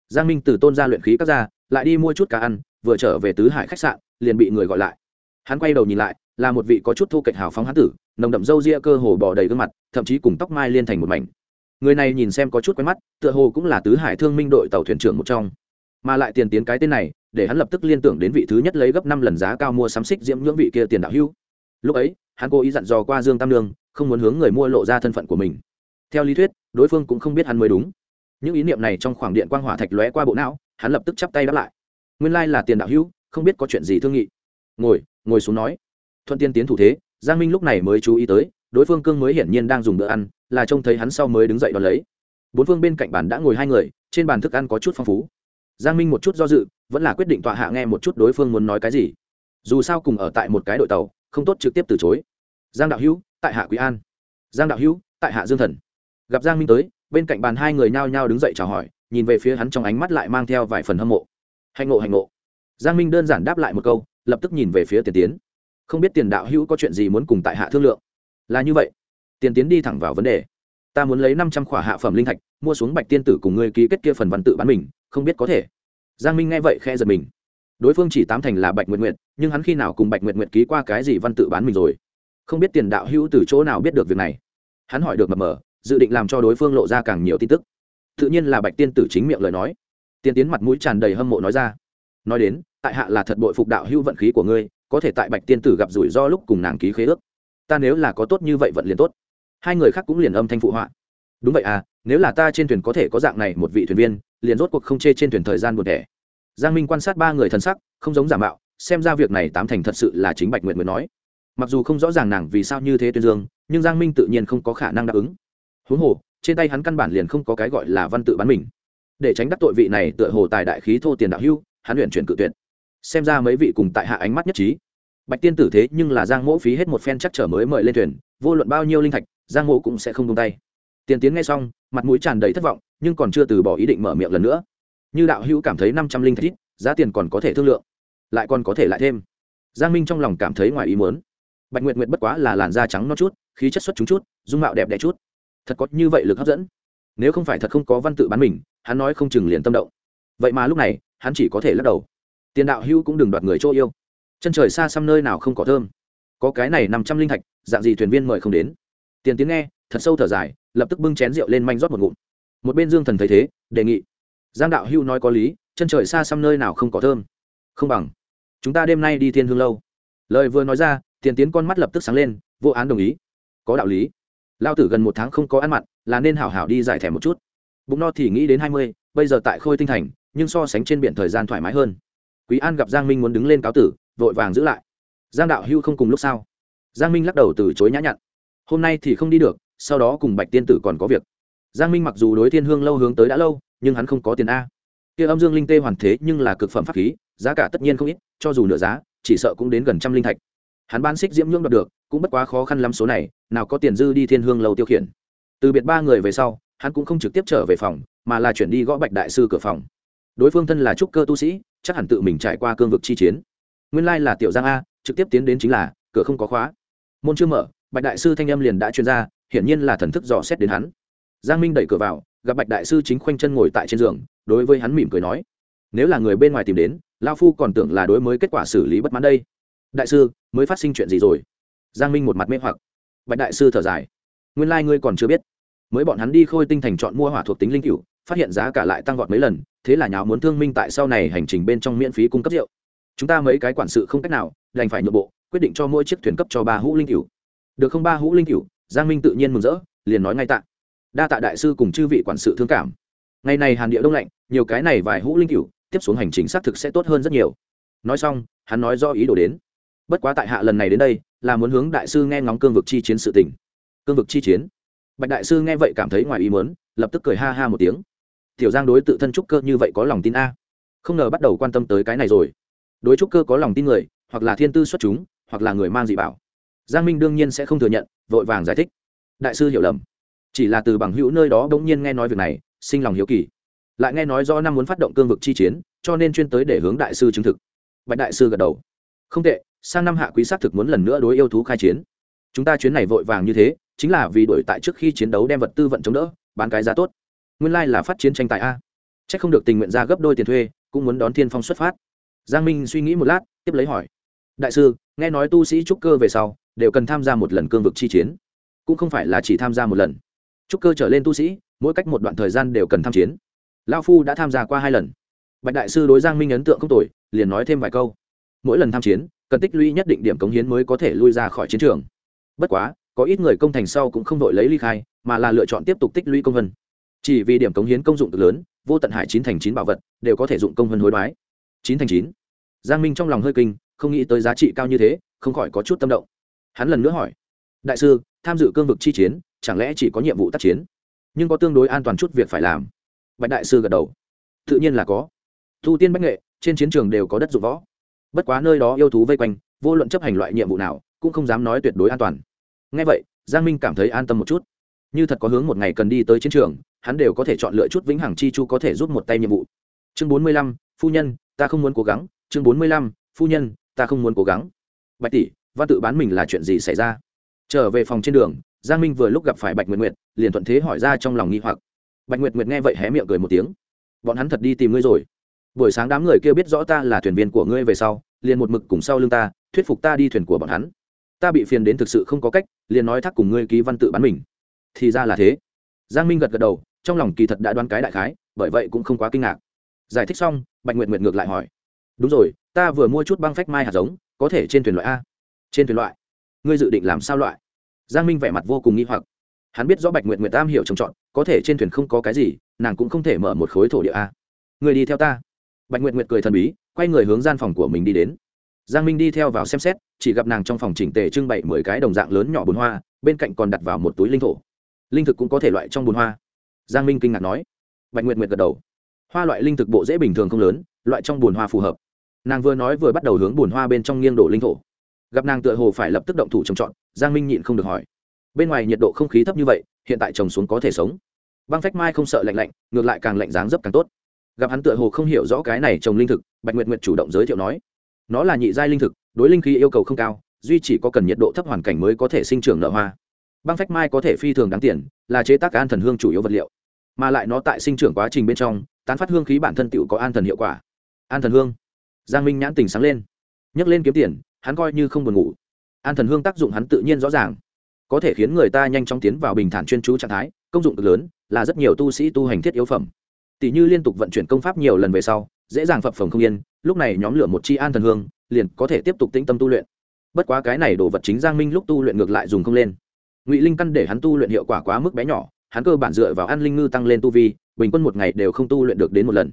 Giang minh từ tôn ra luyện khí các ra, lại đi mua chút cá ăn, vừa trở về tứ hải khách sạn, liền bị người gọi lại. Hắn quay đầu nhìn lại, là một vị có chút thu kệch hào phóng hán tử, nồng đậm râu ria cơ hồ bò đầy gương mặt, thậm chí cùng tóc mai liên thành một mảnh. Người này nhìn xem có chút quen mắt, tựa hồ cũng là tứ hải thương minh đội tàu thuyền trưởng một trong. Mà lại tiền tiến cái tên này, để hắn lập tức liên tưởng đến vị thứ nhất lấy gấp năm lần giá cao mua sắm xích diễm nhưỡng vị kia tiền đạo hưu lúc ấy, hắn cố ý dặn dò qua dương tam lương không muốn hướng người mua lộ ra thân phận của mình. Theo lý thuyết, đối phương cũng không biết hắn mới đúng. Những ý niệm này trong khoảng điện quang hỏa thạch lóe qua bộ não, hắn lập tức chắp tay đáp lại. Nguyên lai là tiền đạo hữu, không biết có chuyện gì thương nghị. Ngồi ngồi xuống nói. Thuận tiên tiến thủ thế, giang minh lúc này mới chú ý tới, đối phương cương mới hiển nhiên đang dùng bữa ăn, là trông thấy hắn sau mới đứng dậy đón lấy. Bốn phương bên cạnh bàn đã ngồi hai người, trên bàn thức ăn có chút phong phú. Giang minh một chút do dự, vẫn là quyết định tọa hạ nghe một chút đối phương muốn nói cái gì. Dù sao cùng ở tại một cái đội tàu, không tốt trực tiếp từ chối. Giang đạo hữu tại hạ quý an. Giang đạo hữu, tại hạ dương thần. Gặp giang minh tới, bên cạnh bàn hai người nhao nhao đứng dậy chào hỏi, nhìn về phía hắn trong ánh mắt lại mang theo vài phần hâm mộ. Hạnh ngộ hạnh ngộ. Giang minh đơn giản đáp lại một câu, lập tức nhìn về phía tiền tiến. Không biết tiền đạo hữu có chuyện gì muốn cùng tại hạ thương lượng? Là như vậy. Tiền tiến đi thẳng vào vấn đề. Ta muốn lấy năm trăm khỏa hạ phẩm linh thạch, mua xuống bạch tiên tử cùng ngươi ký kết kia phần văn tự bán mình, không biết có thể. Giang minh nghe vậy khe giật mình. Đối phương chỉ tám thành là bạch nguyệt nguyệt, nhưng hắn khi nào cùng bạch nguyệt nguyệt ký qua cái gì văn tự bán mình rồi? Không biết tiền đạo hữu từ chỗ nào biết được việc này. Hắn hỏi được mập mờ, dự định làm cho đối phương lộ ra càng nhiều tin tức. Tự nhiên là bạch tiên tử chính miệng lời nói. Tiên tiến mặt mũi tràn đầy hâm mộ nói ra. Nói đến, tại hạ là thật bội phục đạo hữu vận khí của ngươi, có thể tại bạch tiên tử gặp rủi ro lúc cùng nàng ký khế ước. Ta nếu là có tốt như vậy vận liền tốt. Hai người khác cũng liền âm thanh phụ họa. Đúng vậy à nếu là ta trên thuyền có thể có dạng này một vị thuyền viên, liền rốt cuộc không chê trên thuyền thời gian buồn đẻ giang minh quan sát ba người thân sắc, không giống giả mạo, xem ra việc này tám thành thật sự là chính bạch nguyện mới nói mặc dù không rõ ràng nàng vì sao như thế tuyên dương, nhưng giang minh tự nhiên không có khả năng đáp ứng. Huống hồ, trên tay hắn căn bản liền không có cái gọi là văn tự bán mình. Để tránh đắc tội vị này tựa hồ tài đại khí thô tiền đạo hưu hắn luyện chuyển cự tuyệt. Xem ra mấy vị cùng tại hạ ánh mắt nhất trí. Bạch tiên tử thế nhưng là giang mỗ phí hết một phen chắc trở mới mời lên thuyền, vô luận bao nhiêu linh thạch, giang mỗ cũng sẽ không tung tay. Tiền tiến nghe xong, mặt mũi tràn đầy thất vọng, nhưng còn chưa từ bỏ ý định mở miệng lần nữa. Như đạo hữu cảm thấy năm trăm linh thạch ít, giá tiền còn có thể thương lượng, lại còn có thể lại thêm. Giang minh trong lòng cảm thấy ngoài ý muốn bạch nguyệt nguyệt bất quá là làn da trắng non chút, khí chất xuất chúng chút, dung mạo đẹp đẽ chút. Thật có như vậy lực hấp dẫn. Nếu không phải thật không có văn tự bán mình, hắn nói không chừng liền tâm động. Vậy mà lúc này, hắn chỉ có thể lắc đầu. Tiền đạo hữu cũng đừng đoạt người chỗ yêu. Chân trời xa xăm nơi nào không có thơm. Có cái này năm trăm linh thạch, dạng gì thuyền viên mời không đến. Tiền tiến nghe, thật sâu thở dài, lập tức bưng chén rượu lên manh rót một ngụm. Một bên dương thần thấy thế, đề nghị. Giang đạo hưu nói có lý, chân trời xa xăm nơi nào không có thơm. Không bằng. Chúng ta đêm nay đi thiên hương lâu. Lời vừa nói ra tiền tiến con mắt lập tức sáng lên, vô án đồng ý. Có đạo lý. Lao tử gần một tháng không có ăn mặn, là nên hảo hảo đi giải thẻ một chút. Bụng no thì nghĩ đến hai mươi, bây giờ tại khôi tinh thành, nhưng so sánh trên biển thời gian thoải mái hơn. Quý an gặp giang minh muốn đứng lên cáo tử, vội vàng giữ lại. Giang đạo hưu không cùng lúc sao giang minh lắc đầu từ chối nhã nhặn. Hôm nay thì không đi được, sau đó cùng bạch tiên tử còn có việc. Giang minh mặc dù đối thiên hương lâu hướng tới đã lâu, nhưng hắn không có tiền a. Kia âm dương linh tê hoàn thế nhưng là cực phẩm pháp khí, giá cả tất nhiên không ít, cho dù nửa giá, chỉ sợ cũng đến gần trăm linh thạch hắn bán xích diễm nhưỡng đoạt được, cũng bất quá khó khăn lắm số này, nào có tiền dư đi thiên hương lâu tiêu khiển. Từ biệt ba người về sau, hắn cũng không trực tiếp trở về phòng, mà là chuyển đi gõ bạch đại sư cửa phòng. Đối phương thân là trúc cơ tu sĩ, chắc hẳn tự mình trải qua cương vực chi chiến. Nguyên lai là tiểu giang a, trực tiếp tiến đến chính là, cửa không có khóa. Môn chưa mở, bạch đại sư thanh âm liền đã chuyên ra, hiển nhiên là thần thức dò xét đến hắn. Giang minh đẩy cửa vào, gặp bạch đại sư chính khoanh chân ngồi tại trên giường, đối với hắn mỉm cười nói, nếu là người bên ngoài tìm đến lao phu còn tưởng là đối mới kết quả xử lý bất mãn đây đại sư, mới phát sinh chuyện gì rồi? Giang minh một mặt mê hoặc. Bạch đại sư thở dài. Nguyên lai、like、ngươi còn chưa biết. Mới bọn hắn đi khôi tinh thành chọn mua hỏa thuộc tính linh cựu phát hiện giá cả lại tăng vọt mấy lần, thế là nháo muốn thương minh tại sau này hành trình bên trong miễn phí cung cấp rượu. Chúng ta mấy cái quản sự không cách nào, đành phải nhượng bộ, quyết định cho mỗi chiếc thuyền cấp cho ba hũ linh cựu được không ba hũ linh cựu giang minh tự nhiên mừng rỡ, liền nói ngay tạ. Đa tạ đại sư cùng chư vị quản sự thương cảm. Ngày này hàn địa đông lạnh, nhiều cái này vài hũ linh cựu tiếp xuống hành trình xác thực sẽ tốt hơn rất nhiều. Nói xong, hắn nói do ý đồ đến bất quá tại hạ lần này đến đây, là muốn hướng đại sư nghe ngóng cương vực chi chiến sự tình. Cương vực chi chiến? Bạch đại sư nghe vậy cảm thấy ngoài ý muốn, lập tức cười ha ha một tiếng. Tiểu giang đối tự thân trúc cơ như vậy có lòng tin a? Không ngờ bắt đầu quan tâm tới cái này rồi. Đối trúc cơ có lòng tin người, hoặc là thiên tư xuất chúng, hoặc là người mang dị bảo. Giang minh đương nhiên sẽ không thừa nhận, vội vàng giải thích. Đại sư hiểu lầm. Chỉ là từ bằng hữu nơi đó đ ỗ n g nhiên nghe nói việc này, sinh lòng hiếu kỳ. Lại nghe nói do năm muốn phát động cương vực chi chiến, cho nên chuyên tới để hướng đại sư chứng thực. Bạch đại sư gật đầu. Không tệ sang năm hạ quý xác thực muốn lần nữa đối yêu thú khai chiến. Chúng ta chuyến này vội vàng như thế, chính là vì đổi tại trước khi chiến đấu đem vật tư vận chống đỡ, bán cái giá tốt. Nguyên lai là phát chiến tranh tài a. C h ắ c không được tình nguyện ra gấp đôi tiền thuê, cũng muốn đón thiên phong xuất phát. Giang minh suy nghĩ một lát, tiếp lấy hỏi. Đại sư, nghe nói tu sĩ trúc cơ về sau, đều cần tham gia một lần cương vực chi chiến. Cũng không phải là chỉ tham gia một lần. Trúc cơ trở lên tu sĩ, mỗi cách một đoạn thời gian đều cần tham chiến. Lao phu đã tham gia qua hai lần. Bạch đại sư đối giang minh ấn tượng không tồi, liền nói thêm vài câu. Mỗi lần tham chiến cần tích lũy nhất định điểm cống hiến mới có thể lui ra khỏi chiến trường. Bất quá, có ít người công thành sau cũng không đội lấy ly khai, mà là lựa chọn tiếp tục tích lũy công vân. Chỉ vì điểm cống hiến công dụng cực lớn, vô tận hải chín thành chín bảo vật đều có thể dụng công vân hối đoái. Chín thành chín. Giang minh trong lòng hơi kinh, không nghĩ tới giá trị cao như thế, không khỏi có chút tâm động. Hắn lần nữa hỏi, đại sư, tham dự cương vực chi chiến, chẳng lẽ chỉ có nhiệm vụ tác chiến? Nhưng có tương đối an toàn chút việc phải làm. Bạch đại sư gật đầu. Tự nhiên là có. Thu tiên bách nghệ, trên chiến trường đều có đất dụng võ bất quá nơi đó yêu thú vây quanh, vô luận chấp hành loại nhiệm vụ nào, cũng không dám nói tuyệt đối an toàn. Ngay vậy, giang minh cảm thấy an tâm một chút. Như thật có hướng một ngày cần đi tới chiến trường, hắn đều có thể chọn lựa chút vĩnh hằng chi chu có thể giúp một tay nhiệm vụ. Chương bốn mươi lăm, phu nhân, ta không muốn cố gắng. Chương bốn mươi lăm, phu nhân, ta không muốn cố gắng. Bạch tỷ, văn tự bán mình là chuyện gì xảy ra? Trở về phòng trên đường, giang minh vừa lúc gặp phải bạch nguyệt nguyệt, liền thuận thế hỏi ra trong lòng nghi hoặc. Bạch nguyệt nguyệt nghe vậy hé miệng cười một tiếng. Bọn hắn thật đi tìm ngươi rồi buổi sáng đám người kia biết rõ ta là thuyền viên của ngươi về sau, liền một mực cùng sau lưng ta, thuyết phục ta đi thuyền của bọn hắn. Ta bị phiền đến thực sự không có cách, liền nói thác cùng ngươi ký văn tự bán mình. Thì ra là thế. Giang minh gật gật đầu, trong lòng kỳ thật đã đoán cái đại khái, bởi vậy cũng không quá kinh ngạc. Giải thích xong, bạch nguyệt nguyệt ngược lại hỏi. Đúng rồi, ta vừa mua chút băng phách mai hạt giống, có thể trên thuyền loại a. Trên thuyền loại. Ngươi dự định làm sao loại? Giang minh vẻ mặt vô cùng nghi hoặc. Hắn biết rõ bạch nguyệt nguyệt tam hiểu trồng trọt, có thể trên thuyền không có cái gì, nàng cũng không thể mở một khối thổ địa a. Người đi theo ta bạch nguyệt nguyệt cười thần bí, quay người hướng gian phòng của mình đi đến. Giang minh đi theo vào xem xét, chỉ gặp nàng trong phòng chỉnh tề trưng bày mười cái đồng dạng lớn nhỏ bồn hoa, bên cạnh còn đặt vào một túi linh thổ. Linh thực cũng có thể loại trong bồn hoa. Giang minh kinh ngạc nói. Bạch nguyệt nguyệt gật đầu. Hoa loại linh thực bộ dễ bình thường không lớn, loại trong bồn hoa phù hợp. Nàng vừa nói vừa bắt đầu hướng bồn hoa bên trong nghiêng đổ linh thổ. Gặp nàng tựa hồ phải lập tức động thủ trồng trọt, giang minh nhịn không được hỏi. Bên ngoài nhiệt độ không khí thấp như vậy, hiện tại trồng xuống có thể sống. Băng phách mai không sợ lạnh lạnh, ngược lại càng lạnh dáng dấp càng tốt gặp hắn tựa hồ không hiểu rõ cái này trồng linh thực, bạch nguyệt nguyệt chủ động giới thiệu nói, nó là nhị giai linh thực, đối linh khí yêu cầu không cao, duy chỉ có cần nhiệt độ thấp hoàn cảnh mới có thể sinh trưởng nở hoa. Băng phách mai có thể phi thường đáng tiền, là chế tác an thần hương chủ yếu vật liệu, mà lại nó tại sinh trưởng quá trình bên trong, tán phát hương khí bản thân tựu có an thần hiệu quả. An thần hương? Giang minh nhãn tình sáng lên, nhấc lên kiếm tiền, hắn coi như không buồn ngủ. An thần hương tác dụng hắn tự nhiên rõ ràng, có thể khiến người ta nhanh chóng tiến vào bình thản chuyên chú trạng thái, công dụng cực lớn là rất nhiều tu sĩ tu hành thiết yếu phẩm tỷ như liên tục vận chuyển công pháp nhiều lần về sau, dễ dàng phập phồng không yên, lúc này nhóm lửa một chi an thần hương, liền có thể tiếp tục tĩnh tâm tu luyện. Bất quá cái này đồ vật chính giang minh lúc tu luyện ngược lại dùng không lên. Ngụy linh căn để hắn tu luyện hiệu quả quá mức bé nhỏ, hắn cơ bản dựa vào an linh ngư tăng lên tu vi, bình quân một ngày đều không tu luyện được đến một lần.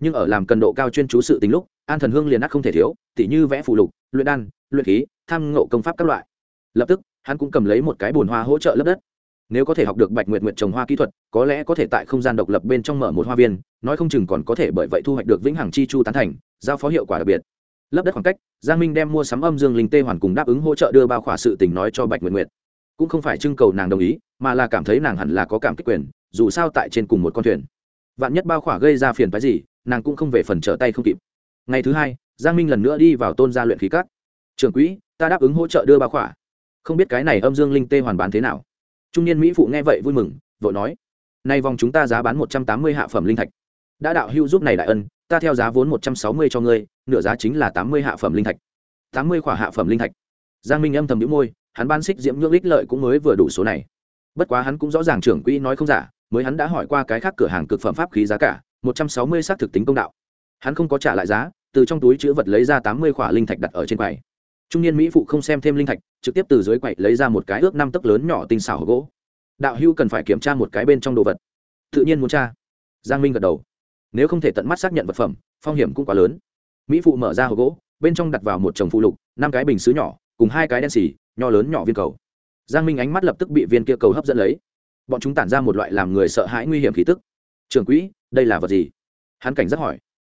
Nhưng ở làm cần độ cao chuyên chú sự tính lúc, an thần hương liền ác không thể thiếu, tỉ như vẽ phụ lục, luyện đan, luyện khí, tham ngộ công pháp các loại. Lập tức, hắn cũng cầm lấy một cái bồn hoa hỗ trợ lấp đất nếu có thể học được bạch nguyệt nguyệt trồng hoa kỹ thuật, có lẽ có thể tại không gian độc lập bên trong mở một hoa viên, nói không chừng còn có thể bởi vậy thu hoạch được vĩnh hằng chi chu tán thành, giao phó hiệu quả đặc biệt. Lấp đất khoảng cách, giang minh đem mua sắm âm dương linh tê hoàn cùng đáp ứng hỗ trợ đưa bao khỏa sự tình nói cho bạch nguyệt nguyệt. Cũng không phải trưng cầu nàng đồng ý, mà là cảm thấy nàng hẳn là có cảm kích quyền, dù sao tại trên cùng một con thuyền. Vạn nhất bao khỏa gây ra phiền phái gì, nàng cũng không về phần trở tay không kịp. Ngày thứ hai, giang minh lần nữa đi vào tôn gia luyện khí cát trưởng quỹ, ta đáp ứng hỗ trợ đưa bao khỏa. Không biết cái này âm dương linh tê hoàn bán thế nào? Trung niên mỹ phụ nghe vậy vui mừng, vội nói, nay vòng chúng ta giá bán một trăm tám mươi hạ phẩm linh thạch. Đã đạo hưu giúp này đại ân, ta theo giá vốn một trăm sáu mươi cho ngươi, nửa giá chính là tám mươi hạ phẩm linh thạch. Tám mươi khỏa hạ phẩm linh thạch. Giang minh âm thầm đĩu môi, hắn ban xích diễm nhưỡng lích lợi cũng mới vừa đủ số này. Bất quá hắn cũng rõ ràng trưởng quỹ nói không giả, mới hắn đã hỏi qua cái khác cửa hàng cực phẩm pháp khí giá cả, một trăm sáu mươi xác thực tính công đạo. Hắn không có trả lại giá, từ trong túi chữ vật lấy ra tám mươi khỏa linh thạch đặt ở trên quầy trung niên mỹ phụ không xem thêm linh thạch, trực tiếp từ dưới quậy lấy ra một cái ước năm tấc lớn nhỏ tinh xảo hộp gỗ. Đạo hưu cần phải kiểm tra một cái bên trong đồ vật. Tự nhiên muốn tra. Giang minh gật đầu. Nếu không thể tận mắt xác nhận vật phẩm, phong hiểm cũng quá lớn. Mỹ phụ mở ra hộp gỗ, bên trong đặt vào một chồng phụ lục, năm cái bình xứ nhỏ, cùng hai cái đen xì, nho lớn nhỏ viên cầu. Giang minh ánh mắt lập tức bị viên kia cầu hấp dẫn lấy. Bọn chúng tản ra một loại làm người sợ hãi nguy hiểm khí tức. Trường quỹ, đây là vật gì? Hắn cảnh giác hỏi.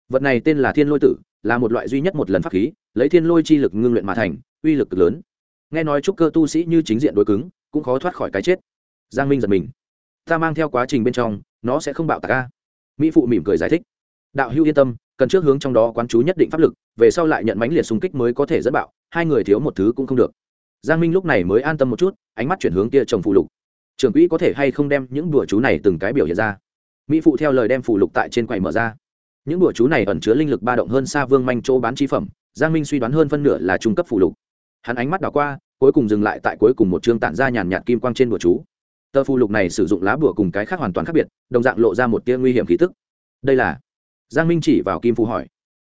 Vật này tên là thiên lôi tử, là một loại duy nhất một lần pháp khí lấy thiên lôi chi lực ngưng luyện mà thành, uy lực cực lớn. Nghe nói trúc cơ tu sĩ như chính diện đối cứng, cũng khó thoát khỏi cái chết. Giang minh giật mình. Ta mang theo quá trình bên trong, nó sẽ không bạo tạc ca mỹ phụ mỉm cười giải thích. Đạo hữu yên tâm, cần trước hướng trong đó quán chú nhất định pháp lực, về sau lại nhận mánh liệt xung kích mới có thể dẫn bạo, hai người thiếu một thứ cũng không được. Giang minh lúc này mới an tâm một chút, ánh mắt chuyển hướng kia trồng phụ lục. Trưởng quỹ có thể hay không đem những đùa chú này từng cái biểu hiện ra? Mỹ phụ theo lời đem phụ lục tại trên quầy mở ra. Những đùa chú này ẩn chứa linh lực ba động hơn xa vương manh chỗ bán chi phẩm giang minh suy đoán hơn phân nửa là trung cấp phụ lục. Hắn ánh mắt đảo qua, cuối cùng dừng lại tại cuối cùng một chương tản ra nhàn nhạt kim quang trên bùa chú. Tờ phụ lục này sử dụng lá bùa cùng cái khác hoàn toàn khác biệt, đồng dạng lộ ra một tia nguy hiểm khí tức. Đây là? Giang minh chỉ vào kim phụ hỏi.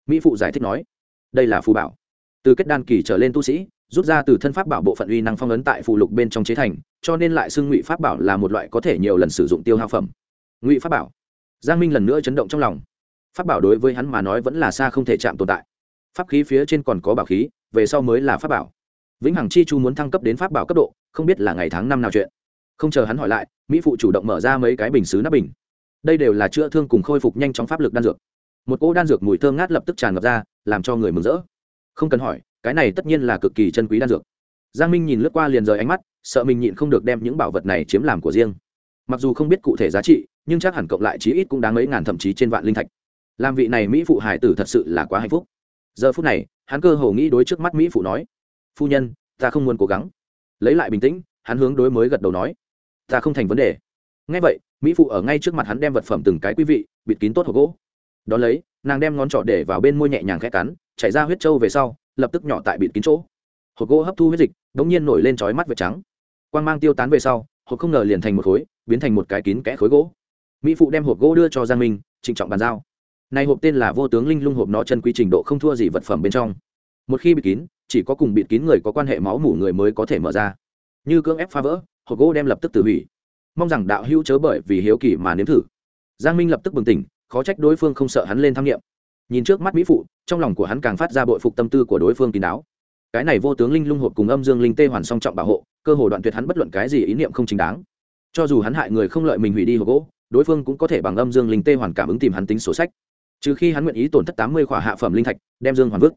Mỹ phụ giải thích nói. Đây là phù bảo. Từ kết đan kỳ trở lên tu sĩ, rút ra từ thân pháp bảo bộ phận uy năng phong ấn tại phù lục bên trong chế thành, cho nên lại xưng ngụy pháp bảo là một loại có thể nhiều lần sử dụng tiêu hao phẩm. Ngụy pháp bảo. Giang minh lần nữa chấn động trong lòng. Pháp bảo đối với hắn mà nói vẫn là xa không thể chạm tồn tại pháp khí phía trên còn có bảo khí, về sau mới là pháp bảo. Vĩnh hằng chi chu muốn thăng cấp đến pháp bảo cấp độ, không biết là ngày tháng năm nào chuyện. Không chờ hắn hỏi lại, mỹ phụ chủ động mở ra mấy cái bình xứ nắp bình. Đây đều là chữa thương cùng khôi phục nhanh chóng pháp lực đan dược. Một cỗ đan dược mùi thơm ngát lập tức tràn ngập ra, làm cho người mừng rỡ. Không cần hỏi, cái này tất nhiên là cực kỳ chân quý đan dược. Giang minh nhìn lướt qua liền rời ánh mắt, sợ mình nhịn không được đem những bảo vật này chiếm làm của riêng. Mặc dù không biết cụ thể giá trị, nhưng chắc hẳn cộng lại chí ít cũng đáng mấy ngàn thậm chí trên vạn linh thạch. Làm vị này mỹ phụ hải tử thật sự là quá hạnh phúc giờ phút này, hắn cơ hồ nghĩ đối trước mắt mỹ phụ nói, phu nhân, ta không muốn cố gắng. Lấy lại bình tĩnh, hắn hướng đối mới gật đầu nói, ta không thành vấn đề. Ngay vậy, mỹ phụ ở ngay trước mặt hắn đem vật phẩm từng cái quý vị, bịt kín tốt hộp gỗ. Đón lấy, nàng đem ngón trỏ để vào bên môi nhẹ nhàng khẽ cắn, chảy ra huyết trâu về sau, lập tức nhỏ tại bịt kín chỗ. Hộp gỗ hấp thu huyết dịch đ ỗ n g nhiên nổi lên trói mắt vệt trắng. Quan g mang tiêu tán về sau, hộp không ngờ liền thành một khối, biến thành một cái kín kẽ khối gỗ. Mỹ phụ đem hộp gỗ đưa cho giang minh, trịnh trọng bàn giao này hộp tên là vô tướng linh lung hộp nó chân quy trình độ không thua gì vật phẩm bên trong. Một khi bịt kín, chỉ có cùng bịt kín người có quan hệ máu mủ người mới có thể mở ra. Như cưỡng ép phá vỡ, hộp gỗ đem lập tức tự hủy. Mong rằng đạo hữu chớ bởi vì hiếu kỳ mà nếm thử. Giang minh lập tức bừng tỉnh, khó trách đối phương không sợ hắn lên tham nghiệm. Nhìn trước mắt mỹ phụ, trong lòng của hắn càng phát ra bội phục tâm tư của đối phương kín đáo. Cái này vô tướng linh lung hộp cùng âm dương linh tê hoàn song trọng bảo hộ, cơ hồ đoạn tuyệt hắn bất luận cái gì ý niệm không chính đáng. Cho dù hắn hại người không lợi mình hủy đi hộp gỗ, đối phương cũng có thể bằng âm dương linh tê hoàn cảm ứng tìm hắn tính sổ sách trừ khi hắn nguyện ý tổn thất tám mươi khỏa hạ phẩm linh thạch, đem dương hoàn vứt.